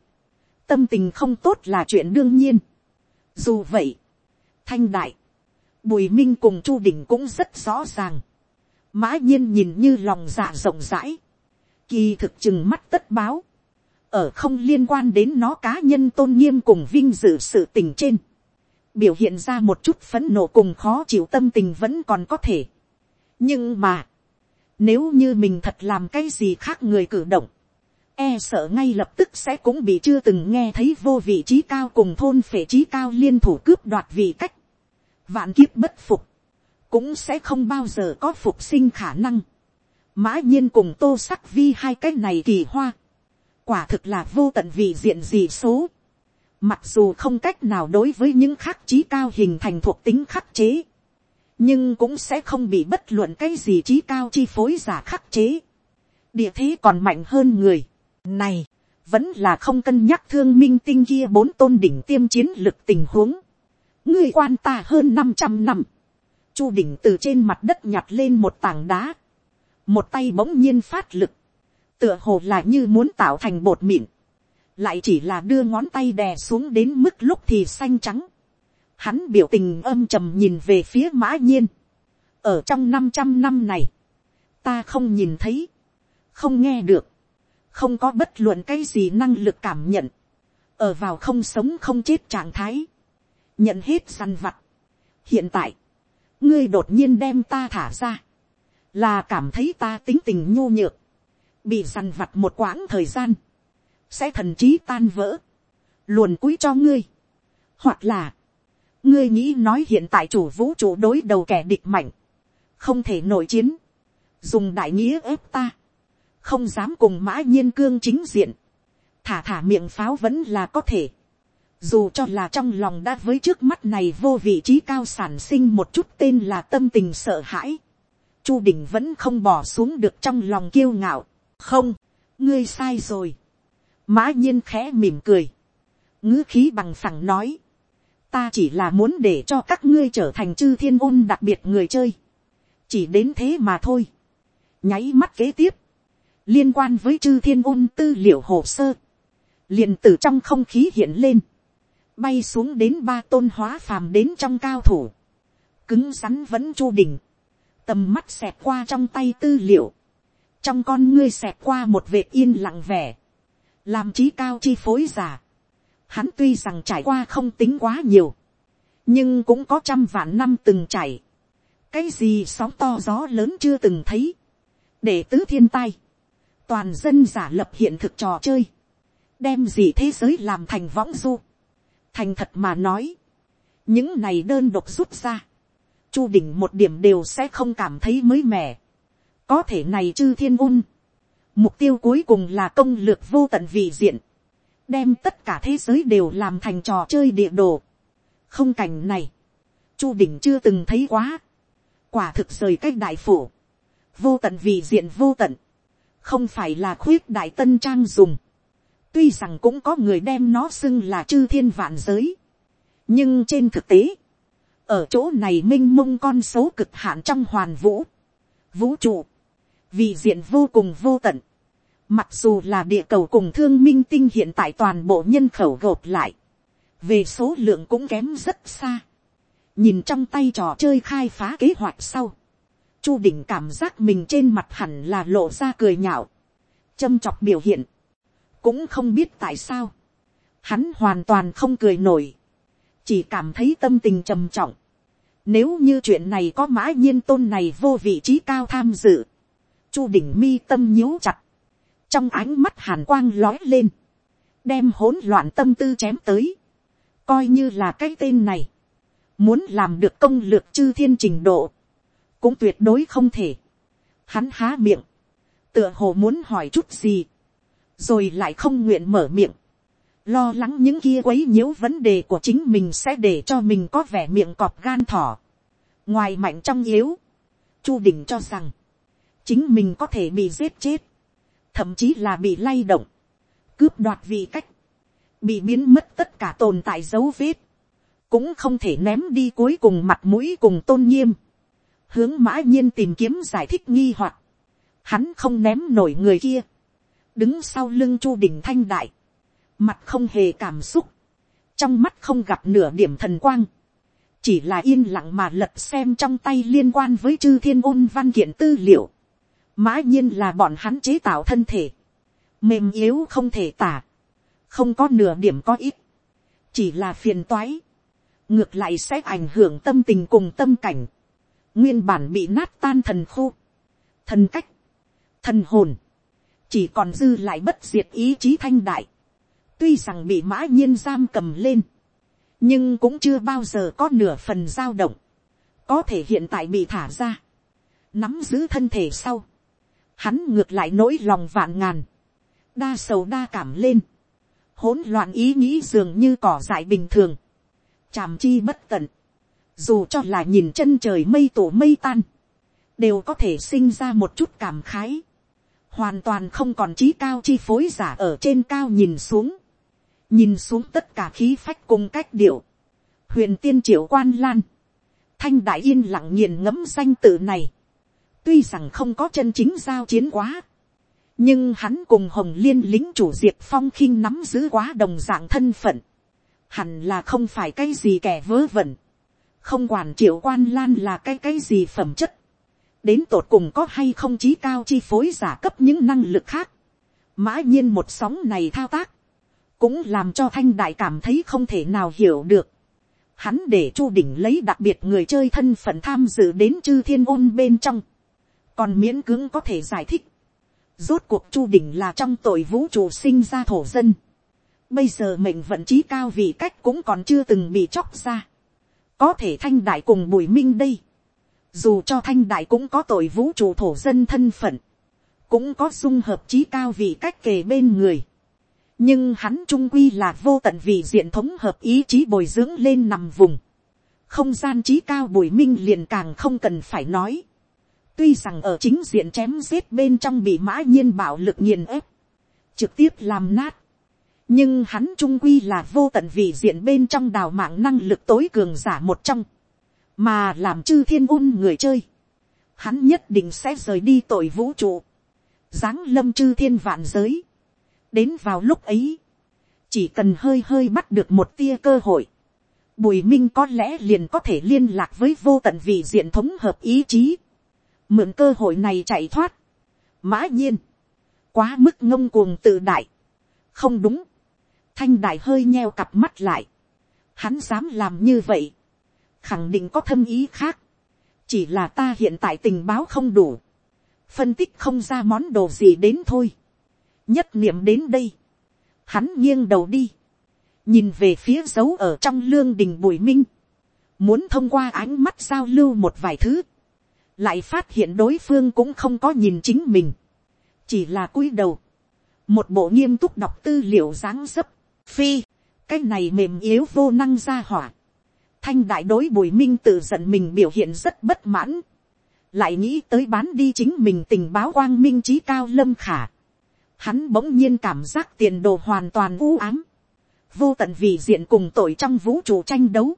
tâm tình không tốt là chuyện đương nhiên. dù vậy, thanh đại, bùi minh cùng chu đình cũng rất rõ ràng, mã nhiên nhìn như lòng dạ rộng rãi, kỳ thực chừng mắt tất báo, ở không liên quan đến nó cá nhân tôn nghiêm cùng vinh dự sự tình trên, biểu hiện ra một chút phấn nộ cùng khó chịu tâm tình vẫn còn có thể. Nhưng mà, nếu như mình thật làm cái gì khác người cử động, e sợ ngay lập tức sẽ cũng bị chưa từng nghe thấy vô vị trí cao cùng thôn phệ trí cao liên thủ cướp đoạt vị cách. Vạn kiếp bất phục, cũng sẽ không bao giờ có phục sinh khả năng. Mã nhiên cùng tô sắc vi hai cái này kỳ hoa. Quả thực là vô tận vị diện gì số. Mặc dù không cách nào đối với những khắc trí cao hình thành thuộc tính khắc chế nhưng cũng sẽ không bị bất luận cái gì trí cao chi phối giả khắc chế. địa thế còn mạnh hơn người. này, vẫn là không cân nhắc thương minh tinh kia bốn tôn đỉnh tiêm chiến lực tình huống ngươi quan ta hơn năm trăm năm. chu đỉnh từ trên mặt đất nhặt lên một tảng đá. một tay bỗng nhiên phát lực. tựa hồ là như muốn tạo thành bột mịn. lại chỉ là đưa ngón tay đè xuống đến mức lúc thì xanh trắng Hắn biểu tình âm trầm nhìn về phía mã nhiên. Ở trong 500 năm này. Ta không nhìn thấy. Không nghe được. Không có bất luận cái gì năng lực cảm nhận. Ở vào không sống không chết trạng thái. Nhận hết săn vặt. Hiện tại. Ngươi đột nhiên đem ta thả ra. Là cảm thấy ta tính tình nhu nhược. Bị săn vặt một quãng thời gian. Sẽ thần trí tan vỡ. Luồn cúi cho ngươi. Hoặc là ngươi nghĩ nói hiện tại chủ vũ trụ đối đầu kẻ địch mạnh, không thể nội chiến, dùng đại nghĩa ép ta, không dám cùng mã nhiên cương chính diện, thả thả miệng pháo vẫn là có thể, dù cho là trong lòng đã với trước mắt này vô vị trí cao sản sinh một chút tên là tâm tình sợ hãi, chu đỉnh vẫn không bỏ xuống được trong lòng kiêu ngạo, không, ngươi sai rồi, mã nhiên khẽ mỉm cười, ngữ khí bằng phẳng nói, ta chỉ là muốn để cho các ngươi trở thành chư thiên ôn đặc biệt người chơi, chỉ đến thế mà thôi, nháy mắt kế tiếp, liên quan với chư thiên ôn tư liệu hồ sơ, liền từ trong không khí hiện lên, bay xuống đến ba tôn hóa phàm đến trong cao thủ, cứng rắn vẫn chu đỉnh, tầm mắt xẹt qua trong tay tư liệu, trong con ngươi xẹt qua một vệt yên lặng vẻ, làm trí cao chi phối giả. Hắn tuy rằng trải qua không tính quá nhiều, nhưng cũng có trăm vạn năm từng trải. cái gì sóng to gió lớn chưa từng thấy, để tứ thiên tai, toàn dân giả lập hiện thực trò chơi, đem gì thế giới làm thành võng du, thành thật mà nói, những này đơn độc rút ra, chu đỉnh một điểm đều sẽ không cảm thấy mới mẻ, có thể này chư thiên un, mục tiêu cuối cùng là công lược vô tận vị diện, đem tất cả thế giới đều làm thành trò chơi địa đồ, không cảnh này, chu đỉnh chưa từng thấy quá, quả thực rời cách đại phủ, vô tận vì diện vô tận, không phải là khuyết đại tân trang dùng, tuy rằng cũng có người đem nó xưng là chư thiên vạn giới, nhưng trên thực tế, ở chỗ này m i n h mông con số cực hạn trong hoàn vũ, vũ trụ, vì diện vô cùng vô tận, mặc dù là địa cầu cùng thương minh tinh hiện tại toàn bộ nhân khẩu gộp lại, về số lượng cũng kém rất xa, nhìn trong tay trò chơi khai phá kế hoạch sau, chu đỉnh cảm giác mình trên mặt hẳn là lộ ra cười nhạo, châm chọc biểu hiện, cũng không biết tại sao, hắn hoàn toàn không cười nổi, chỉ cảm thấy tâm tình trầm trọng. Nếu như chuyện này có mã nhiên tôn này vô vị trí cao tham dự, chu đỉnh mi tâm nhíu chặt, trong ánh mắt hàn quang lói lên, đem hỗn loạn tâm tư chém tới, coi như là cái tên này, muốn làm được công lược chư thiên trình độ, cũng tuyệt đối không thể. Hắn há miệng, tựa hồ muốn hỏi chút gì, rồi lại không nguyện mở miệng, lo lắng những kia quấy nhiễu vấn đề của chính mình sẽ để cho mình có vẻ miệng cọp gan thỏ. ngoài mạnh trong yếu, chu đình cho rằng, chính mình có thể bị giết chết, thậm chí là bị lay động, cướp đoạt vị cách, bị biến mất tất cả tồn tại dấu vết, cũng không thể ném đi cuối cùng mặt mũi cùng tôn nghiêm, hướng mã nhiên tìm kiếm giải thích nghi hoặc, hắn không ném nổi người kia, đứng sau lưng chu đình thanh đại, mặt không hề cảm xúc, trong mắt không gặp nửa điểm thần quang, chỉ là yên lặng mà lật xem trong tay liên quan với chư thiên ôn văn kiện tư liệu, mã nhiên là bọn hắn chế tạo thân thể, mềm yếu không thể tả, không có nửa điểm có ít, chỉ là phiền toái, ngược lại sẽ ảnh hưởng tâm tình cùng tâm cảnh, nguyên bản bị nát tan thần khu, thần cách, thần hồn, chỉ còn dư lại bất diệt ý chí thanh đại, tuy rằng bị mã nhiên giam cầm lên, nhưng cũng chưa bao giờ có nửa phần dao động, có thể hiện tại bị thả ra, nắm giữ thân thể sau, hắn ngược lại nỗi lòng vạn ngàn, đa sầu đa cảm lên, hỗn loạn ý nghĩ dường như cỏ dại bình thường, chàm chi bất tận, dù cho là nhìn chân trời mây tổ mây tan, đều có thể sinh ra một chút cảm khái, hoàn toàn không còn trí cao chi phối giả ở trên cao nhìn xuống, nhìn xuống tất cả khí phách cùng cách điệu, huyền tiên triệu quan lan, thanh đại yên lặng nghiền ngẫm danh tự này, tuy rằng không có chân chính giao chiến quá, nhưng hắn cùng hồng liên lính chủ diệp phong khinh nắm giữ quá đồng dạng thân phận, hẳn là không phải cái gì kẻ vớ vẩn, không quản triệu quan lan là cái cái gì phẩm chất, đến tột cùng có hay không trí cao chi phối giả cấp những năng lực khác. mã nhiên một sóng này thao tác, cũng làm cho thanh đại cảm thấy không thể nào hiểu được. Hắn để chu đỉnh lấy đặc biệt người chơi thân phận tham dự đến chư thiên ôn bên trong, còn miễn cưỡng có thể giải thích. Rốt cuộc chu đỉnh là trong tội vũ trụ sinh ra thổ dân. Bây giờ mệnh vận trí cao vì cách cũng còn chưa từng bị chóc ra. Có thể thanh đại cùng bùi minh đây dù cho thanh đại cũng có tội vũ trụ thổ dân thân phận, cũng có dung hợp trí cao vì cách kề bên người. nhưng hắn trung quy là vô tận vì diện thống hợp ý chí bồi dưỡng lên nằm vùng. không gian trí cao bùi minh liền càng không cần phải nói. tuy rằng ở chính diện chém giết bên trong bị mã nhiên bạo lực nghiền ép, trực tiếp làm nát. nhưng hắn trung quy là vô tận vì diện bên trong đào mạng năng lực tối cường giả một trong, mà làm chư thiên ôn người chơi. hắn nhất định sẽ rời đi tội vũ trụ, giáng lâm chư thiên vạn giới. Đến vào lúc ấy, chỉ cần hơi hơi bắt được một tia cơ hội, bùi minh có lẽ liền có thể liên lạc với vô tận vị diện thống hợp ý chí, mượn cơ hội này chạy thoát, mã nhiên, quá mức ngông cuồng tự đại, không đúng, thanh đại hơi nheo cặp mắt lại, hắn dám làm như vậy, khẳng định có thâm ý khác, chỉ là ta hiện tại tình báo không đủ, phân tích không ra món đồ gì đến thôi. Nhất niệm đến đây, hắn nghiêng đầu đi, nhìn về phía dấu ở trong lương đình bùi minh, muốn thông qua ánh mắt giao lưu một vài thứ, lại phát hiện đối phương cũng không có nhìn chính mình, chỉ là cúi đầu, một bộ nghiêm túc đọc tư liệu dáng dấp, phi, cái này mềm yếu vô năng ra hỏa, thanh đại đối bùi minh tự giận mình biểu hiện rất bất mãn, lại nghĩ tới bán đi chính mình tình báo quang minh trí cao lâm khả, hắn bỗng nhiên cảm giác tiền đồ hoàn toàn u ám, vô tận vì diện cùng tội trong vũ trụ tranh đấu,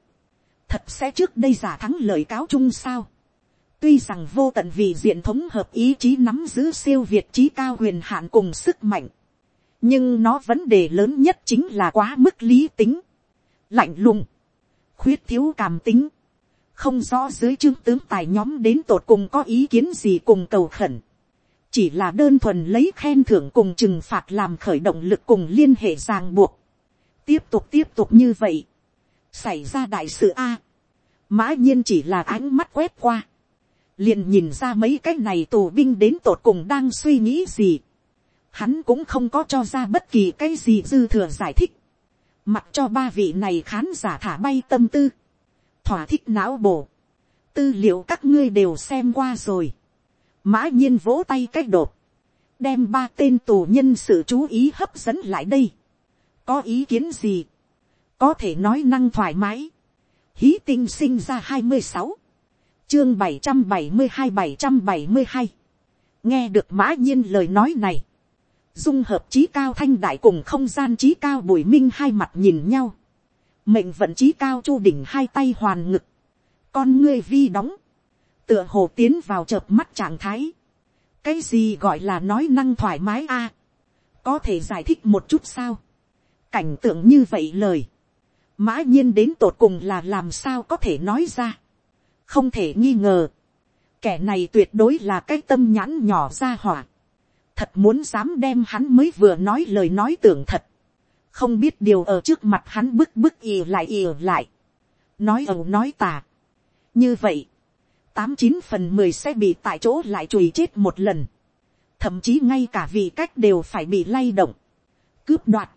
thật sẽ trước đây giả thắng lời cáo chung sao. tuy rằng vô tận vì diện thống hợp ý chí nắm giữ siêu việt trí cao huyền hạn cùng sức mạnh, nhưng nó vấn đề lớn nhất chính là quá mức lý tính, lạnh lùng, khuyết thiếu cảm tính, không rõ dưới chương tướng tài nhóm đến tột cùng có ý kiến gì cùng cầu khẩn chỉ là đơn thuần lấy khen thưởng cùng trừng phạt làm khởi động lực cùng liên hệ ràng buộc. tiếp tục tiếp tục như vậy, xảy ra đại sự a. mã nhiên chỉ là ánh mắt quét qua, liền nhìn ra mấy cái này tù binh đến tột cùng đang suy nghĩ gì. hắn cũng không có cho ra bất kỳ cái gì dư thừa giải thích, mặc cho ba vị này khán giả thả bay tâm tư, thỏa thích não bổ, tư liệu các ngươi đều xem qua rồi. Mã nhiên vỗ tay cách đột, đem ba tên tù nhân sự chú ý hấp dẫn lại đây. có ý kiến gì, có thể nói năng thoải mái. hí tinh sinh ra hai mươi sáu, chương bảy trăm bảy mươi hai bảy trăm bảy mươi hai, nghe được mã nhiên lời nói này, dung hợp trí cao thanh đại cùng không gian trí cao bùi minh hai mặt nhìn nhau, mệnh vận trí cao chu đỉnh hai tay hoàn ngực, con ngươi vi đóng, tựa hồ tiến vào chợp mắt trạng thái. cái gì gọi là nói năng thoải mái a. có thể giải thích một chút sao. cảnh tượng như vậy lời. mã nhiên đến tột cùng là làm sao có thể nói ra. không thể nghi ngờ. kẻ này tuyệt đối là cái tâm nhãn nhỏ ra hỏa thật muốn dám đem hắn mới vừa nói lời nói tưởng thật. không biết điều ở trước mặt hắn bức bức ì lại ì lại. nói ẩu nói tà. như vậy, tám chín phần mười sẽ bị tại chỗ lại chùi chết một lần. Thậm chí ngay cả vị cách đều phải bị lay động. Cướp đoạt.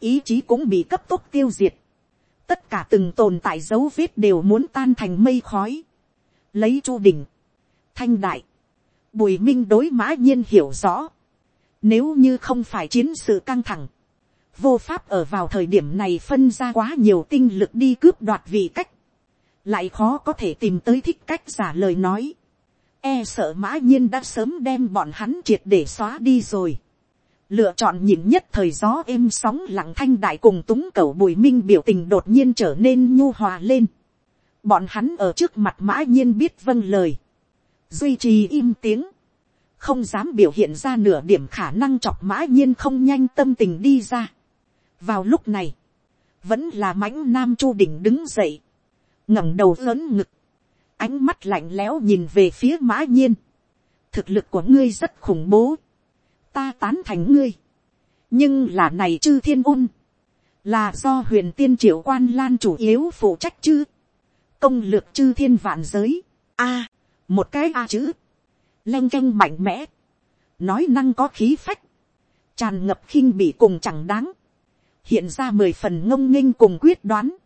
Ý chí cũng bị cấp tốc tiêu diệt. Tất cả từng tồn tại dấu vết đều muốn tan thành mây khói. Lấy chu đỉnh. Thanh đại. Bùi minh đối mã nhiên hiểu rõ. Nếu như không phải chiến sự căng thẳng. Vô pháp ở vào thời điểm này phân ra quá nhiều tinh lực đi cướp đoạt vị cách lại khó có thể tìm tới thích cách giả lời nói, e sợ mã nhiên đã sớm đem bọn hắn triệt để xóa đi rồi. lựa chọn nhìn nhất thời gió êm sóng lặng thanh đại cùng túng cầu bùi minh biểu tình đột nhiên trở nên nhu hòa lên. bọn hắn ở trước mặt mã nhiên biết vâng lời, duy trì im tiếng, không dám biểu hiện ra nửa điểm khả năng chọc mã nhiên không nhanh tâm tình đi ra. vào lúc này, vẫn là mãnh nam chu đỉnh đứng dậy, ngẩng đầu lớn ngực, ánh mắt lạnh lẽo nhìn về phía mã nhiên, thực lực của ngươi rất khủng bố, ta tán thành ngươi, nhưng là này chư thiên ôn, là do huyền tiên triệu quan lan chủ yếu phụ trách chứ. Công lược chư thiên vạn giới, a, một cái a chữ, leng canh mạnh mẽ, nói năng có khí phách, tràn ngập khinh bị cùng chẳng đáng, hiện ra mười phần ngông nghênh cùng quyết đoán,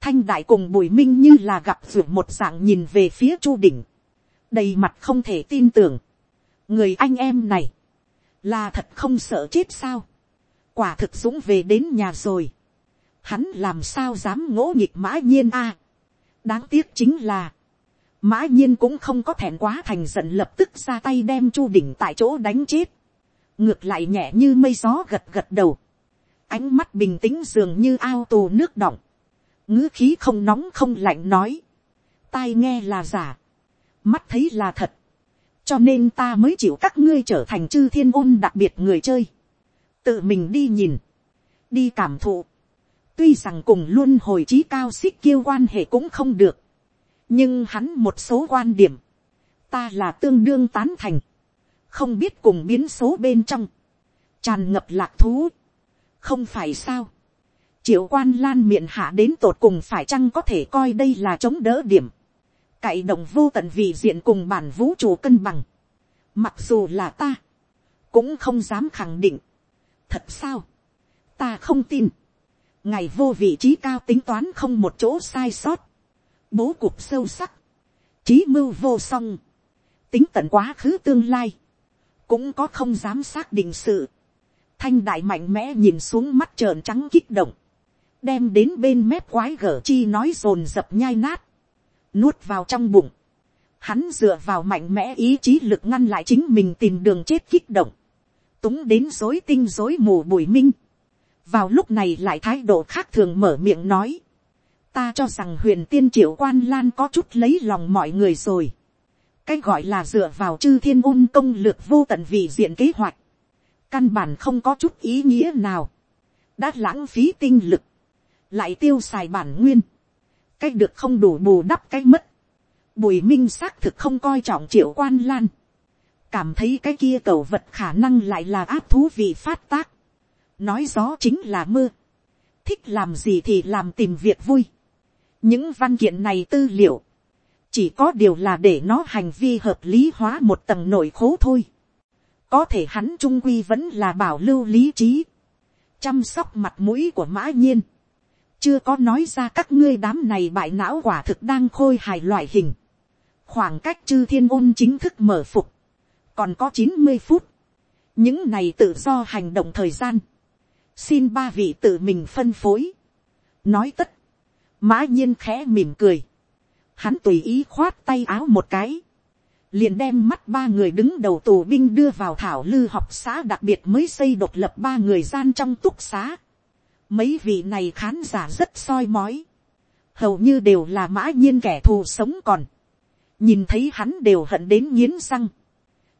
thanh đại cùng bùi minh như là gặp ruột một dạng nhìn về phía chu đỉnh, đầy mặt không thể tin tưởng, người anh em này, là thật không sợ chết sao, quả thực dũng về đến nhà rồi, hắn làm sao dám ngỗ nghịch mã nhiên a, đáng tiếc chính là, mã nhiên cũng không có thèm quá thành giận lập tức ra tay đem chu đỉnh tại chỗ đánh chết, ngược lại nhẹ như mây gió gật gật đầu, ánh mắt bình tĩnh dường như ao tù nước đọng, ngữ khí không nóng không lạnh nói, tai nghe là giả, mắt thấy là thật, cho nên ta mới chịu các ngươi trở thành chư thiên ôn đặc biệt người chơi, tự mình đi nhìn, đi cảm thụ, tuy rằng cùng luôn hồi trí cao xích kiêu quan hệ cũng không được, nhưng hắn một số quan điểm, ta là tương đương tán thành, không biết cùng biến số bên trong, tràn ngập lạc thú, không phải sao, triệu quan lan miệng hạ đến tột cùng phải chăng có thể coi đây là chống đỡ điểm, cậy động vô tận vị diện cùng bản vũ trụ cân bằng, mặc dù là ta, cũng không dám khẳng định, thật sao, ta không tin, ngày vô vị trí cao tính toán không một chỗ sai sót, bố cục sâu sắc, trí mưu vô song, tính tận quá khứ tương lai, cũng có không dám xác định sự, thanh đại mạnh mẽ nhìn xuống mắt trợn trắng kích động, đem đến bên mép quái gở chi nói dồn dập nhai nát, nuốt vào trong bụng, hắn dựa vào mạnh mẽ ý chí lực ngăn lại chính mình tìm đường chết kích động, túng đến dối tinh dối mù bùi minh, vào lúc này lại thái độ khác thường mở miệng nói, ta cho rằng huyền tiên triệu quan lan có chút lấy lòng mọi người rồi, cái gọi là dựa vào chư thiên ôn công lược vô tận vì diện kế hoạch, căn bản không có chút ý nghĩa nào, đã lãng phí tinh lực, lại tiêu xài bản nguyên, cái được không đủ bù đắp cái mất, bùi minh xác thực không coi trọng triệu quan lan, cảm thấy cái kia cầu vật khả năng lại là áp thú vị phát tác, nói gió chính là mưa, thích làm gì thì làm tìm việc vui, những văn kiện này tư liệu, chỉ có điều là để nó hành vi hợp lý hóa một tầng nội khố thôi, có thể hắn trung quy vẫn là bảo lưu lý trí, chăm sóc mặt mũi của mã nhiên, chưa có nói ra các ngươi đám này bại não quả thực đang khôi hài loại hình, khoảng cách chư thiên ôn chính thức mở phục, còn có chín mươi phút, những này tự do hành động thời gian, xin ba vị tự mình phân phối, nói tất, mã nhiên khẽ mỉm cười, hắn tùy ý khoát tay áo một cái, liền đem mắt ba người đứng đầu tù binh đưa vào thảo lư học xã đặc biệt mới xây độc lập ba người gian trong túc xá. Mấy vị này khán giả rất soi mói. Hầu như đều là mã nhiên kẻ thù sống còn. Nhìn thấy hắn đều hận đến nghiến răng.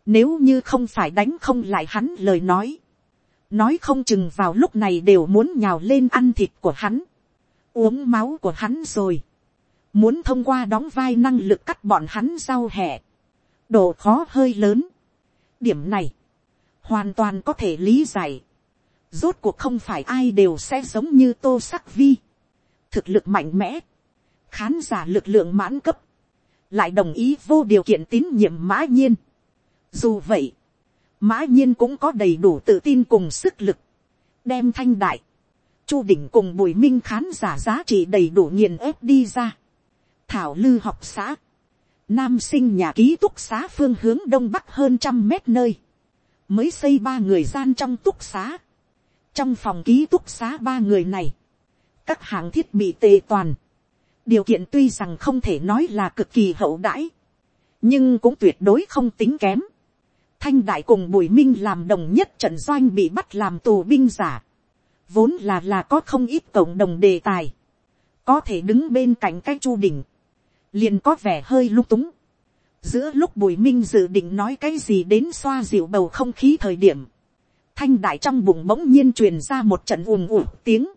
Nếu như không phải đánh không lại hắn lời nói. Nói không chừng vào lúc này đều muốn nhào lên ăn thịt của hắn. Uống máu của hắn rồi. Muốn thông qua đóng vai năng lực cắt bọn hắn rau hẹ độ khó hơi lớn. điểm này, hoàn toàn có thể lý giải. rốt cuộc không phải ai đều sẽ giống như tô sắc vi. thực lực mạnh mẽ, khán giả lực lượng mãn cấp, lại đồng ý vô điều kiện tín nhiệm mã nhiên. dù vậy, mã nhiên cũng có đầy đủ tự tin cùng sức lực, đem thanh đại, chu đỉnh cùng bùi minh khán giả giá trị đầy đủ nghiền ép đi ra. thảo lư học xã, Nam sinh nhà ký túc xá phương hướng đông bắc hơn trăm mét nơi. Mới xây ba người gian trong túc xá. Trong phòng ký túc xá ba người này. Các hạng thiết bị tề toàn. Điều kiện tuy rằng không thể nói là cực kỳ hậu đãi. Nhưng cũng tuyệt đối không tính kém. Thanh đại cùng Bùi Minh làm đồng nhất trận doanh bị bắt làm tù binh giả. Vốn là là có không ít cộng đồng đề tài. Có thể đứng bên cạnh cái chu đỉnh liền có vẻ hơi lung túng. giữa lúc bùi minh dự định nói cái gì đến xoa dịu bầu không khí thời điểm, thanh đại trong bụng bỗng nhiên truyền ra một trận ùm ùm tiếng.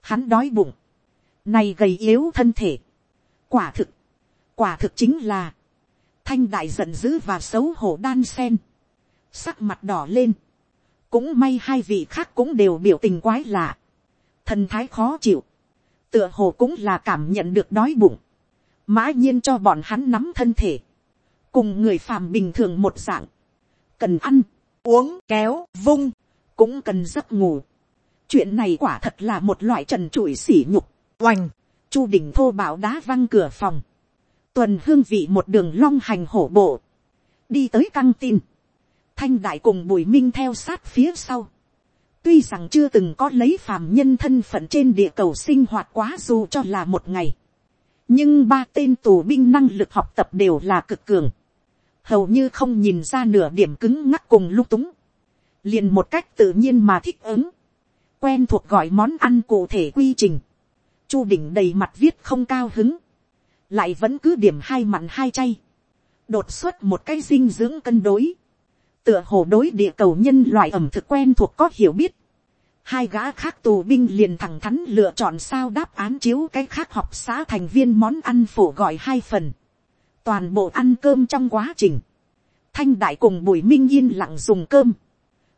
hắn đói bụng, này gầy yếu thân thể. quả thực, quả thực chính là, thanh đại giận dữ và xấu hổ đan sen, sắc mặt đỏ lên, cũng may hai vị khác cũng đều biểu tình quái lạ, thần thái khó chịu, tựa hồ cũng là cảm nhận được đói bụng, mã nhiên cho bọn hắn nắm thân thể, cùng người phàm bình thường một dạng, cần ăn, uống, kéo, vung, cũng cần giấc ngủ. chuyện này quả thật là một loại trần trụi sỉ nhục, oành, chu đỉnh thô bảo đá văng cửa phòng, tuần hương vị một đường long hành hổ bộ, đi tới căng tin, thanh đại cùng bùi minh theo sát phía sau, Tuy rằng chưa từng có lấy phàm nhân thân phận trên địa cầu sinh hoạt quá dù cho là một ngày. Nhưng ba tên tù binh năng lực học tập đều là cực cường. Hầu như không nhìn ra nửa điểm cứng ngắc cùng lung túng. Liền một cách tự nhiên mà thích ứng. Quen thuộc gọi món ăn cụ thể quy trình. Chu đỉnh đầy mặt viết không cao hứng. Lại vẫn cứ điểm hai mặn hai chay. Đột xuất một cái dinh dưỡng cân đối tựa hồ đối địa cầu nhân loại ẩm thực quen thuộc có hiểu biết. Hai gã khác tù binh liền thẳng thắn lựa chọn sao đáp án chiếu cái khác học xã thành viên món ăn phổ gọi hai phần. Toàn bộ ăn cơm trong quá trình. Thanh đại cùng bùi minh yên lặng dùng cơm.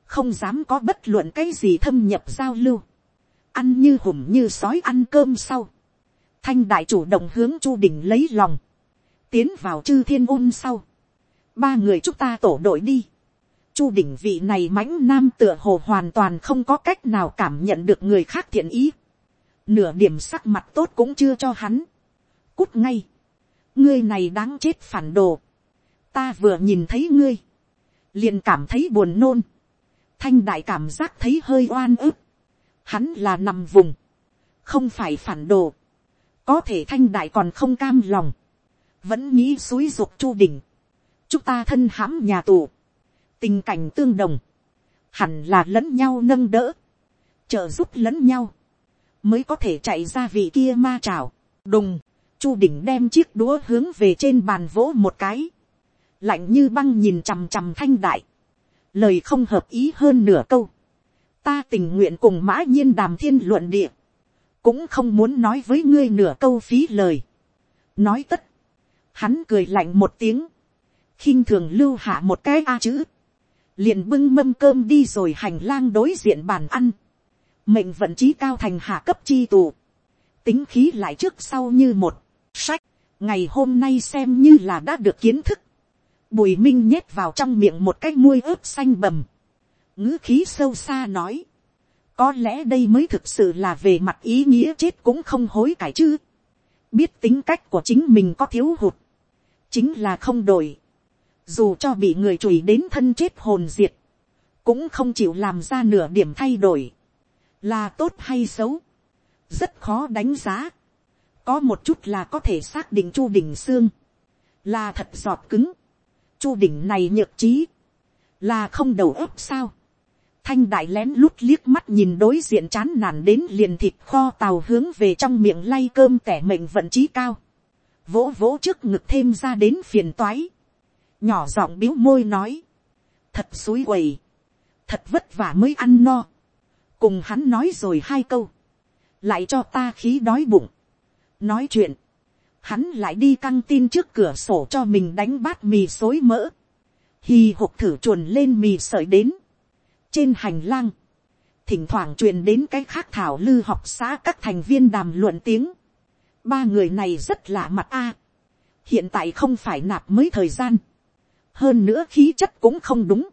Không dám có bất luận cái gì thâm nhập giao lưu. Ăn như hùm như sói ăn cơm sau. Thanh đại chủ động hướng chu đỉnh lấy lòng. Tiến vào chư thiên ôn sau. Ba người chúng ta tổ đội đi chu đỉnh vị này mãnh nam tựa hồ hoàn toàn không có cách nào cảm nhận được người khác thiện ý. Nửa điểm sắc mặt tốt cũng chưa cho hắn. Cút ngay. Ngươi này đáng chết phản đồ. Ta vừa nhìn thấy ngươi. Liền cảm thấy buồn nôn. Thanh đại cảm giác thấy hơi oan ức. Hắn là nằm vùng. Không phải phản đồ. Có thể thanh đại còn không cam lòng. Vẫn nghĩ suối ruột chu đỉnh. Chúng ta thân hãm nhà tù tình cảnh tương đồng, hẳn là lẫn nhau nâng đỡ, trợ giúp lẫn nhau, mới có thể chạy ra vị kia ma trào, đùng, chu đỉnh đem chiếc đũa hướng về trên bàn vỗ một cái, lạnh như băng nhìn chằm chằm thanh đại, lời không hợp ý hơn nửa câu, ta tình nguyện cùng mã nhiên đàm thiên luận địa, cũng không muốn nói với ngươi nửa câu phí lời, nói tất, hắn cười lạnh một tiếng, khinh thường lưu hạ một cái a chữ, liền bưng mâm cơm đi rồi hành lang đối diện bàn ăn, mệnh vận trí cao thành hạ cấp chi tù, tính khí lại trước sau như một, sách, ngày hôm nay xem như là đã được kiến thức, bùi minh nhét vào trong miệng một cái muôi ướp xanh bầm, ngữ khí sâu xa nói, có lẽ đây mới thực sự là về mặt ý nghĩa chết cũng không hối cải chứ, biết tính cách của chính mình có thiếu hụt, chính là không đổi, dù cho bị người chùi đến thân chết hồn diệt, cũng không chịu làm ra nửa điểm thay đổi, là tốt hay xấu, rất khó đánh giá, có một chút là có thể xác định chu đỉnh xương, là thật giọt cứng, chu đỉnh này nhược trí, là không đầu óc sao, thanh đại lén lút liếc mắt nhìn đối diện chán nản đến liền thịt kho tàu hướng về trong miệng lay cơm tẻ mệnh vận trí cao, vỗ vỗ trước ngực thêm ra đến phiền toái, nhỏ giọng biếu môi nói, thật suối quầy, thật vất vả mới ăn no, cùng hắn nói rồi hai câu, lại cho ta khí đói bụng, nói chuyện, hắn lại đi căng tin trước cửa sổ cho mình đánh bát mì xối mỡ, hì hục thử chuồn lên mì sợi đến, trên hành lang, thỉnh thoảng truyền đến cái khác thảo lư học xã các thành viên đàm luận tiếng, ba người này rất lạ mặt a, hiện tại không phải nạp mới thời gian, hơn nữa khí chất cũng không đúng,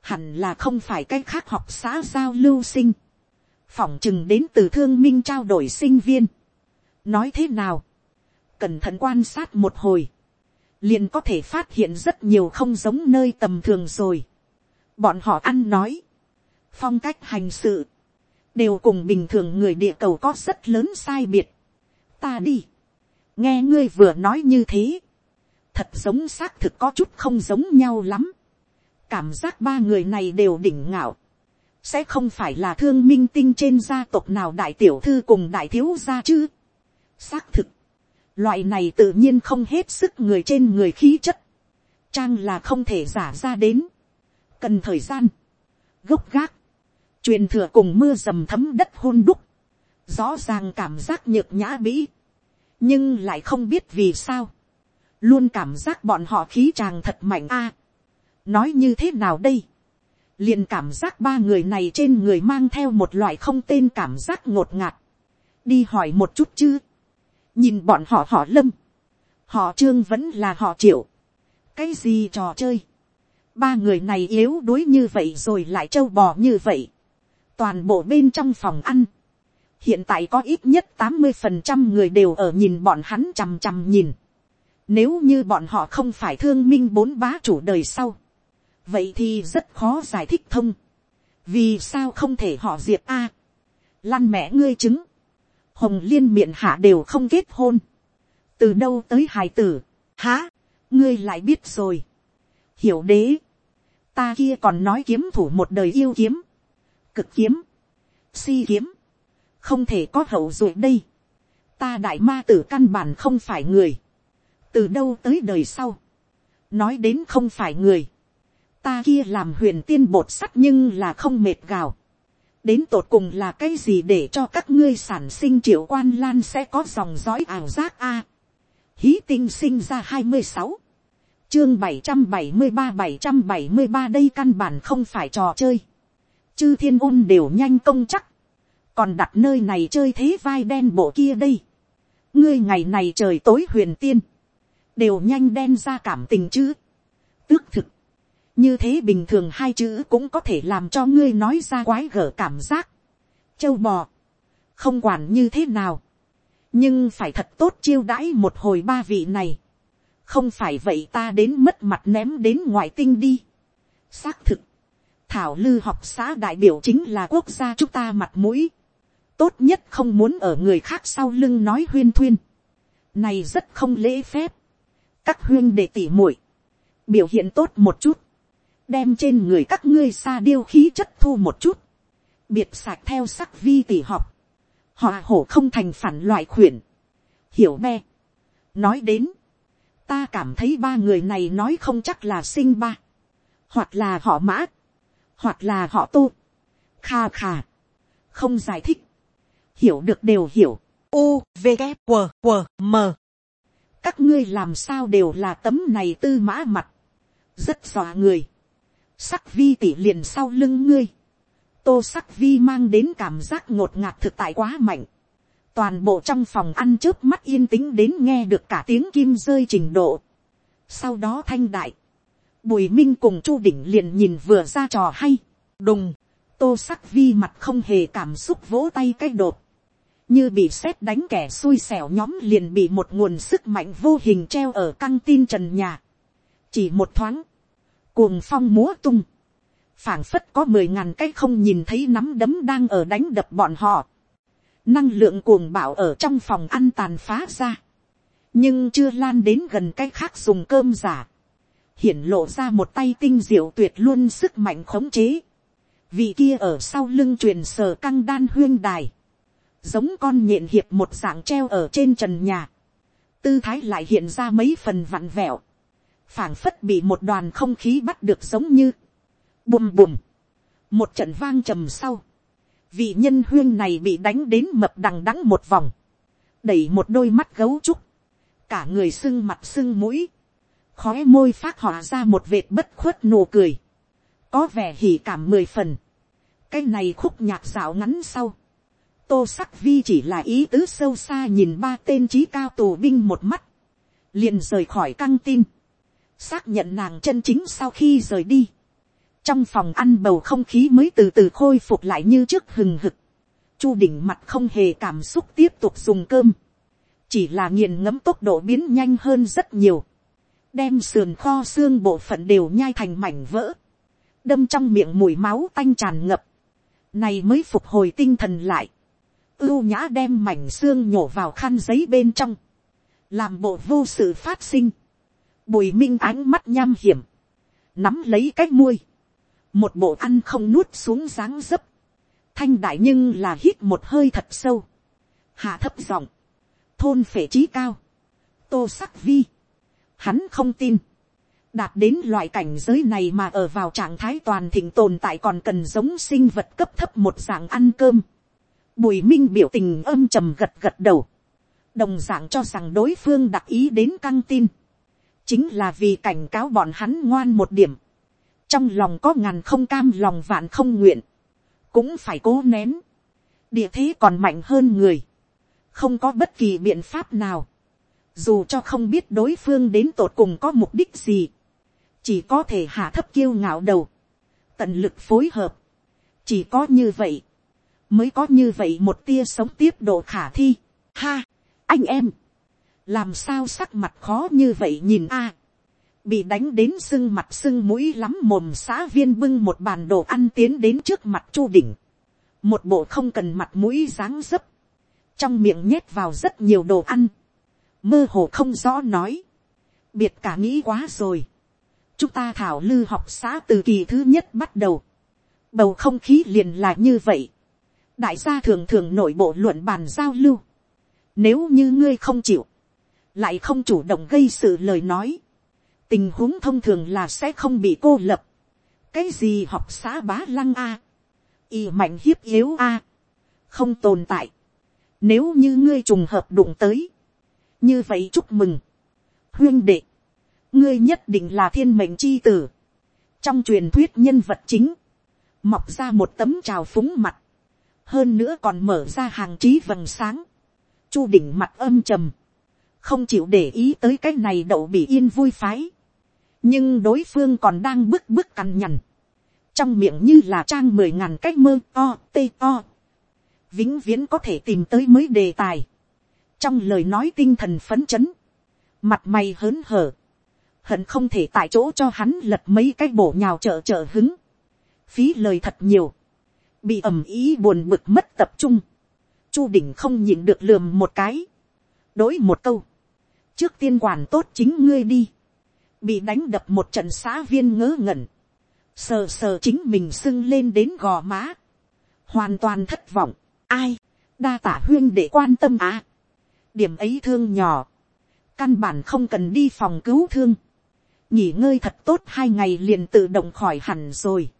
hẳn là không phải cái khác học xã giao lưu sinh, phỏng chừng đến từ thương minh trao đổi sinh viên. nói thế nào, cẩn thận quan sát một hồi, liền có thể phát hiện rất nhiều không giống nơi tầm thường rồi. bọn họ ăn nói, phong cách hành sự, đều cùng bình thường người địa cầu có rất lớn sai biệt. ta đi, nghe ngươi vừa nói như thế, thật giống xác thực có chút không giống nhau lắm. cảm giác ba người này đều đỉnh ngạo. sẽ không phải là thương minh tinh trên gia tộc nào đại tiểu thư cùng đại thiếu gia chứ. xác thực, loại này tự nhiên không hết sức người trên người khí chất. trang là không thể giả ra đến. cần thời gian, gốc gác, truyền thừa cùng mưa dầm thấm đất hôn đúc. rõ ràng cảm giác nhược nhã bĩ, nhưng lại không biết vì sao luôn cảm giác bọn họ khí tràng thật mạnh a. À, nói như thế nào đây, liền cảm giác ba người này trên người mang theo một loại không tên cảm giác ngột ngạt, đi hỏi một chút chứ, nhìn bọn họ họ lâm, họ trương vẫn là họ triệu, cái gì trò chơi, ba người này yếu đuối như vậy rồi lại trâu bò như vậy, toàn bộ bên trong phòng ăn, hiện tại có ít nhất tám mươi phần trăm người đều ở nhìn bọn hắn chằm chằm nhìn. Nếu như bọn họ không phải thương minh bốn bá chủ đời sau. Vậy thì rất khó giải thích thông. vì sao không thể họ diệp a, lăn mẹ ngươi chứng, hồng liên miệng hạ đều không kết hôn, từ đâu tới hài tử, há, ngươi lại biết rồi, hiểu đế, ta kia còn nói kiếm thủ một đời yêu kiếm, cực kiếm, si kiếm, không thể có hậu rồi đây, ta đại ma tử căn bản không phải người, từ đâu tới đời sau, nói đến không phải người, ta kia làm huyền tiên bột sắt nhưng là không mệt gào, đến tột cùng là cái gì để cho các ngươi sản sinh triệu quan lan sẽ có dòng dõi ảo giác a. hí tinh sinh ra hai mươi sáu, chương bảy trăm bảy mươi ba bảy trăm bảy mươi ba đây căn bản không phải trò chơi, chư thiên ôn đều nhanh công chắc, còn đặt nơi này chơi thế vai đen bộ kia đây, ngươi ngày này trời tối huyền tiên, đều nhanh đen ra cảm tình chứ, tước thực, như thế bình thường hai chữ cũng có thể làm cho ngươi nói ra quái gở cảm giác. châu bò, không quản như thế nào, nhưng phải thật tốt chiêu đãi một hồi ba vị này, không phải vậy ta đến mất mặt ném đến ngoại tinh đi. xác thực, thảo lư học xã đại biểu chính là quốc gia chúng ta mặt mũi, tốt nhất không muốn ở người khác sau lưng nói huyên thuyên, này rất không lễ phép, các huyên để tỉ muội, biểu hiện tốt một chút, đem trên người các ngươi xa điêu khí chất thu một chút, biệt sạc theo sắc vi tỷ họp, họ hổ không thành phản loại khuyển, hiểu me. nói đến, ta cảm thấy ba người này nói không chắc là sinh ba, hoặc là họ mã, hoặc là họ tô, kha kha, không giải thích, hiểu được đều hiểu, u v g q q m các ngươi làm sao đều là tấm này tư mã mặt, rất dọa người, sắc vi tỷ liền sau lưng ngươi, tô sắc vi mang đến cảm giác ngột ngạt thực tại quá mạnh, toàn bộ trong phòng ăn trước mắt yên tĩnh đến nghe được cả tiếng kim rơi trình độ. sau đó thanh đại, bùi minh cùng chu đỉnh liền nhìn vừa ra trò hay, đùng, tô sắc vi mặt không hề cảm xúc vỗ tay cái đột, như bị sét đánh kẻ xui xẻo nhóm liền bị một nguồn sức mạnh vô hình treo ở căng tin trần nhà. chỉ một thoáng, cuồng phong múa tung, phảng phất có mười ngàn cái không nhìn thấy nắm đấm đang ở đánh đập bọn họ, năng lượng cuồng bạo ở trong phòng ăn tàn phá ra, nhưng chưa lan đến gần cái khác dùng cơm giả, hiển lộ ra một tay tinh diệu tuyệt luôn sức mạnh khống chế, vị kia ở sau lưng truyền sờ căng đan huyên đài, giống con nhện hiệp một dạng treo ở trên trần nhà, tư thái lại hiện ra mấy phần vặn vẹo, phảng phất bị một đoàn không khí bắt được giống như, bùm bùm, một trận vang trầm sau, vị nhân huyên này bị đánh đến mập đằng đắng một vòng, đẩy một đôi mắt gấu trúc, cả người sưng mặt sưng mũi, khói môi phát họa ra một vệt bất khuất nụ cười, có vẻ hỉ cảm mười phần, cái này khúc nhạc dạo ngắn sau, tô sắc vi chỉ là ý tứ sâu xa nhìn ba tên trí cao tù binh một mắt, liền rời khỏi căng tin, xác nhận nàng chân chính sau khi rời đi. trong phòng ăn bầu không khí mới từ từ khôi phục lại như trước hừng hực. chu đỉnh mặt không hề cảm xúc tiếp tục dùng cơm. chỉ là nghiền ngẫm tốc độ biến nhanh hơn rất nhiều. đem sườn kho xương bộ phận đều nhai thành mảnh vỡ. đâm trong miệng mùi máu tanh tràn ngập. này mới phục hồi tinh thần lại ưu nhã đem mảnh xương nhổ vào khăn giấy bên trong. làm bộ vô sự phát sinh, Bùi minh ánh mắt nham hiểm. Nắm lấy cái muôi. Một bộ ăn không nuốt xuống dáng dấp. Thanh đại nhưng là hít một hơi thật sâu. Hạ thấp giọng. Thôn phệ trí cao. Tô sắc vi. Hắn không tin. Đạt đến loại cảnh giới này mà ở vào trạng thái toàn thịnh tồn tại còn cần giống sinh vật cấp thấp một dạng ăn cơm. Bùi minh biểu tình âm trầm gật gật đầu. Đồng dạng cho rằng đối phương đặc ý đến căng tin. Chính là vì cảnh cáo bọn hắn ngoan một điểm, trong lòng có ngàn không cam lòng vạn không nguyện, cũng phải cố nén, địa thế còn mạnh hơn người, không có bất kỳ biện pháp nào, dù cho không biết đối phương đến tột cùng có mục đích gì, chỉ có thể hạ thấp kiêu ngạo đầu, tận lực phối hợp, chỉ có như vậy, mới có như vậy một tia sống tiếp độ khả thi. Ha, anh em, làm sao sắc mặt khó như vậy nhìn a, bị đánh đến sưng mặt sưng mũi lắm mồm xã viên bưng một bàn đồ ăn tiến đến trước mặt chu đỉnh, một bộ không cần mặt mũi dáng dấp, trong miệng nhét vào rất nhiều đồ ăn, mơ hồ không rõ nói, biệt cả nghĩ quá rồi, chúng ta thảo lư học xã từ kỳ thứ nhất bắt đầu, bầu không khí liền là như vậy, đại gia thường thường nội bộ luận bàn giao lưu, nếu như ngươi không chịu, lại không chủ động gây sự lời nói, tình huống thông thường là sẽ không bị cô lập. cái gì học xã bá lăng a, y mạnh hiếp yếu a, không tồn tại. nếu như ngươi trùng hợp đụng tới, như vậy chúc mừng, huyên đệ, ngươi nhất định là thiên mệnh chi tử, trong truyền thuyết nhân vật chính, mọc ra một tấm trào phúng mặt, hơn nữa còn mở ra hàng trí vầng sáng, chu đỉnh mặt âm trầm, không chịu để ý tới cái này đậu bị yên vui phái, nhưng đối phương còn đang bức bức cằn nhằn, trong miệng như là trang mười ngàn cách mơ o tê o, vĩnh viễn có thể tìm tới mới đề tài, trong lời nói tinh thần phấn chấn, mặt mày hớn hở, hận không thể tại chỗ cho hắn lật mấy cái bổ nhào trợ trợ hứng, phí lời thật nhiều, bị ầm ý buồn bực mất tập trung, chu đỉnh không nhịn được lườm một cái, đối một câu, trước tiên quản tốt chính ngươi đi, bị đánh đập một trận xã viên ngớ ngẩn, sờ sờ chính mình sưng lên đến gò má, hoàn toàn thất vọng, ai, đa tả huyên để quan tâm à, điểm ấy thương nhỏ, căn bản không cần đi phòng cứu thương, nghỉ ngơi thật tốt hai ngày liền tự động khỏi hẳn rồi,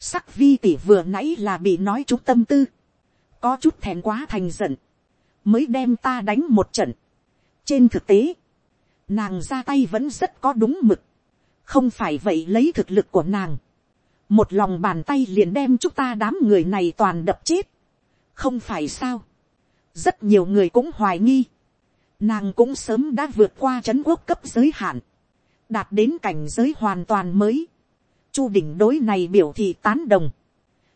sắc vi tỷ vừa nãy là bị nói chút tâm tư, có chút thèn quá thành giận, mới đem ta đánh một trận. trên thực tế, nàng ra tay vẫn rất có đúng mực, không phải vậy lấy thực lực của nàng, một lòng bàn tay liền đem chúng ta đám người này toàn đập chết, không phải sao, rất nhiều người cũng hoài nghi, nàng cũng sớm đã vượt qua c h ấ n quốc cấp giới hạn, đạt đến cảnh giới hoàn toàn mới, chu đỉnh đối này biểu thị tán đồng,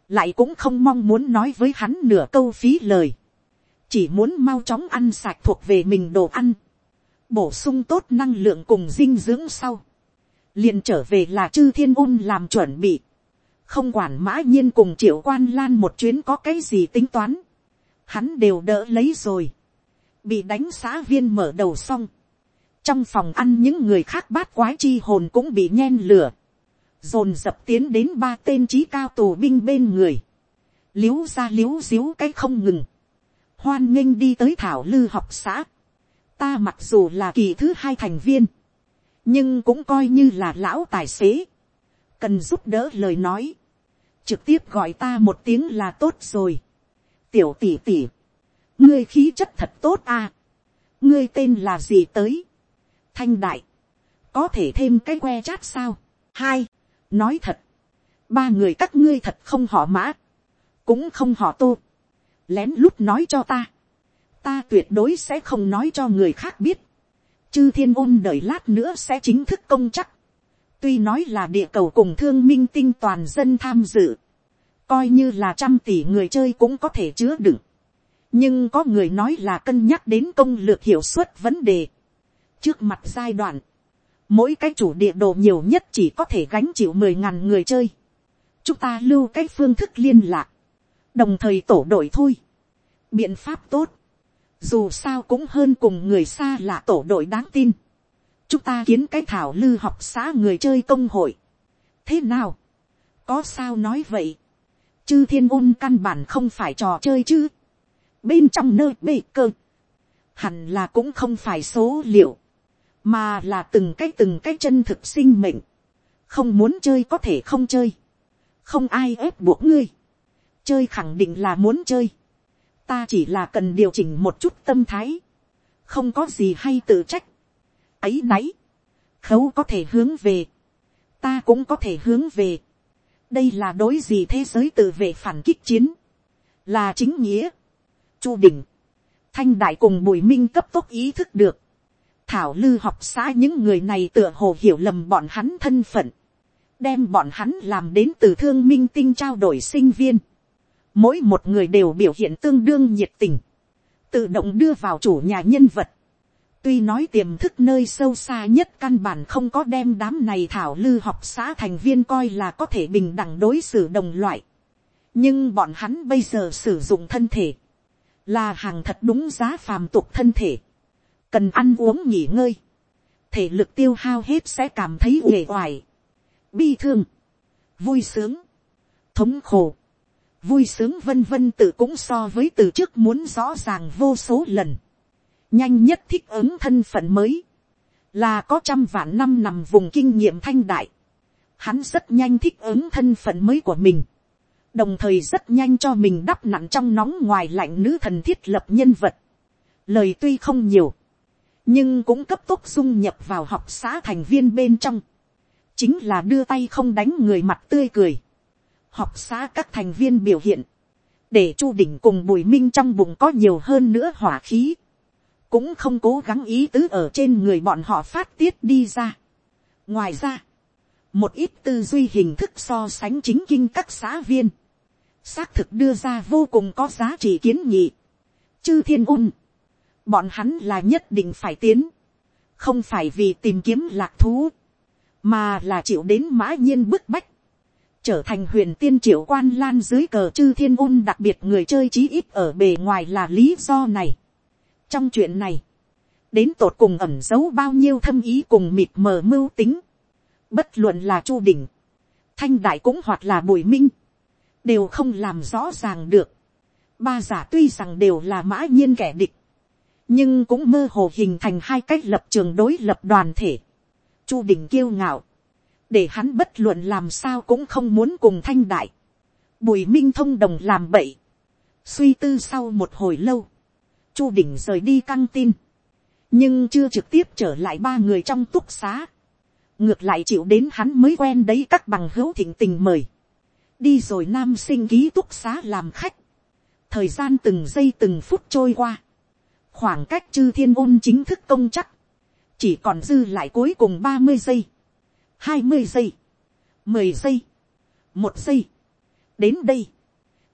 lại cũng không mong muốn nói với hắn nửa câu phí lời, chỉ muốn mau chóng ăn sạch thuộc về mình đồ ăn, bổ sung tốt năng lượng cùng dinh dưỡng sau, liền trở về là chư thiên ôn làm chuẩn bị, không quản mã nhiên cùng triệu quan lan một chuyến có cái gì tính toán, hắn đều đỡ lấy rồi, bị đánh xã viên mở đầu xong, trong phòng ăn những người khác bát quái chi hồn cũng bị nhen lửa, dồn dập tiến đến ba tên trí cao tù binh bên người, l i ế u ra l i ế u xíu cái không ngừng, hoan nghênh đi tới thảo lư học xã, ta mặc dù là kỳ thứ hai thành viên, nhưng cũng coi như là lão tài xế, cần giúp đỡ lời nói, trực tiếp gọi ta một tiếng là tốt rồi. tiểu tỷ tỷ, ngươi khí chất thật tốt à, ngươi tên là gì tới, thanh đại, có thể thêm cái que chát sao, hai, nói thật, ba người các ngươi thật không họ mã, cũng không họ tô, lén lút nói cho ta, ta tuyệt đối sẽ không nói cho người khác biết. chư thiên ôn đợi lát nữa sẽ chính thức công chắc. tuy nói là địa cầu cùng thương minh tinh toàn dân tham dự. coi như là trăm tỷ người chơi cũng có thể chứa đựng. nhưng có người nói là cân nhắc đến công lược hiệu suất vấn đề. trước mặt giai đoạn, mỗi cái chủ địa đồ nhiều nhất chỉ có thể gánh chịu mười ngàn người chơi. chúng ta lưu cái phương thức liên lạc, đồng thời tổ đội thôi. biện pháp tốt, dù sao cũng hơn cùng người xa lạ tổ đội đáng tin. chúng ta kiến cái thảo lư học xã người chơi công hội. thế nào, có sao nói vậy, chư thiên ôn căn bản không phải trò chơi chứ. bên trong nơi bê cơ, hẳn là cũng không phải số liệu, mà là từng cái từng cái chân thực sinh mệnh. không muốn chơi có thể không chơi, không ai ép buộc ngươi, chơi khẳng định là muốn chơi. Ta chỉ là cần điều chỉnh một chút tâm thái, không có gì hay tự trách, ấy náy, khấu có thể hướng về, ta cũng có thể hướng về, đây là đối gì thế giới tự vệ phản kích chiến, là chính nghĩa, chu đỉnh, thanh đại cùng bùi minh cấp tốc ý thức được, thảo lư học xã những người này tựa hồ hiểu lầm bọn hắn thân phận, đem bọn hắn làm đến từ thương minh tinh trao đổi sinh viên, mỗi một người đều biểu hiện tương đương nhiệt tình, tự động đưa vào chủ nhà nhân vật, Tuy nói tiềm thức nơi sâu xa nhất căn bản không có đem đám này thảo lư học xã thành viên coi là có thể bình đẳng đối xử đồng loại. Nhưng bọn hắn bây giờ sử dụng thân thể. Là hàng thật đúng giá phàm tục thân thể. Cần ăn uống nghỉ ngơi. Thể lực tiêu hao hết sẽ cảm thấy uể oải. Bi thương. Vui sướng. Thống khổ. Vui sướng vân vân tự cũng so với từ trước muốn rõ ràng vô số lần nhanh nhất thích ứng thân phận mới, là có trăm vạn năm nằm vùng kinh nghiệm thanh đại, hắn rất nhanh thích ứng thân phận mới của mình, đồng thời rất nhanh cho mình đắp nặng trong nóng ngoài lạnh nữ thần thiết lập nhân vật, lời tuy không nhiều, nhưng cũng cấp tốc dung nhập vào học xã thành viên bên trong, chính là đưa tay không đánh người mặt tươi cười, học xã các thành viên biểu hiện, để chu đỉnh cùng bùi minh trong bụng có nhiều hơn nữa hỏa khí, cũng không cố gắng ý tứ ở trên người bọn họ phát tiết đi ra. ngoài ra, một ít tư duy hình thức so sánh chính kinh các xã viên, xác thực đưa ra vô cùng có giá trị kiến nghị. chư thiên ung, bọn hắn là nhất định phải tiến, không phải vì tìm kiếm lạc thú, mà là chịu đến mã nhiên bức bách, trở thành huyền tiên triệu quan lan dưới cờ chư thiên ôn đặc biệt người chơi chí ít ở bề ngoài là lý do này. Trong chuyện này, đến tột cùng ẩm giấu bao nhiêu thâm ý cùng mịt mờ mưu tính, bất luận là chu đỉnh, thanh đại cũng hoặc là bùi minh, đều không làm rõ ràng được. ba giả tuy rằng đều là mã nhiên kẻ địch, nhưng cũng mơ hồ hình thành hai cách lập trường đối lập đoàn thể. chu đình kiêu ngạo, để hắn bất luận làm sao cũng không muốn cùng thanh đại. bùi minh thông đồng làm bậy, suy tư sau một hồi lâu, chu đỉnh rời đi căng tin, nhưng chưa trực tiếp trở lại ba người trong túc xá, ngược lại chịu đến hắn mới quen đấy các bằng hữu thịnh tình mời, đi rồi nam sinh ký túc xá làm khách, thời gian từng giây từng phút trôi qua, khoảng cách chư thiên ôn chính thức công chắc, chỉ còn dư lại cuối cùng ba mươi giây, hai mươi giây, mười giây, một giây, đến đây,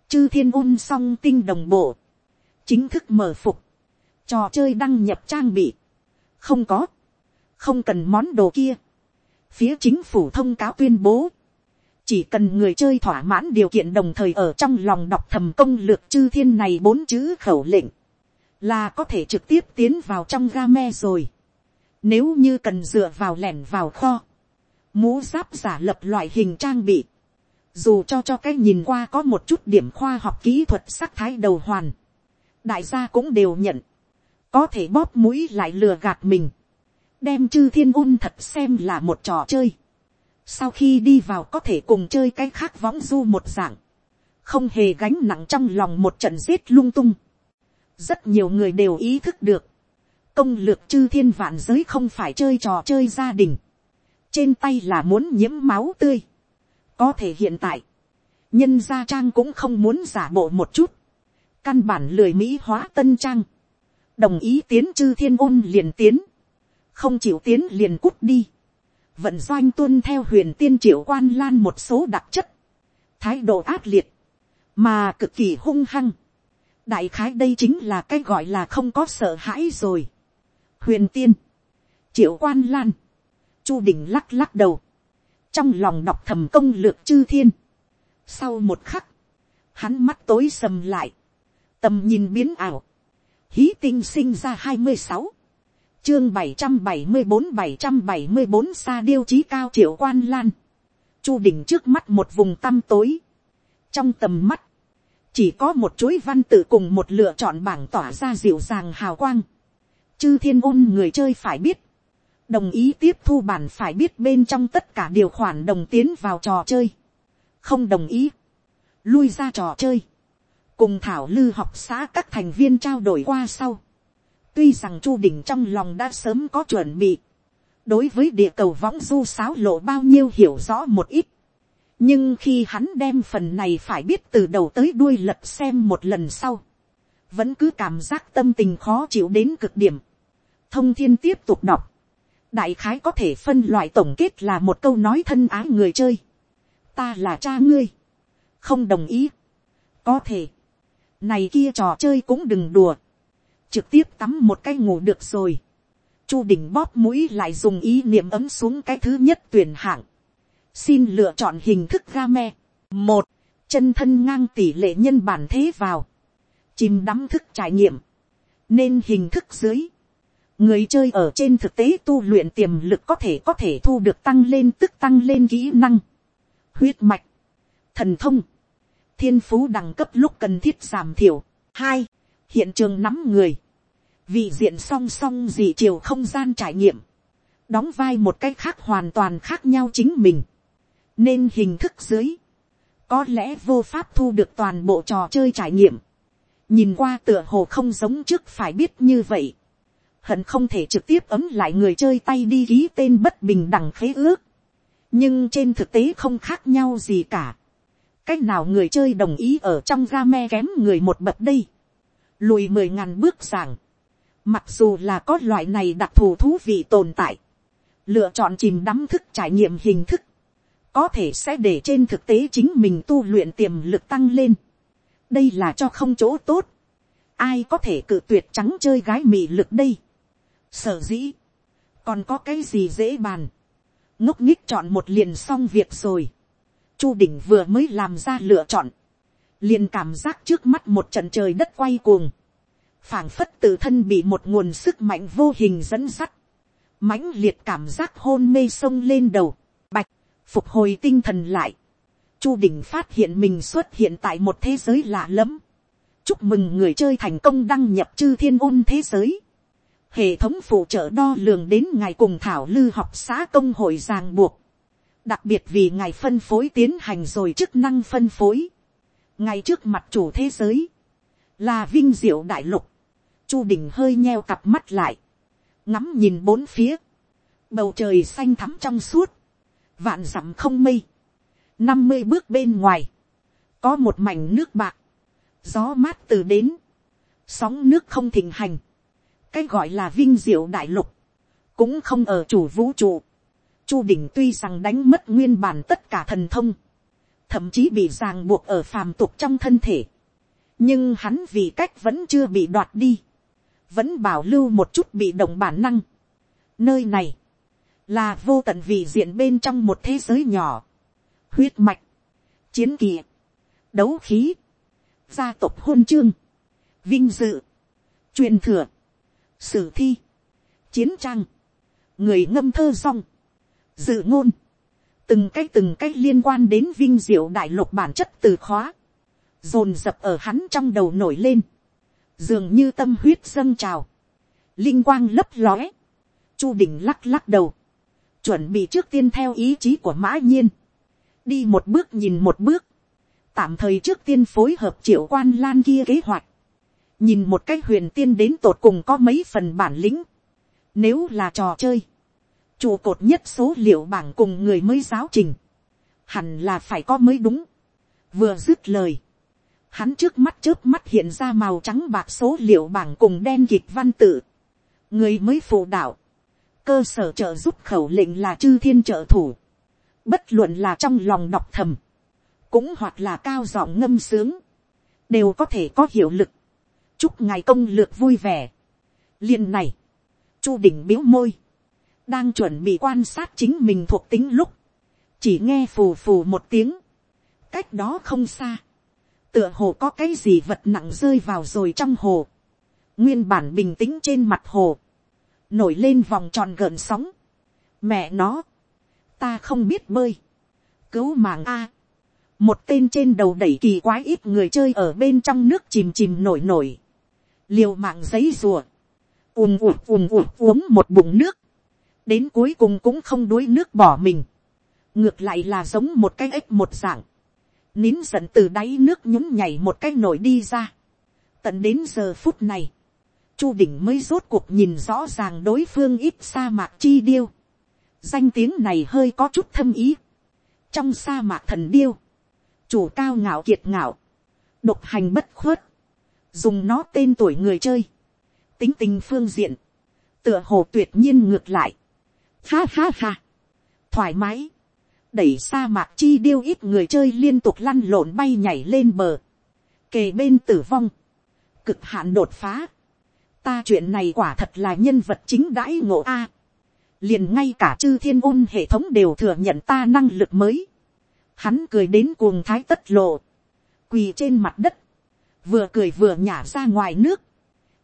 chư thiên ôn song tinh đồng bộ, chính thức mở phục, trò chơi đăng nhập trang bị, không có, không cần món đồ kia, phía chính phủ thông cáo tuyên bố, chỉ cần người chơi thỏa mãn điều kiện đồng thời ở trong lòng đọc thầm công lược chư thiên này bốn chữ khẩu lệnh, là có thể trực tiếp tiến vào trong game rồi. Nếu như cần dựa vào lẻn vào kho, mũ giáp giả lập loại hình trang bị, dù cho cho cái nhìn qua có một chút điểm khoa học kỹ thuật sắc thái đầu hoàn, đại gia cũng đều nhận, có thể bóp mũi lại lừa gạt mình, đem chư thiên un thật xem là một trò chơi, sau khi đi vào có thể cùng chơi cái khác võng du một dạng, không hề gánh nặng trong lòng một trận giết lung tung, rất nhiều người đều ý thức được, công lược chư thiên vạn giới không phải chơi trò chơi gia đình, trên tay là muốn nhiễm máu tươi, có thể hiện tại, nhân gia trang cũng không muốn giả bộ một chút, căn bản lười mỹ hóa tân trang, đồng ý tiến chư thiên ôn liền tiến, không chịu tiến liền cút đi, vận doanh tuân theo huyền tiên triệu quan lan một số đặc chất, thái độ ác liệt, mà cực kỳ hung hăng, đại khái đây chính là cái gọi là không có sợ hãi rồi. huyền tiên, triệu quan lan, chu đình lắc lắc đầu, trong lòng đọc thầm công lược chư thiên. sau một khắc, hắn mắt tối sầm lại, tầm nhìn biến ảo, hí tinh sinh ra hai mươi sáu, chương bảy trăm bảy mươi bốn bảy trăm bảy mươi bốn xa điêu chí cao triệu quan lan, chu đỉnh trước mắt một vùng tăm tối, trong tầm mắt, chỉ có một chuỗi văn tự cùng một lựa chọn bảng tỏa ra dịu dàng hào quang, chư thiên ôn người chơi phải biết, đồng ý tiếp thu bản phải biết bên trong tất cả điều khoản đồng tiến vào trò chơi, không đồng ý, lui ra trò chơi, cùng thảo lư học xã các thành viên trao đổi qua sau. tuy rằng chu đỉnh trong lòng đã sớm có chuẩn bị, đối với địa cầu võng du sáo lộ bao nhiêu hiểu rõ một ít nhưng khi hắn đem phần này phải biết từ đầu tới đuôi lật xem một lần sau, vẫn cứ cảm giác tâm tình khó chịu đến cực điểm. thông thiên tiếp tục đọc, đại khái có thể phân loại tổng kết là một câu nói thân ái người chơi. ta là cha ngươi, không đồng ý. có thể, này kia trò chơi cũng đừng đùa, trực tiếp tắm một cái ngủ được rồi, chu đỉnh bóp mũi lại dùng ý niệm ấm xuống cái thứ nhất tuyển hạng xin lựa chọn hình thức game một, chân thân ngang tỷ lệ nhân bản thế vào. chìm đắm thức trải nghiệm. nên hình thức dưới. người chơi ở trên thực tế tu luyện tiềm lực có thể có thể thu được tăng lên tức tăng lên kỹ năng. huyết mạch, thần thông, thiên phú đẳng cấp lúc cần thiết giảm thiểu. hai, hiện trường nắm người vị diện song song dị chiều không gian trải nghiệm, đóng vai một cách khác hoàn toàn khác nhau chính mình, nên hình thức dưới, có lẽ vô pháp thu được toàn bộ trò chơi trải nghiệm, nhìn qua tựa hồ không giống trước phải biết như vậy, hận không thể trực tiếp ấm lại người chơi tay đi ký tên bất bình đẳng khế ước, nhưng trên thực tế không khác nhau gì cả, cách nào người chơi đồng ý ở trong ga me kém người một bậc đây, lùi mười ngàn bước giảng, Mặc dù là có loại này đặc thù thú vị tồn tại. Lựa chọn chìm đắm thức trải nghiệm hình thức. Có thể sẽ để trên thực tế chính mình tu luyện tiềm lực tăng lên. Đây là cho không chỗ tốt. Ai có thể cự tuyệt trắng chơi gái mị lực đây. Sở dĩ. Còn có cái gì dễ bàn. Ngốc nghích chọn một liền xong việc rồi. Chu đỉnh vừa mới làm ra lựa chọn. Liền cảm giác trước mắt một trận trời đất quay cuồng phảng phất tự thân bị một nguồn sức mạnh vô hình dẫn dắt, mãnh liệt cảm giác hôn mê sông lên đầu, phục hồi tinh thần lại, chu đình phát hiện mình xuất hiện tại một thế giới lạ lẫm, chúc mừng người chơi thành công đăng nhập chư thiên ôn thế giới, hệ thống phụ trợ đo lường đến ngày cùng thảo lư học xã công hội ràng buộc, đặc biệt vì ngài phân phối tiến hành rồi chức năng phân phối, ngay trước mặt chủ thế giới, là vinh diệu đại lục, chu đình hơi nheo cặp mắt lại, ngắm nhìn bốn phía, bầu trời xanh thắm trong suốt, vạn dặm không mây, năm mươi bước bên ngoài, có một mảnh nước bạc, gió mát từ đến, sóng nước không thịnh hành, cái gọi là vinh diệu đại lục, cũng không ở chủ vũ trụ. Chu đỉnh tuy rằng đánh mất nguyên bản tất cả thần thông, thậm chí bị ràng buộc ở phàm tục trong thân thể, nhưng hắn vì cách vẫn chưa bị đoạt đi, vẫn bảo lưu một chút bị động bản năng. Nơi này, là vô tận vị diện bên trong một thế giới nhỏ, huyết mạch, chiến kỳ, đấu khí, gia tộc hôn chương, vinh dự, truyền thừa, sử thi, chiến trang, người ngâm thơ song, dự ngôn, từng cái từng cái liên quan đến vinh diệu đại lục bản chất từ khóa, dồn dập ở hắn trong đầu nổi lên, dường như tâm huyết dâng trào, linh quang lấp lóe, chu đỉnh lắc lắc đầu, chuẩn bị trước tiên theo ý chí của mã nhiên, đi một bước nhìn một bước, tạm thời trước tiên phối hợp triệu quan lan kia kế hoạch, nhìn một cái huyền tiên đến tột cùng có mấy phần bản lĩnh, nếu là trò chơi, trụ cột nhất số liệu bảng cùng người mới giáo trình, hẳn là phải có mới đúng, vừa dứt lời, hắn trước mắt trước mắt hiện ra màu trắng bạc số liệu bảng cùng đen kịch văn tự. người mới phụ đạo, cơ sở trợ giúp khẩu lệnh là chư thiên trợ thủ, bất luận là trong lòng đọc thầm, cũng hoặc là cao giọng ngâm sướng, đều có thể có hiệu lực. chúc ngài công lược vui vẻ. liền này, chu đỉnh biếu môi, đang chuẩn bị quan sát chính mình thuộc tính lúc, chỉ nghe phù phù một tiếng, cách đó không xa, tựa hồ có cái gì vật nặng rơi vào rồi trong hồ, nguyên bản bình tĩnh trên mặt hồ, nổi lên vòng tròn gợn sóng, mẹ nó, ta không biết bơi, cứu mạng a, một tên trên đầu đẩy kỳ quái ít người chơi ở bên trong nước chìm chìm nổi nổi, liều mạng giấy rùa, ùm ùm ùm ùm uống một bụng nước, đến cuối cùng cũng không đuối nước bỏ mình, ngược lại là giống một cái ếch một dạng, nín giận từ đáy nước nhún nhảy một cái nổi đi ra. tận đến giờ phút này, chu đỉnh mới rốt cuộc nhìn rõ ràng đối phương ít sa mạc chi điêu. danh tiếng này hơi có chút thâm ý. trong sa mạc thần điêu, chủ cao ngạo kiệt ngạo, độc hành bất khuất, dùng nó tên tuổi người chơi, tính tình phương diện, tựa hồ tuyệt nhiên ngược lại. Ha ha ha, thoải mái, đẩy sa mạc chi điêu ít người chơi liên tục lăn lộn bay nhảy lên bờ, kề bên tử vong, cực hạn đột phá, ta chuyện này quả thật là nhân vật chính đãi ngộ a. liền ngay cả chư thiên ôn hệ thống đều thừa nhận ta năng lực mới. hắn cười đến cuồng thái tất lộ, quỳ trên mặt đất, vừa cười vừa nhả ra ngoài nước,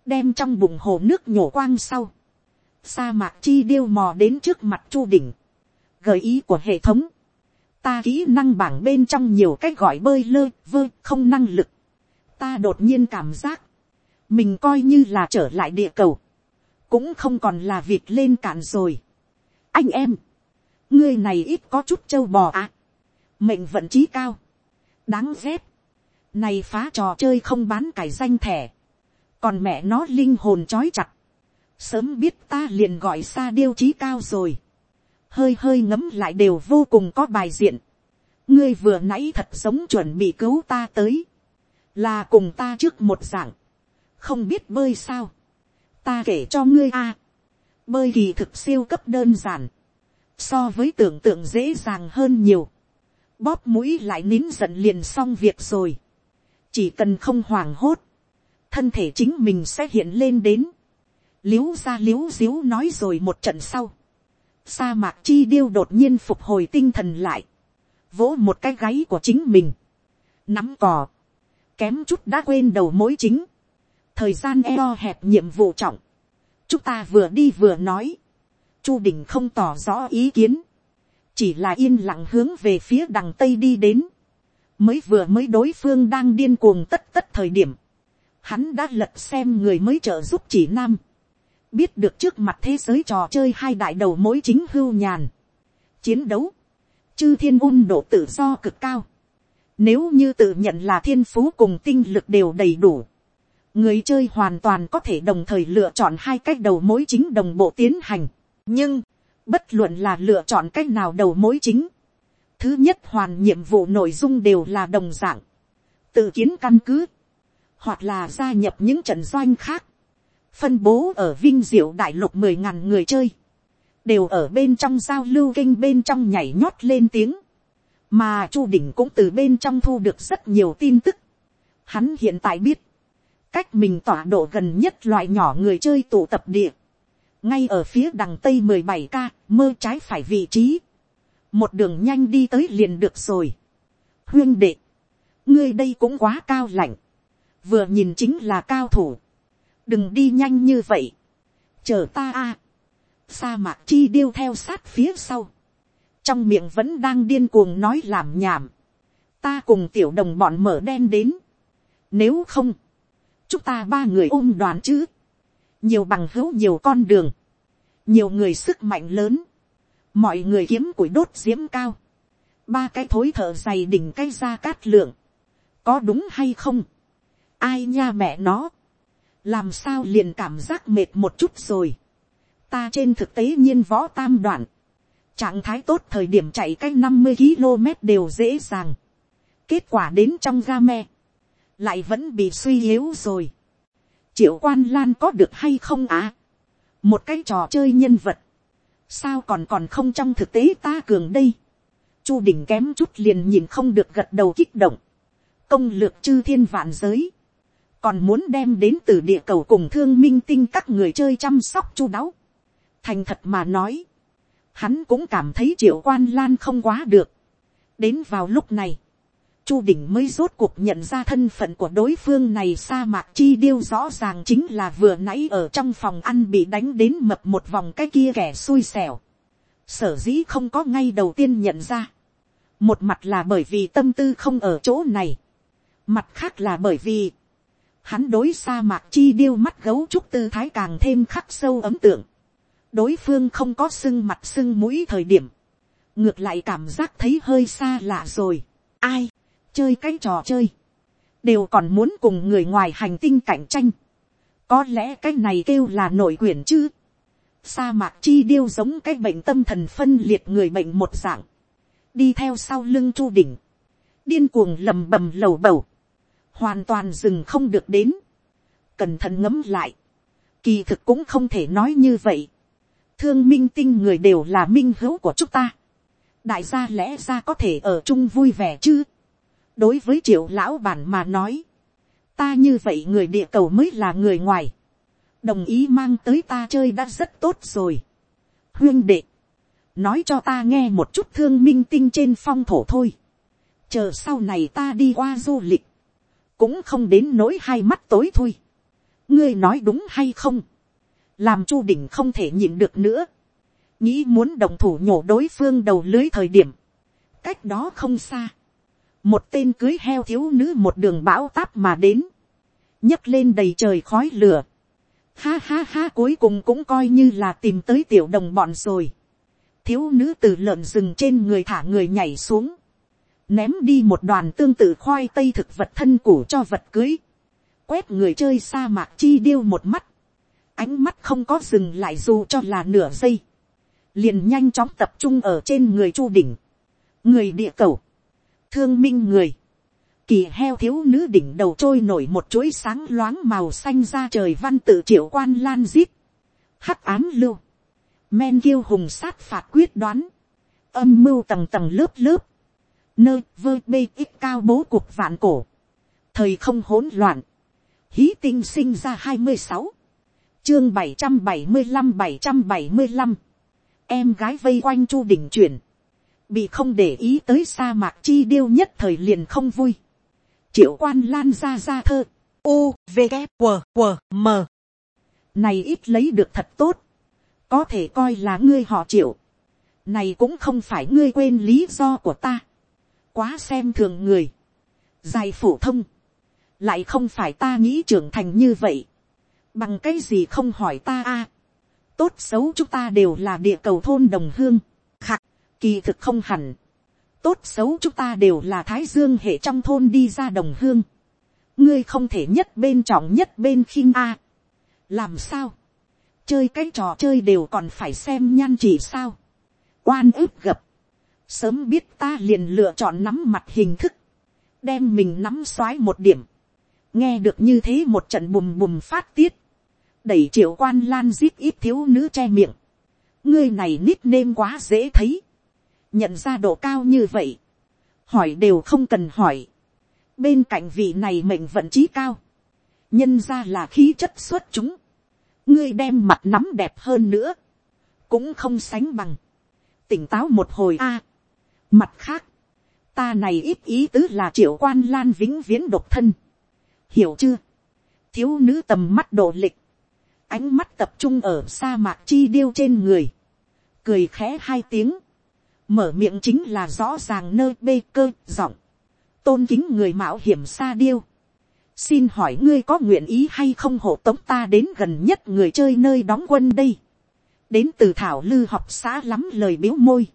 đem trong bụng hồ nước nhổ quang sau, sa mạc chi điêu mò đến trước mặt chu đỉnh, gợi ý của hệ thống, ta kỹ năng bảng bên trong nhiều cách gọi bơi lơ vơ không năng lực, ta đột nhiên cảm giác, mình coi như là trở lại địa cầu, cũng không còn là việc lên cạn rồi. anh em, ngươi này ít có chút trâu bò à, mệnh vận trí cao, đáng ghét, này phá trò chơi không bán cải danh thẻ, còn mẹ nó linh hồn trói chặt, sớm biết ta liền gọi xa điêu trí cao rồi, hơi hơi ngấm lại đều vô cùng có bài diện, ngươi vừa nãy thật sống chuẩn bị cứu ta tới, là cùng ta trước một dạng, không biết bơi sao, ta kể cho ngươi a, bơi kỳ thực siêu cấp đơn giản, so với tưởng tượng dễ dàng hơn nhiều, bóp mũi lại nín giận liền xong việc rồi, chỉ cần không hoảng hốt, thân thể chính mình sẽ hiện lên đến, l i ế u ra l i ế u xíu nói rồi một trận sau, sa mạc chi điêu đột nhiên phục hồi tinh thần lại, vỗ một cái gáy của chính mình, nắm cò, kém chút đã quên đầu mối chính, thời gian eo hẹp nhiệm vụ trọng, chúng ta vừa đi vừa nói, chu đình không tỏ rõ ý kiến, chỉ là yên lặng hướng về phía đằng tây đi đến, mới vừa mới đối phương đang điên cuồng tất tất thời điểm, hắn đã lật xem người mới trợ giúp chỉ nam, biết được trước mặt thế giới trò chơi hai đại đầu mối chính hưu nhàn, chiến đấu, chư thiên un độ tự do cực cao, nếu như tự nhận là thiên phú cùng tinh lực đều đầy đủ, người chơi hoàn toàn có thể đồng thời lựa chọn hai cách đầu mối chính đồng bộ tiến hành. nhưng, bất luận là lựa chọn cách nào đầu mối chính, thứ nhất hoàn nhiệm vụ nội dung đều là đồng dạng, tự kiến căn cứ, hoặc là gia nhập những trận doanh khác, phân bố ở vinh diệu đại lục mười ngàn người chơi, đều ở bên trong giao lưu kinh bên trong nhảy nhót lên tiếng, mà chu đỉnh cũng từ bên trong thu được rất nhiều tin tức. Hắn hiện tại biết, cách mình tọa độ gần nhất loại nhỏ người chơi tụ tập địa, ngay ở phía đằng tây mười bảy k mơ trái phải vị trí, một đường nhanh đi tới liền được rồi. huyên đệ, ngươi đây cũng quá cao lạnh, vừa nhìn chính là cao thủ, đừng đi nhanh như vậy, chờ ta a, sa mạc chi điêu theo sát phía sau, trong miệng vẫn đang điên cuồng nói làm nhảm, ta cùng tiểu đồng bọn mở đen đến, nếu không, chúng ta ba người ôm đoàn chứ, nhiều bằng hữu nhiều con đường, nhiều người sức mạnh lớn, mọi người kiếm củi đốt diễm cao, ba cái thối thở dày đỉnh cái ra cát lượng, có đúng hay không, ai nha mẹ nó, làm sao liền cảm giác mệt một chút rồi, ta trên thực tế nhiên võ tam đoạn, trạng thái tốt thời điểm chạy cách năm mươi km đều dễ dàng, kết quả đến trong ga me, lại vẫn bị suy yếu rồi, triệu quan lan có được hay không à, một cái trò chơi nhân vật, sao còn còn không trong thực tế ta cường đây, chu đỉnh kém chút liền nhìn không được gật đầu kích động, công lược chư thiên vạn giới, còn muốn đem đến từ địa cầu cùng thương minh tinh các người chơi chăm sóc chu đáo. thành thật mà nói, hắn cũng cảm thấy triệu quan lan không quá được. đến vào lúc này, chu đỉnh mới rốt cuộc nhận ra thân phận của đối phương này sa mạc chi điêu rõ ràng chính là vừa nãy ở trong phòng ăn bị đánh đến mập một vòng cái kia kẻ xui xẻo. sở dĩ không có ngay đầu tiên nhận ra. một mặt là bởi vì tâm tư không ở chỗ này. mặt khác là bởi vì hắn đối sa mạc chi điêu mắt gấu trúc tư thái càng thêm khắc sâu ấm tượng. đối phương không có sưng mặt sưng mũi thời điểm, ngược lại cảm giác thấy hơi xa lạ rồi. ai, chơi cái trò chơi, đều còn muốn cùng người ngoài hành tinh cạnh tranh. có lẽ cái này kêu là nội quyển chứ. sa mạc chi điêu giống cái bệnh tâm thần phân liệt người bệnh một dạng, đi theo sau lưng chu đỉnh, điên cuồng lầm bầm lầu bầu. Hoàn toàn dừng không được đến, cẩn thận ngấm lại, kỳ thực cũng không thể nói như vậy, thương minh tinh người đều là minh hữu của chúng ta, đại gia lẽ ra có thể ở chung vui vẻ chứ, đối với triệu lão bản mà nói, ta như vậy người địa cầu mới là người ngoài, đồng ý mang tới ta chơi đã rất tốt rồi. huyên đệ, nói cho ta nghe một chút thương minh tinh trên phong thổ thôi. chờ sau này ta đi qua du lịch, cũng không đến nỗi hai mắt tối thôi. ngươi nói đúng hay không, làm chu đỉnh không thể nhịn được nữa, nghĩ muốn đồng thủ nhổ đối phương đầu lưới thời điểm, cách đó không xa, một tên cưới heo thiếu nữ một đường bão táp mà đến, nhấc lên đầy trời khói lửa, ha ha ha cuối cùng cũng coi như là tìm tới tiểu đồng bọn rồi, thiếu nữ từ lợn rừng trên người thả người nhảy xuống, ném đi một đoàn tương tự khoai tây thực vật thân củ cho vật cưới, quét người chơi sa mạc chi điêu một mắt, ánh mắt không có dừng lại dù cho là nửa giây, liền nhanh chóng tập trung ở trên người chu đỉnh, người địa cầu, thương minh người, kỳ heo thiếu nữ đỉnh đầu trôi nổi một chuỗi sáng loáng màu xanh ra trời văn tự triệu quan lan giết, hắc án lưu, men kiêu hùng sát phạt quyết đoán, âm mưu tầng tầng lớp lớp, nơi vơ bê ít cao bố cuộc vạn cổ, thời không hỗn loạn, hí tinh sinh ra hai mươi sáu, chương bảy trăm bảy mươi năm bảy trăm bảy mươi năm, em gái vây quanh chu đỉnh chuyển, bị không để ý tới sa mạc chi điêu nhất thời liền không vui, triệu quan lan ra ra thơ, u v g q q m. Này ít lấy được thật tốt, có thể coi là ngươi họ triệu, này cũng không phải ngươi quên lý do của ta, quá xem thường người, dài phổ thông, lại không phải ta nghĩ trưởng thành như vậy, bằng cái gì không hỏi ta a, tốt xấu chúng ta đều là địa cầu thôn đồng hương, khạc, kỳ thực không hẳn, tốt xấu chúng ta đều là thái dương hệ trong thôn đi ra đồng hương, ngươi không thể nhất bên trọng nhất bên khinh a, làm sao, chơi cái trò chơi đều còn phải xem nhan chỉ sao, oan ức gập, sớm biết ta liền lựa chọn nắm mặt hình thức, đem mình nắm xoái một điểm, nghe được như thế một trận bùm bùm phát tiết, đẩy triệu quan lan zip ít thiếu nữ che miệng, ngươi này nít nêm quá dễ thấy, nhận ra độ cao như vậy, hỏi đều không cần hỏi, bên cạnh vị này mệnh vận trí cao, nhân ra là khí chất xuất chúng, ngươi đem mặt nắm đẹp hơn nữa, cũng không sánh bằng, tỉnh táo một hồi a, mặt khác, ta này ít ý tứ là triệu quan lan vĩnh viễn độc thân, hiểu chưa, thiếu nữ tầm mắt độ lịch, ánh mắt tập trung ở sa mạc chi điêu trên người, cười khẽ hai tiếng, mở miệng chính là rõ ràng nơi bê cơ giọng, tôn kính người mạo hiểm sa điêu, xin hỏi ngươi có nguyện ý hay không hộ tống ta đến gần nhất người chơi nơi đóng quân đây, đến từ thảo lư học xã lắm lời biếu môi,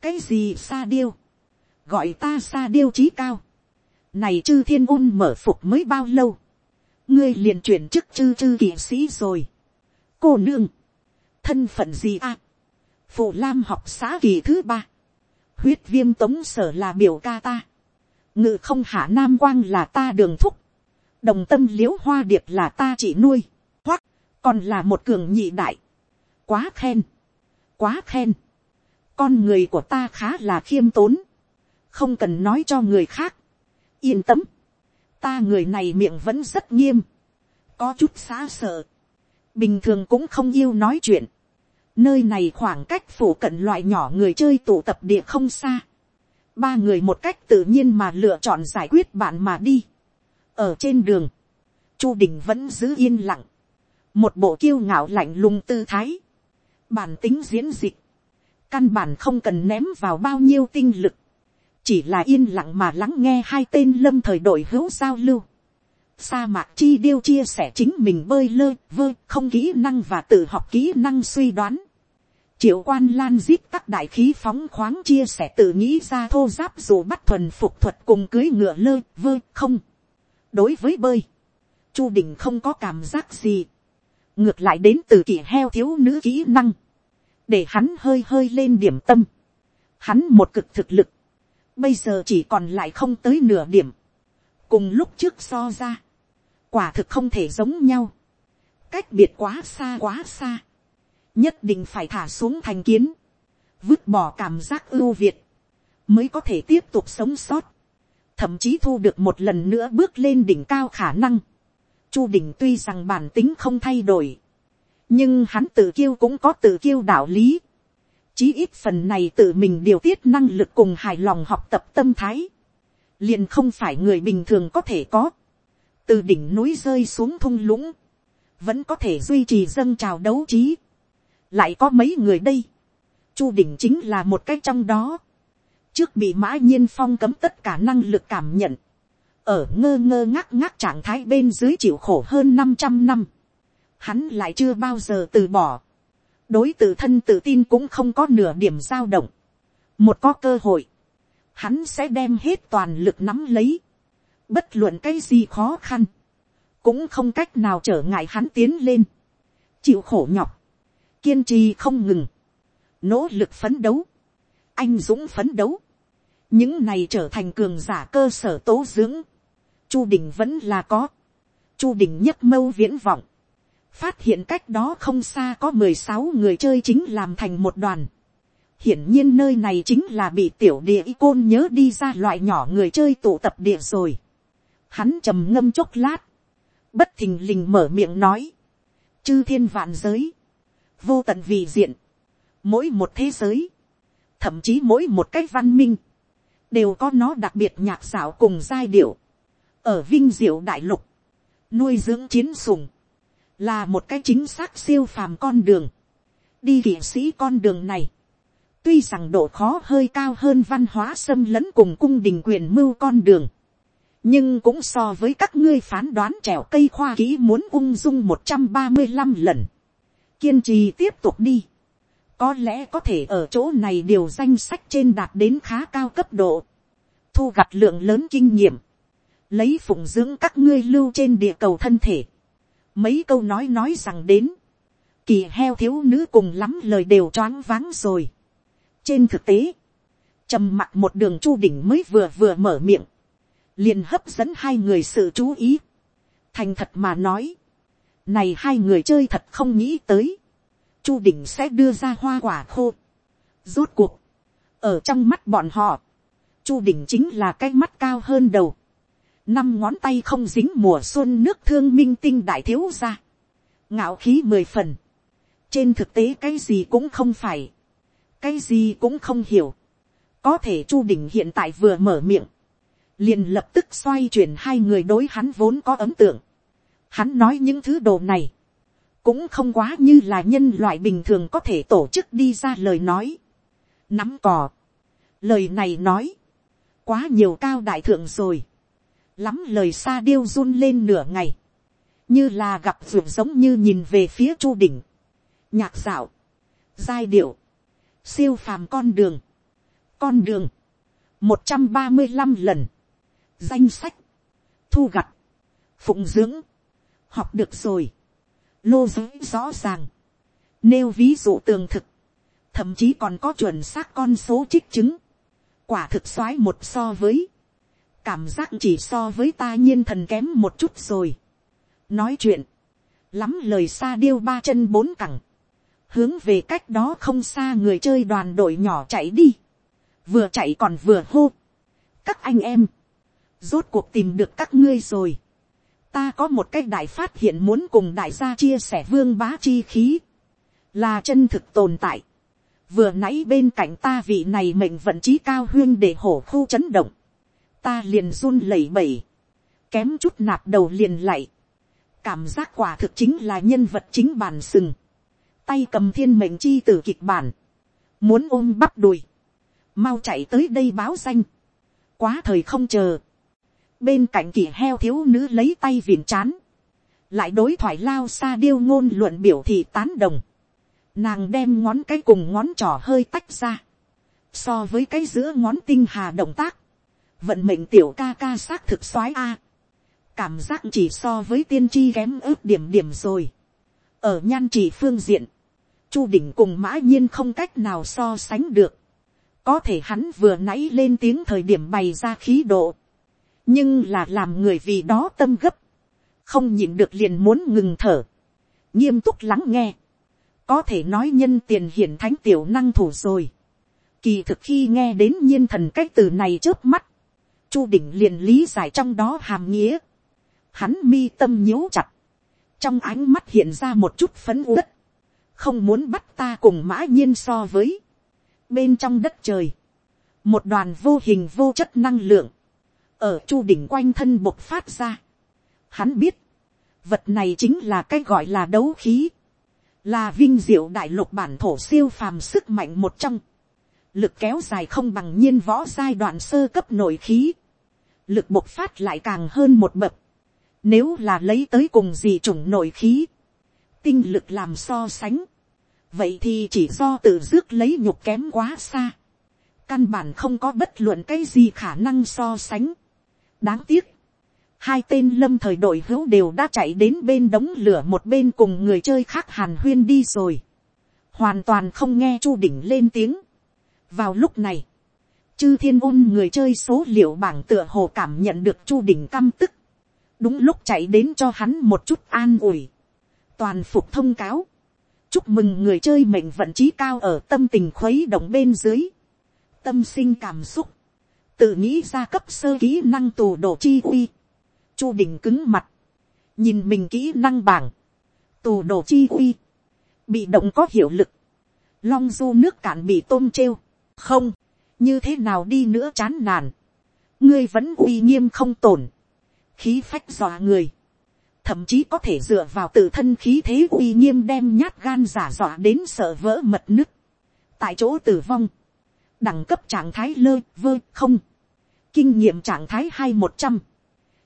cái gì sa điêu, gọi ta sa điêu trí cao, này chư thiên un mở phục mới bao lâu, ngươi liền chuyển chức chư chư kỵ sĩ rồi, cô nương, thân phận gì à, phụ lam học xã kỳ thứ ba, huyết viêm tống sở là biểu ca ta, ngự không hạ nam quang là ta đường thúc, đồng tâm l i ễ u hoa điệp là ta chỉ nuôi, hoặc còn là một cường nhị đại, quá khen, quá khen, con người của ta khá là khiêm tốn, không cần nói cho người khác, yên tâm, ta người này miệng vẫn rất nghiêm, có chút xá sợ, bình thường cũng không yêu nói chuyện, Nơi này khoảng cách phủ cận loại nhỏ người chơi tụ tập địa không xa. Ba người một cách tự nhiên mà lựa chọn giải quyết bạn mà đi. Ở trên đường, Chu Đình vẫn giữ yên lặng. Một bộ kiêu ngạo lạnh lùng tư thái. Bản tính diễn dịch. Căn bản không cần ném vào bao nhiêu tinh lực. Chỉ là yên lặng mà lắng nghe hai tên lâm thời đội hữu giao lưu sa mạc chi điêu chia sẻ chính mình bơi lơ vơ không kỹ năng và tự học kỹ năng suy đoán. triệu quan lan zip các đại khí phóng khoáng chia sẻ tự nghĩ ra thô giáp dù bắt thuần phục thuật cùng cưới ngựa lơ vơ không. đối với bơi, chu đình không có cảm giác gì. ngược lại đến từ kỳ heo thiếu nữ kỹ năng. để hắn hơi hơi lên điểm tâm. hắn một cực thực lực. bây giờ chỉ còn lại không tới nửa điểm cùng lúc trước so ra, quả thực không thể giống nhau, cách biệt quá xa quá xa, nhất định phải thả xuống thành kiến, vứt bỏ cảm giác ưu việt, mới có thể tiếp tục sống sót, thậm chí thu được một lần nữa bước lên đỉnh cao khả năng. chu đỉnh tuy rằng bản tính không thay đổi, nhưng hắn tự kiêu cũng có tự kiêu đạo lý, chí ít phần này tự mình điều tiết năng lực cùng hài lòng học tập tâm thái, liền không phải người bình thường có thể có, từ đỉnh núi rơi xuống thung lũng, vẫn có thể duy trì dâng trào đấu trí, lại có mấy người đây, chu đỉnh chính là một cái trong đó, trước bị mã nhiên phong cấm tất cả năng lực cảm nhận, ở ngơ ngơ ngác ngác trạng thái bên dưới chịu khổ hơn 500 năm, hắn lại chưa bao giờ từ bỏ, đối tự thân tự tin cũng không có nửa điểm dao động, một có cơ hội, hắn sẽ đem hết toàn lực nắm lấy, bất luận cái gì khó khăn, cũng không cách nào trở ngại hắn tiến lên, chịu khổ nhọc, kiên trì không ngừng, nỗ lực phấn đấu, anh dũng phấn đấu, những này trở thành cường giả cơ sở tố dưỡng, chu đình vẫn là có, chu đình nhất mâu viễn vọng, phát hiện cách đó không xa có mười sáu người chơi chính làm thành một đoàn hiển nhiên nơi này chính là bị tiểu địa y côn nhớ đi ra loại nhỏ người chơi tụ tập địa rồi. hắn trầm ngâm chốc lát, bất thình lình mở miệng nói, chư thiên vạn giới, vô tận vị diện, mỗi một thế giới, thậm chí mỗi một cách văn minh, đều có nó đặc biệt nhạc xảo cùng giai điệu, ở vinh diệu đại lục, nuôi dưỡng chiến sùng, là một cái chính xác siêu phàm con đường, đi kỵ sĩ con đường này, tuy rằng độ khó hơi cao hơn văn hóa xâm lấn cùng cung đình quyền mưu con đường, nhưng cũng so với các ngươi phán đoán trèo cây khoa kỹ muốn ung dung một trăm ba mươi năm lần, kiên trì tiếp tục đi, có lẽ có thể ở chỗ này điều danh sách trên đạt đến khá cao cấp độ, thu gặt lượng lớn kinh nghiệm, lấy phụng dưỡng các ngươi lưu trên địa cầu thân thể, mấy câu nói nói rằng đến, kỳ heo thiếu nữ cùng lắm lời đều choáng váng rồi trên thực tế, trầm mặt một đường chu đỉnh mới vừa vừa mở miệng, liền hấp dẫn hai người sự chú ý. thành thật mà nói, này hai người chơi thật không nghĩ tới, chu đỉnh sẽ đưa ra hoa quả khô. rốt cuộc, ở trong mắt bọn họ, chu đỉnh chính là cái mắt cao hơn đầu, năm ngón tay không dính mùa xuân nước thương minh tinh đại thiếu ra, ngạo khí mười phần, trên thực tế cái gì cũng không phải, cái gì cũng không hiểu, có thể chu đình hiện tại vừa mở miệng, liền lập tức xoay chuyển hai người đối hắn vốn có ấn tượng, hắn nói những thứ đồ này, cũng không quá như là nhân loại bình thường có thể tổ chức đi ra lời nói, nắm cò, lời này nói, quá nhiều cao đại thượng rồi, lắm lời xa điêu run lên nửa ngày, như là gặp ruột giống như nhìn về phía chu đỉnh, nhạc dạo, giai điệu, siêu phàm con đường, con đường, một trăm ba mươi năm lần, danh sách, thu gặt, phụng dưỡng, học được rồi, lô giới rõ ràng, nêu ví dụ tường thực, thậm chí còn có chuẩn xác con số trích chứng, quả thực soái một so với, cảm giác chỉ so với ta nhiên thần kém một chút rồi. nói chuyện, lắm lời xa điêu ba chân bốn cẳng, hướng về cách đó không xa người chơi đoàn đội nhỏ chạy đi, vừa chạy còn vừa hô, các anh em, rốt cuộc tìm được các ngươi rồi, ta có một cách đại phát hiện muốn cùng đại gia chia sẻ vương bá chi khí, là chân thực tồn tại, vừa nãy bên cạnh ta vị này mệnh vận trí cao huyên để hổ khu chấn động, ta liền run lẩy bẩy, kém chút nạp đầu liền lạy, cảm giác quả thực chính là nhân vật chính bàn sừng, tay cầm thiên mệnh chi t ử kịch bản, muốn ôm bắp đùi, mau chạy tới đây báo danh, quá thời không chờ, bên cạnh kỳ heo thiếu nữ lấy tay viền chán, lại đối thoại lao xa điêu ngôn luận biểu thị tán đồng, nàng đem ngón cái cùng ngón trỏ hơi tách ra, so với cái giữa ngón tinh hà động tác, vận mệnh tiểu ca ca xác thực soái a. cảm giác chỉ so với tiên tri kém ước điểm điểm rồi. ở nhan chỉ phương diện, chu đỉnh cùng mã nhiên không cách nào so sánh được. có thể hắn vừa nãy lên tiếng thời điểm bày ra khí độ. nhưng là làm người vì đó tâm gấp. không nhịn được liền muốn ngừng thở. nghiêm túc lắng nghe. có thể nói nhân tiền hiển thánh tiểu năng thủ rồi. kỳ thực khi nghe đến nhiên thần cách từ này trước mắt Chu đỉnh liền lý giải trong đó hàm nghĩa. hắn mi tâm nhíu chặt, trong ánh mắt hiện ra một chút phấn uất, không muốn bắt ta cùng mã nhiên so với, bên trong đất trời, một đoàn vô hình vô chất năng lượng, ở chu đỉnh quanh thân bộc phát ra. Hắn biết, vật này chính là cái gọi là đấu khí, là vinh diệu đại lục bản thổ siêu phàm sức mạnh một trong, lực kéo dài không bằng nhiên võ giai đoạn sơ cấp nội khí, lực bộc phát lại càng hơn một bậc, nếu là lấy tới cùng gì chủng nội khí, tinh lực làm so sánh, vậy thì chỉ do tự dước lấy nhục kém quá xa, căn bản không có bất luận cái gì khả năng so sánh. đáng tiếc, hai tên lâm thời đội hữu đều đã chạy đến bên đống lửa một bên cùng người chơi khác hàn huyên đi rồi, hoàn toàn không nghe chu đỉnh lên tiếng. vào lúc này, chư thiên ôn người chơi số liệu bảng tựa hồ cảm nhận được chu đỉnh căm tức, đúng lúc chạy đến cho hắn một chút an ủi, toàn phục thông cáo, chúc mừng người chơi mệnh vận trí cao ở tâm tình khuấy động bên dưới, tâm sinh cảm xúc, tự nghĩ ra cấp sơ kỹ năng tù độ chi uy, chu đình cứng mặt, nhìn mình kỹ năng bảng, tù độ chi uy, bị động có hiệu lực, long du nước cạn bị tôm treo, không, như thế nào đi nữa chán nản, ngươi vẫn uy nghiêm không tổn, khí phách dọa người, thậm chí có thể dựa vào tự thân khí thế uy nghiêm đem nhát gan giả dọa đến sợ vỡ mật nứt, tại chỗ tử vong, đẳng cấp trạng thái lơ vơ không, kinh nghiệm trạng thái hai một trăm,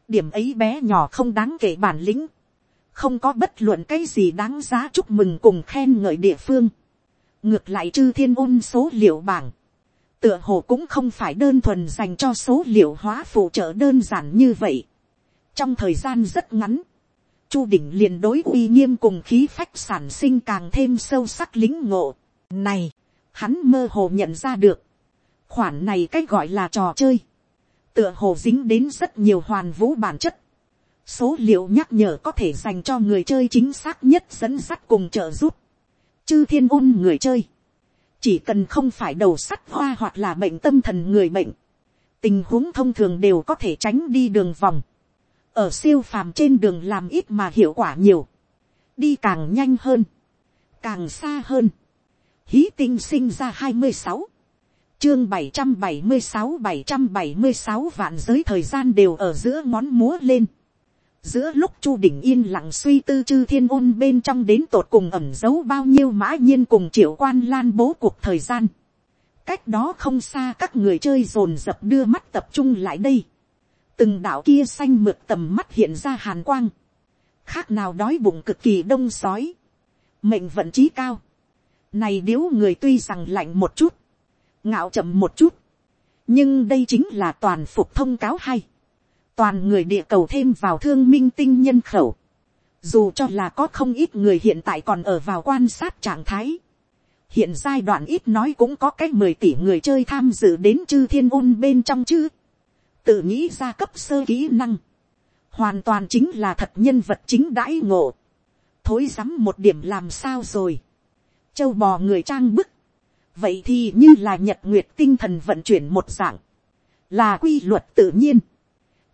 điểm ấy bé nhỏ không đáng kể bản lĩnh, không có bất luận cái gì đáng giá chúc mừng cùng khen ngợi địa phương, ngược lại chư thiên ôn số liệu bảng, tựa hồ cũng không phải đơn thuần dành cho số liệu hóa phụ trợ đơn giản như vậy. trong thời gian rất ngắn, chu đỉnh liền đối uy nghiêm cùng khí phách sản sinh càng thêm sâu sắc lính ngộ. này, hắn mơ hồ nhận ra được, khoản này cách gọi là trò chơi, tựa hồ dính đến rất nhiều hoàn vũ bản chất. số liệu nhắc nhở có thể dành cho người chơi chính xác nhất dẫn sắt cùng trợ giúp. chư thiên ôn người chơi, chỉ cần không phải đầu sắt hoa hoặc là bệnh tâm thần người bệnh, tình huống thông thường đều có thể tránh đi đường vòng, ở siêu phàm trên đường làm ít mà hiệu quả nhiều, đi càng nhanh hơn, càng xa hơn, hí tinh sinh ra hai mươi sáu, chương bảy trăm bảy mươi sáu bảy trăm bảy mươi sáu vạn giới thời gian đều ở giữa ngón múa lên. giữa lúc chu đỉnh yên lặng suy tư chư thiên ôn bên trong đến tột cùng ẩm giấu bao nhiêu mã nhiên cùng triệu quan lan bố cuộc thời gian. cách đó không xa các người chơi dồn dập đưa mắt tập trung lại đây từng đạo kia xanh mượt tầm mắt hiện ra hàn quang. khác nào đói bụng cực kỳ đông sói. mệnh vận trí cao. này điếu người tuy rằng lạnh một chút ngạo chậm một chút, nhưng đây chính là toàn phục thông cáo hay, toàn người địa cầu thêm vào thương minh tinh nhân khẩu, dù cho là có không ít người hiện tại còn ở vào quan sát trạng thái, hiện giai đoạn ít nói cũng có cách mười tỷ người chơi tham dự đến chư thiên ôn bên trong chứ, tự nghĩ ra cấp sơ kỹ năng, hoàn toàn chính là thật nhân vật chính đãi ngộ, thối rắm một điểm làm sao rồi, châu bò người trang bức, vậy thì như là nhật nguyệt tinh thần vận chuyển một dạng, là quy luật tự nhiên,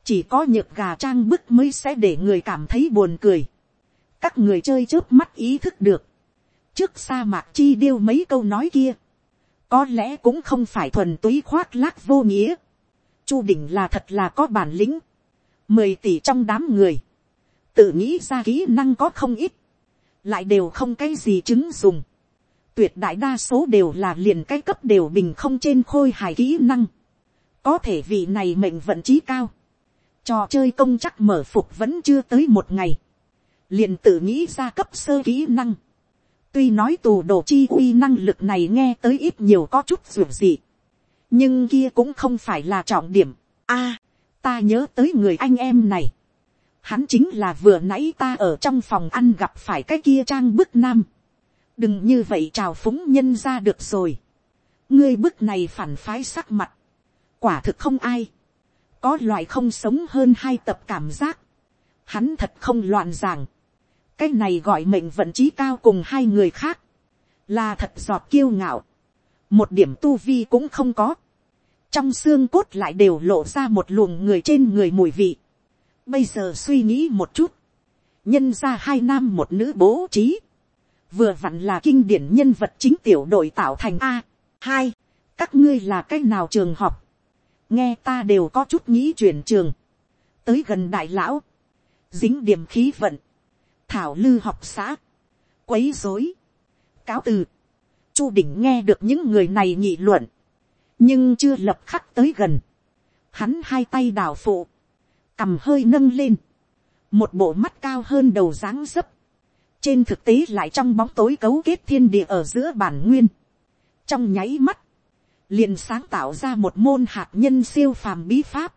chỉ có nhược gà trang bức mới sẽ để người cảm thấy buồn cười, các người chơi trước mắt ý thức được, trước sa mạc chi điêu mấy câu nói kia, có lẽ cũng không phải thuần túy khoác lác vô nghĩa, chu đỉnh là thật là có bản lĩnh, mười tỷ trong đám người, tự nghĩ ra kỹ năng có không ít, lại đều không cái gì chứng dùng, tuyệt đại đa số đều là liền cái cấp đều bình không trên khôi hài kỹ năng. Có thể vị này mệnh vận trí cao. Trò chơi công chắc mở phục vẫn chưa tới một ngày. Liền tự nghĩ ra cấp sơ kỹ năng. Tuy nói tù đồ chi uy năng lực này nghe tới ít nhiều có chút dù gì. Nhưng kia cũng không phải là trọng điểm. a ta nhớ tới người anh em này. Hắn chính là vừa nãy ta ở trong phòng ăn gặp phải cái kia trang bức nam đừng như vậy chào phúng nhân ra được rồi. ngươi bức này phản phái sắc mặt, quả thực không ai, có loại không sống hơn hai tập cảm giác, hắn thật không loạn ràng. cái này gọi mệnh vận trí cao cùng hai người khác, là thật giọt kiêu ngạo, một điểm tu vi cũng không có, trong xương cốt lại đều lộ ra một luồng người trên người mùi vị, Bây giờ suy nghĩ một chút. Nhân ra hai nam một nữ bố trí. Vừa vặn là kinh điển nhân vật chính tiểu đội tạo thành A. Hai. Các ngươi là cái nào trường học. Nghe ta đều có chút nghĩ chuyển trường. Tới gần đại lão. Dính điểm khí vận. Thảo lư học xã. Quấy rối. Cáo từ. Chu đỉnh nghe được những người này nghị luận. Nhưng chưa lập khắc tới gần. Hắn hai tay đào phụ cầm hơi nâng lên, một bộ mắt cao hơn đầu dáng dấp, trên thực tế lại trong bóng tối cấu kết thiên địa ở giữa bản nguyên, trong nháy mắt, liền sáng tạo ra một môn hạt nhân siêu phàm bí pháp,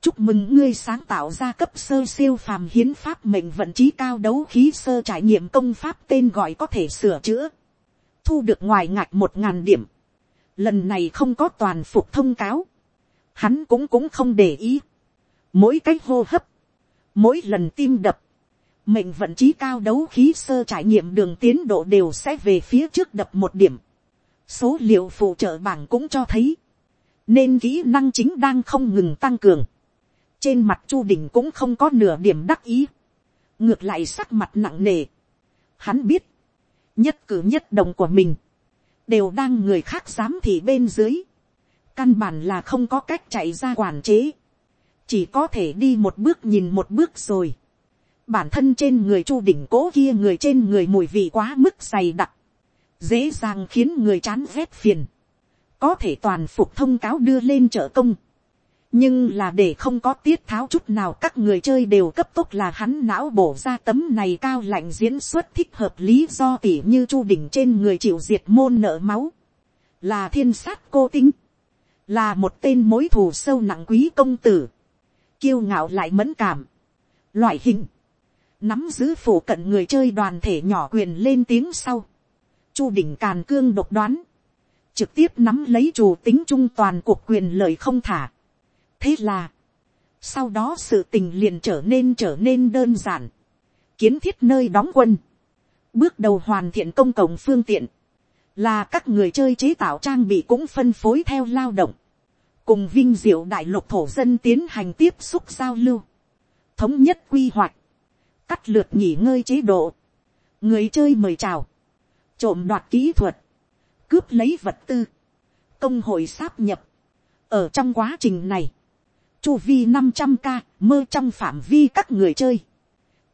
chúc mừng ngươi sáng tạo ra cấp sơ siêu phàm hiến pháp mệnh vận trí cao đấu khí sơ trải nghiệm công pháp tên gọi có thể sửa chữa, thu được ngoài ngạch một ngàn điểm, lần này không có toàn phục thông cáo, hắn cũng cũng không để ý, mỗi cách hô hấp, mỗi lần tim đập, mệnh vận trí cao đấu khí sơ trải nghiệm đường tiến độ đều sẽ về phía trước đập một điểm. số liệu phụ trợ bảng cũng cho thấy, nên kỹ năng chính đang không ngừng tăng cường. trên mặt chu đình cũng không có nửa điểm đắc ý, ngược lại sắc mặt nặng nề. hắn biết, nhất cử nhất động của mình, đều đang người khác dám thì bên dưới, căn bản là không có cách chạy ra quản chế. Chỉ có thể đi một bước nhìn một bước rồi. bản thân trên người chu đỉnh cố kia người trên người mùi vị quá mức dày đặc, dễ dàng khiến người chán ghét phiền, có thể toàn phục thông cáo đưa lên trợ công, nhưng là để không có tiết tháo chút nào các người chơi đều cấp tốc là hắn não bổ ra tấm này cao lạnh diễn xuất thích hợp lý do tỉ như chu đỉnh trên người chịu diệt môn nợ máu, là thiên sát cô tính, là một tên mối thù sâu nặng quý công tử, kiêu ngạo lại mẫn cảm. Loại hình, nắm giữ phủ cận người chơi đoàn thể nhỏ quyền lên tiếng sau. Chu đỉnh càn cương độc đoán, trực tiếp nắm lấy chủ tính trung toàn cuộc quyền lợi không thả. Thế là, sau đó sự tình liền trở nên trở nên đơn giản. Kiến thiết nơi đóng quân. Bước đầu hoàn thiện công cộng phương tiện. Là các người chơi chế tạo trang bị cũng phân phối theo lao động cùng vinh diệu đại lục thổ dân tiến hành tiếp xúc giao lưu, thống nhất quy hoạch, cắt lượt nghỉ ngơi chế độ, người chơi mời chào, trộm đoạt kỹ thuật, cướp lấy vật tư, công hội sáp nhập. ở trong quá trình này, chu vi năm trăm ca mơ trong phạm vi các người chơi,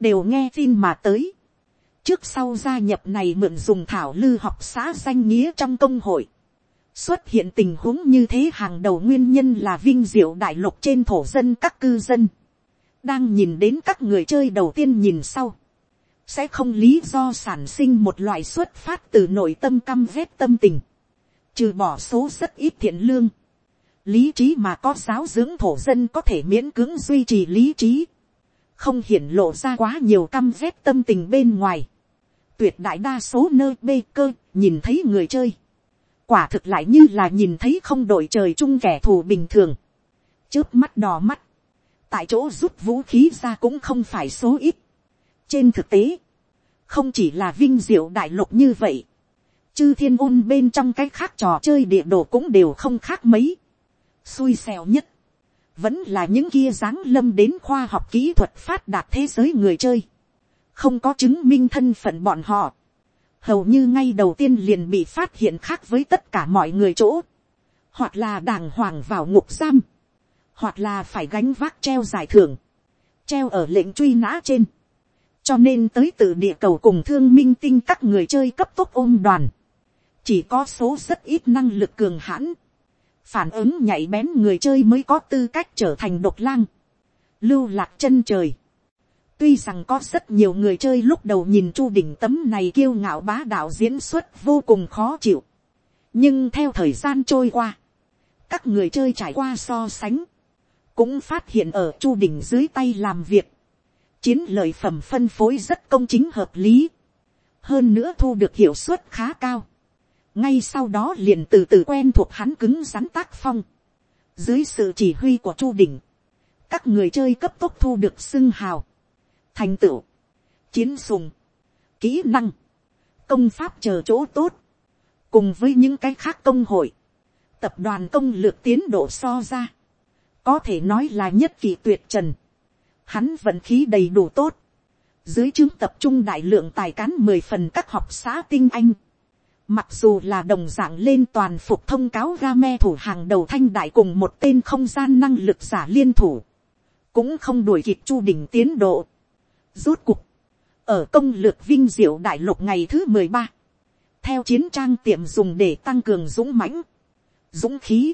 đều nghe tin mà tới. trước sau gia nhập này mượn dùng thảo lư học xã danh nghĩa trong công hội, xuất hiện tình huống như thế hàng đầu nguyên nhân là vinh diệu đại lục trên thổ dân các cư dân, đang nhìn đến các người chơi đầu tiên nhìn sau, sẽ không lý do sản sinh một loại xuất phát từ nội tâm căm ghét tâm tình, trừ bỏ số rất ít thiện lương, lý trí mà có giáo dưỡng thổ dân có thể miễn cưỡng duy trì lý trí, không hiển lộ ra quá nhiều căm vét tâm tình bên ngoài, tuyệt đại đa số nơi bê cơ nhìn thấy người chơi, quả thực lại như là nhìn thấy không đội trời chung kẻ thù bình thường, trước mắt đỏ mắt, tại chỗ rút vũ khí ra cũng không phải số ít. trên thực tế, không chỉ là vinh diệu đại lục như vậy, chư thiên ôn bên trong cái khác trò chơi địa đồ cũng đều không khác mấy xui xẻo nhất, vẫn là những kia dáng lâm đến khoa học kỹ thuật phát đạt thế giới người chơi, không có chứng minh thân phận bọn họ, hầu như ngay đầu tiên liền bị phát hiện khác với tất cả mọi người chỗ, hoặc là đàng hoàng vào ngục giam, hoặc là phải gánh vác treo giải thưởng, treo ở lệnh truy nã trên, cho nên tới từ địa cầu cùng thương minh tinh các người chơi cấp tốc ôm đoàn, chỉ có số rất ít năng lực cường hãn, phản ứng nhạy bén người chơi mới có tư cách trở thành độc lang, lưu lạc chân trời, Tuy rằng có rất nhiều người chơi lúc đầu nhìn chu đỉnh tấm này kiêu ngạo bá đạo diễn xuất vô cùng khó chịu. Nhưng theo thời gian trôi qua, các người chơi trải qua so sánh, cũng phát hiện ở chu đỉnh dưới tay làm việc. Chiến lợi phẩm phân phối rất công chính hợp lý. Hơn nữa thu được hiệu suất khá cao. Ngay sau đó liền từ từ quen thuộc hắn cứng rắn tác phong. Dưới sự chỉ huy của chu đỉnh, các người chơi cấp tốc thu được xưng hào thành tựu, chiến sùng, kỹ năng, công pháp chờ chỗ tốt, cùng với những cái khác công hội, tập đoàn công lược tiến độ so ra, có thể nói là nhất kỳ tuyệt trần, hắn vận khí đầy đủ tốt, dưới chứng tập trung đại lượng tài cán mười phần các học xã tinh anh, mặc dù là đồng dạng lên toàn phục thông cáo ga me thủ hàng đầu thanh đại cùng một tên không gian năng lực giả liên thủ, cũng không đuổi kịp chu đỉnh tiến độ. Rốt cục, ở công lược vinh diệu đại lục ngày thứ mười ba, theo chiến trang tiệm dùng để tăng cường dũng mãnh, dũng khí,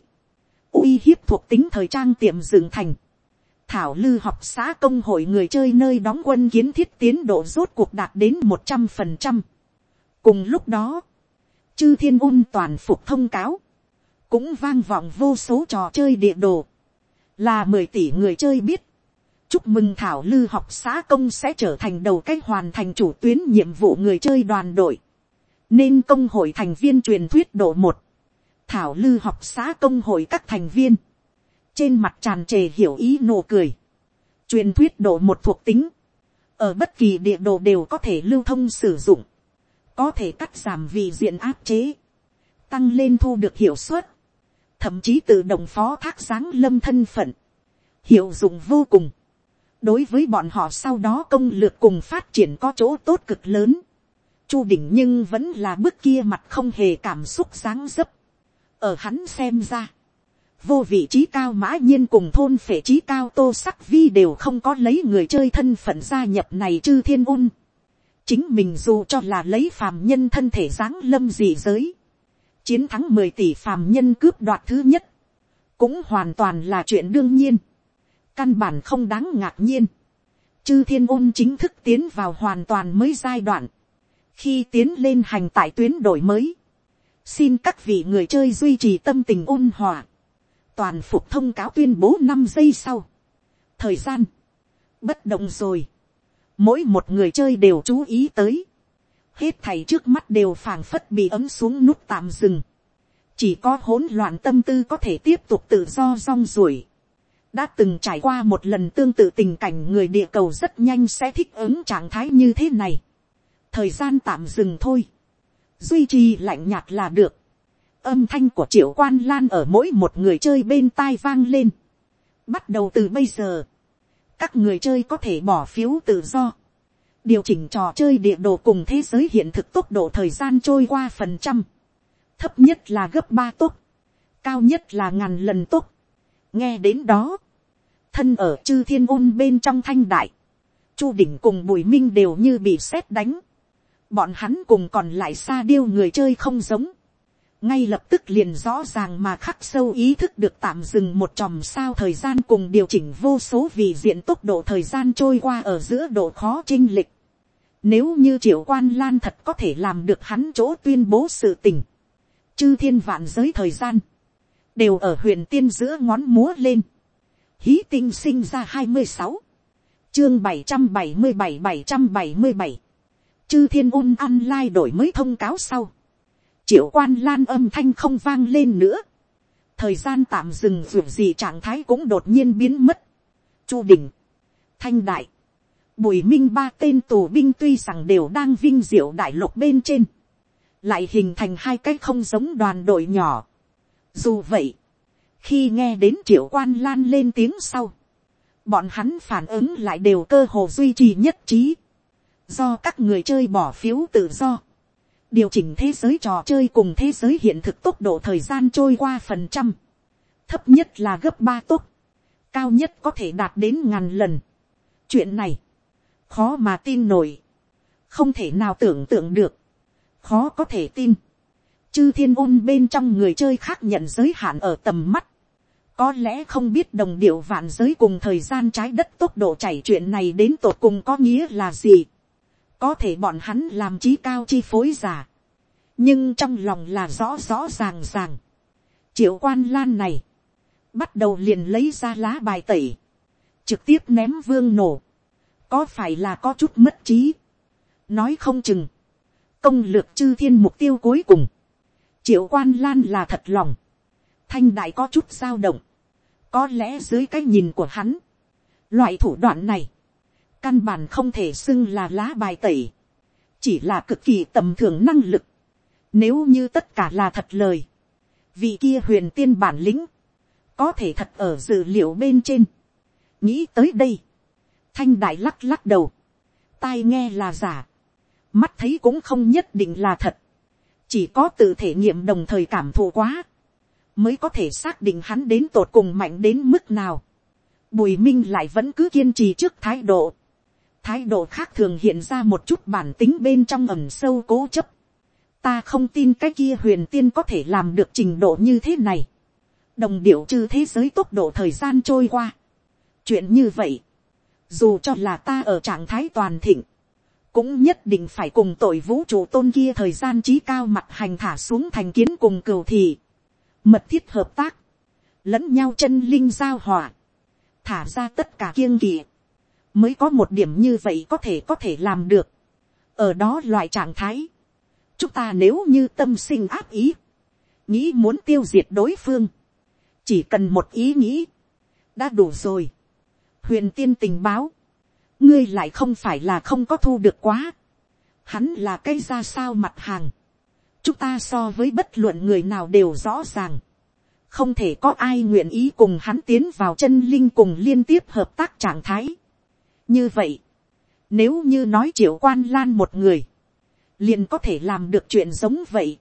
uy hiếp thuộc tính thời trang tiệm dựng thành, thảo lư học xã công hội người chơi nơi đóng quân kiến thiết tiến độ rốt cuộc đạt đến một trăm phần trăm. cùng lúc đó, chư thiên un toàn phục thông cáo, cũng vang vọng vô số trò chơi địa đồ, là mười tỷ người chơi biết, chúc mừng thảo lư học xã công sẽ trở thành đầu cách hoàn thành chủ tuyến nhiệm vụ người chơi đoàn đội, nên công hội thành viên truyền thuyết độ một, thảo lư học xã công hội các thành viên, trên mặt tràn trề hiểu ý nụ cười, truyền thuyết độ một thuộc tính, ở bất kỳ địa đồ đều có thể lưu thông sử dụng, có thể cắt giảm vì diện áp chế, tăng lên thu được hiệu suất, thậm chí tự động phó thác sáng lâm thân phận, hiệu dụng vô cùng, đối với bọn họ sau đó công lược cùng phát triển có chỗ tốt cực lớn, chu đỉnh nhưng vẫn là bước kia mặt không hề cảm xúc dáng dấp, ở hắn xem ra, vô vị trí cao mã nhiên cùng thôn phệ trí cao tô sắc vi đều không có lấy người chơi thân phận gia nhập này chư thiên ôn chính mình dù cho là lấy phàm nhân thân thể giáng lâm dị giới, chiến thắng mười tỷ phàm nhân cướp đoạt thứ nhất, cũng hoàn toàn là chuyện đương nhiên, căn bản không đáng ngạc nhiên. chư thiên ôn chính thức tiến vào hoàn toàn mới giai đoạn, khi tiến lên hành tại tuyến đổi mới, xin các vị người chơi duy trì tâm tình ôn hòa, toàn phục thông cáo tuyên bố năm giây sau. thời gian, bất động rồi mỗi một người chơi đều chú ý tới. hết thầy trước mắt đều phảng phất bị ấm xuống nút tạm dừng. chỉ có hỗn loạn tâm tư có thể tiếp tục tự do rong ruổi. đã từng trải qua một lần tương tự tình cảnh người địa cầu rất nhanh sẽ thích ứng trạng thái như thế này. thời gian tạm dừng thôi. duy trì lạnh nhạt là được âm thanh của triệu quan lan ở mỗi một người chơi bên tai vang lên. Bắt đầu từ bây giờ, các người chơi có thể bỏ phiếu tự do, điều chỉnh trò chơi địa đồ cùng thế giới hiện thực tốc độ thời gian trôi qua phần trăm, thấp nhất là gấp ba tốc, cao nhất là ngàn lần tốc. nghe đến đó, thân ở chư thiên ôn bên trong thanh đại, chu đỉnh cùng bùi minh đều như bị sét đánh, bọn hắn cùng còn lại xa điêu người chơi không giống, ngay lập tức liền rõ ràng mà khắc sâu ý thức được tạm dừng một chòm sao thời gian cùng điều chỉnh vô số vì diện tốc độ thời gian trôi qua ở giữa độ khó trinh lịch. Nếu như triệu quan lan thật có thể làm được hắn chỗ tuyên bố sự tình. Chư thiên vạn giới thời gian. Đều ở huyền tiên giữa ngón múa lên. Hí tinh sinh ra hai mươi sáu, Chương bảy trăm bảy mươi bảy bảy trăm bảy mươi bảy Chư thiên un ăn lai đổi mới thông cáo sau triệu quan lan âm thanh không vang lên nữa. thời gian tạm dừng dù gì trạng thái cũng đột nhiên biến mất. chu đình, thanh đại, bùi minh ba tên tù binh tuy rằng đều đang vinh diệu đại lục bên trên, lại hình thành hai cái không giống đoàn đội nhỏ. dù vậy, khi nghe đến triệu quan lan lên tiếng sau, bọn hắn phản ứng lại đều cơ hồ duy trì nhất trí, do các người chơi bỏ phiếu tự do, điều chỉnh thế giới trò chơi cùng thế giới hiện thực tốc độ thời gian trôi qua phần trăm, thấp nhất là gấp ba tốc, cao nhất có thể đạt đến ngàn lần. chuyện này, khó mà tin nổi, không thể nào tưởng tượng được, khó có thể tin. chư thiên ôn bên trong người chơi khác nhận giới hạn ở tầm mắt, có lẽ không biết đồng điệu vạn giới cùng thời gian trái đất tốc độ chảy chuyện này đến tột cùng có nghĩa là gì có thể bọn hắn làm trí cao chi phối giả, nhưng trong lòng là rõ rõ ràng ràng. triệu quan lan này, bắt đầu liền lấy ra lá bài tẩy, trực tiếp ném vương nổ, có phải là có chút mất trí, nói không chừng, công lược chư thiên mục tiêu cuối cùng, triệu quan lan là thật lòng, thanh đại có chút dao động, có lẽ dưới cái nhìn của hắn, loại thủ đoạn này, căn bản không thể xưng là lá bài tẩy, chỉ là cực kỳ tầm thường năng lực. Nếu như tất cả là thật lời, vị kia huyền tiên bản lĩnh, có thể thật ở dữ liệu bên trên. nghĩ tới đây, thanh đại lắc lắc đầu, tai nghe là giả, mắt thấy cũng không nhất định là thật, chỉ có tự thể nghiệm đồng thời cảm thụ quá, mới có thể xác định hắn đến tột cùng mạnh đến mức nào. Bùi minh lại vẫn cứ kiên trì trước thái độ, thái độ khác thường hiện ra một chút bản tính bên trong ẩm sâu cố chấp. ta không tin cái kia huyền tiên có thể làm được trình độ như thế này. đồng điệu trừ thế giới tốc độ thời gian trôi qua. chuyện như vậy, dù cho là ta ở trạng thái toàn thịnh, cũng nhất định phải cùng tội vũ trụ tôn kia thời gian trí cao mặt hành thả xuống thành kiến cùng cừu thị, mật thiết hợp tác, lẫn nhau chân linh giao hòa, thả ra tất cả kiêng kỵ, mới có một điểm như vậy có thể có thể làm được, ở đó loại trạng thái, chúng ta nếu như tâm sinh áp ý, nghĩ muốn tiêu diệt đối phương, chỉ cần một ý nghĩ, đã đủ rồi. huyền tiên tình báo, ngươi lại không phải là không có thu được quá. Hắn là cây ra sao mặt hàng. Chúng ta so với bất luận người nào đều rõ ràng. Không thể có ai nguyện ý cùng hắn tiến vào chân linh cùng liên tiếp hợp tác trạng thái. Như vậy, nếu như nói triệu quan lan một người, liền có thể làm được chuyện giống vậy.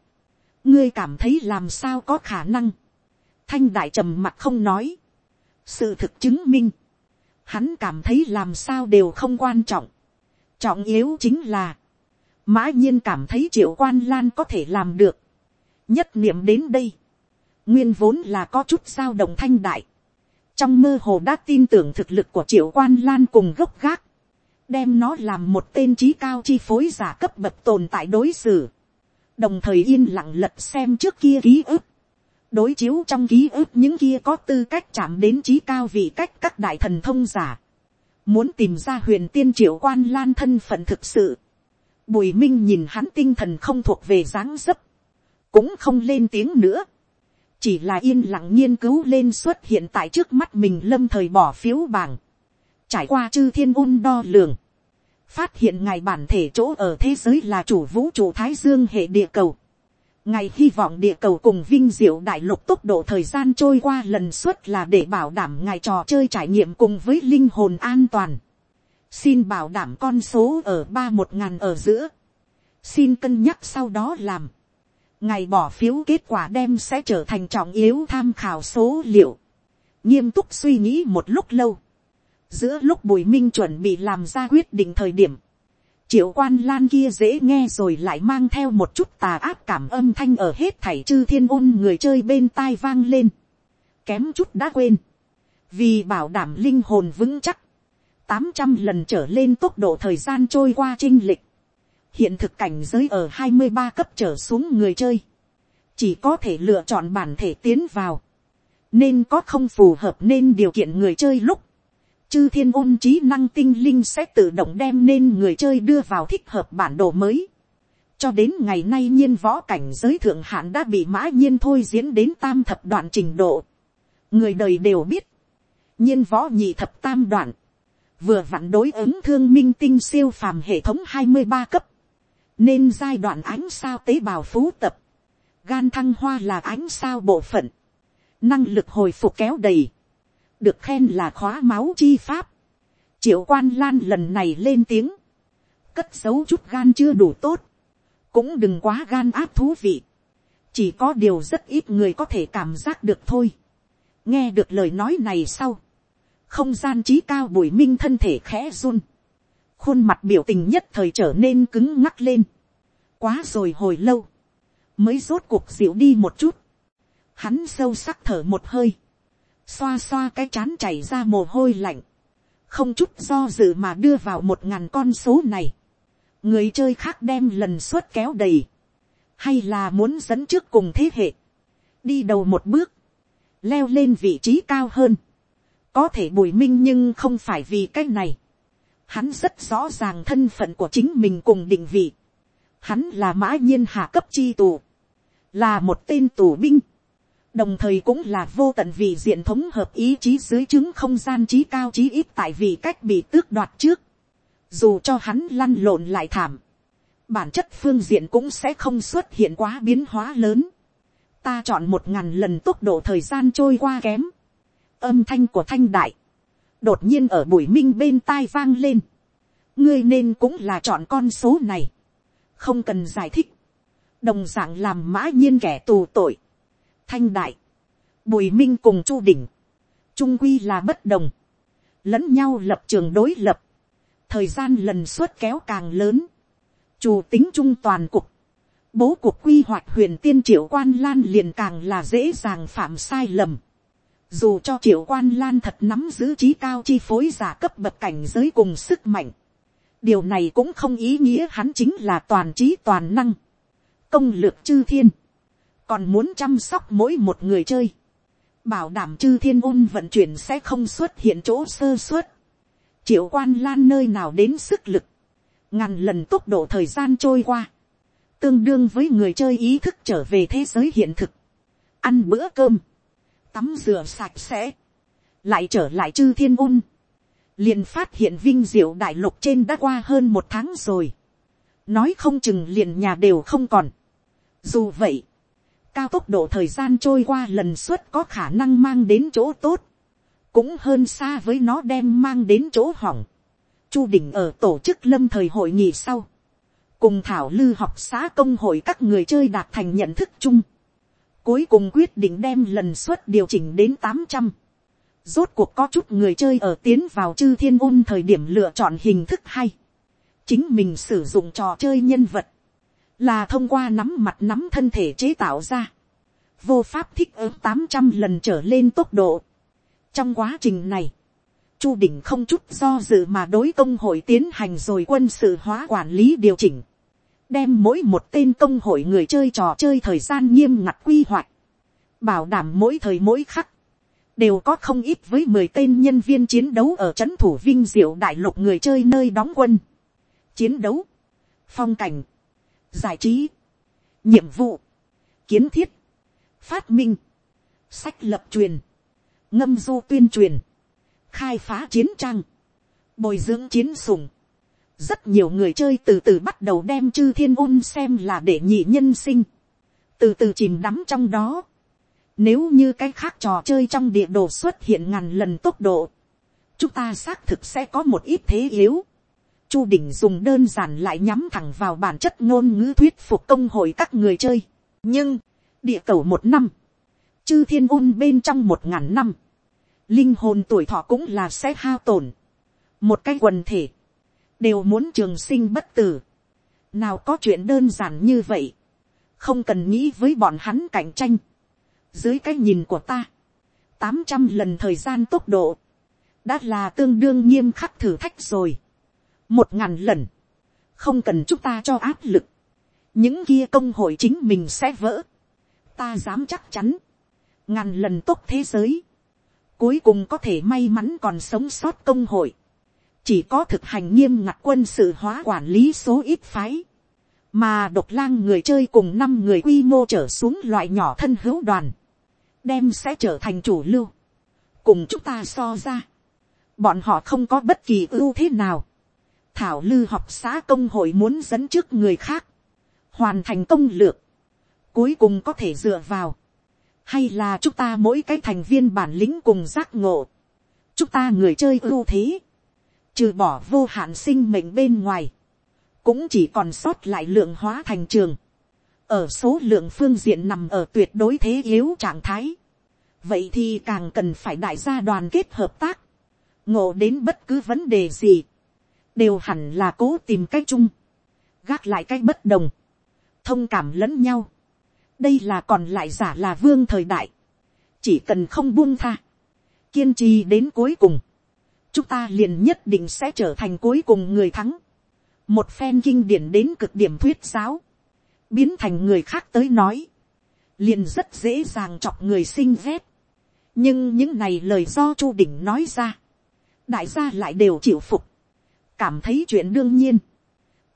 Ngươi cảm thấy làm sao có khả năng. Thanh đại trầm mặt không nói. Sự thực chứng minh hắn cảm thấy làm sao đều không quan trọng. trọng yếu chính là, mã nhiên cảm thấy triệu quan lan có thể làm được. nhất niệm đến đây, nguyên vốn là có chút sao động thanh đại trong mơ hồ đã tin tưởng thực lực của triệu quan lan cùng gốc gác, đem nó làm một tên trí cao chi phối giả cấp bậc tồn tại đối xử, đồng thời yên lặng lật xem trước kia ký ức, đối chiếu trong ký ức những kia có tư cách chạm đến trí cao vị cách các đại thần thông giả. Muốn tìm ra huyền tiên triệu quan lan thân phận thực sự. Bùi minh nhìn hắn tinh thần không thuộc về dáng dấp. Cũng không lên tiếng nữa. Chỉ là yên lặng nghiên cứu lên xuất hiện tại trước mắt mình lâm thời bỏ phiếu bảng. Trải qua chư thiên un đo lường. Phát hiện ngài bản thể chỗ ở thế giới là chủ vũ trụ Thái Dương hệ địa cầu Ngày hy vọng địa cầu cùng vinh diệu đại lục tốc độ thời gian trôi qua lần suất là để bảo đảm ngài trò chơi trải nghiệm cùng với linh hồn an toàn. Xin bảo đảm con số ở ba một ngàn ở giữa. Xin cân nhắc sau đó làm. Ngày bỏ phiếu kết quả đem sẽ trở thành trọng yếu tham khảo số liệu. Nghiêm túc suy nghĩ một lúc lâu. Giữa lúc Bùi Minh chuẩn bị làm ra quyết định thời điểm, triệu quan lan kia dễ nghe rồi lại mang theo một chút tà ác cảm âm thanh ở hết thảy chư thiên ôn người chơi bên tai vang lên. Kém chút đã quên. Vì bảo đảm linh hồn vững chắc. tám trăm lần trở lên tốc độ thời gian trôi qua trinh lịch. Hiện thực cảnh giới ở hai mươi ba cấp trở xuống người chơi. Chỉ có thể lựa chọn bản thể tiến vào. Nên có không phù hợp nên điều kiện người chơi lúc chư thiên ôn trí năng tinh linh sẽ tự động đem nên người chơi đưa vào thích hợp bản đồ mới. cho đến ngày nay nhiên võ cảnh giới thượng hạn đã bị mã nhiên thôi diễn đến tam thập đoạn trình độ. người đời đều biết, nhiên võ nhị thập tam đoạn, vừa vặn đối ứng thương minh tinh siêu phàm hệ thống hai mươi ba cấp, nên giai đoạn ánh sao tế bào phú tập, gan thăng hoa là ánh sao bộ phận, năng lực hồi phục kéo đầy, được khen là khóa máu chi pháp. triệu quan lan lần này lên tiếng, cất giấu chút gan chưa đủ tốt, cũng đừng quá gan áp thú vị, chỉ có điều rất ít người có thể cảm giác được thôi. nghe được lời nói này sau, không gian trí cao bùi minh thân thể khẽ run, khuôn mặt biểu tình nhất thời trở nên cứng ngắc lên, quá rồi hồi lâu, mới rốt cuộc dịu đi một chút, hắn sâu sắc thở một hơi, xoa xoa cái chán chảy ra mồ hôi lạnh, không chút do dự mà đưa vào một ngàn con số này, người chơi khác đem lần suất kéo đầy, hay là muốn dẫn trước cùng thế hệ, đi đầu một bước, leo lên vị trí cao hơn, có thể bùi minh nhưng không phải vì cái này, hắn rất rõ ràng thân phận của chính mình cùng định vị, hắn là mã nhiên hạ cấp chi tù, là một tên tù binh, đồng thời cũng là vô tận vì diện thống hợp ý chí dưới chứng không gian trí cao trí ít tại vì cách bị tước đoạt trước. Dù cho hắn lăn lộn lại thảm, bản chất phương diện cũng sẽ không xuất hiện quá biến hóa lớn. Ta chọn một ngàn lần tốc độ thời gian trôi qua kém. Âm thanh của thanh đại đột nhiên ở bùi minh bên tai vang lên, ngươi nên cũng là chọn con số này, không cần giải thích, đồng d ạ n g làm mã nhiên kẻ tù tội, thanh đại, bùi minh cùng chu đỉnh, trung quy là bất đồng, lẫn nhau lập trường đối lập, thời gian lần suất kéo càng lớn, chủ tính trung toàn cục, bố cuộc quy hoạch huyền tiên triệu quan lan liền càng là dễ dàng phạm sai lầm. Dù cho triệu quan lan thật nắm giữ trí cao chi phối giả cấp bậc cảnh giới cùng sức mạnh điều này cũng không ý nghĩa hắn chính là toàn trí toàn năng, công lược chư thiên, còn muốn chăm sóc mỗi một người chơi, bảo đảm chư thiên ôn vận chuyển sẽ không xuất hiện chỗ sơ suất, triệu quan lan nơi nào đến sức lực, ngàn lần tốc độ thời gian trôi qua, tương đương với người chơi ý thức trở về thế giới hiện thực, ăn bữa cơm, tắm rửa sạch sẽ, lại trở lại chư thiên ôn, liền phát hiện vinh diệu đại lục trên đã qua hơn một tháng rồi. nói không chừng liền nhà đều không còn. dù vậy, cao tốc độ thời gian trôi qua lần suất có khả năng mang đến chỗ tốt, cũng hơn xa với nó đem mang đến chỗ hỏng. chu đỉnh ở tổ chức lâm thời hội nghị sau, cùng thảo lư học xã công hội các người chơi đạt thành nhận thức chung, cuối cùng quyết định đem lần suất điều chỉnh đến tám trăm Rốt cuộc có chút người chơi ở tiến vào chư thiên ôn thời điểm lựa chọn hình thức hay. Chính mình sử dụng trò chơi nhân vật. Là thông qua nắm mặt nắm thân thể chế tạo ra. Vô pháp thích ứng tám trăm lần trở lên tốc độ. Trong quá trình này. Chu đỉnh không chút do dự mà đối công hội tiến hành rồi quân sự hóa quản lý điều chỉnh. Đem mỗi một tên công hội người chơi trò chơi thời gian nghiêm ngặt quy hoạch. Bảo đảm mỗi thời mỗi khắc đều có không ít với mười tên nhân viên chiến đấu ở c h ấ n thủ vinh diệu đại lục người chơi nơi đóng quân, chiến đấu, phong cảnh, giải trí, nhiệm vụ, kiến thiết, phát minh, sách lập truyền, ngâm du tuyên truyền, khai phá chiến trang, bồi dưỡng chiến sùng rất nhiều người chơi từ từ bắt đầu đem chư thiên ôn xem là để nhị nhân sinh, từ từ chìm đắm trong đó, nếu như cái khác trò chơi trong địa đồ xuất hiện ngàn lần tốc độ, chúng ta xác thực sẽ có một ít thế yếu. Chu đỉnh dùng đơn giản lại nhắm thẳng vào bản chất ngôn ngữ thuyết phục công hội các người chơi. Nhưng, địa cầu một năm, chư thiên Ôn bên trong một ngàn năm, linh hồn tuổi thọ cũng là sẽ hao tổn. Một cái quần thể, đều muốn trường sinh bất tử. Nào có chuyện đơn giản như vậy, không cần nghĩ với bọn hắn cạnh tranh dưới cái nhìn của ta, tám trăm lần thời gian tốc độ, đã là tương đương nghiêm khắc thử thách rồi. một ngàn lần, không cần chúng ta cho áp lực, những kia công hội chính mình sẽ vỡ. ta dám chắc chắn, ngàn lần tốt thế giới, cuối cùng có thể may mắn còn sống sót công hội, chỉ có thực hành nghiêm ngặt quân sự hóa quản lý số ít phái, mà độc lang người chơi cùng năm người quy mô trở xuống loại nhỏ thân hữu đoàn, đem sẽ trở thành chủ lưu, cùng chúng ta so ra, bọn họ không có bất kỳ ưu thế nào, thảo lư học xã công hội muốn dẫn trước người khác, hoàn thành công lược, cuối cùng có thể dựa vào, hay là chúng ta mỗi cái thành viên bản lĩnh cùng giác ngộ, chúng ta người chơi ưu thế, trừ bỏ vô hạn sinh mệnh bên ngoài, cũng chỉ còn sót lại lượng hóa thành trường, ở số lượng phương diện nằm ở tuyệt đối thế yếu trạng thái, vậy thì càng cần phải đại gia đoàn kết hợp tác, ngộ đến bất cứ vấn đề gì, đều hẳn là cố tìm cách chung, gác lại cách bất đồng, thông cảm lẫn nhau, đây là còn lại giả là vương thời đại, chỉ cần không buông tha, kiên trì đến cuối cùng, chúng ta liền nhất định sẽ trở thành cuối cùng người thắng, một phen kinh điển đến cực điểm thuyết giáo, biến thành người khác tới nói, liền rất dễ dàng chọc người sinh rét. nhưng những này lời do chu đỉnh nói ra, đại gia lại đều chịu phục, cảm thấy chuyện đương nhiên,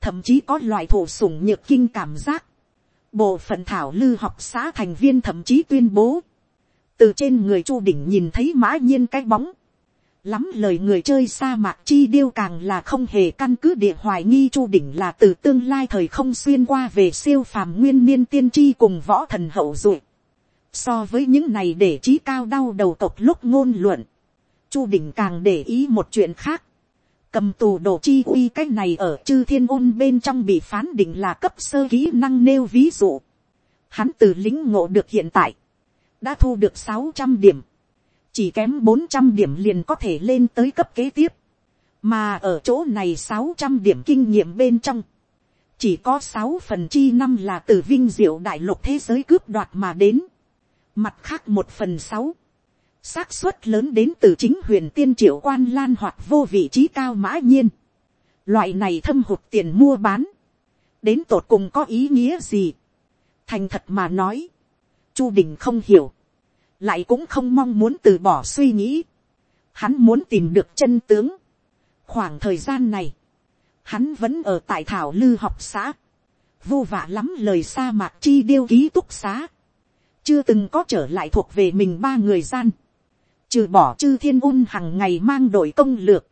thậm chí có loại thủ sủng nhược kinh cảm giác, bộ phận thảo lư học xã thành viên thậm chí tuyên bố, từ trên người chu đỉnh nhìn thấy mã nhiên cái bóng, lắm lời người chơi sa mạc chi điêu càng là không hề căn cứ địa hoài nghi chu đỉnh là từ tương lai thời không xuyên qua về siêu phàm nguyên niên tiên tri cùng võ thần hậu duệ. So với những này để trí cao đau đầu tộc lúc ngôn luận, chu đỉnh càng để ý một chuyện khác, cầm tù đồ chi uy cái này ở chư thiên ôn bên trong bị phán định là cấp sơ kỹ năng nêu ví dụ. Hắn từ lính ngộ được hiện tại, đã thu được sáu trăm điểm, chỉ kém bốn trăm điểm liền có thể lên tới cấp kế tiếp, mà ở chỗ này sáu trăm điểm kinh nghiệm bên trong, chỉ có sáu phần chi năm là từ vinh diệu đại lục thế giới cướp đoạt mà đến, mặt khác một phần sáu, xác suất lớn đến từ chính huyền tiên triệu quan lan hoặc vô vị trí cao mã nhiên. Loại này thâm hụt tiền mua bán. Đến tột cùng có ý nghĩa gì? Thành thật mà nói. Chu Đình không hiểu. Lại cũng không mong muốn từ bỏ suy nghĩ. Hắn muốn tìm được chân tướng. Khoảng thời gian này. Hắn vẫn ở tại Thảo Lư học xã. Vô vả lắm lời sa mạc chi điêu ký túc xá. Chưa từng có trở lại thuộc về mình ba người gian trừ bỏ chư thiên un hằng ngày mang đội công lược,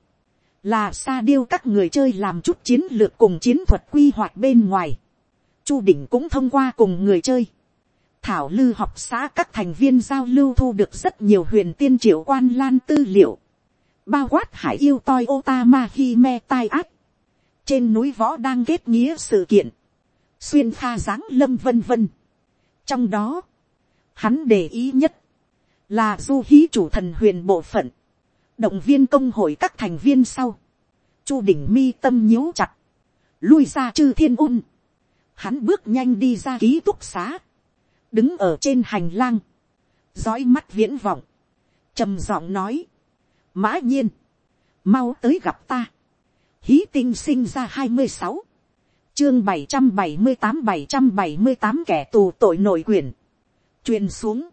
là xa điêu các người chơi làm chút chiến lược cùng chiến thuật quy hoạch bên ngoài. Chu đỉnh cũng thông qua cùng người chơi. Thảo lư học xã các thành viên giao lưu thu được rất nhiều huyền tiên triệu quan lan tư liệu. Bao quát hải yêu toi otama hi me tai ác. Trên núi võ đang kết nghĩa sự kiện. Xuyên pha dáng lâm vân vân. Trong đó, hắn để ý nhất là du hí chủ thần huyền bộ phận, động viên công hội các thành viên sau, chu đỉnh mi tâm nhíu chặt, lui ra chư thiên un, hắn bước nhanh đi ra ký túc xá, đứng ở trên hành lang, dõi mắt viễn vọng, trầm giọng nói, mã nhiên, mau tới gặp ta, hí tinh sinh ra hai mươi sáu, chương bảy trăm bảy mươi tám bảy trăm bảy mươi tám kẻ tù tội nội quyền, truyền xuống,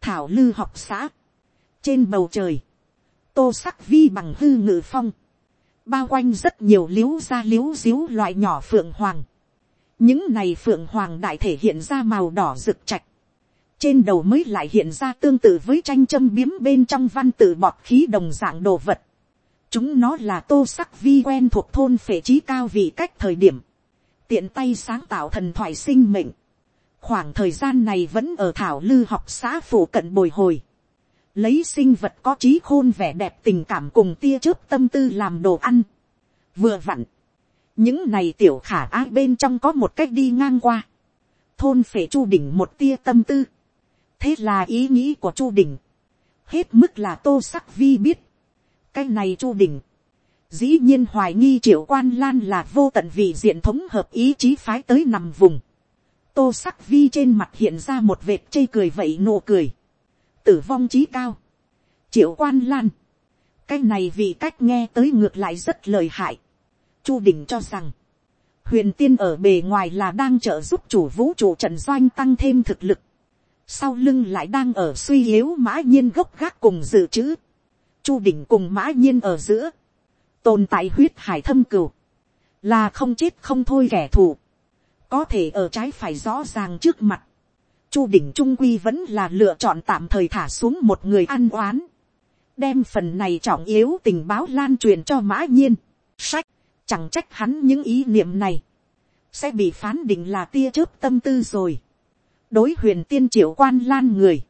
thảo lư học xã, trên bầu trời, tô sắc vi bằng hư ngự phong, bao quanh rất nhiều l i ế u ra l i ế u loại nhỏ phượng hoàng, những này phượng hoàng đại thể hiện ra màu đỏ rực trạch, trên đầu mới lại hiện ra tương tự với tranh châm biếm bên trong văn tự bọt khí đồng dạng đồ vật, chúng nó là tô sắc vi quen thuộc thôn phệ trí cao vì cách thời điểm, tiện tay sáng tạo thần thoại sinh mệnh, khoảng thời gian này vẫn ở thảo lư học xã phủ cận bồi hồi, lấy sinh vật có trí khôn vẻ đẹp tình cảm cùng tia chớp tâm tư làm đồ ăn, vừa vặn, những này tiểu khả ai bên trong có một cách đi ngang qua, thôn phể chu đỉnh một tia tâm tư, thế là ý nghĩ của chu đỉnh, hết mức là tô sắc vi biết, cái này chu đỉnh, dĩ nhiên hoài nghi triệu quan lan là vô tận vì diện thống hợp ý chí phái tới nằm vùng, tô sắc vi trên mặt hiện ra một vệt chây cười vậy nụ cười. tử vong trí cao. triệu quan lan. cái này vì cách nghe tới ngược lại rất lời hại chu đình cho rằng, huyền tiên ở bề ngoài là đang trợ giúp chủ vũ trụ trận doanh tăng thêm thực lực. sau lưng lại đang ở suy yếu mã nhiên gốc gác cùng dự trữ. chu đình cùng mã nhiên ở giữa. tồn tại huyết hải thâm cửu. là không chết không thôi kẻ thù có thể ở trái phải rõ ràng trước mặt, chu đỉnh trung quy vẫn là lựa chọn tạm thời thả xuống một người ăn oán, đem phần này trọng yếu tình báo lan truyền cho mã nhiên, sách, chẳng trách hắn những ý niệm này, sẽ bị phán định là tia chớp tâm tư rồi. đối huyền tiên triệu quan lan người,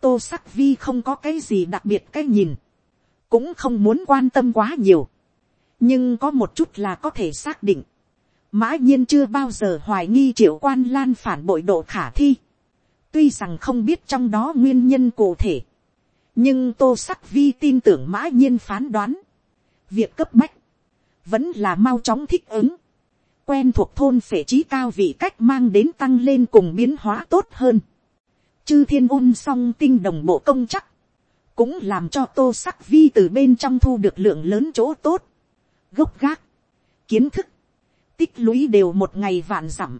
tô sắc vi không có cái gì đặc biệt cái nhìn, cũng không muốn quan tâm quá nhiều, nhưng có một chút là có thể xác định, mã nhiên chưa bao giờ hoài nghi triệu quan lan phản bội độ khả thi. tuy rằng không biết trong đó nguyên nhân cụ thể, nhưng tô sắc vi tin tưởng mã nhiên phán đoán. việc cấp bách, vẫn là mau chóng thích ứng. quen thuộc thôn phể trí cao vị cách mang đến tăng lên cùng biến hóa tốt hơn. chư thiên ôn song tinh đồng bộ công chắc, cũng làm cho tô sắc vi từ bên trong thu được lượng lớn chỗ tốt. gốc gác, kiến thức, tích lũy đều một ngày vạn dặm,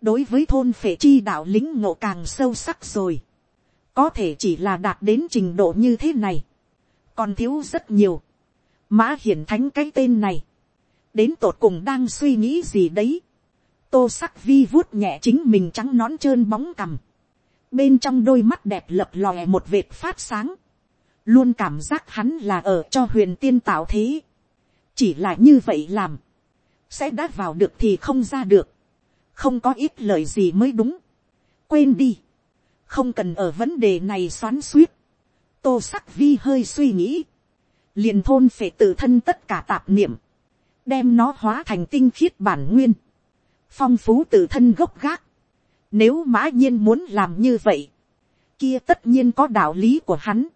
đối với thôn phệ chi đạo lính ngộ càng sâu sắc rồi, có thể chỉ là đạt đến trình độ như thế này, còn thiếu rất nhiều, mã hiển thánh cái tên này, đến tột cùng đang suy nghĩ gì đấy, tô sắc vi vuốt nhẹ chính mình trắng nón trơn bóng cằm, bên trong đôi mắt đẹp lập lòe một vệt phát sáng, luôn cảm giác hắn là ở cho huyền tiên tạo thế, chỉ là như vậy làm, sẽ đã vào được thì không ra được, không có ít lời gì mới đúng, quên đi, không cần ở vấn đề này xoắn suýt, tô sắc vi hơi suy nghĩ, liền thôn phải tự thân tất cả tạp niệm, đem nó hóa thành tinh khiết bản nguyên, phong phú tự thân gốc gác. Nếu mã nhiên muốn làm như vậy, kia tất nhiên có đạo lý của hắn,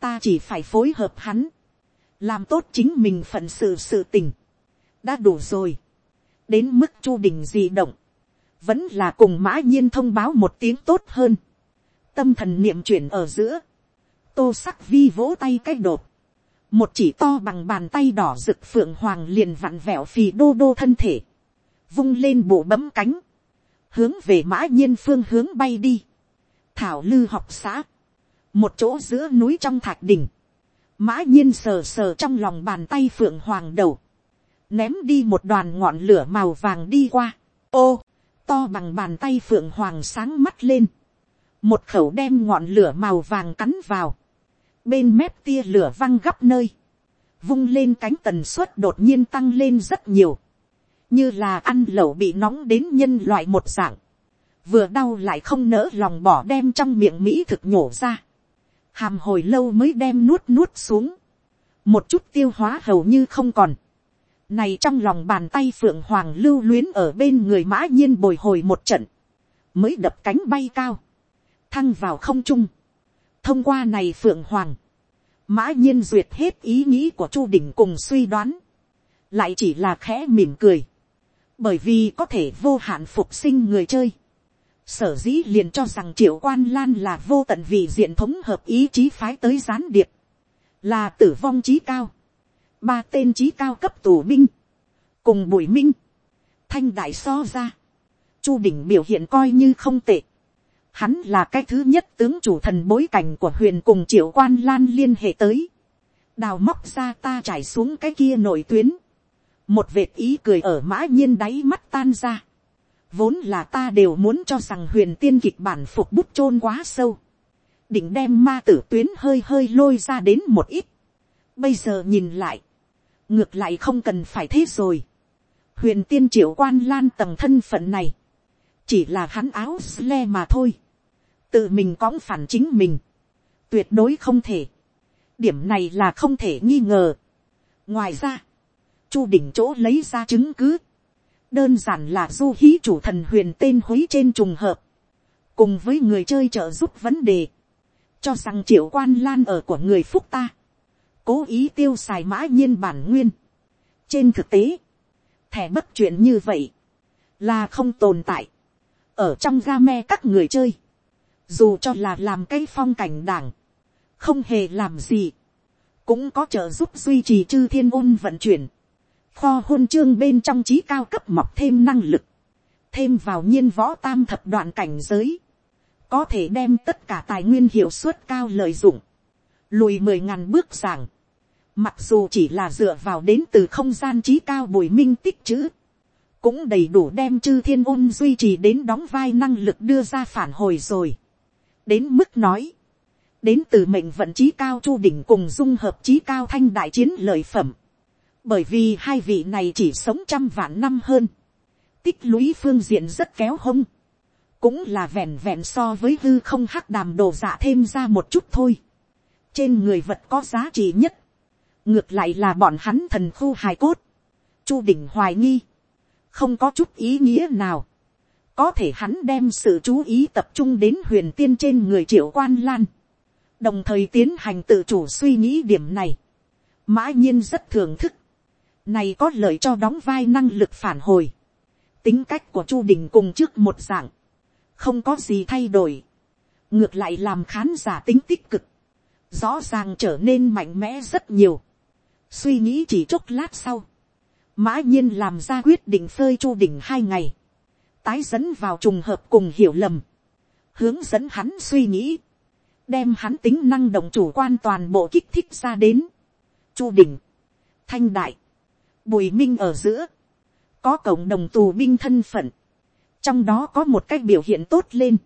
ta chỉ phải phối hợp hắn, làm tốt chính mình phận sự sự tình, đã đủ rồi, đến mức chu đình di động, vẫn là cùng mã nhiên thông báo một tiếng tốt hơn, tâm thần niệm chuyển ở giữa, tô sắc vi vỗ tay cái đột, một chỉ to bằng bàn tay đỏ rực phượng hoàng liền vặn vẹo phì đô đô thân thể, vung lên bộ bấm cánh, hướng về mã nhiên phương hướng bay đi, thảo lư học xã, một chỗ giữa núi trong thạch đỉnh, mã nhiên sờ sờ trong lòng bàn tay phượng hoàng đầu, ném đi một đoàn ngọn lửa màu vàng đi qua, ô, to bằng bàn tay phượng hoàng sáng mắt lên, một khẩu đem ngọn lửa màu vàng cắn vào, bên mép tia lửa văng gấp nơi, vung lên cánh tần suất đột nhiên tăng lên rất nhiều, như là ăn lẩu bị nóng đến nhân loại một dạng, vừa đau lại không nỡ lòng bỏ đem trong miệng mỹ thực nhổ ra, hàm hồi lâu mới đem nuốt nuốt xuống, một chút tiêu hóa hầu như không còn, này trong lòng bàn tay phượng hoàng lưu luyến ở bên người mã nhiên bồi hồi một trận, mới đập cánh bay cao, thăng vào không trung, thông qua này phượng hoàng, mã nhiên duyệt hết ý nghĩ của chu đỉnh cùng suy đoán, lại chỉ là khẽ mỉm cười, bởi vì có thể vô hạn phục sinh người chơi, sở dĩ liền cho rằng triệu quan lan là vô tận vì diện thống hợp ý chí phái tới gián điệp, là tử vong trí cao, ba tên trí cao cấp tù binh, cùng bùi minh, thanh đại so ra, chu đỉnh biểu hiện coi như không tệ, hắn là cái thứ nhất tướng chủ thần bối cảnh của huyền cùng triệu quan lan liên hệ tới, đào móc ra ta trải xuống cái kia nội tuyến, một vệt ý cười ở mã nhiên đáy mắt tan ra, vốn là ta đều muốn cho rằng huyền tiên kịch bản phục bút chôn quá sâu, định đem ma tử tuyến hơi hơi lôi ra đến một ít, bây giờ nhìn lại, ngược lại không cần phải thế rồi, huyền tiên triệu quan lan tầng thân phận này, chỉ là hắn áo sle mà thôi, tự mình cõng phản chính mình, tuyệt đối không thể, điểm này là không thể nghi ngờ. ngoài ra, chu đỉnh chỗ lấy ra chứng cứ, đơn giản là du hí chủ thần huyền tên huế trên trùng hợp, cùng với người chơi trợ giúp vấn đề, cho rằng triệu quan lan ở của người phúc ta, cố ý tiêu xài mã nhiên bản nguyên. trên thực tế, thẻ bất chuyện như vậy, là không tồn tại, ở trong ga me các người chơi, dù cho là làm cái phong cảnh đảng, không hề làm gì, cũng có trợ giúp duy trì chư thiên ôn vận chuyển, kho hôn chương bên trong trí cao cấp mọc thêm năng lực, thêm vào nhiên võ tam thập đoạn cảnh giới, có thể đem tất cả tài nguyên hiệu suất cao lợi dụng, lùi mười ngàn bước giảng, mặc dù chỉ là dựa vào đến từ không gian trí cao bùi minh tích chữ, cũng đầy đủ đem chư thiên ôn duy trì đến đóng vai năng lực đưa ra phản hồi rồi đến mức nói, đến từ mệnh vận trí cao chu đỉnh cùng dung hợp trí cao thanh đại chiến lợi phẩm, bởi vì hai vị này chỉ sống trăm vạn năm hơn, tích lũy phương diện rất kéo hông, cũng là vẹn vẹn so với hư không hắc đàm đồ dạ thêm ra một chút thôi, trên người vật có giá trị nhất, ngược lại là bọn hắn thần khu hài cốt, chu đỉnh hoài nghi, không có chút ý nghĩa nào, có thể hắn đem sự chú ý tập trung đến huyền tiên trên người triệu quan lan, đồng thời tiến hành tự chủ suy nghĩ điểm này, mã nhiên rất thưởng thức, này có lợi cho đóng vai năng lực phản hồi, tính cách của chu đình cùng trước một dạng, không có gì thay đổi, ngược lại làm khán giả tính tích cực, rõ ràng trở nên mạnh mẽ rất nhiều, suy nghĩ chỉ chốc lát sau, mã nhiên làm ra quyết định phơi chu đình hai ngày, tái dẫn vào trùng hợp cùng hiểu lầm, hướng dẫn hắn suy nghĩ, đem hắn tính năng động chủ quan toàn bộ kích thích ra đến, chu đỉnh thanh đại, bùi minh ở giữa, có cộng đồng tù binh thân phận, trong đó có một cách biểu hiện tốt lên,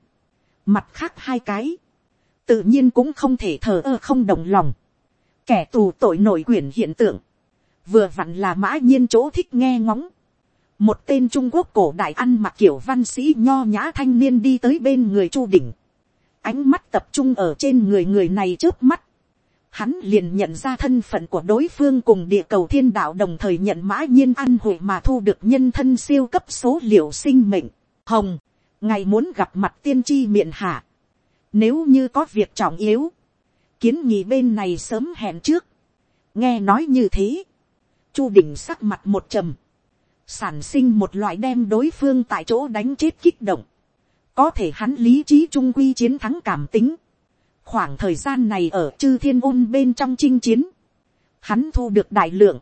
mặt khác hai cái, tự nhiên cũng không thể thờ ơ không đồng lòng, kẻ tù tội nổi quyền hiện tượng, vừa vặn là mã nhiên chỗ thích nghe ngóng, một tên trung quốc cổ đại ăn mặc kiểu văn sĩ nho nhã thanh niên đi tới bên người chu đỉnh, ánh mắt tập trung ở trên người người này trước mắt, hắn liền nhận ra thân phận của đối phương cùng địa cầu thiên đạo đồng thời nhận mã nhiên ăn hội mà thu được nhân thân siêu cấp số liệu sinh mệnh. Hồng, ngài muốn gặp mặt tiên tri miệng hạ. Nếu như có việc trọng yếu, kiến nghị bên này sớm hẹn trước. nghe nói như thế, chu đỉnh sắc mặt một trầm, sản sinh một loại đem đối phương tại chỗ đánh chết kích động. có thể hắn lý trí trung quy chiến thắng cảm tính. Khoảng thời gian này ở chư thiên ôn bên trong chinh chiến, hắn thu được đại lượng,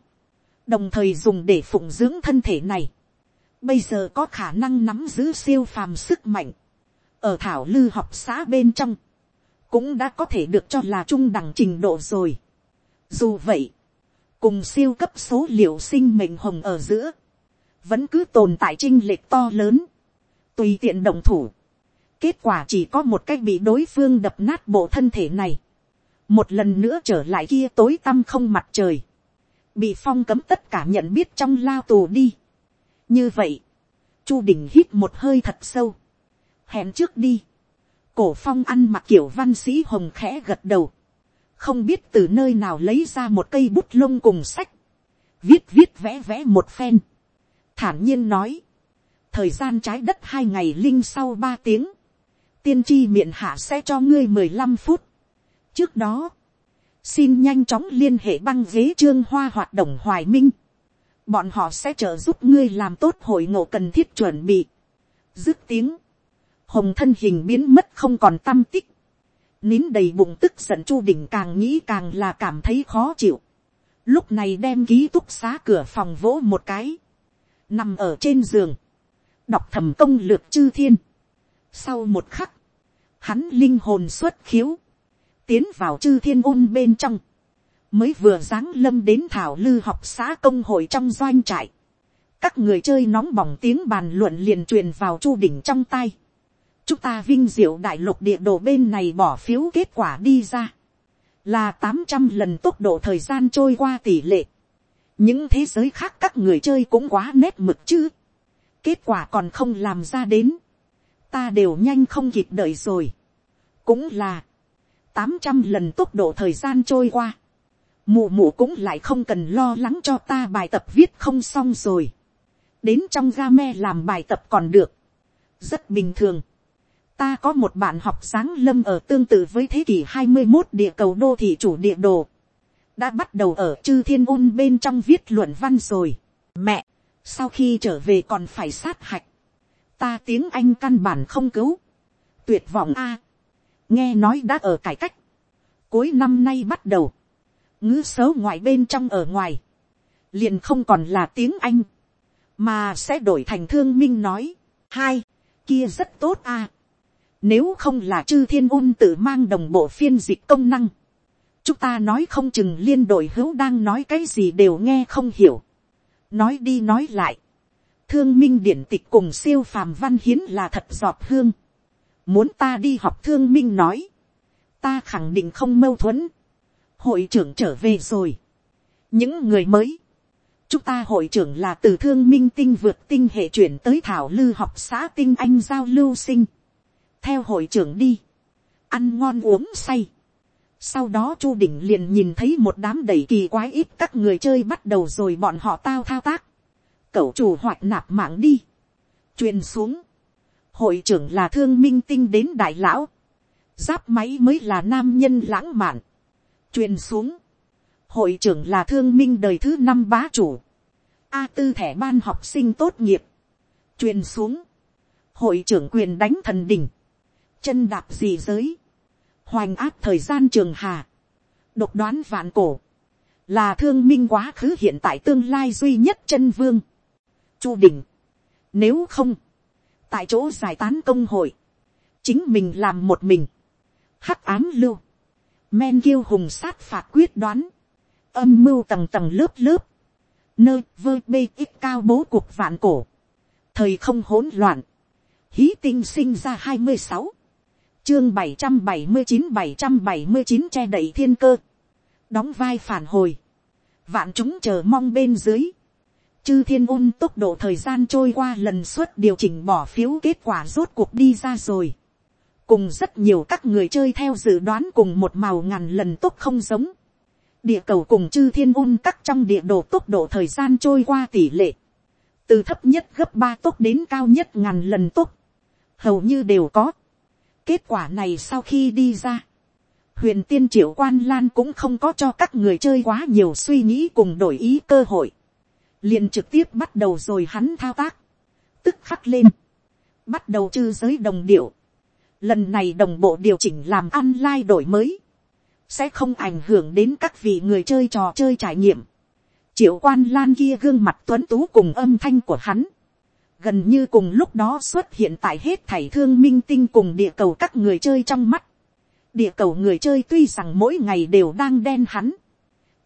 đồng thời dùng để phụng dưỡng thân thể này, bây giờ có khả năng nắm giữ siêu phàm sức mạnh, ở thảo lư học xã bên trong, cũng đã có thể được cho là trung đẳng trình độ rồi. Dù vậy, cùng siêu cấp số liệu sinh mệnh hồng ở giữa, vẫn cứ tồn tại trinh lệch to lớn, tùy tiện động thủ, Kết quả chỉ có một cách bị đối phương đập nát bộ thân thể này. Một lần nữa trở lại kia tối tăm không mặt trời. Bị phong cấm tất cả nhận biết trong lao tù đi. Như vậy. Chu Đình hít một hơi thật sâu. Hẹn trước đi. Cổ phong ăn mặc kiểu văn sĩ hồng khẽ gật đầu. Không biết từ nơi nào lấy ra một cây bút lông cùng sách. Viết viết vẽ vẽ một phen. Thản nhiên nói thời gian trái đất hai ngày linh sau ba tiếng, tiên tri miệng hạ sẽ cho ngươi mười lăm phút. trước đó, xin nhanh chóng liên hệ băng ghế trương hoa hoạt động hoài minh. bọn họ sẽ trợ giúp ngươi làm tốt hội ngộ cần thiết chuẩn bị. dứt tiếng, hồng thân hình biến mất không còn tâm tích. nín đầy bụng tức giận chu đỉnh càng nghĩ càng là cảm thấy khó chịu. lúc này đem ký túc xá cửa phòng vỗ một cái nằm ở trên giường. đọc thầm công lược chư thiên. sau một khắc, hắn linh hồn xuất khiếu, tiến vào chư thiên ôn bên trong, mới vừa giáng lâm đến thảo lư học xã công hội trong doanh trại, các người chơi nóng bỏng tiếng bàn luận liền truyền vào chu đỉnh trong tay, chúng ta vinh diệu đại lục địa đồ bên này bỏ phiếu kết quả đi ra, là tám trăm lần tốc độ thời gian trôi qua tỷ lệ, những thế giới khác các người chơi cũng quá nét mực chứ, kết quả còn không làm ra đến, ta đều nhanh không kịp đợi rồi. Cũng là, tám trăm lần tốc độ thời gian trôi qua, mù mù cũng lại không cần lo lắng cho ta bài tập viết không xong rồi, đến trong ga me làm bài tập còn được, rất bình thường, ta có một bạn học sáng lâm ở tương tự với thế kỷ hai mươi một địa cầu đô thị chủ địa đồ, đã bắt đầu ở chư thiên ôn bên trong viết luận văn rồi. Mẹ, sau khi trở về còn phải sát hạch, ta tiếng anh căn bản không cứu, tuyệt vọng a, nghe nói đã ở cải cách, cuối năm nay bắt đầu, ngữ xấu ngoài bên trong ở ngoài, liền không còn là tiếng anh, mà sẽ đổi thành thương minh nói, hai, kia rất tốt a, nếu không là chư thiên ôn tự mang đồng bộ phiên dịch công năng, chúng ta nói không chừng liên đội hữu đang nói cái gì đều nghe không hiểu, nói đi nói lại, thương minh điển tịch cùng siêu phàm văn hiến là thật giọt hương, muốn ta đi học thương minh nói, ta khẳng định không mâu thuẫn, hội trưởng trở về rồi, những người mới, chúng ta hội trưởng là từ thương minh tinh vượt tinh hệ chuyển tới thảo lư học xã tinh anh giao lưu sinh, theo hội trưởng đi, ăn ngon uống say, sau đó chu đỉnh liền nhìn thấy một đám đầy kỳ quái ít các người chơi bắt đầu rồi bọn họ tao thao tác, cậu chủ hoạt nạp mạng đi, truyền xuống, hội trưởng là thương minh tinh đến đại lão, giáp máy mới là nam nhân lãng mạn, truyền xuống, hội trưởng là thương minh đời thứ năm bá chủ, a tư thẻ ban học sinh tốt nghiệp, truyền xuống, hội trưởng quyền đánh thần đỉnh, chân đạp gì giới, hoành áp thời gian trường hà, độc đoán vạn cổ, là thương minh quá khứ hiện tại tương lai duy nhất chân vương, chu đình, nếu không, tại chỗ giải tán công hội, chính mình làm một mình, hắc ám lưu, men kiêu hùng sát phạt quyết đoán, âm mưu tầng tầng lớp lớp, nơi vơ bê ít cao bố cuộc vạn cổ, thời không hỗn loạn, hí tinh sinh ra hai mươi sáu, chương bảy trăm bảy mươi chín bảy trăm bảy mươi chín che đậy thiên cơ, đóng vai phản hồi, vạn chúng chờ mong bên dưới, chư thiên ôn tốc độ thời gian trôi qua lần suất điều chỉnh bỏ phiếu kết quả rốt cuộc đi ra rồi. cùng rất nhiều các người chơi theo dự đoán cùng một màu ngàn lần tốt không giống. địa cầu cùng chư thiên un cắt trong địa đồ tốc độ thời gian trôi qua tỷ lệ, từ thấp nhất gấp ba tốt đến cao nhất ngàn lần tốt, hầu như đều có kết quả này sau khi đi ra, huyền tiên triệu quan lan cũng không có cho các người chơi quá nhiều suy nghĩ cùng đổi ý cơ hội, liền trực tiếp bắt đầu rồi hắn thao tác, tức khắc lên, bắt đầu chư giới đồng điệu, lần này đồng bộ điều chỉnh làm online đổi mới, sẽ không ảnh hưởng đến các vị người chơi trò chơi trải nghiệm. triệu quan lan kia gương mặt tuấn tú cùng âm thanh của hắn, gần như cùng lúc đó xuất hiện tại hết thảy thương minh tinh cùng địa cầu các người chơi trong mắt. địa cầu người chơi tuy rằng mỗi ngày đều đang đen hắn.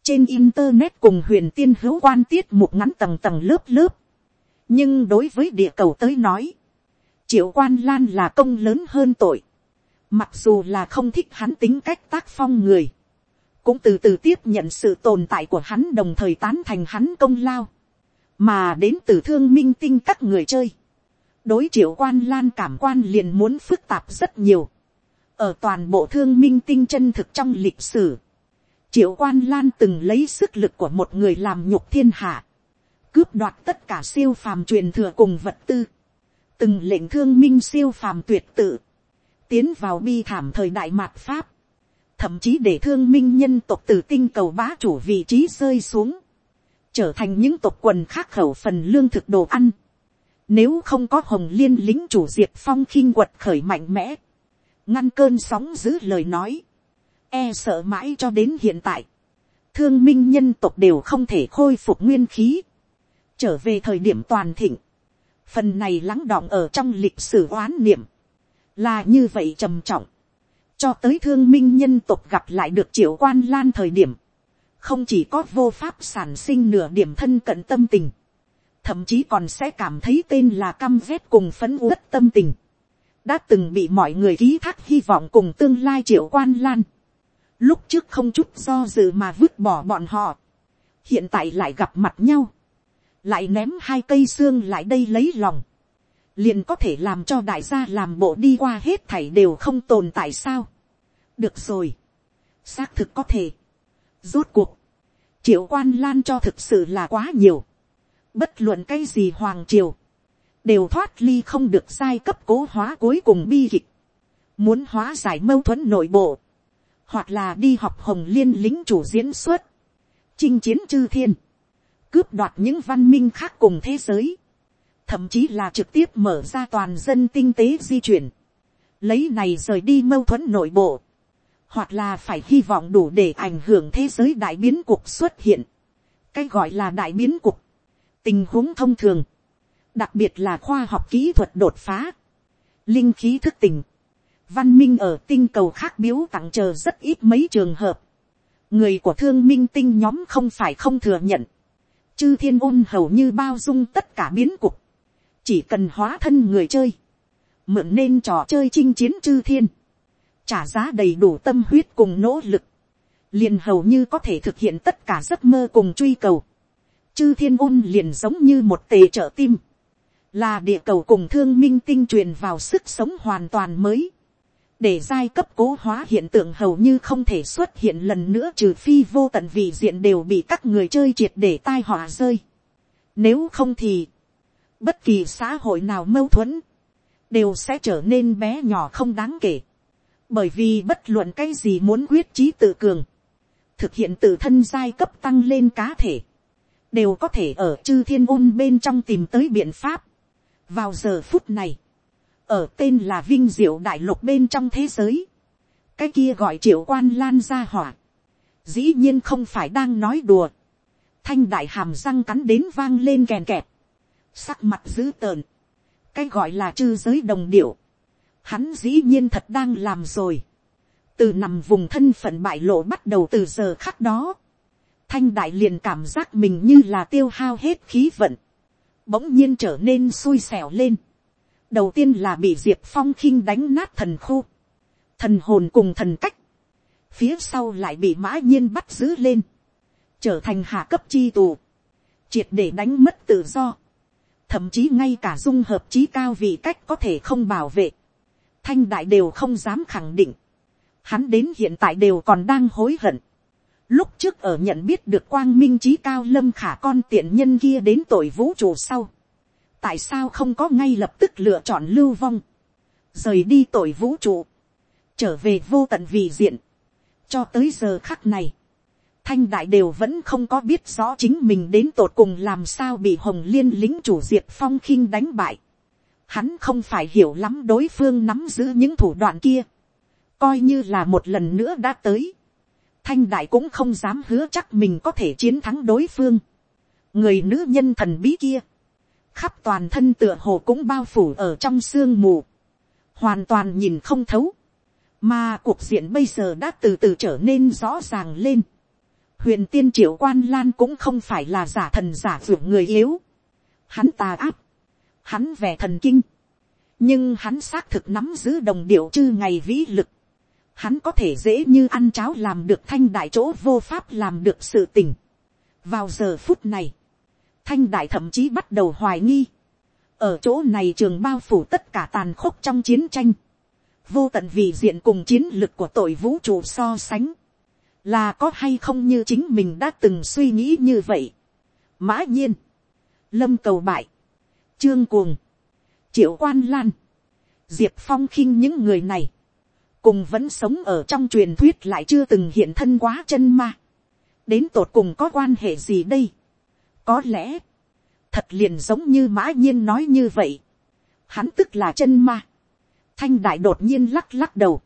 trên internet cùng huyền tiên hữu quan tiết một ngắn tầng tầng lớp lớp. nhưng đối với địa cầu tới nói, triệu quan lan là công lớn hơn tội. Mặc dù là không thích hắn tính cách tác phong người. Cũng từ từ tiếp nhận sự tồn tại của hắn đồng thời tán thành hắn công lao. Mà đến từ thương minh tinh các người chơi. Đối triệu quan lan cảm quan liền muốn phức tạp rất nhiều. Ở toàn bộ thương minh tinh chân thực trong lịch sử. Triệu quan lan từng lấy sức lực của một người làm nhục thiên hạ. Cướp đoạt tất cả siêu phàm truyền thừa cùng vật tư từng lệnh thương minh siêu phàm tuyệt tự, tiến vào bi thảm thời đại mạt pháp, thậm chí để thương minh nhân tộc từ tinh cầu bá chủ vị trí rơi xuống, trở thành những tộc quần khác khẩu phần lương thực đồ ăn. Nếu không có hồng liên lính chủ diệt phong khinh quật khởi mạnh mẽ, ngăn cơn sóng giữ lời nói, e sợ mãi cho đến hiện tại, thương minh nhân tộc đều không thể khôi phục nguyên khí, trở về thời điểm toàn thịnh, phần này lắng đọng ở trong lịch sử oán niệm, là như vậy trầm trọng, cho tới thương minh nhân tộc gặp lại được triệu quan lan thời điểm, không chỉ có vô pháp sản sinh nửa điểm thân cận tâm tình, thậm chí còn sẽ cảm thấy tên là căm vét cùng phấn uất tâm tình, đã từng bị mọi người ký thác hy vọng cùng tương lai triệu quan lan, lúc trước không chút do dự mà vứt bỏ bọn họ, hiện tại lại gặp mặt nhau, lại ném hai cây xương lại đây lấy lòng, liền có thể làm cho đại gia làm bộ đi qua hết thảy đều không tồn tại sao. được rồi, xác thực có thể rốt cuộc, triệu quan lan cho thực sự là quá nhiều, bất luận cái gì hoàng triều, đều thoát ly không được giai cấp cố hóa cuối cùng bi kịch, muốn hóa giải mâu thuẫn nội bộ, hoặc là đi học hồng liên lính chủ diễn xuất, chinh chiến chư thiên, cướp đoạt những văn minh khác cùng thế giới, thậm chí là trực tiếp mở ra toàn dân tinh tế di chuyển, lấy này rời đi mâu thuẫn nội bộ, hoặc là phải hy vọng đủ để ảnh hưởng thế giới đại biến cuộc xuất hiện, cái gọi là đại biến cuộc, tình huống thông thường, đặc biệt là khoa học kỹ thuật đột phá, linh khí thức tình, văn minh ở tinh cầu khác biếu tặng chờ rất ít mấy trường hợp, người của thương minh tinh nhóm không phải không thừa nhận, chư thiên ôn hầu như bao dung tất cả biến cục, chỉ cần hóa thân người chơi, mượn nên trò chơi chinh chiến chư thiên, trả giá đầy đủ tâm huyết cùng nỗ lực, liền hầu như có thể thực hiện tất cả giấc mơ cùng truy cầu. Chư thiên ôn liền giống như một tề trợ tim, là địa cầu cùng thương minh tinh truyền vào sức sống hoàn toàn mới để giai cấp cố hóa hiện tượng hầu như không thể xuất hiện lần nữa trừ phi vô tận vị diện đều bị các người chơi triệt để tai họa rơi. Nếu không thì, bất kỳ xã hội nào mâu thuẫn, đều sẽ trở nên bé nhỏ không đáng kể. Bởi vì bất luận cái gì muốn quyết trí tự cường, thực hiện tự thân giai cấp tăng lên cá thể, đều có thể ở chư thiên ôn bên trong tìm tới biện pháp. Vào giờ phút này, ở tên là vinh diệu đại lục bên trong thế giới, cái kia gọi triệu quan lan ra hỏa, dĩ nhiên không phải đang nói đùa, thanh đại hàm răng cắn đến vang lên kèn kẹt, sắc mặt dữ tợn, cái gọi là chư giới đồng điệu, hắn dĩ nhiên thật đang làm rồi, từ nằm vùng thân phận bại lộ bắt đầu từ giờ khắc đó, thanh đại liền cảm giác mình như là tiêu hao hết khí vận, bỗng nhiên trở nên xui xẻo lên, đầu tiên là bị diệp phong khinh đánh nát thần khu, thần hồn cùng thần cách, phía sau lại bị mã nhiên bắt giữ lên, trở thành hạ cấp chi tù, triệt để đánh mất tự do, thậm chí ngay cả dung hợp trí cao vị cách có thể không bảo vệ, thanh đại đều không dám khẳng định, hắn đến hiện tại đều còn đang hối hận. Lúc trước ở nhận biết được quang minh trí cao lâm khả con tiện nhân kia đến tội vũ trụ sau. Tại sao không có ngay lập tức lựa chọn lưu vong. Rời đi tội vũ trụ. Trở về vô tận vì diện. Cho tới giờ khắc này. Thanh đại đều vẫn không có biết rõ chính mình đến tột cùng làm sao bị hồng liên lính chủ diệt phong khinh đánh bại. Hắn không phải hiểu lắm đối phương nắm giữ những thủ đoạn kia. Coi như là một lần nữa đã tới. Thanh đại cũng không dám hứa chắc mình có thể chiến thắng đối phương. Người nữ nhân thần bí kia. Khắp toàn thân tựa hồ cũng bao phủ ở trong sương mù. Hoàn toàn nhìn không thấu. Mà cuộc diện bây giờ đã từ từ trở nên rõ ràng lên. Huyền tiên triệu quan lan cũng không phải là giả thần giả vượng người yếu. Hắn tà áp. Hắn vẻ thần kinh. Nhưng hắn xác thực nắm giữ đồng điệu chư ngày vĩ lực hắn có thể dễ như ăn cháo làm được thanh đại chỗ vô pháp làm được sự tình. vào giờ phút này, thanh đại thậm chí bắt đầu hoài nghi. ở chỗ này trường bao phủ tất cả tàn khốc trong chiến tranh. vô tận vì diện cùng chiến lực của tội vũ trụ so sánh. là có hay không như chính mình đã từng suy nghĩ như vậy. mã nhiên, lâm cầu bại, trương cuồng, triệu quan lan, diệp phong khinh những người này cùng vẫn sống ở trong truyền thuyết lại chưa từng hiện thân quá chân ma. đến tột cùng có quan hệ gì đây. có lẽ, thật liền giống như mã nhiên nói như vậy. hắn tức là chân ma. thanh đại đột nhiên lắc lắc đầu,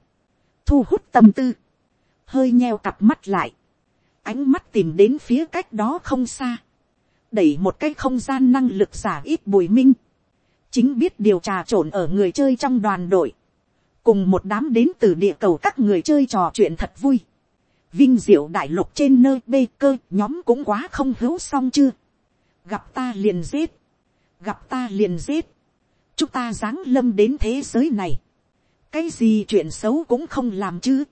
thu hút tâm tư, hơi nheo cặp mắt lại, ánh mắt tìm đến phía cách đó không xa, đẩy một cái không gian năng lực giả ít bùi minh, chính biết điều trà trộn ở người chơi trong đoàn đội, cùng một đám đến từ địa cầu các người chơi trò chuyện thật vui. Vinh diệu đại lục trên nơi bê cơ nhóm cũng quá không hữu xong chưa. Gặp ta liền giết. Gặp ta liền giết. Chúng ta giáng lâm đến thế giới này. Cái gì chuyện xấu cũng không làm chứ.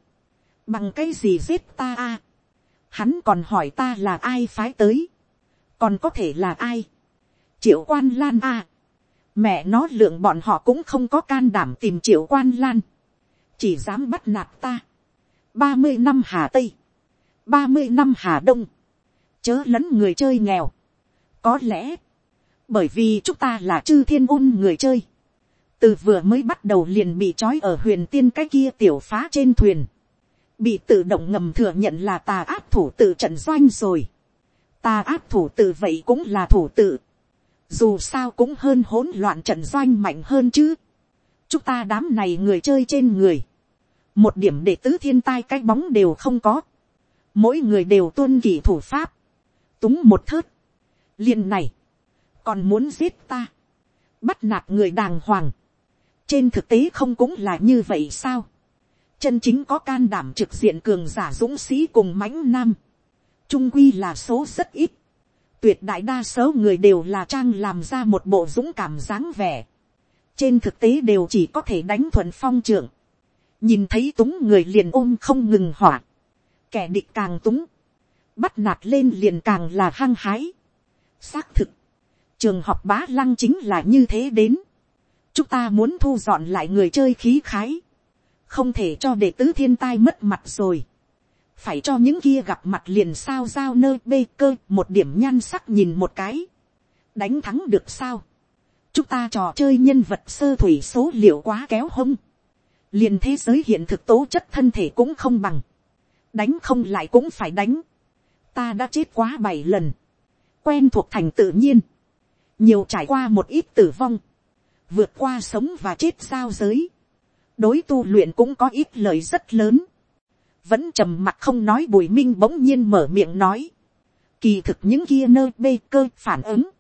Bằng cái gì giết ta a Hắn còn hỏi ta là ai phái tới. Còn có thể là ai. Triệu quan lan à mẹ nó lượng bọn họ cũng không có can đảm tìm triệu quan lan, chỉ dám bắt nạt ta, ba mươi năm hà tây, ba mươi năm hà đông, chớ lấn người chơi nghèo, có lẽ, bởi vì chúng ta là chư thiên ôn người chơi, từ vừa mới bắt đầu liền bị trói ở huyền tiên cái kia tiểu phá trên thuyền, bị tự động ngầm thừa nhận là tà áp thủ tự trận doanh rồi, ta áp thủ tự vậy cũng là thủ tự, dù sao cũng hơn hỗn loạn trận doanh mạnh hơn chứ. chúng ta đám này người chơi trên người, một điểm để tứ thiên tai cái bóng đều không có, mỗi người đều tuân kỷ thủ pháp, túng một thớt, liền này, còn muốn giết ta, bắt nạt người đàng hoàng, trên thực tế không cũng là như vậy sao, chân chính có can đảm trực diện cường giả dũng sĩ cùng mãnh nam, trung quy là số rất ít, tuyệt đại đa số người đều là trang làm ra một bộ dũng cảm dáng vẻ. trên thực tế đều chỉ có thể đánh thuận phong trưởng. nhìn thấy túng người liền ôm không ngừng hỏa. kẻ địch càng túng. bắt nạt lên liền càng là hăng hái. xác thực. trường học bá lăng chính là như thế đến. chúng ta muốn thu dọn lại người chơi khí khái. không thể cho đệ tứ thiên tai mất mặt rồi phải cho những kia gặp mặt liền sao giao nơi bê cơ một điểm nhan sắc nhìn một cái, đánh thắng được sao, chúng ta trò chơi nhân vật sơ thủy số liệu quá kéo hông, liền thế giới hiện thực tố chất thân thể cũng không bằng, đánh không lại cũng phải đánh, ta đã chết quá bảy lần, quen thuộc thành tự nhiên, nhiều trải qua một ít tử vong, vượt qua sống và chết giao giới, đối tu luyện cũng có ít lời rất lớn, vẫn trầm mặt không nói bùi minh bỗng nhiên mở miệng nói. kỳ thực những kia nơi bê cơ phản ứng,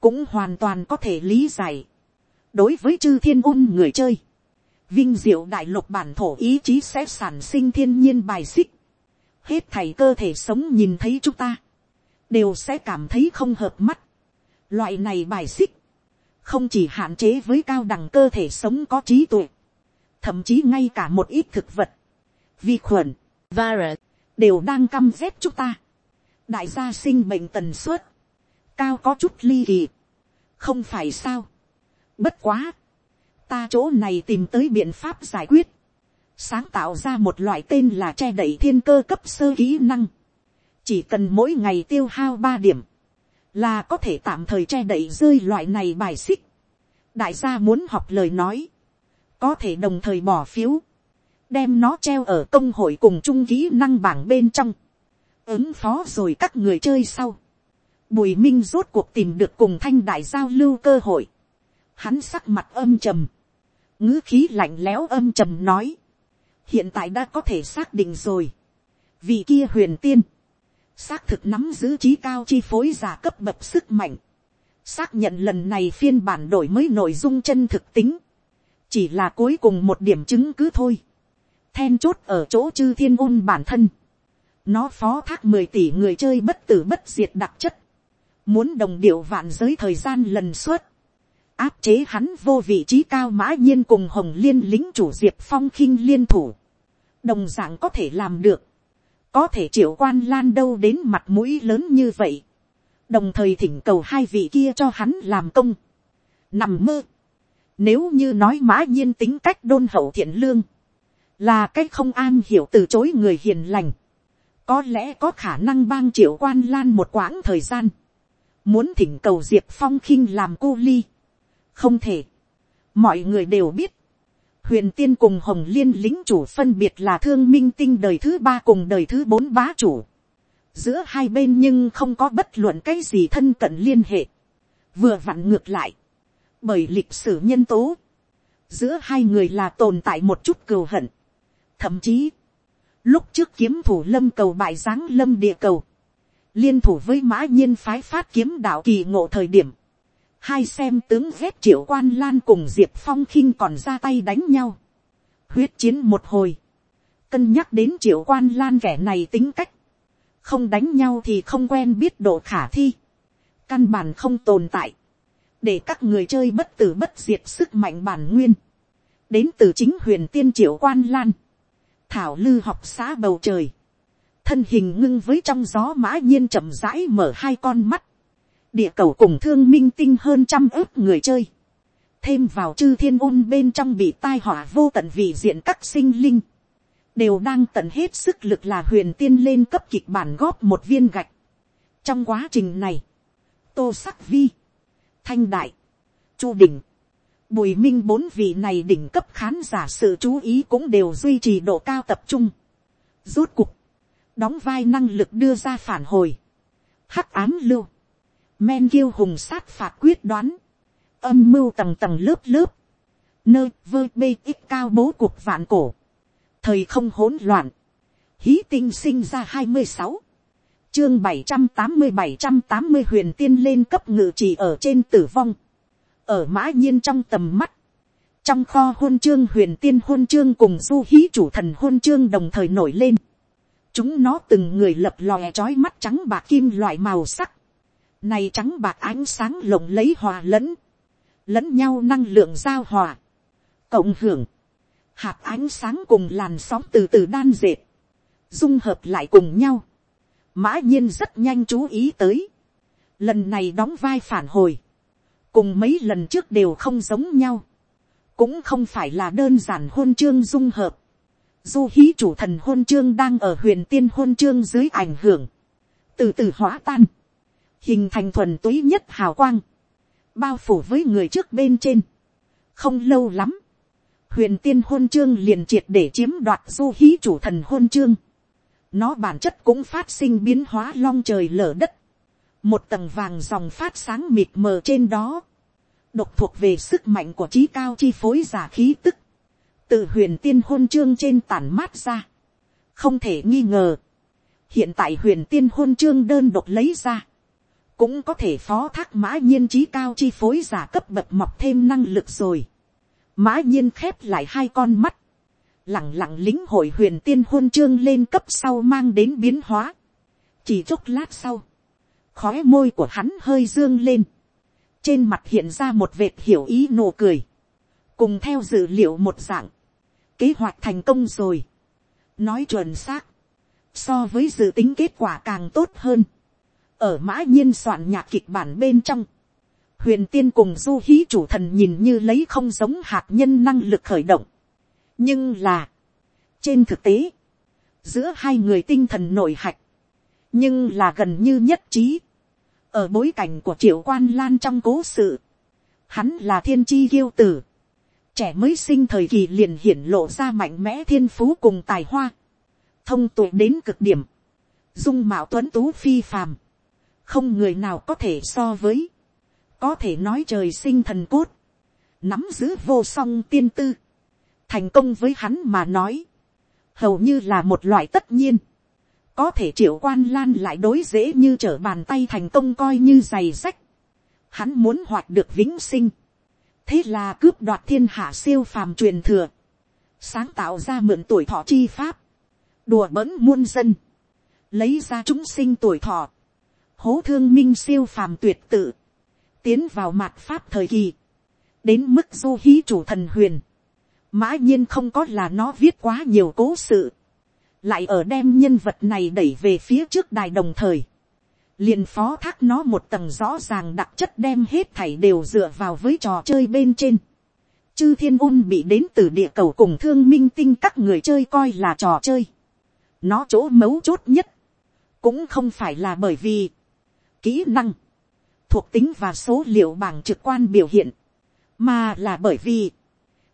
cũng hoàn toàn có thể lý giải. đối với chư thiên un người chơi, vinh diệu đại lục bản thổ ý chí sẽ sản sinh thiên nhiên bài xích. hết thảy cơ thể sống nhìn thấy chúng ta, đều sẽ cảm thấy không hợp mắt. loại này bài xích, không chỉ hạn chế với cao đẳng cơ thể sống có trí tuệ, thậm chí ngay cả một ít thực vật, vi khuẩn, virus, đều đang căm rét chúng ta. đại gia sinh bệnh tần suất, cao có chút ly kỳ. không phải sao. bất quá. ta chỗ này tìm tới biện pháp giải quyết, sáng tạo ra một loại tên là che đậy thiên cơ cấp sơ kỹ năng, chỉ cần mỗi ngày tiêu hao ba điểm, là có thể tạm thời che đậy rơi loại này bài xích. đại gia muốn học lời nói, có thể đồng thời bỏ phiếu, đem nó treo ở công hội cùng chung kỹ năng bảng bên trong, ứng phó rồi các người chơi sau. Bùi minh rốt cuộc tìm được cùng thanh đại giao lưu cơ hội, hắn sắc mặt âm trầm, ngữ khí lạnh lẽo âm trầm nói, hiện tại đã có thể xác định rồi, vì kia huyền tiên, xác thực nắm giữ trí cao chi phối giả cấp bậc sức mạnh, xác nhận lần này phiên bản đổi mới nội dung chân thực tính, chỉ là cuối cùng một điểm chứng cứ thôi, then chốt ở chỗ chư thiên ôn bản thân, nó phó thác mười tỷ người chơi bất tử bất diệt đặc chất, muốn đồng điệu vạn giới thời gian lần suất, áp chế hắn vô vị trí cao mã nhiên cùng hồng liên lính chủ diệp phong khinh liên thủ, đồng dạng có thể làm được, có thể triệu quan lan đâu đến mặt mũi lớn như vậy, đồng thời thỉnh cầu hai vị kia cho hắn làm công, nằm mơ, nếu như nói mã nhiên tính cách đôn hậu thiện lương, là cái không an hiểu từ chối người hiền lành, có lẽ có khả năng bang triệu quan lan một quãng thời gian, muốn thỉnh cầu diệp phong khinh làm cô ly, không thể, mọi người đều biết, huyền tiên cùng hồng liên lính chủ phân biệt là thương minh tinh đời thứ ba cùng đời thứ bốn bá chủ. giữa hai bên nhưng không có bất luận cái gì thân cận liên hệ. vừa vặn ngược lại. bởi lịch sử nhân tố. giữa hai người là tồn tại một chút cừu hận thậm chí, lúc trước kiếm thủ lâm cầu bại giáng lâm địa cầu, liên thủ với mã nhiên phái phát kiếm đạo kỳ ngộ thời điểm, hai xem tướng ghét triệu quan lan cùng diệp phong khinh còn ra tay đánh nhau. huyết chiến một hồi. cân nhắc đến triệu quan lan kẻ này tính cách. không đánh nhau thì không quen biết độ khả thi. căn bản không tồn tại. để các người chơi bất tử bất diệt sức mạnh bản nguyên. đến từ chính huyền tiên triệu quan lan thảo lư học xã bầu trời. thân hình ngưng với trong gió mã nhiên chậm rãi mở hai con mắt địa cầu cùng thương minh tinh hơn trăm ước người chơi, thêm vào chư thiên ôn bên trong bị tai họa vô tận vì diện các sinh linh, đều đang tận hết sức lực là huyền tiên lên cấp kịch bản góp một viên gạch. trong quá trình này, tô sắc vi, thanh đại, chu đình, bùi minh bốn vị này đỉnh cấp khán giả sự chú ý cũng đều duy trì độ cao tập trung. rút cuộc đóng vai năng lực đưa ra phản hồi, hắc ám lưu, men kiêu hùng sát phạt quyết đoán, âm mưu tầng tầng lớp lớp, nơi vơ bê ít cao bố cuộc vạn cổ, thời không hỗn loạn, hí tinh sinh ra hai mươi sáu, chương bảy trăm tám mươi bảy trăm tám mươi huyền tiên lên cấp ngự chỉ ở trên tử vong, ở mã nhiên trong tầm mắt, trong kho hôn chương huyền tiên hôn chương cùng du hí chủ thần hôn chương đồng thời nổi lên, chúng nó từng người lập lòe trói mắt trắng bạc kim loại màu sắc, này trắng bạc ánh sáng lộng lấy hòa lẫn. Lẫn nhau năng lượng giao hòa. Cộng hưởng. Hạt ánh sáng cùng làn sóng từ từ đan dệt. Dung hợp lại cùng nhau. Mã nhiên rất nhanh chú ý tới. Lần này đóng vai phản hồi. Cùng mấy lần trước đều không giống nhau. Cũng không phải là đơn giản hôn chương dung hợp. Du hí chủ thần hôn chương đang ở huyền tiên hôn chương dưới ảnh hưởng. Từ từ hóa tan hình thành thuần túy nhất hào quang, bao phủ với người trước bên trên. không lâu lắm, huyền tiên hôn chương liền triệt để chiếm đoạt du hí chủ thần hôn chương. nó bản chất cũng phát sinh biến hóa long trời lở đất một tầng vàng dòng phát sáng mịt mờ trên đó. độc thuộc về sức mạnh của trí cao chi phối giả khí tức. từ huyền tiên hôn chương trên tản mát ra. không thể nghi ngờ. hiện tại huyền tiên hôn chương đơn độc lấy ra cũng có thể phó thác mã nhiên trí cao chi phối giả cấp bậc mọc thêm năng lực rồi. mã nhiên khép lại hai con mắt, lẳng lặng lính hội huyền tiên hôn chương lên cấp sau mang đến biến hóa. chỉ chốc lát sau, khói môi của hắn hơi dương lên, trên mặt hiện ra một vệt hiểu ý nụ cười, cùng theo dự liệu một dạng, kế hoạch thành công rồi, nói chuẩn xác, so với dự tính kết quả càng tốt hơn, ở mã nhiên soạn nhạc kịch bản bên trong, huyền tiên cùng du hí chủ thần nhìn như lấy không giống hạt nhân năng lực khởi động. nhưng là, trên thực tế, giữa hai người tinh thần nội hạch, nhưng là gần như nhất trí. ở bối cảnh của triệu quan lan trong cố sự, hắn là thiên chi kiêu tử, trẻ mới sinh thời kỳ liền hiển lộ ra mạnh mẽ thiên phú cùng tài hoa, thông tuệ đến cực điểm, dung mạo tuấn tú phi phàm, không người nào có thể so với, có thể nói trời sinh thần cốt, nắm giữ vô song tiên tư, thành công với hắn mà nói, hầu như là một loại tất nhiên, có thể triệu quan lan lại đối dễ như trở bàn tay thành công coi như giày rách, hắn muốn hoạt được vĩnh sinh, thế là cướp đoạt thiên hạ siêu phàm truyền thừa, sáng tạo ra mượn tuổi thọ chi pháp, đùa bỡn muôn dân, lấy ra chúng sinh tuổi thọ, hố thương minh siêu phàm tuyệt tự, tiến vào mạt pháp thời kỳ, đến mức du hí chủ thần huyền, mã nhiên không có là nó viết quá nhiều cố sự, lại ở đem nhân vật này đẩy về phía trước đài đồng thời, liền phó thác nó một tầng rõ ràng đặc chất đem hết thảy đều dựa vào với trò chơi bên trên. Chư thiên un bị đến từ địa cầu cùng thương minh tinh các người chơi coi là trò chơi. Nó chỗ mấu chốt nhất, cũng không phải là bởi vì kỹ năng, thuộc tính và số liệu bảng trực quan biểu hiện, mà là bởi vì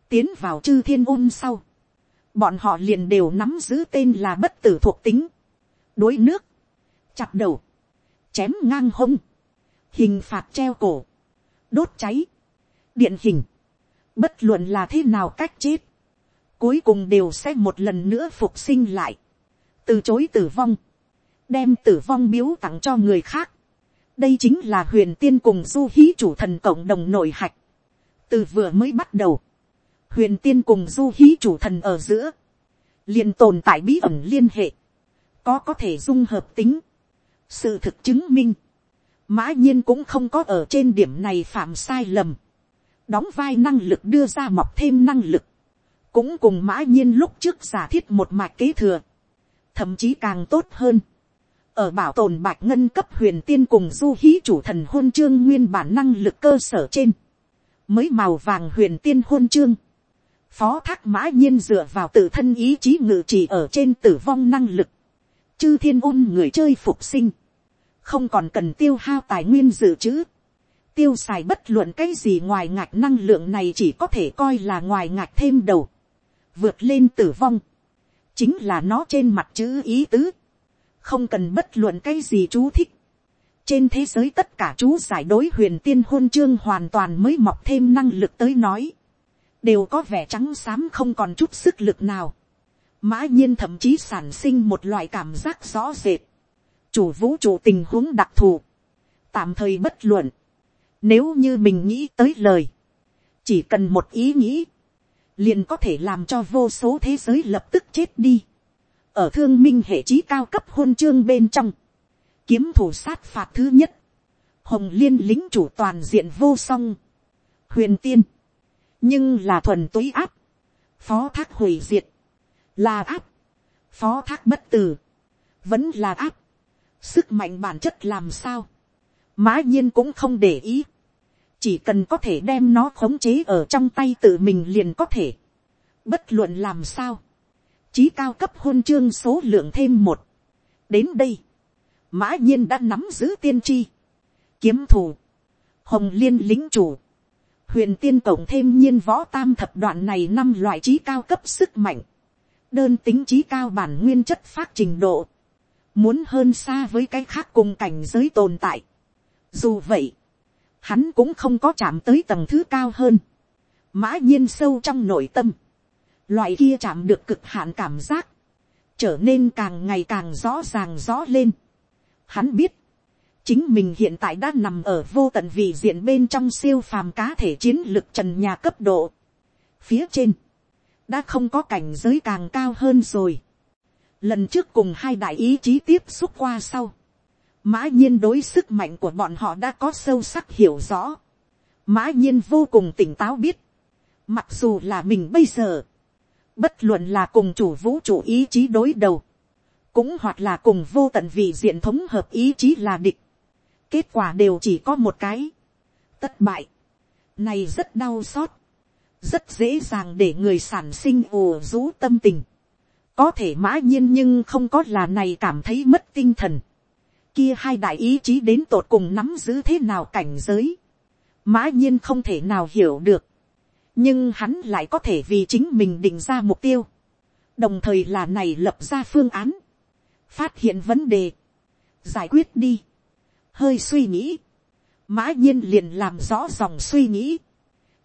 tiến vào chư thiên un sau, bọn họ liền đều nắm giữ tên là bất tử thuộc tính, đối nước, chặt đầu, chém ngang hông, hình phạt treo cổ, đốt cháy, điện hình, bất luận là thế nào cách chết, cuối cùng đều sẽ một lần nữa phục sinh lại, từ chối tử vong, đem tử vong biếu tặng cho người khác, đây chính là huyền tiên cùng du hí chủ thần cộng đồng nội hạch, từ vừa mới bắt đầu, huyền tiên cùng du hí chủ thần ở giữa, liền tồn tại bí ẩn liên hệ, có có thể dung hợp tính, sự thực chứng minh, mã nhiên cũng không có ở trên điểm này phạm sai lầm, đóng vai năng lực đưa ra mọc thêm năng lực, cũng cùng mã nhiên lúc trước giả thiết một mạch kế thừa, thậm chí càng tốt hơn, ở bảo tồn bạch ngân cấp huyền tiên cùng du hí chủ thần hôn chương nguyên bản năng lực cơ sở trên, mới màu vàng huyền tiên hôn chương, phó thác mã nhiên dựa vào tự thân ý chí ngự chỉ ở trên tử vong năng lực, chư thiên ôn người chơi phục sinh, không còn cần tiêu hao tài nguyên dự trữ, tiêu xài bất luận cái gì ngoài ngạch năng lượng này chỉ có thể coi là ngoài ngạch thêm đầu, vượt lên tử vong, chính là nó trên mặt chữ ý tứ, không cần bất luận cái gì chú thích, trên thế giới tất cả chú giải đối huyền tiên hôn chương hoàn toàn mới mọc thêm năng lực tới nói, đều có vẻ trắng xám không còn chút sức lực nào. Mã nhiên thậm chí sản sinh một loại cảm giác rõ rệt. Chủ vũ trụ tình huống đặc thù. Tạm thời bất luận. Nếu như mình nghĩ tới lời. Chỉ cần một ý nghĩ. Liền có thể làm cho vô số thế giới lập tức chết đi. Ở thương minh hệ trí cao cấp hôn chương bên trong. Kiếm thủ sát phạt thứ nhất. Hồng liên lính chủ toàn diện vô song. Huyền tiên nhưng là thuần túy áp, phó thác hủy diệt, là áp, phó thác bất tử, vẫn là áp, sức mạnh bản chất làm sao, mã nhiên cũng không để ý, chỉ cần có thể đem nó khống chế ở trong tay tự mình liền có thể, bất luận làm sao, chí cao cấp hôn chương số lượng thêm một, đến đây, mã nhiên đã nắm giữ tiên tri, kiếm thủ, hồng liên lính chủ, huyền tiên cộng thêm nhiên võ tam thập đoạn này năm loại trí cao cấp sức mạnh, đơn tính trí cao bản nguyên chất phát trình độ, muốn hơn xa với cái khác cùng cảnh giới tồn tại. Dù vậy, hắn cũng không có chạm tới tầng thứ cao hơn, mã nhiên sâu trong nội tâm, loại kia chạm được cực hạn cảm giác, trở nên càng ngày càng rõ ràng rõ lên. Hắn biết, chính mình hiện tại đã nằm ở vô tận vị diện bên trong siêu phàm cá thể chiến lực trần nhà cấp độ. Phía trên, đã không có cảnh giới càng cao hơn rồi. Lần trước cùng hai đại ý chí tiếp xúc qua sau. Mã nhiên đối sức mạnh của bọn họ đã có sâu sắc hiểu rõ. Mã nhiên vô cùng tỉnh táo biết. Mặc dù là mình bây giờ. Bất luận là cùng chủ vũ trụ ý chí đối đầu. Cũng hoặc là cùng vô tận vị diện thống hợp ý chí là địch kết quả đều chỉ có một cái, tất bại, này rất đau xót, rất dễ dàng để người sản sinh ồ rũ tâm tình, có thể mã nhiên nhưng không có là này cảm thấy mất tinh thần, kia hai đại ý chí đến tột cùng nắm giữ thế nào cảnh giới, mã nhiên không thể nào hiểu được, nhưng hắn lại có thể vì chính mình định ra mục tiêu, đồng thời là này lập ra phương án, phát hiện vấn đề, giải quyết đi, hơi suy nghĩ, mã nhiên liền làm rõ dòng suy nghĩ,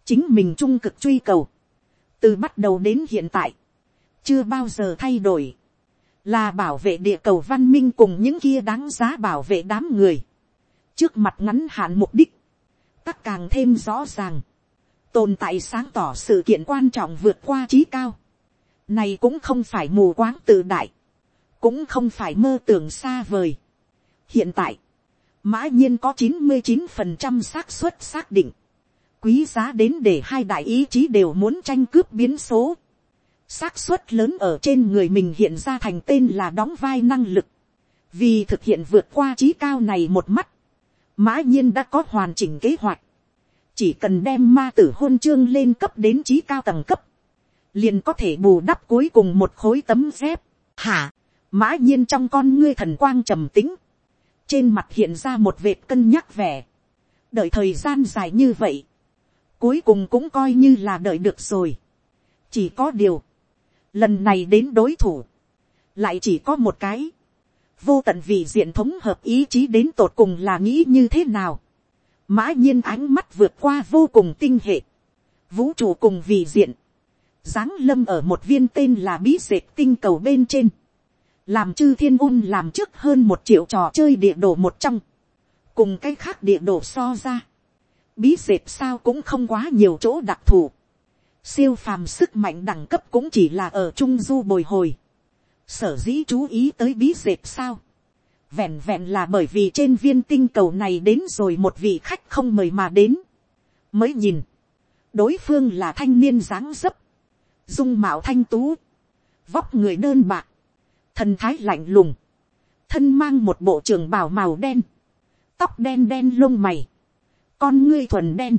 chính mình trung cực truy cầu, từ bắt đầu đến hiện tại, chưa bao giờ thay đổi, là bảo vệ địa cầu văn minh cùng những kia đáng giá bảo vệ đám người, trước mặt ngắn hạn mục đích, tắc càng thêm rõ ràng, tồn tại sáng tỏ sự kiện quan trọng vượt qua trí cao, này cũng không phải mù quáng tự đại, cũng không phải mơ tưởng xa vời. hiện tại, mã nhiên có chín mươi chín phần trăm xác suất xác định, quý giá đến để hai đại ý chí đều muốn tranh cướp biến số. xác suất lớn ở trên người mình hiện ra thành tên là đóng vai năng lực. vì thực hiện vượt qua trí cao này một mắt, mã nhiên đã có hoàn chỉnh kế hoạch. chỉ cần đem ma tử hôn chương lên cấp đến trí cao tầng cấp, liền có thể bù đắp cuối cùng một khối tấm dép. hả, mã nhiên trong con ngươi thần quang trầm tính, trên mặt hiện ra một vệt cân nhắc vẻ, đợi thời gian dài như vậy, cuối cùng cũng coi như là đợi được rồi. chỉ có điều, lần này đến đối thủ, lại chỉ có một cái, vô tận vì diện thống hợp ý chí đến tột cùng là nghĩ như thế nào. mã nhiên ánh mắt vượt qua vô cùng tinh hệ, vũ trụ cùng vì diện, giáng lâm ở một viên tên là bí dệt tinh cầu bên trên, làm chư thiên un làm trước hơn một triệu trò chơi địa đồ một trong, cùng cái khác địa đồ so ra, bí dệt sao cũng không quá nhiều chỗ đặc thù, siêu phàm sức mạnh đẳng cấp cũng chỉ là ở trung du bồi hồi, sở dĩ chú ý tới bí dệt sao, vẹn vẹn là bởi vì trên viên tinh cầu này đến rồi một vị khách không mời mà đến, mới nhìn, đối phương là thanh niên dáng dấp, dung mạo thanh tú, vóc người đơn bạc, thần thái lạnh lùng, thân mang một bộ trường bào màu đen, tóc đen đen lông mày, con ngươi thuần đen,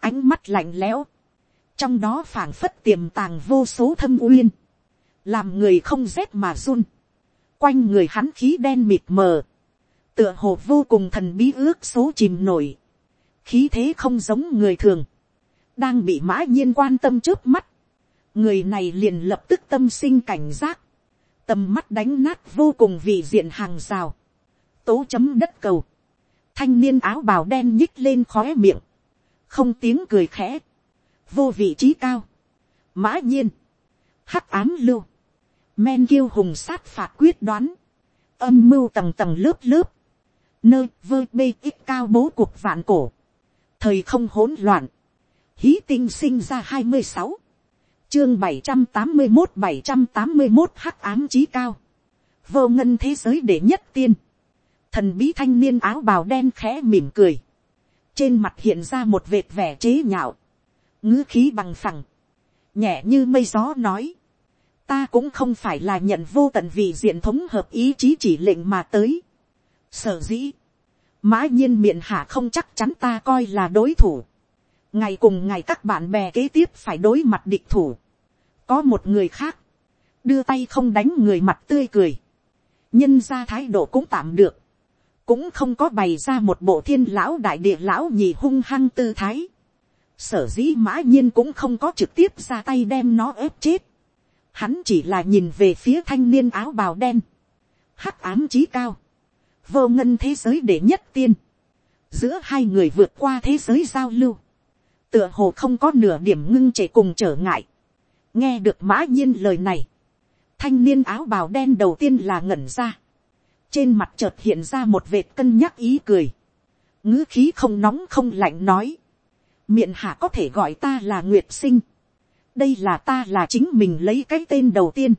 ánh mắt lạnh lẽo, trong đó phảng phất tiềm tàng vô số thâm uyên, làm người không rét mà run, quanh người hắn khí đen mịt mờ, tựa hồ vô cùng thần bí ước số chìm nổi, khí thế không giống người thường, đang bị mã nhiên quan tâm trước mắt, người này liền lập tức tâm sinh cảnh giác, tầm mắt đánh nát vô cùng vị diện hàng rào, tố chấm đất cầu, thanh niên áo bào đen nhích lên khóe miệng, không tiếng cười khẽ, vô vị trí cao, mã nhiên, hắc ám lưu, men kiêu hùng sát phạt quyết đoán, âm mưu tầng tầng lớp lớp, nơi vơ bê ít cao bố cuộc vạn cổ, thời không hỗn loạn, hí tinh sinh ra hai mươi sáu, chương bảy trăm tám mươi một bảy trăm tám mươi một hắc ám trí cao, vô ngân thế giới để nhất tiên, thần bí thanh niên áo bào đen khẽ mỉm cười, trên mặt hiện ra một vệt vẻ chế nhạo, ngữ khí bằng phẳng, nhẹ như mây gió nói, ta cũng không phải là nhận vô tận vì diện thống hợp ý chí chỉ lệnh mà tới. Sở dĩ, mã nhiên miệng hạ không chắc chắn ta coi là đối thủ ngày cùng ngày các bạn bè kế tiếp phải đối mặt địch thủ. có một người khác, đưa tay không đánh người mặt tươi cười. nhân ra thái độ cũng tạm được. cũng không có bày ra một bộ thiên lão đại địa lão nhì hung hăng tư thái. sở dĩ mã nhiên cũng không có trực tiếp ra tay đem nó ép chết. hắn chỉ là nhìn về phía thanh niên áo bào đen. hắc ám trí cao. vô ngân thế giới để nhất tiên. giữa hai người vượt qua thế giới giao lưu tựa hồ không có nửa điểm ngưng trệ cùng trở ngại. nghe được mã nhiên lời này, thanh niên áo bào đen đầu tiên là ngẩn ra. trên mặt chợt hiện ra một vệt cân nhắc ý cười. ngữ khí không nóng không lạnh nói. miệng hạ có thể gọi ta là nguyệt sinh. đây là ta là chính mình lấy cái tên đầu tiên.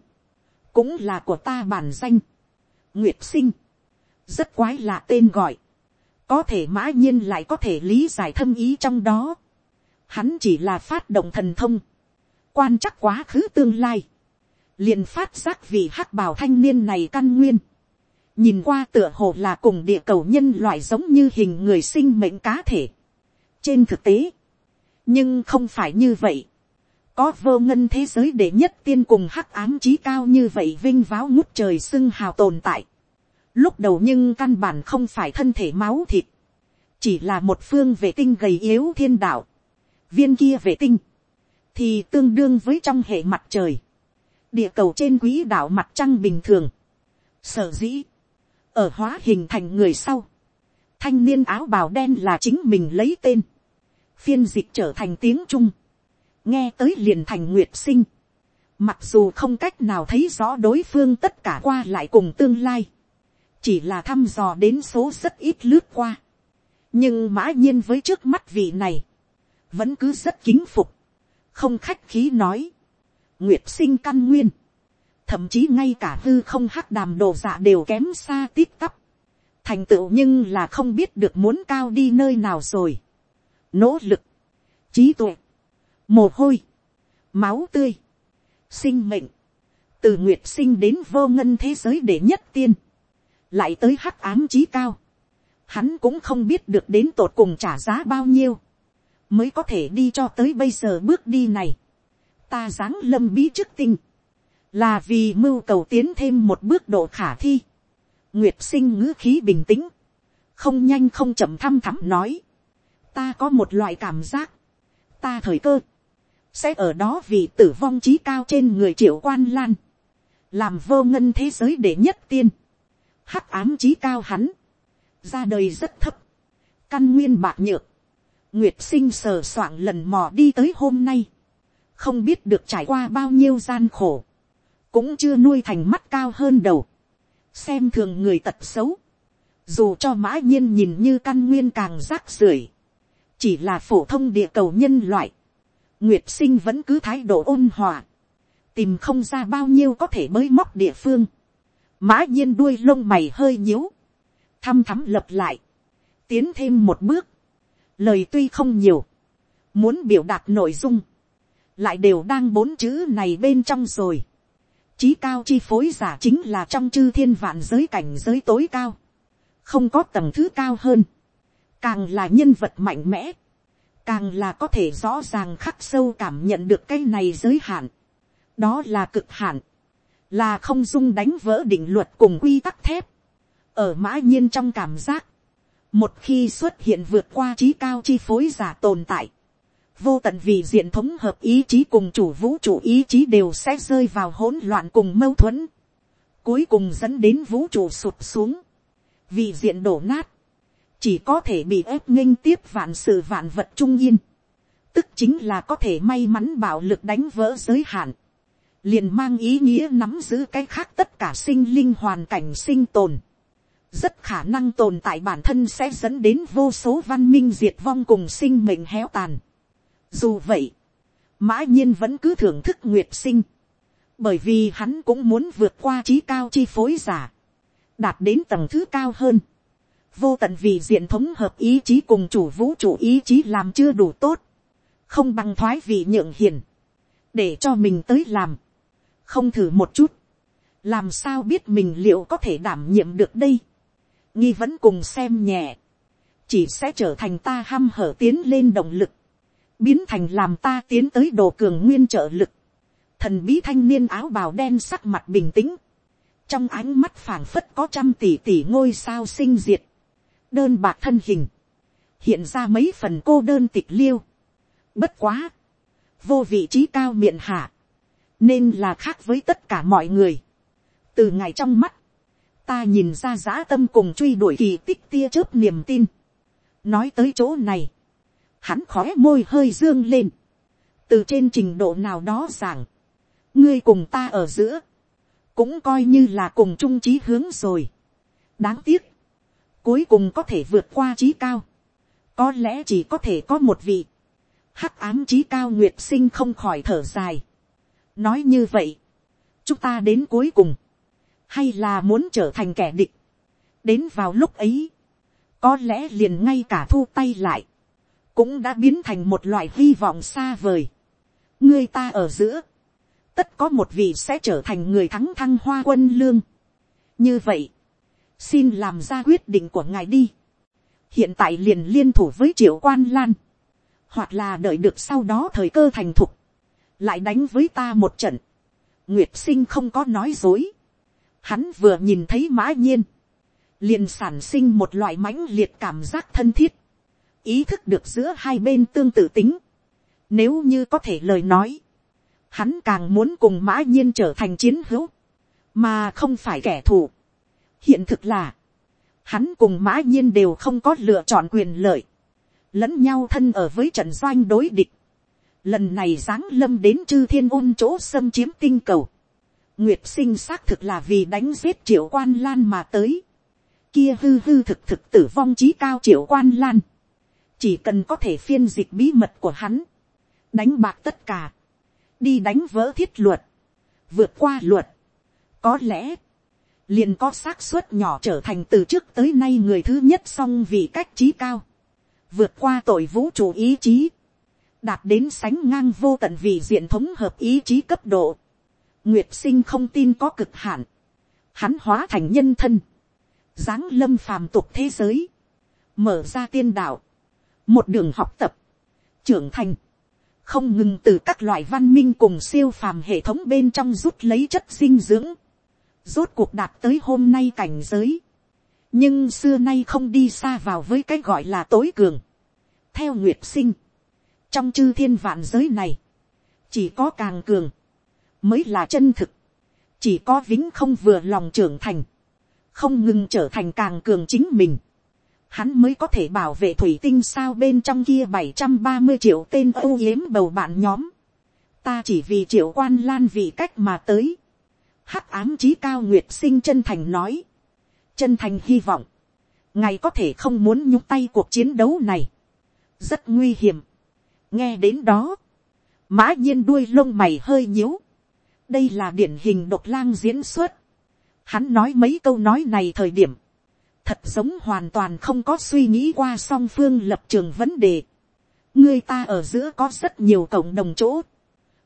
cũng là của ta bản danh. nguyệt sinh. rất quái lạ tên gọi. có thể mã nhiên lại có thể lý giải thâm ý trong đó hắn chỉ là phát động thần thông, quan chắc quá khứ tương lai, liền phát giác vì hắc bào thanh niên này căn nguyên, nhìn qua tựa hồ là cùng địa cầu nhân loại giống như hình người sinh mệnh cá thể, trên thực tế, nhưng không phải như vậy, có vô ngân thế giới để nhất tiên cùng hắc ám trí cao như vậy vinh váo ngút trời xưng hào tồn tại. Lúc đầu nhưng căn bản không phải thân thể máu thịt, chỉ là một phương vệ tinh gầy yếu thiên đạo. Viên kia vệ tinh, thì tương đương với trong hệ mặt trời, địa cầu trên quỹ đạo mặt trăng bình thường. Sở dĩ, ở hóa hình thành người sau, thanh niên áo bào đen là chính mình lấy tên, phiên dịch trở thành tiếng trung, nghe tới liền thành nguyệt sinh, mặc dù không cách nào thấy rõ đối phương tất cả qua lại cùng tương lai, chỉ là thăm dò đến số rất ít lướt qua, nhưng mã nhiên với trước mắt vị này, vẫn cứ rất kính phục, không khách khí nói, nguyệt sinh căn nguyên, thậm chí ngay cả hư không hắc đàm đồ dạ đều kém xa tít tắp, thành tựu nhưng là không biết được muốn cao đi nơi nào rồi, nỗ lực, trí tuệ, mồ hôi, máu tươi, sinh mệnh, từ nguyệt sinh đến vô ngân thế giới để nhất tiên, lại tới hắc ám trí cao, hắn cũng không biết được đến tột cùng trả giá bao nhiêu, mới có thể đi cho tới bây giờ bước đi này. ta dáng lâm bí trước tinh, là vì mưu cầu tiến thêm một bước độ khả thi. nguyệt sinh ngữ khí bình tĩnh, không nhanh không chậm thăm thẳm nói, ta có một loại cảm giác, ta thời cơ, sẽ ở đó vì tử vong trí cao trên người triệu quan lan, làm vô ngân thế giới để nhất tiên, hắc ám trí cao hắn, ra đời rất thấp, căn nguyên bạc nhược, nguyệt sinh sờ soạng lần mò đi tới hôm nay, không biết được trải qua bao nhiêu gian khổ, cũng chưa nuôi thành mắt cao hơn đầu, xem thường người tật xấu, dù cho mã nhiên nhìn như căn nguyên càng rác rưởi, chỉ là phổ thông địa cầu nhân loại, nguyệt sinh vẫn cứ thái độ ôn hòa, tìm không ra bao nhiêu có thể mới móc địa phương, mã nhiên đuôi lông mày hơi nhíu, thăm thắm lập lại, tiến thêm một bước, lời tuy không nhiều, muốn biểu đạt nội dung, lại đều đang bốn chữ này bên trong rồi. Chí cao chi phối giả chính là trong chư thiên vạn giới cảnh giới tối cao, không có tầng thứ cao hơn, càng là nhân vật mạnh mẽ, càng là có thể rõ ràng khắc sâu cảm nhận được cái này giới hạn, đó là cực hạn, là không dung đánh vỡ định luật cùng quy tắc thép, ở mã nhiên trong cảm giác, một khi xuất hiện vượt qua trí cao chi phối giả tồn tại, vô tận vì diện thống hợp ý chí cùng chủ vũ trụ ý chí đều sẽ rơi vào hỗn loạn cùng mâu thuẫn, cuối cùng dẫn đến vũ trụ sụp xuống, vì diện đổ nát, chỉ có thể bị ép nghênh tiếp vạn sự vạn vật trung yên, tức chính là có thể may mắn bạo lực đánh vỡ giới hạn, liền mang ý nghĩa nắm giữ cái khác tất cả sinh linh hoàn cảnh sinh tồn, rất khả năng tồn tại bản thân sẽ dẫn đến vô số văn minh diệt vong cùng sinh mệnh héo tàn. Dù vậy, mã nhiên vẫn cứ thưởng thức nguyệt sinh, bởi vì hắn cũng muốn vượt qua trí cao chi phối giả, đạt đến tầng thứ cao hơn. Vô tận vì diện thống hợp ý chí cùng chủ vũ trụ ý chí làm chưa đủ tốt, không bằng thoái vị nhượng hiền, để cho mình tới làm, không thử một chút, làm sao biết mình liệu có thể đảm nhiệm được đây? Nghi vẫn cùng xem nhẹ, chỉ sẽ trở thành ta hăm hở tiến lên động lực, biến thành làm ta tiến tới đồ cường nguyên trợ lực. Thần bí thanh niên áo bào đen sắc mặt bình tĩnh, trong ánh mắt phảng phất có trăm tỷ tỷ ngôi sao sinh diệt, đơn bạc thân hình, hiện ra mấy phần cô đơn tịch liêu. Bất quá, vô vị trí cao miệng hạ, nên là khác với tất cả mọi người. từ ngày trong mắt, ta nhìn ra giã tâm cùng truy đuổi kỳ tích tia chớp niềm tin. nói tới chỗ này, hắn khói môi hơi dương lên, từ trên trình độ nào đó giảng, ngươi cùng ta ở giữa, cũng coi như là cùng chung trí hướng rồi. đáng tiếc, cuối cùng có thể vượt qua trí cao, có lẽ chỉ có thể có một vị, hắc ám trí cao nguyệt sinh không khỏi thở dài. nói như vậy, chúng ta đến cuối cùng, hay là muốn trở thành kẻ địch. đến vào lúc ấy, có lẽ liền ngay cả thu tay lại, cũng đã biến thành một loại hy vọng xa vời. người ta ở giữa, tất có một vị sẽ trở thành người thắng thăng hoa quân lương. như vậy, xin làm ra quyết định của ngài đi. hiện tại liền liên thủ với triệu quan lan, hoặc là đợi được sau đó thời cơ thành thục, lại đánh với ta một trận. Nguyệt sinh không có nói dối. Hắn vừa nhìn thấy mã nhiên, liền sản sinh một loại mãnh liệt cảm giác thân thiết, ý thức được giữa hai bên tương tự tính. Nếu như có thể lời nói, hắn càng muốn cùng mã nhiên trở thành chiến hữu, mà không phải kẻ thù. hiện thực là, hắn cùng mã nhiên đều không có lựa chọn quyền lợi, lẫn nhau thân ở với trận doanh đối địch. lần này giáng lâm đến chư thiên ôn chỗ xâm chiếm tinh cầu, nguyệt sinh xác thực là vì đánh giết triệu quan lan mà tới, kia hư hư thực thực tử vong trí cao triệu quan lan, chỉ cần có thể phiên dịch bí mật của hắn, đánh bạc tất cả, đi đánh vỡ thiết luật, vượt qua luật, có lẽ, liền có xác suất nhỏ trở thành từ trước tới nay người thứ nhất song vì cách trí cao, vượt qua tội vũ trụ ý chí, đạt đến sánh ngang vô tận vì diện thống hợp ý chí cấp độ. Nguyệt sinh không tin có cực hạn, hắn hóa thành nhân thân, giáng lâm phàm tục thế giới, mở ra tiên đạo, một đường học tập, trưởng thành, không ngừng từ các loại văn minh cùng siêu phàm hệ thống bên trong rút lấy chất dinh dưỡng, rốt cuộc đạt tới hôm nay cảnh giới, nhưng xưa nay không đi xa vào với cái gọi là tối cường. theo nguyệt sinh, trong chư thiên vạn giới này, chỉ có càng cường, mới là chân thực, chỉ có vĩnh không vừa lòng trưởng thành, không ngừng trở thành càng cường chính mình, hắn mới có thể bảo vệ thủy tinh sao bên trong kia bảy trăm ba mươi triệu tên âu yếm bầu bạn nhóm. Ta chỉ vì triệu quan lan vì cách mà tới. Hắc ám chí cao nguyệt sinh chân thành nói. Chân thành hy vọng. Ngày có thể không muốn nhúc tay cuộc chiến đấu này. Rất nguy hiểm. Nghe đến đó. Mã nhiên đuôi lông mày hơi nhíu. Đây là điển hình độc lang diễn xuất. Hắn nói mấy câu nói này thời điểm thật giống hoàn toàn không có suy nghĩ qua song phương lập trường vấn đề. người ta ở giữa có rất nhiều cộng đồng chỗ,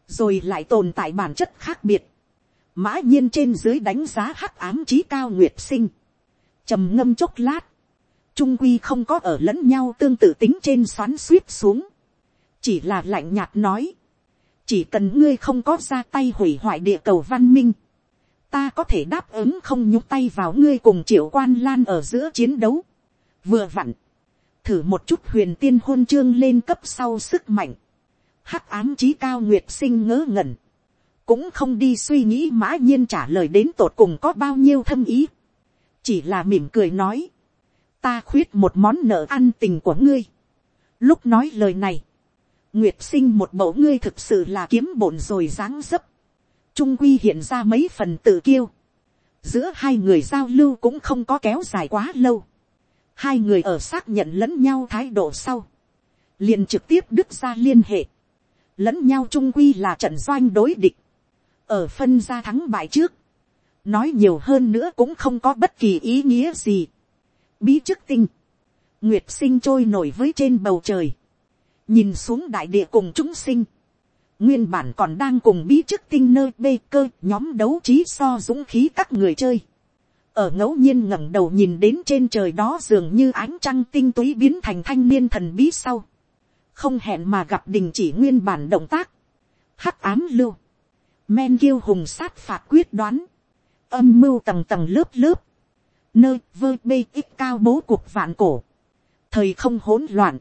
rồi lại tồn tại bản chất khác biệt. mã nhiên trên dưới đánh giá hắc ám trí cao nguyệt sinh, trầm ngâm chốc lát, trung quy không có ở lẫn nhau tương tự tính trên xoắn suýt xuống, chỉ là lạnh nhạt nói, chỉ cần ngươi không có ra tay hủy hoại địa cầu văn minh, ta có thể đáp ứng không nhúc tay vào ngươi cùng triệu quan lan ở giữa chiến đấu. vừa vặn, thử một chút huyền tiên hôn chương lên cấp sau sức mạnh. hắc ám trí cao nguyệt sinh ngớ ngẩn. cũng không đi suy nghĩ mã nhiên trả lời đến tột cùng có bao nhiêu thâm ý. chỉ là mỉm cười nói. ta khuyết một món nợ ăn tình của ngươi. lúc nói lời này, nguyệt sinh một mẫu ngươi thực sự là kiếm bổn rồi dáng dấp trung quy hiện ra mấy phần tự kiêu. giữa hai người giao lưu cũng không có kéo dài quá lâu. hai người ở xác nhận lẫn nhau thái độ sau. liền trực tiếp đứt ra liên hệ. lẫn nhau trung quy là trận doanh đối địch. ở phân ra thắng bại trước. nói nhiều hơn nữa cũng không có bất kỳ ý nghĩa gì. bí chức tinh. nguyệt sinh trôi nổi với trên bầu trời nhìn xuống đại địa cùng chúng sinh nguyên bản còn đang cùng bí chức tinh nơi bê cơ nhóm đấu trí so dũng khí các người chơi. ở ngẫu nhiên ngẩng đầu nhìn đến trên trời đó dường như ánh trăng tinh túy biến thành thanh niên thần bí sau. không hẹn mà gặp đình chỉ nguyên bản động tác. hắc ám lưu. men kiêu hùng sát phạt quyết đoán. âm mưu tầng tầng lớp lớp. nơi vơ bê ít cao bố cuộc vạn cổ. thời không hỗn loạn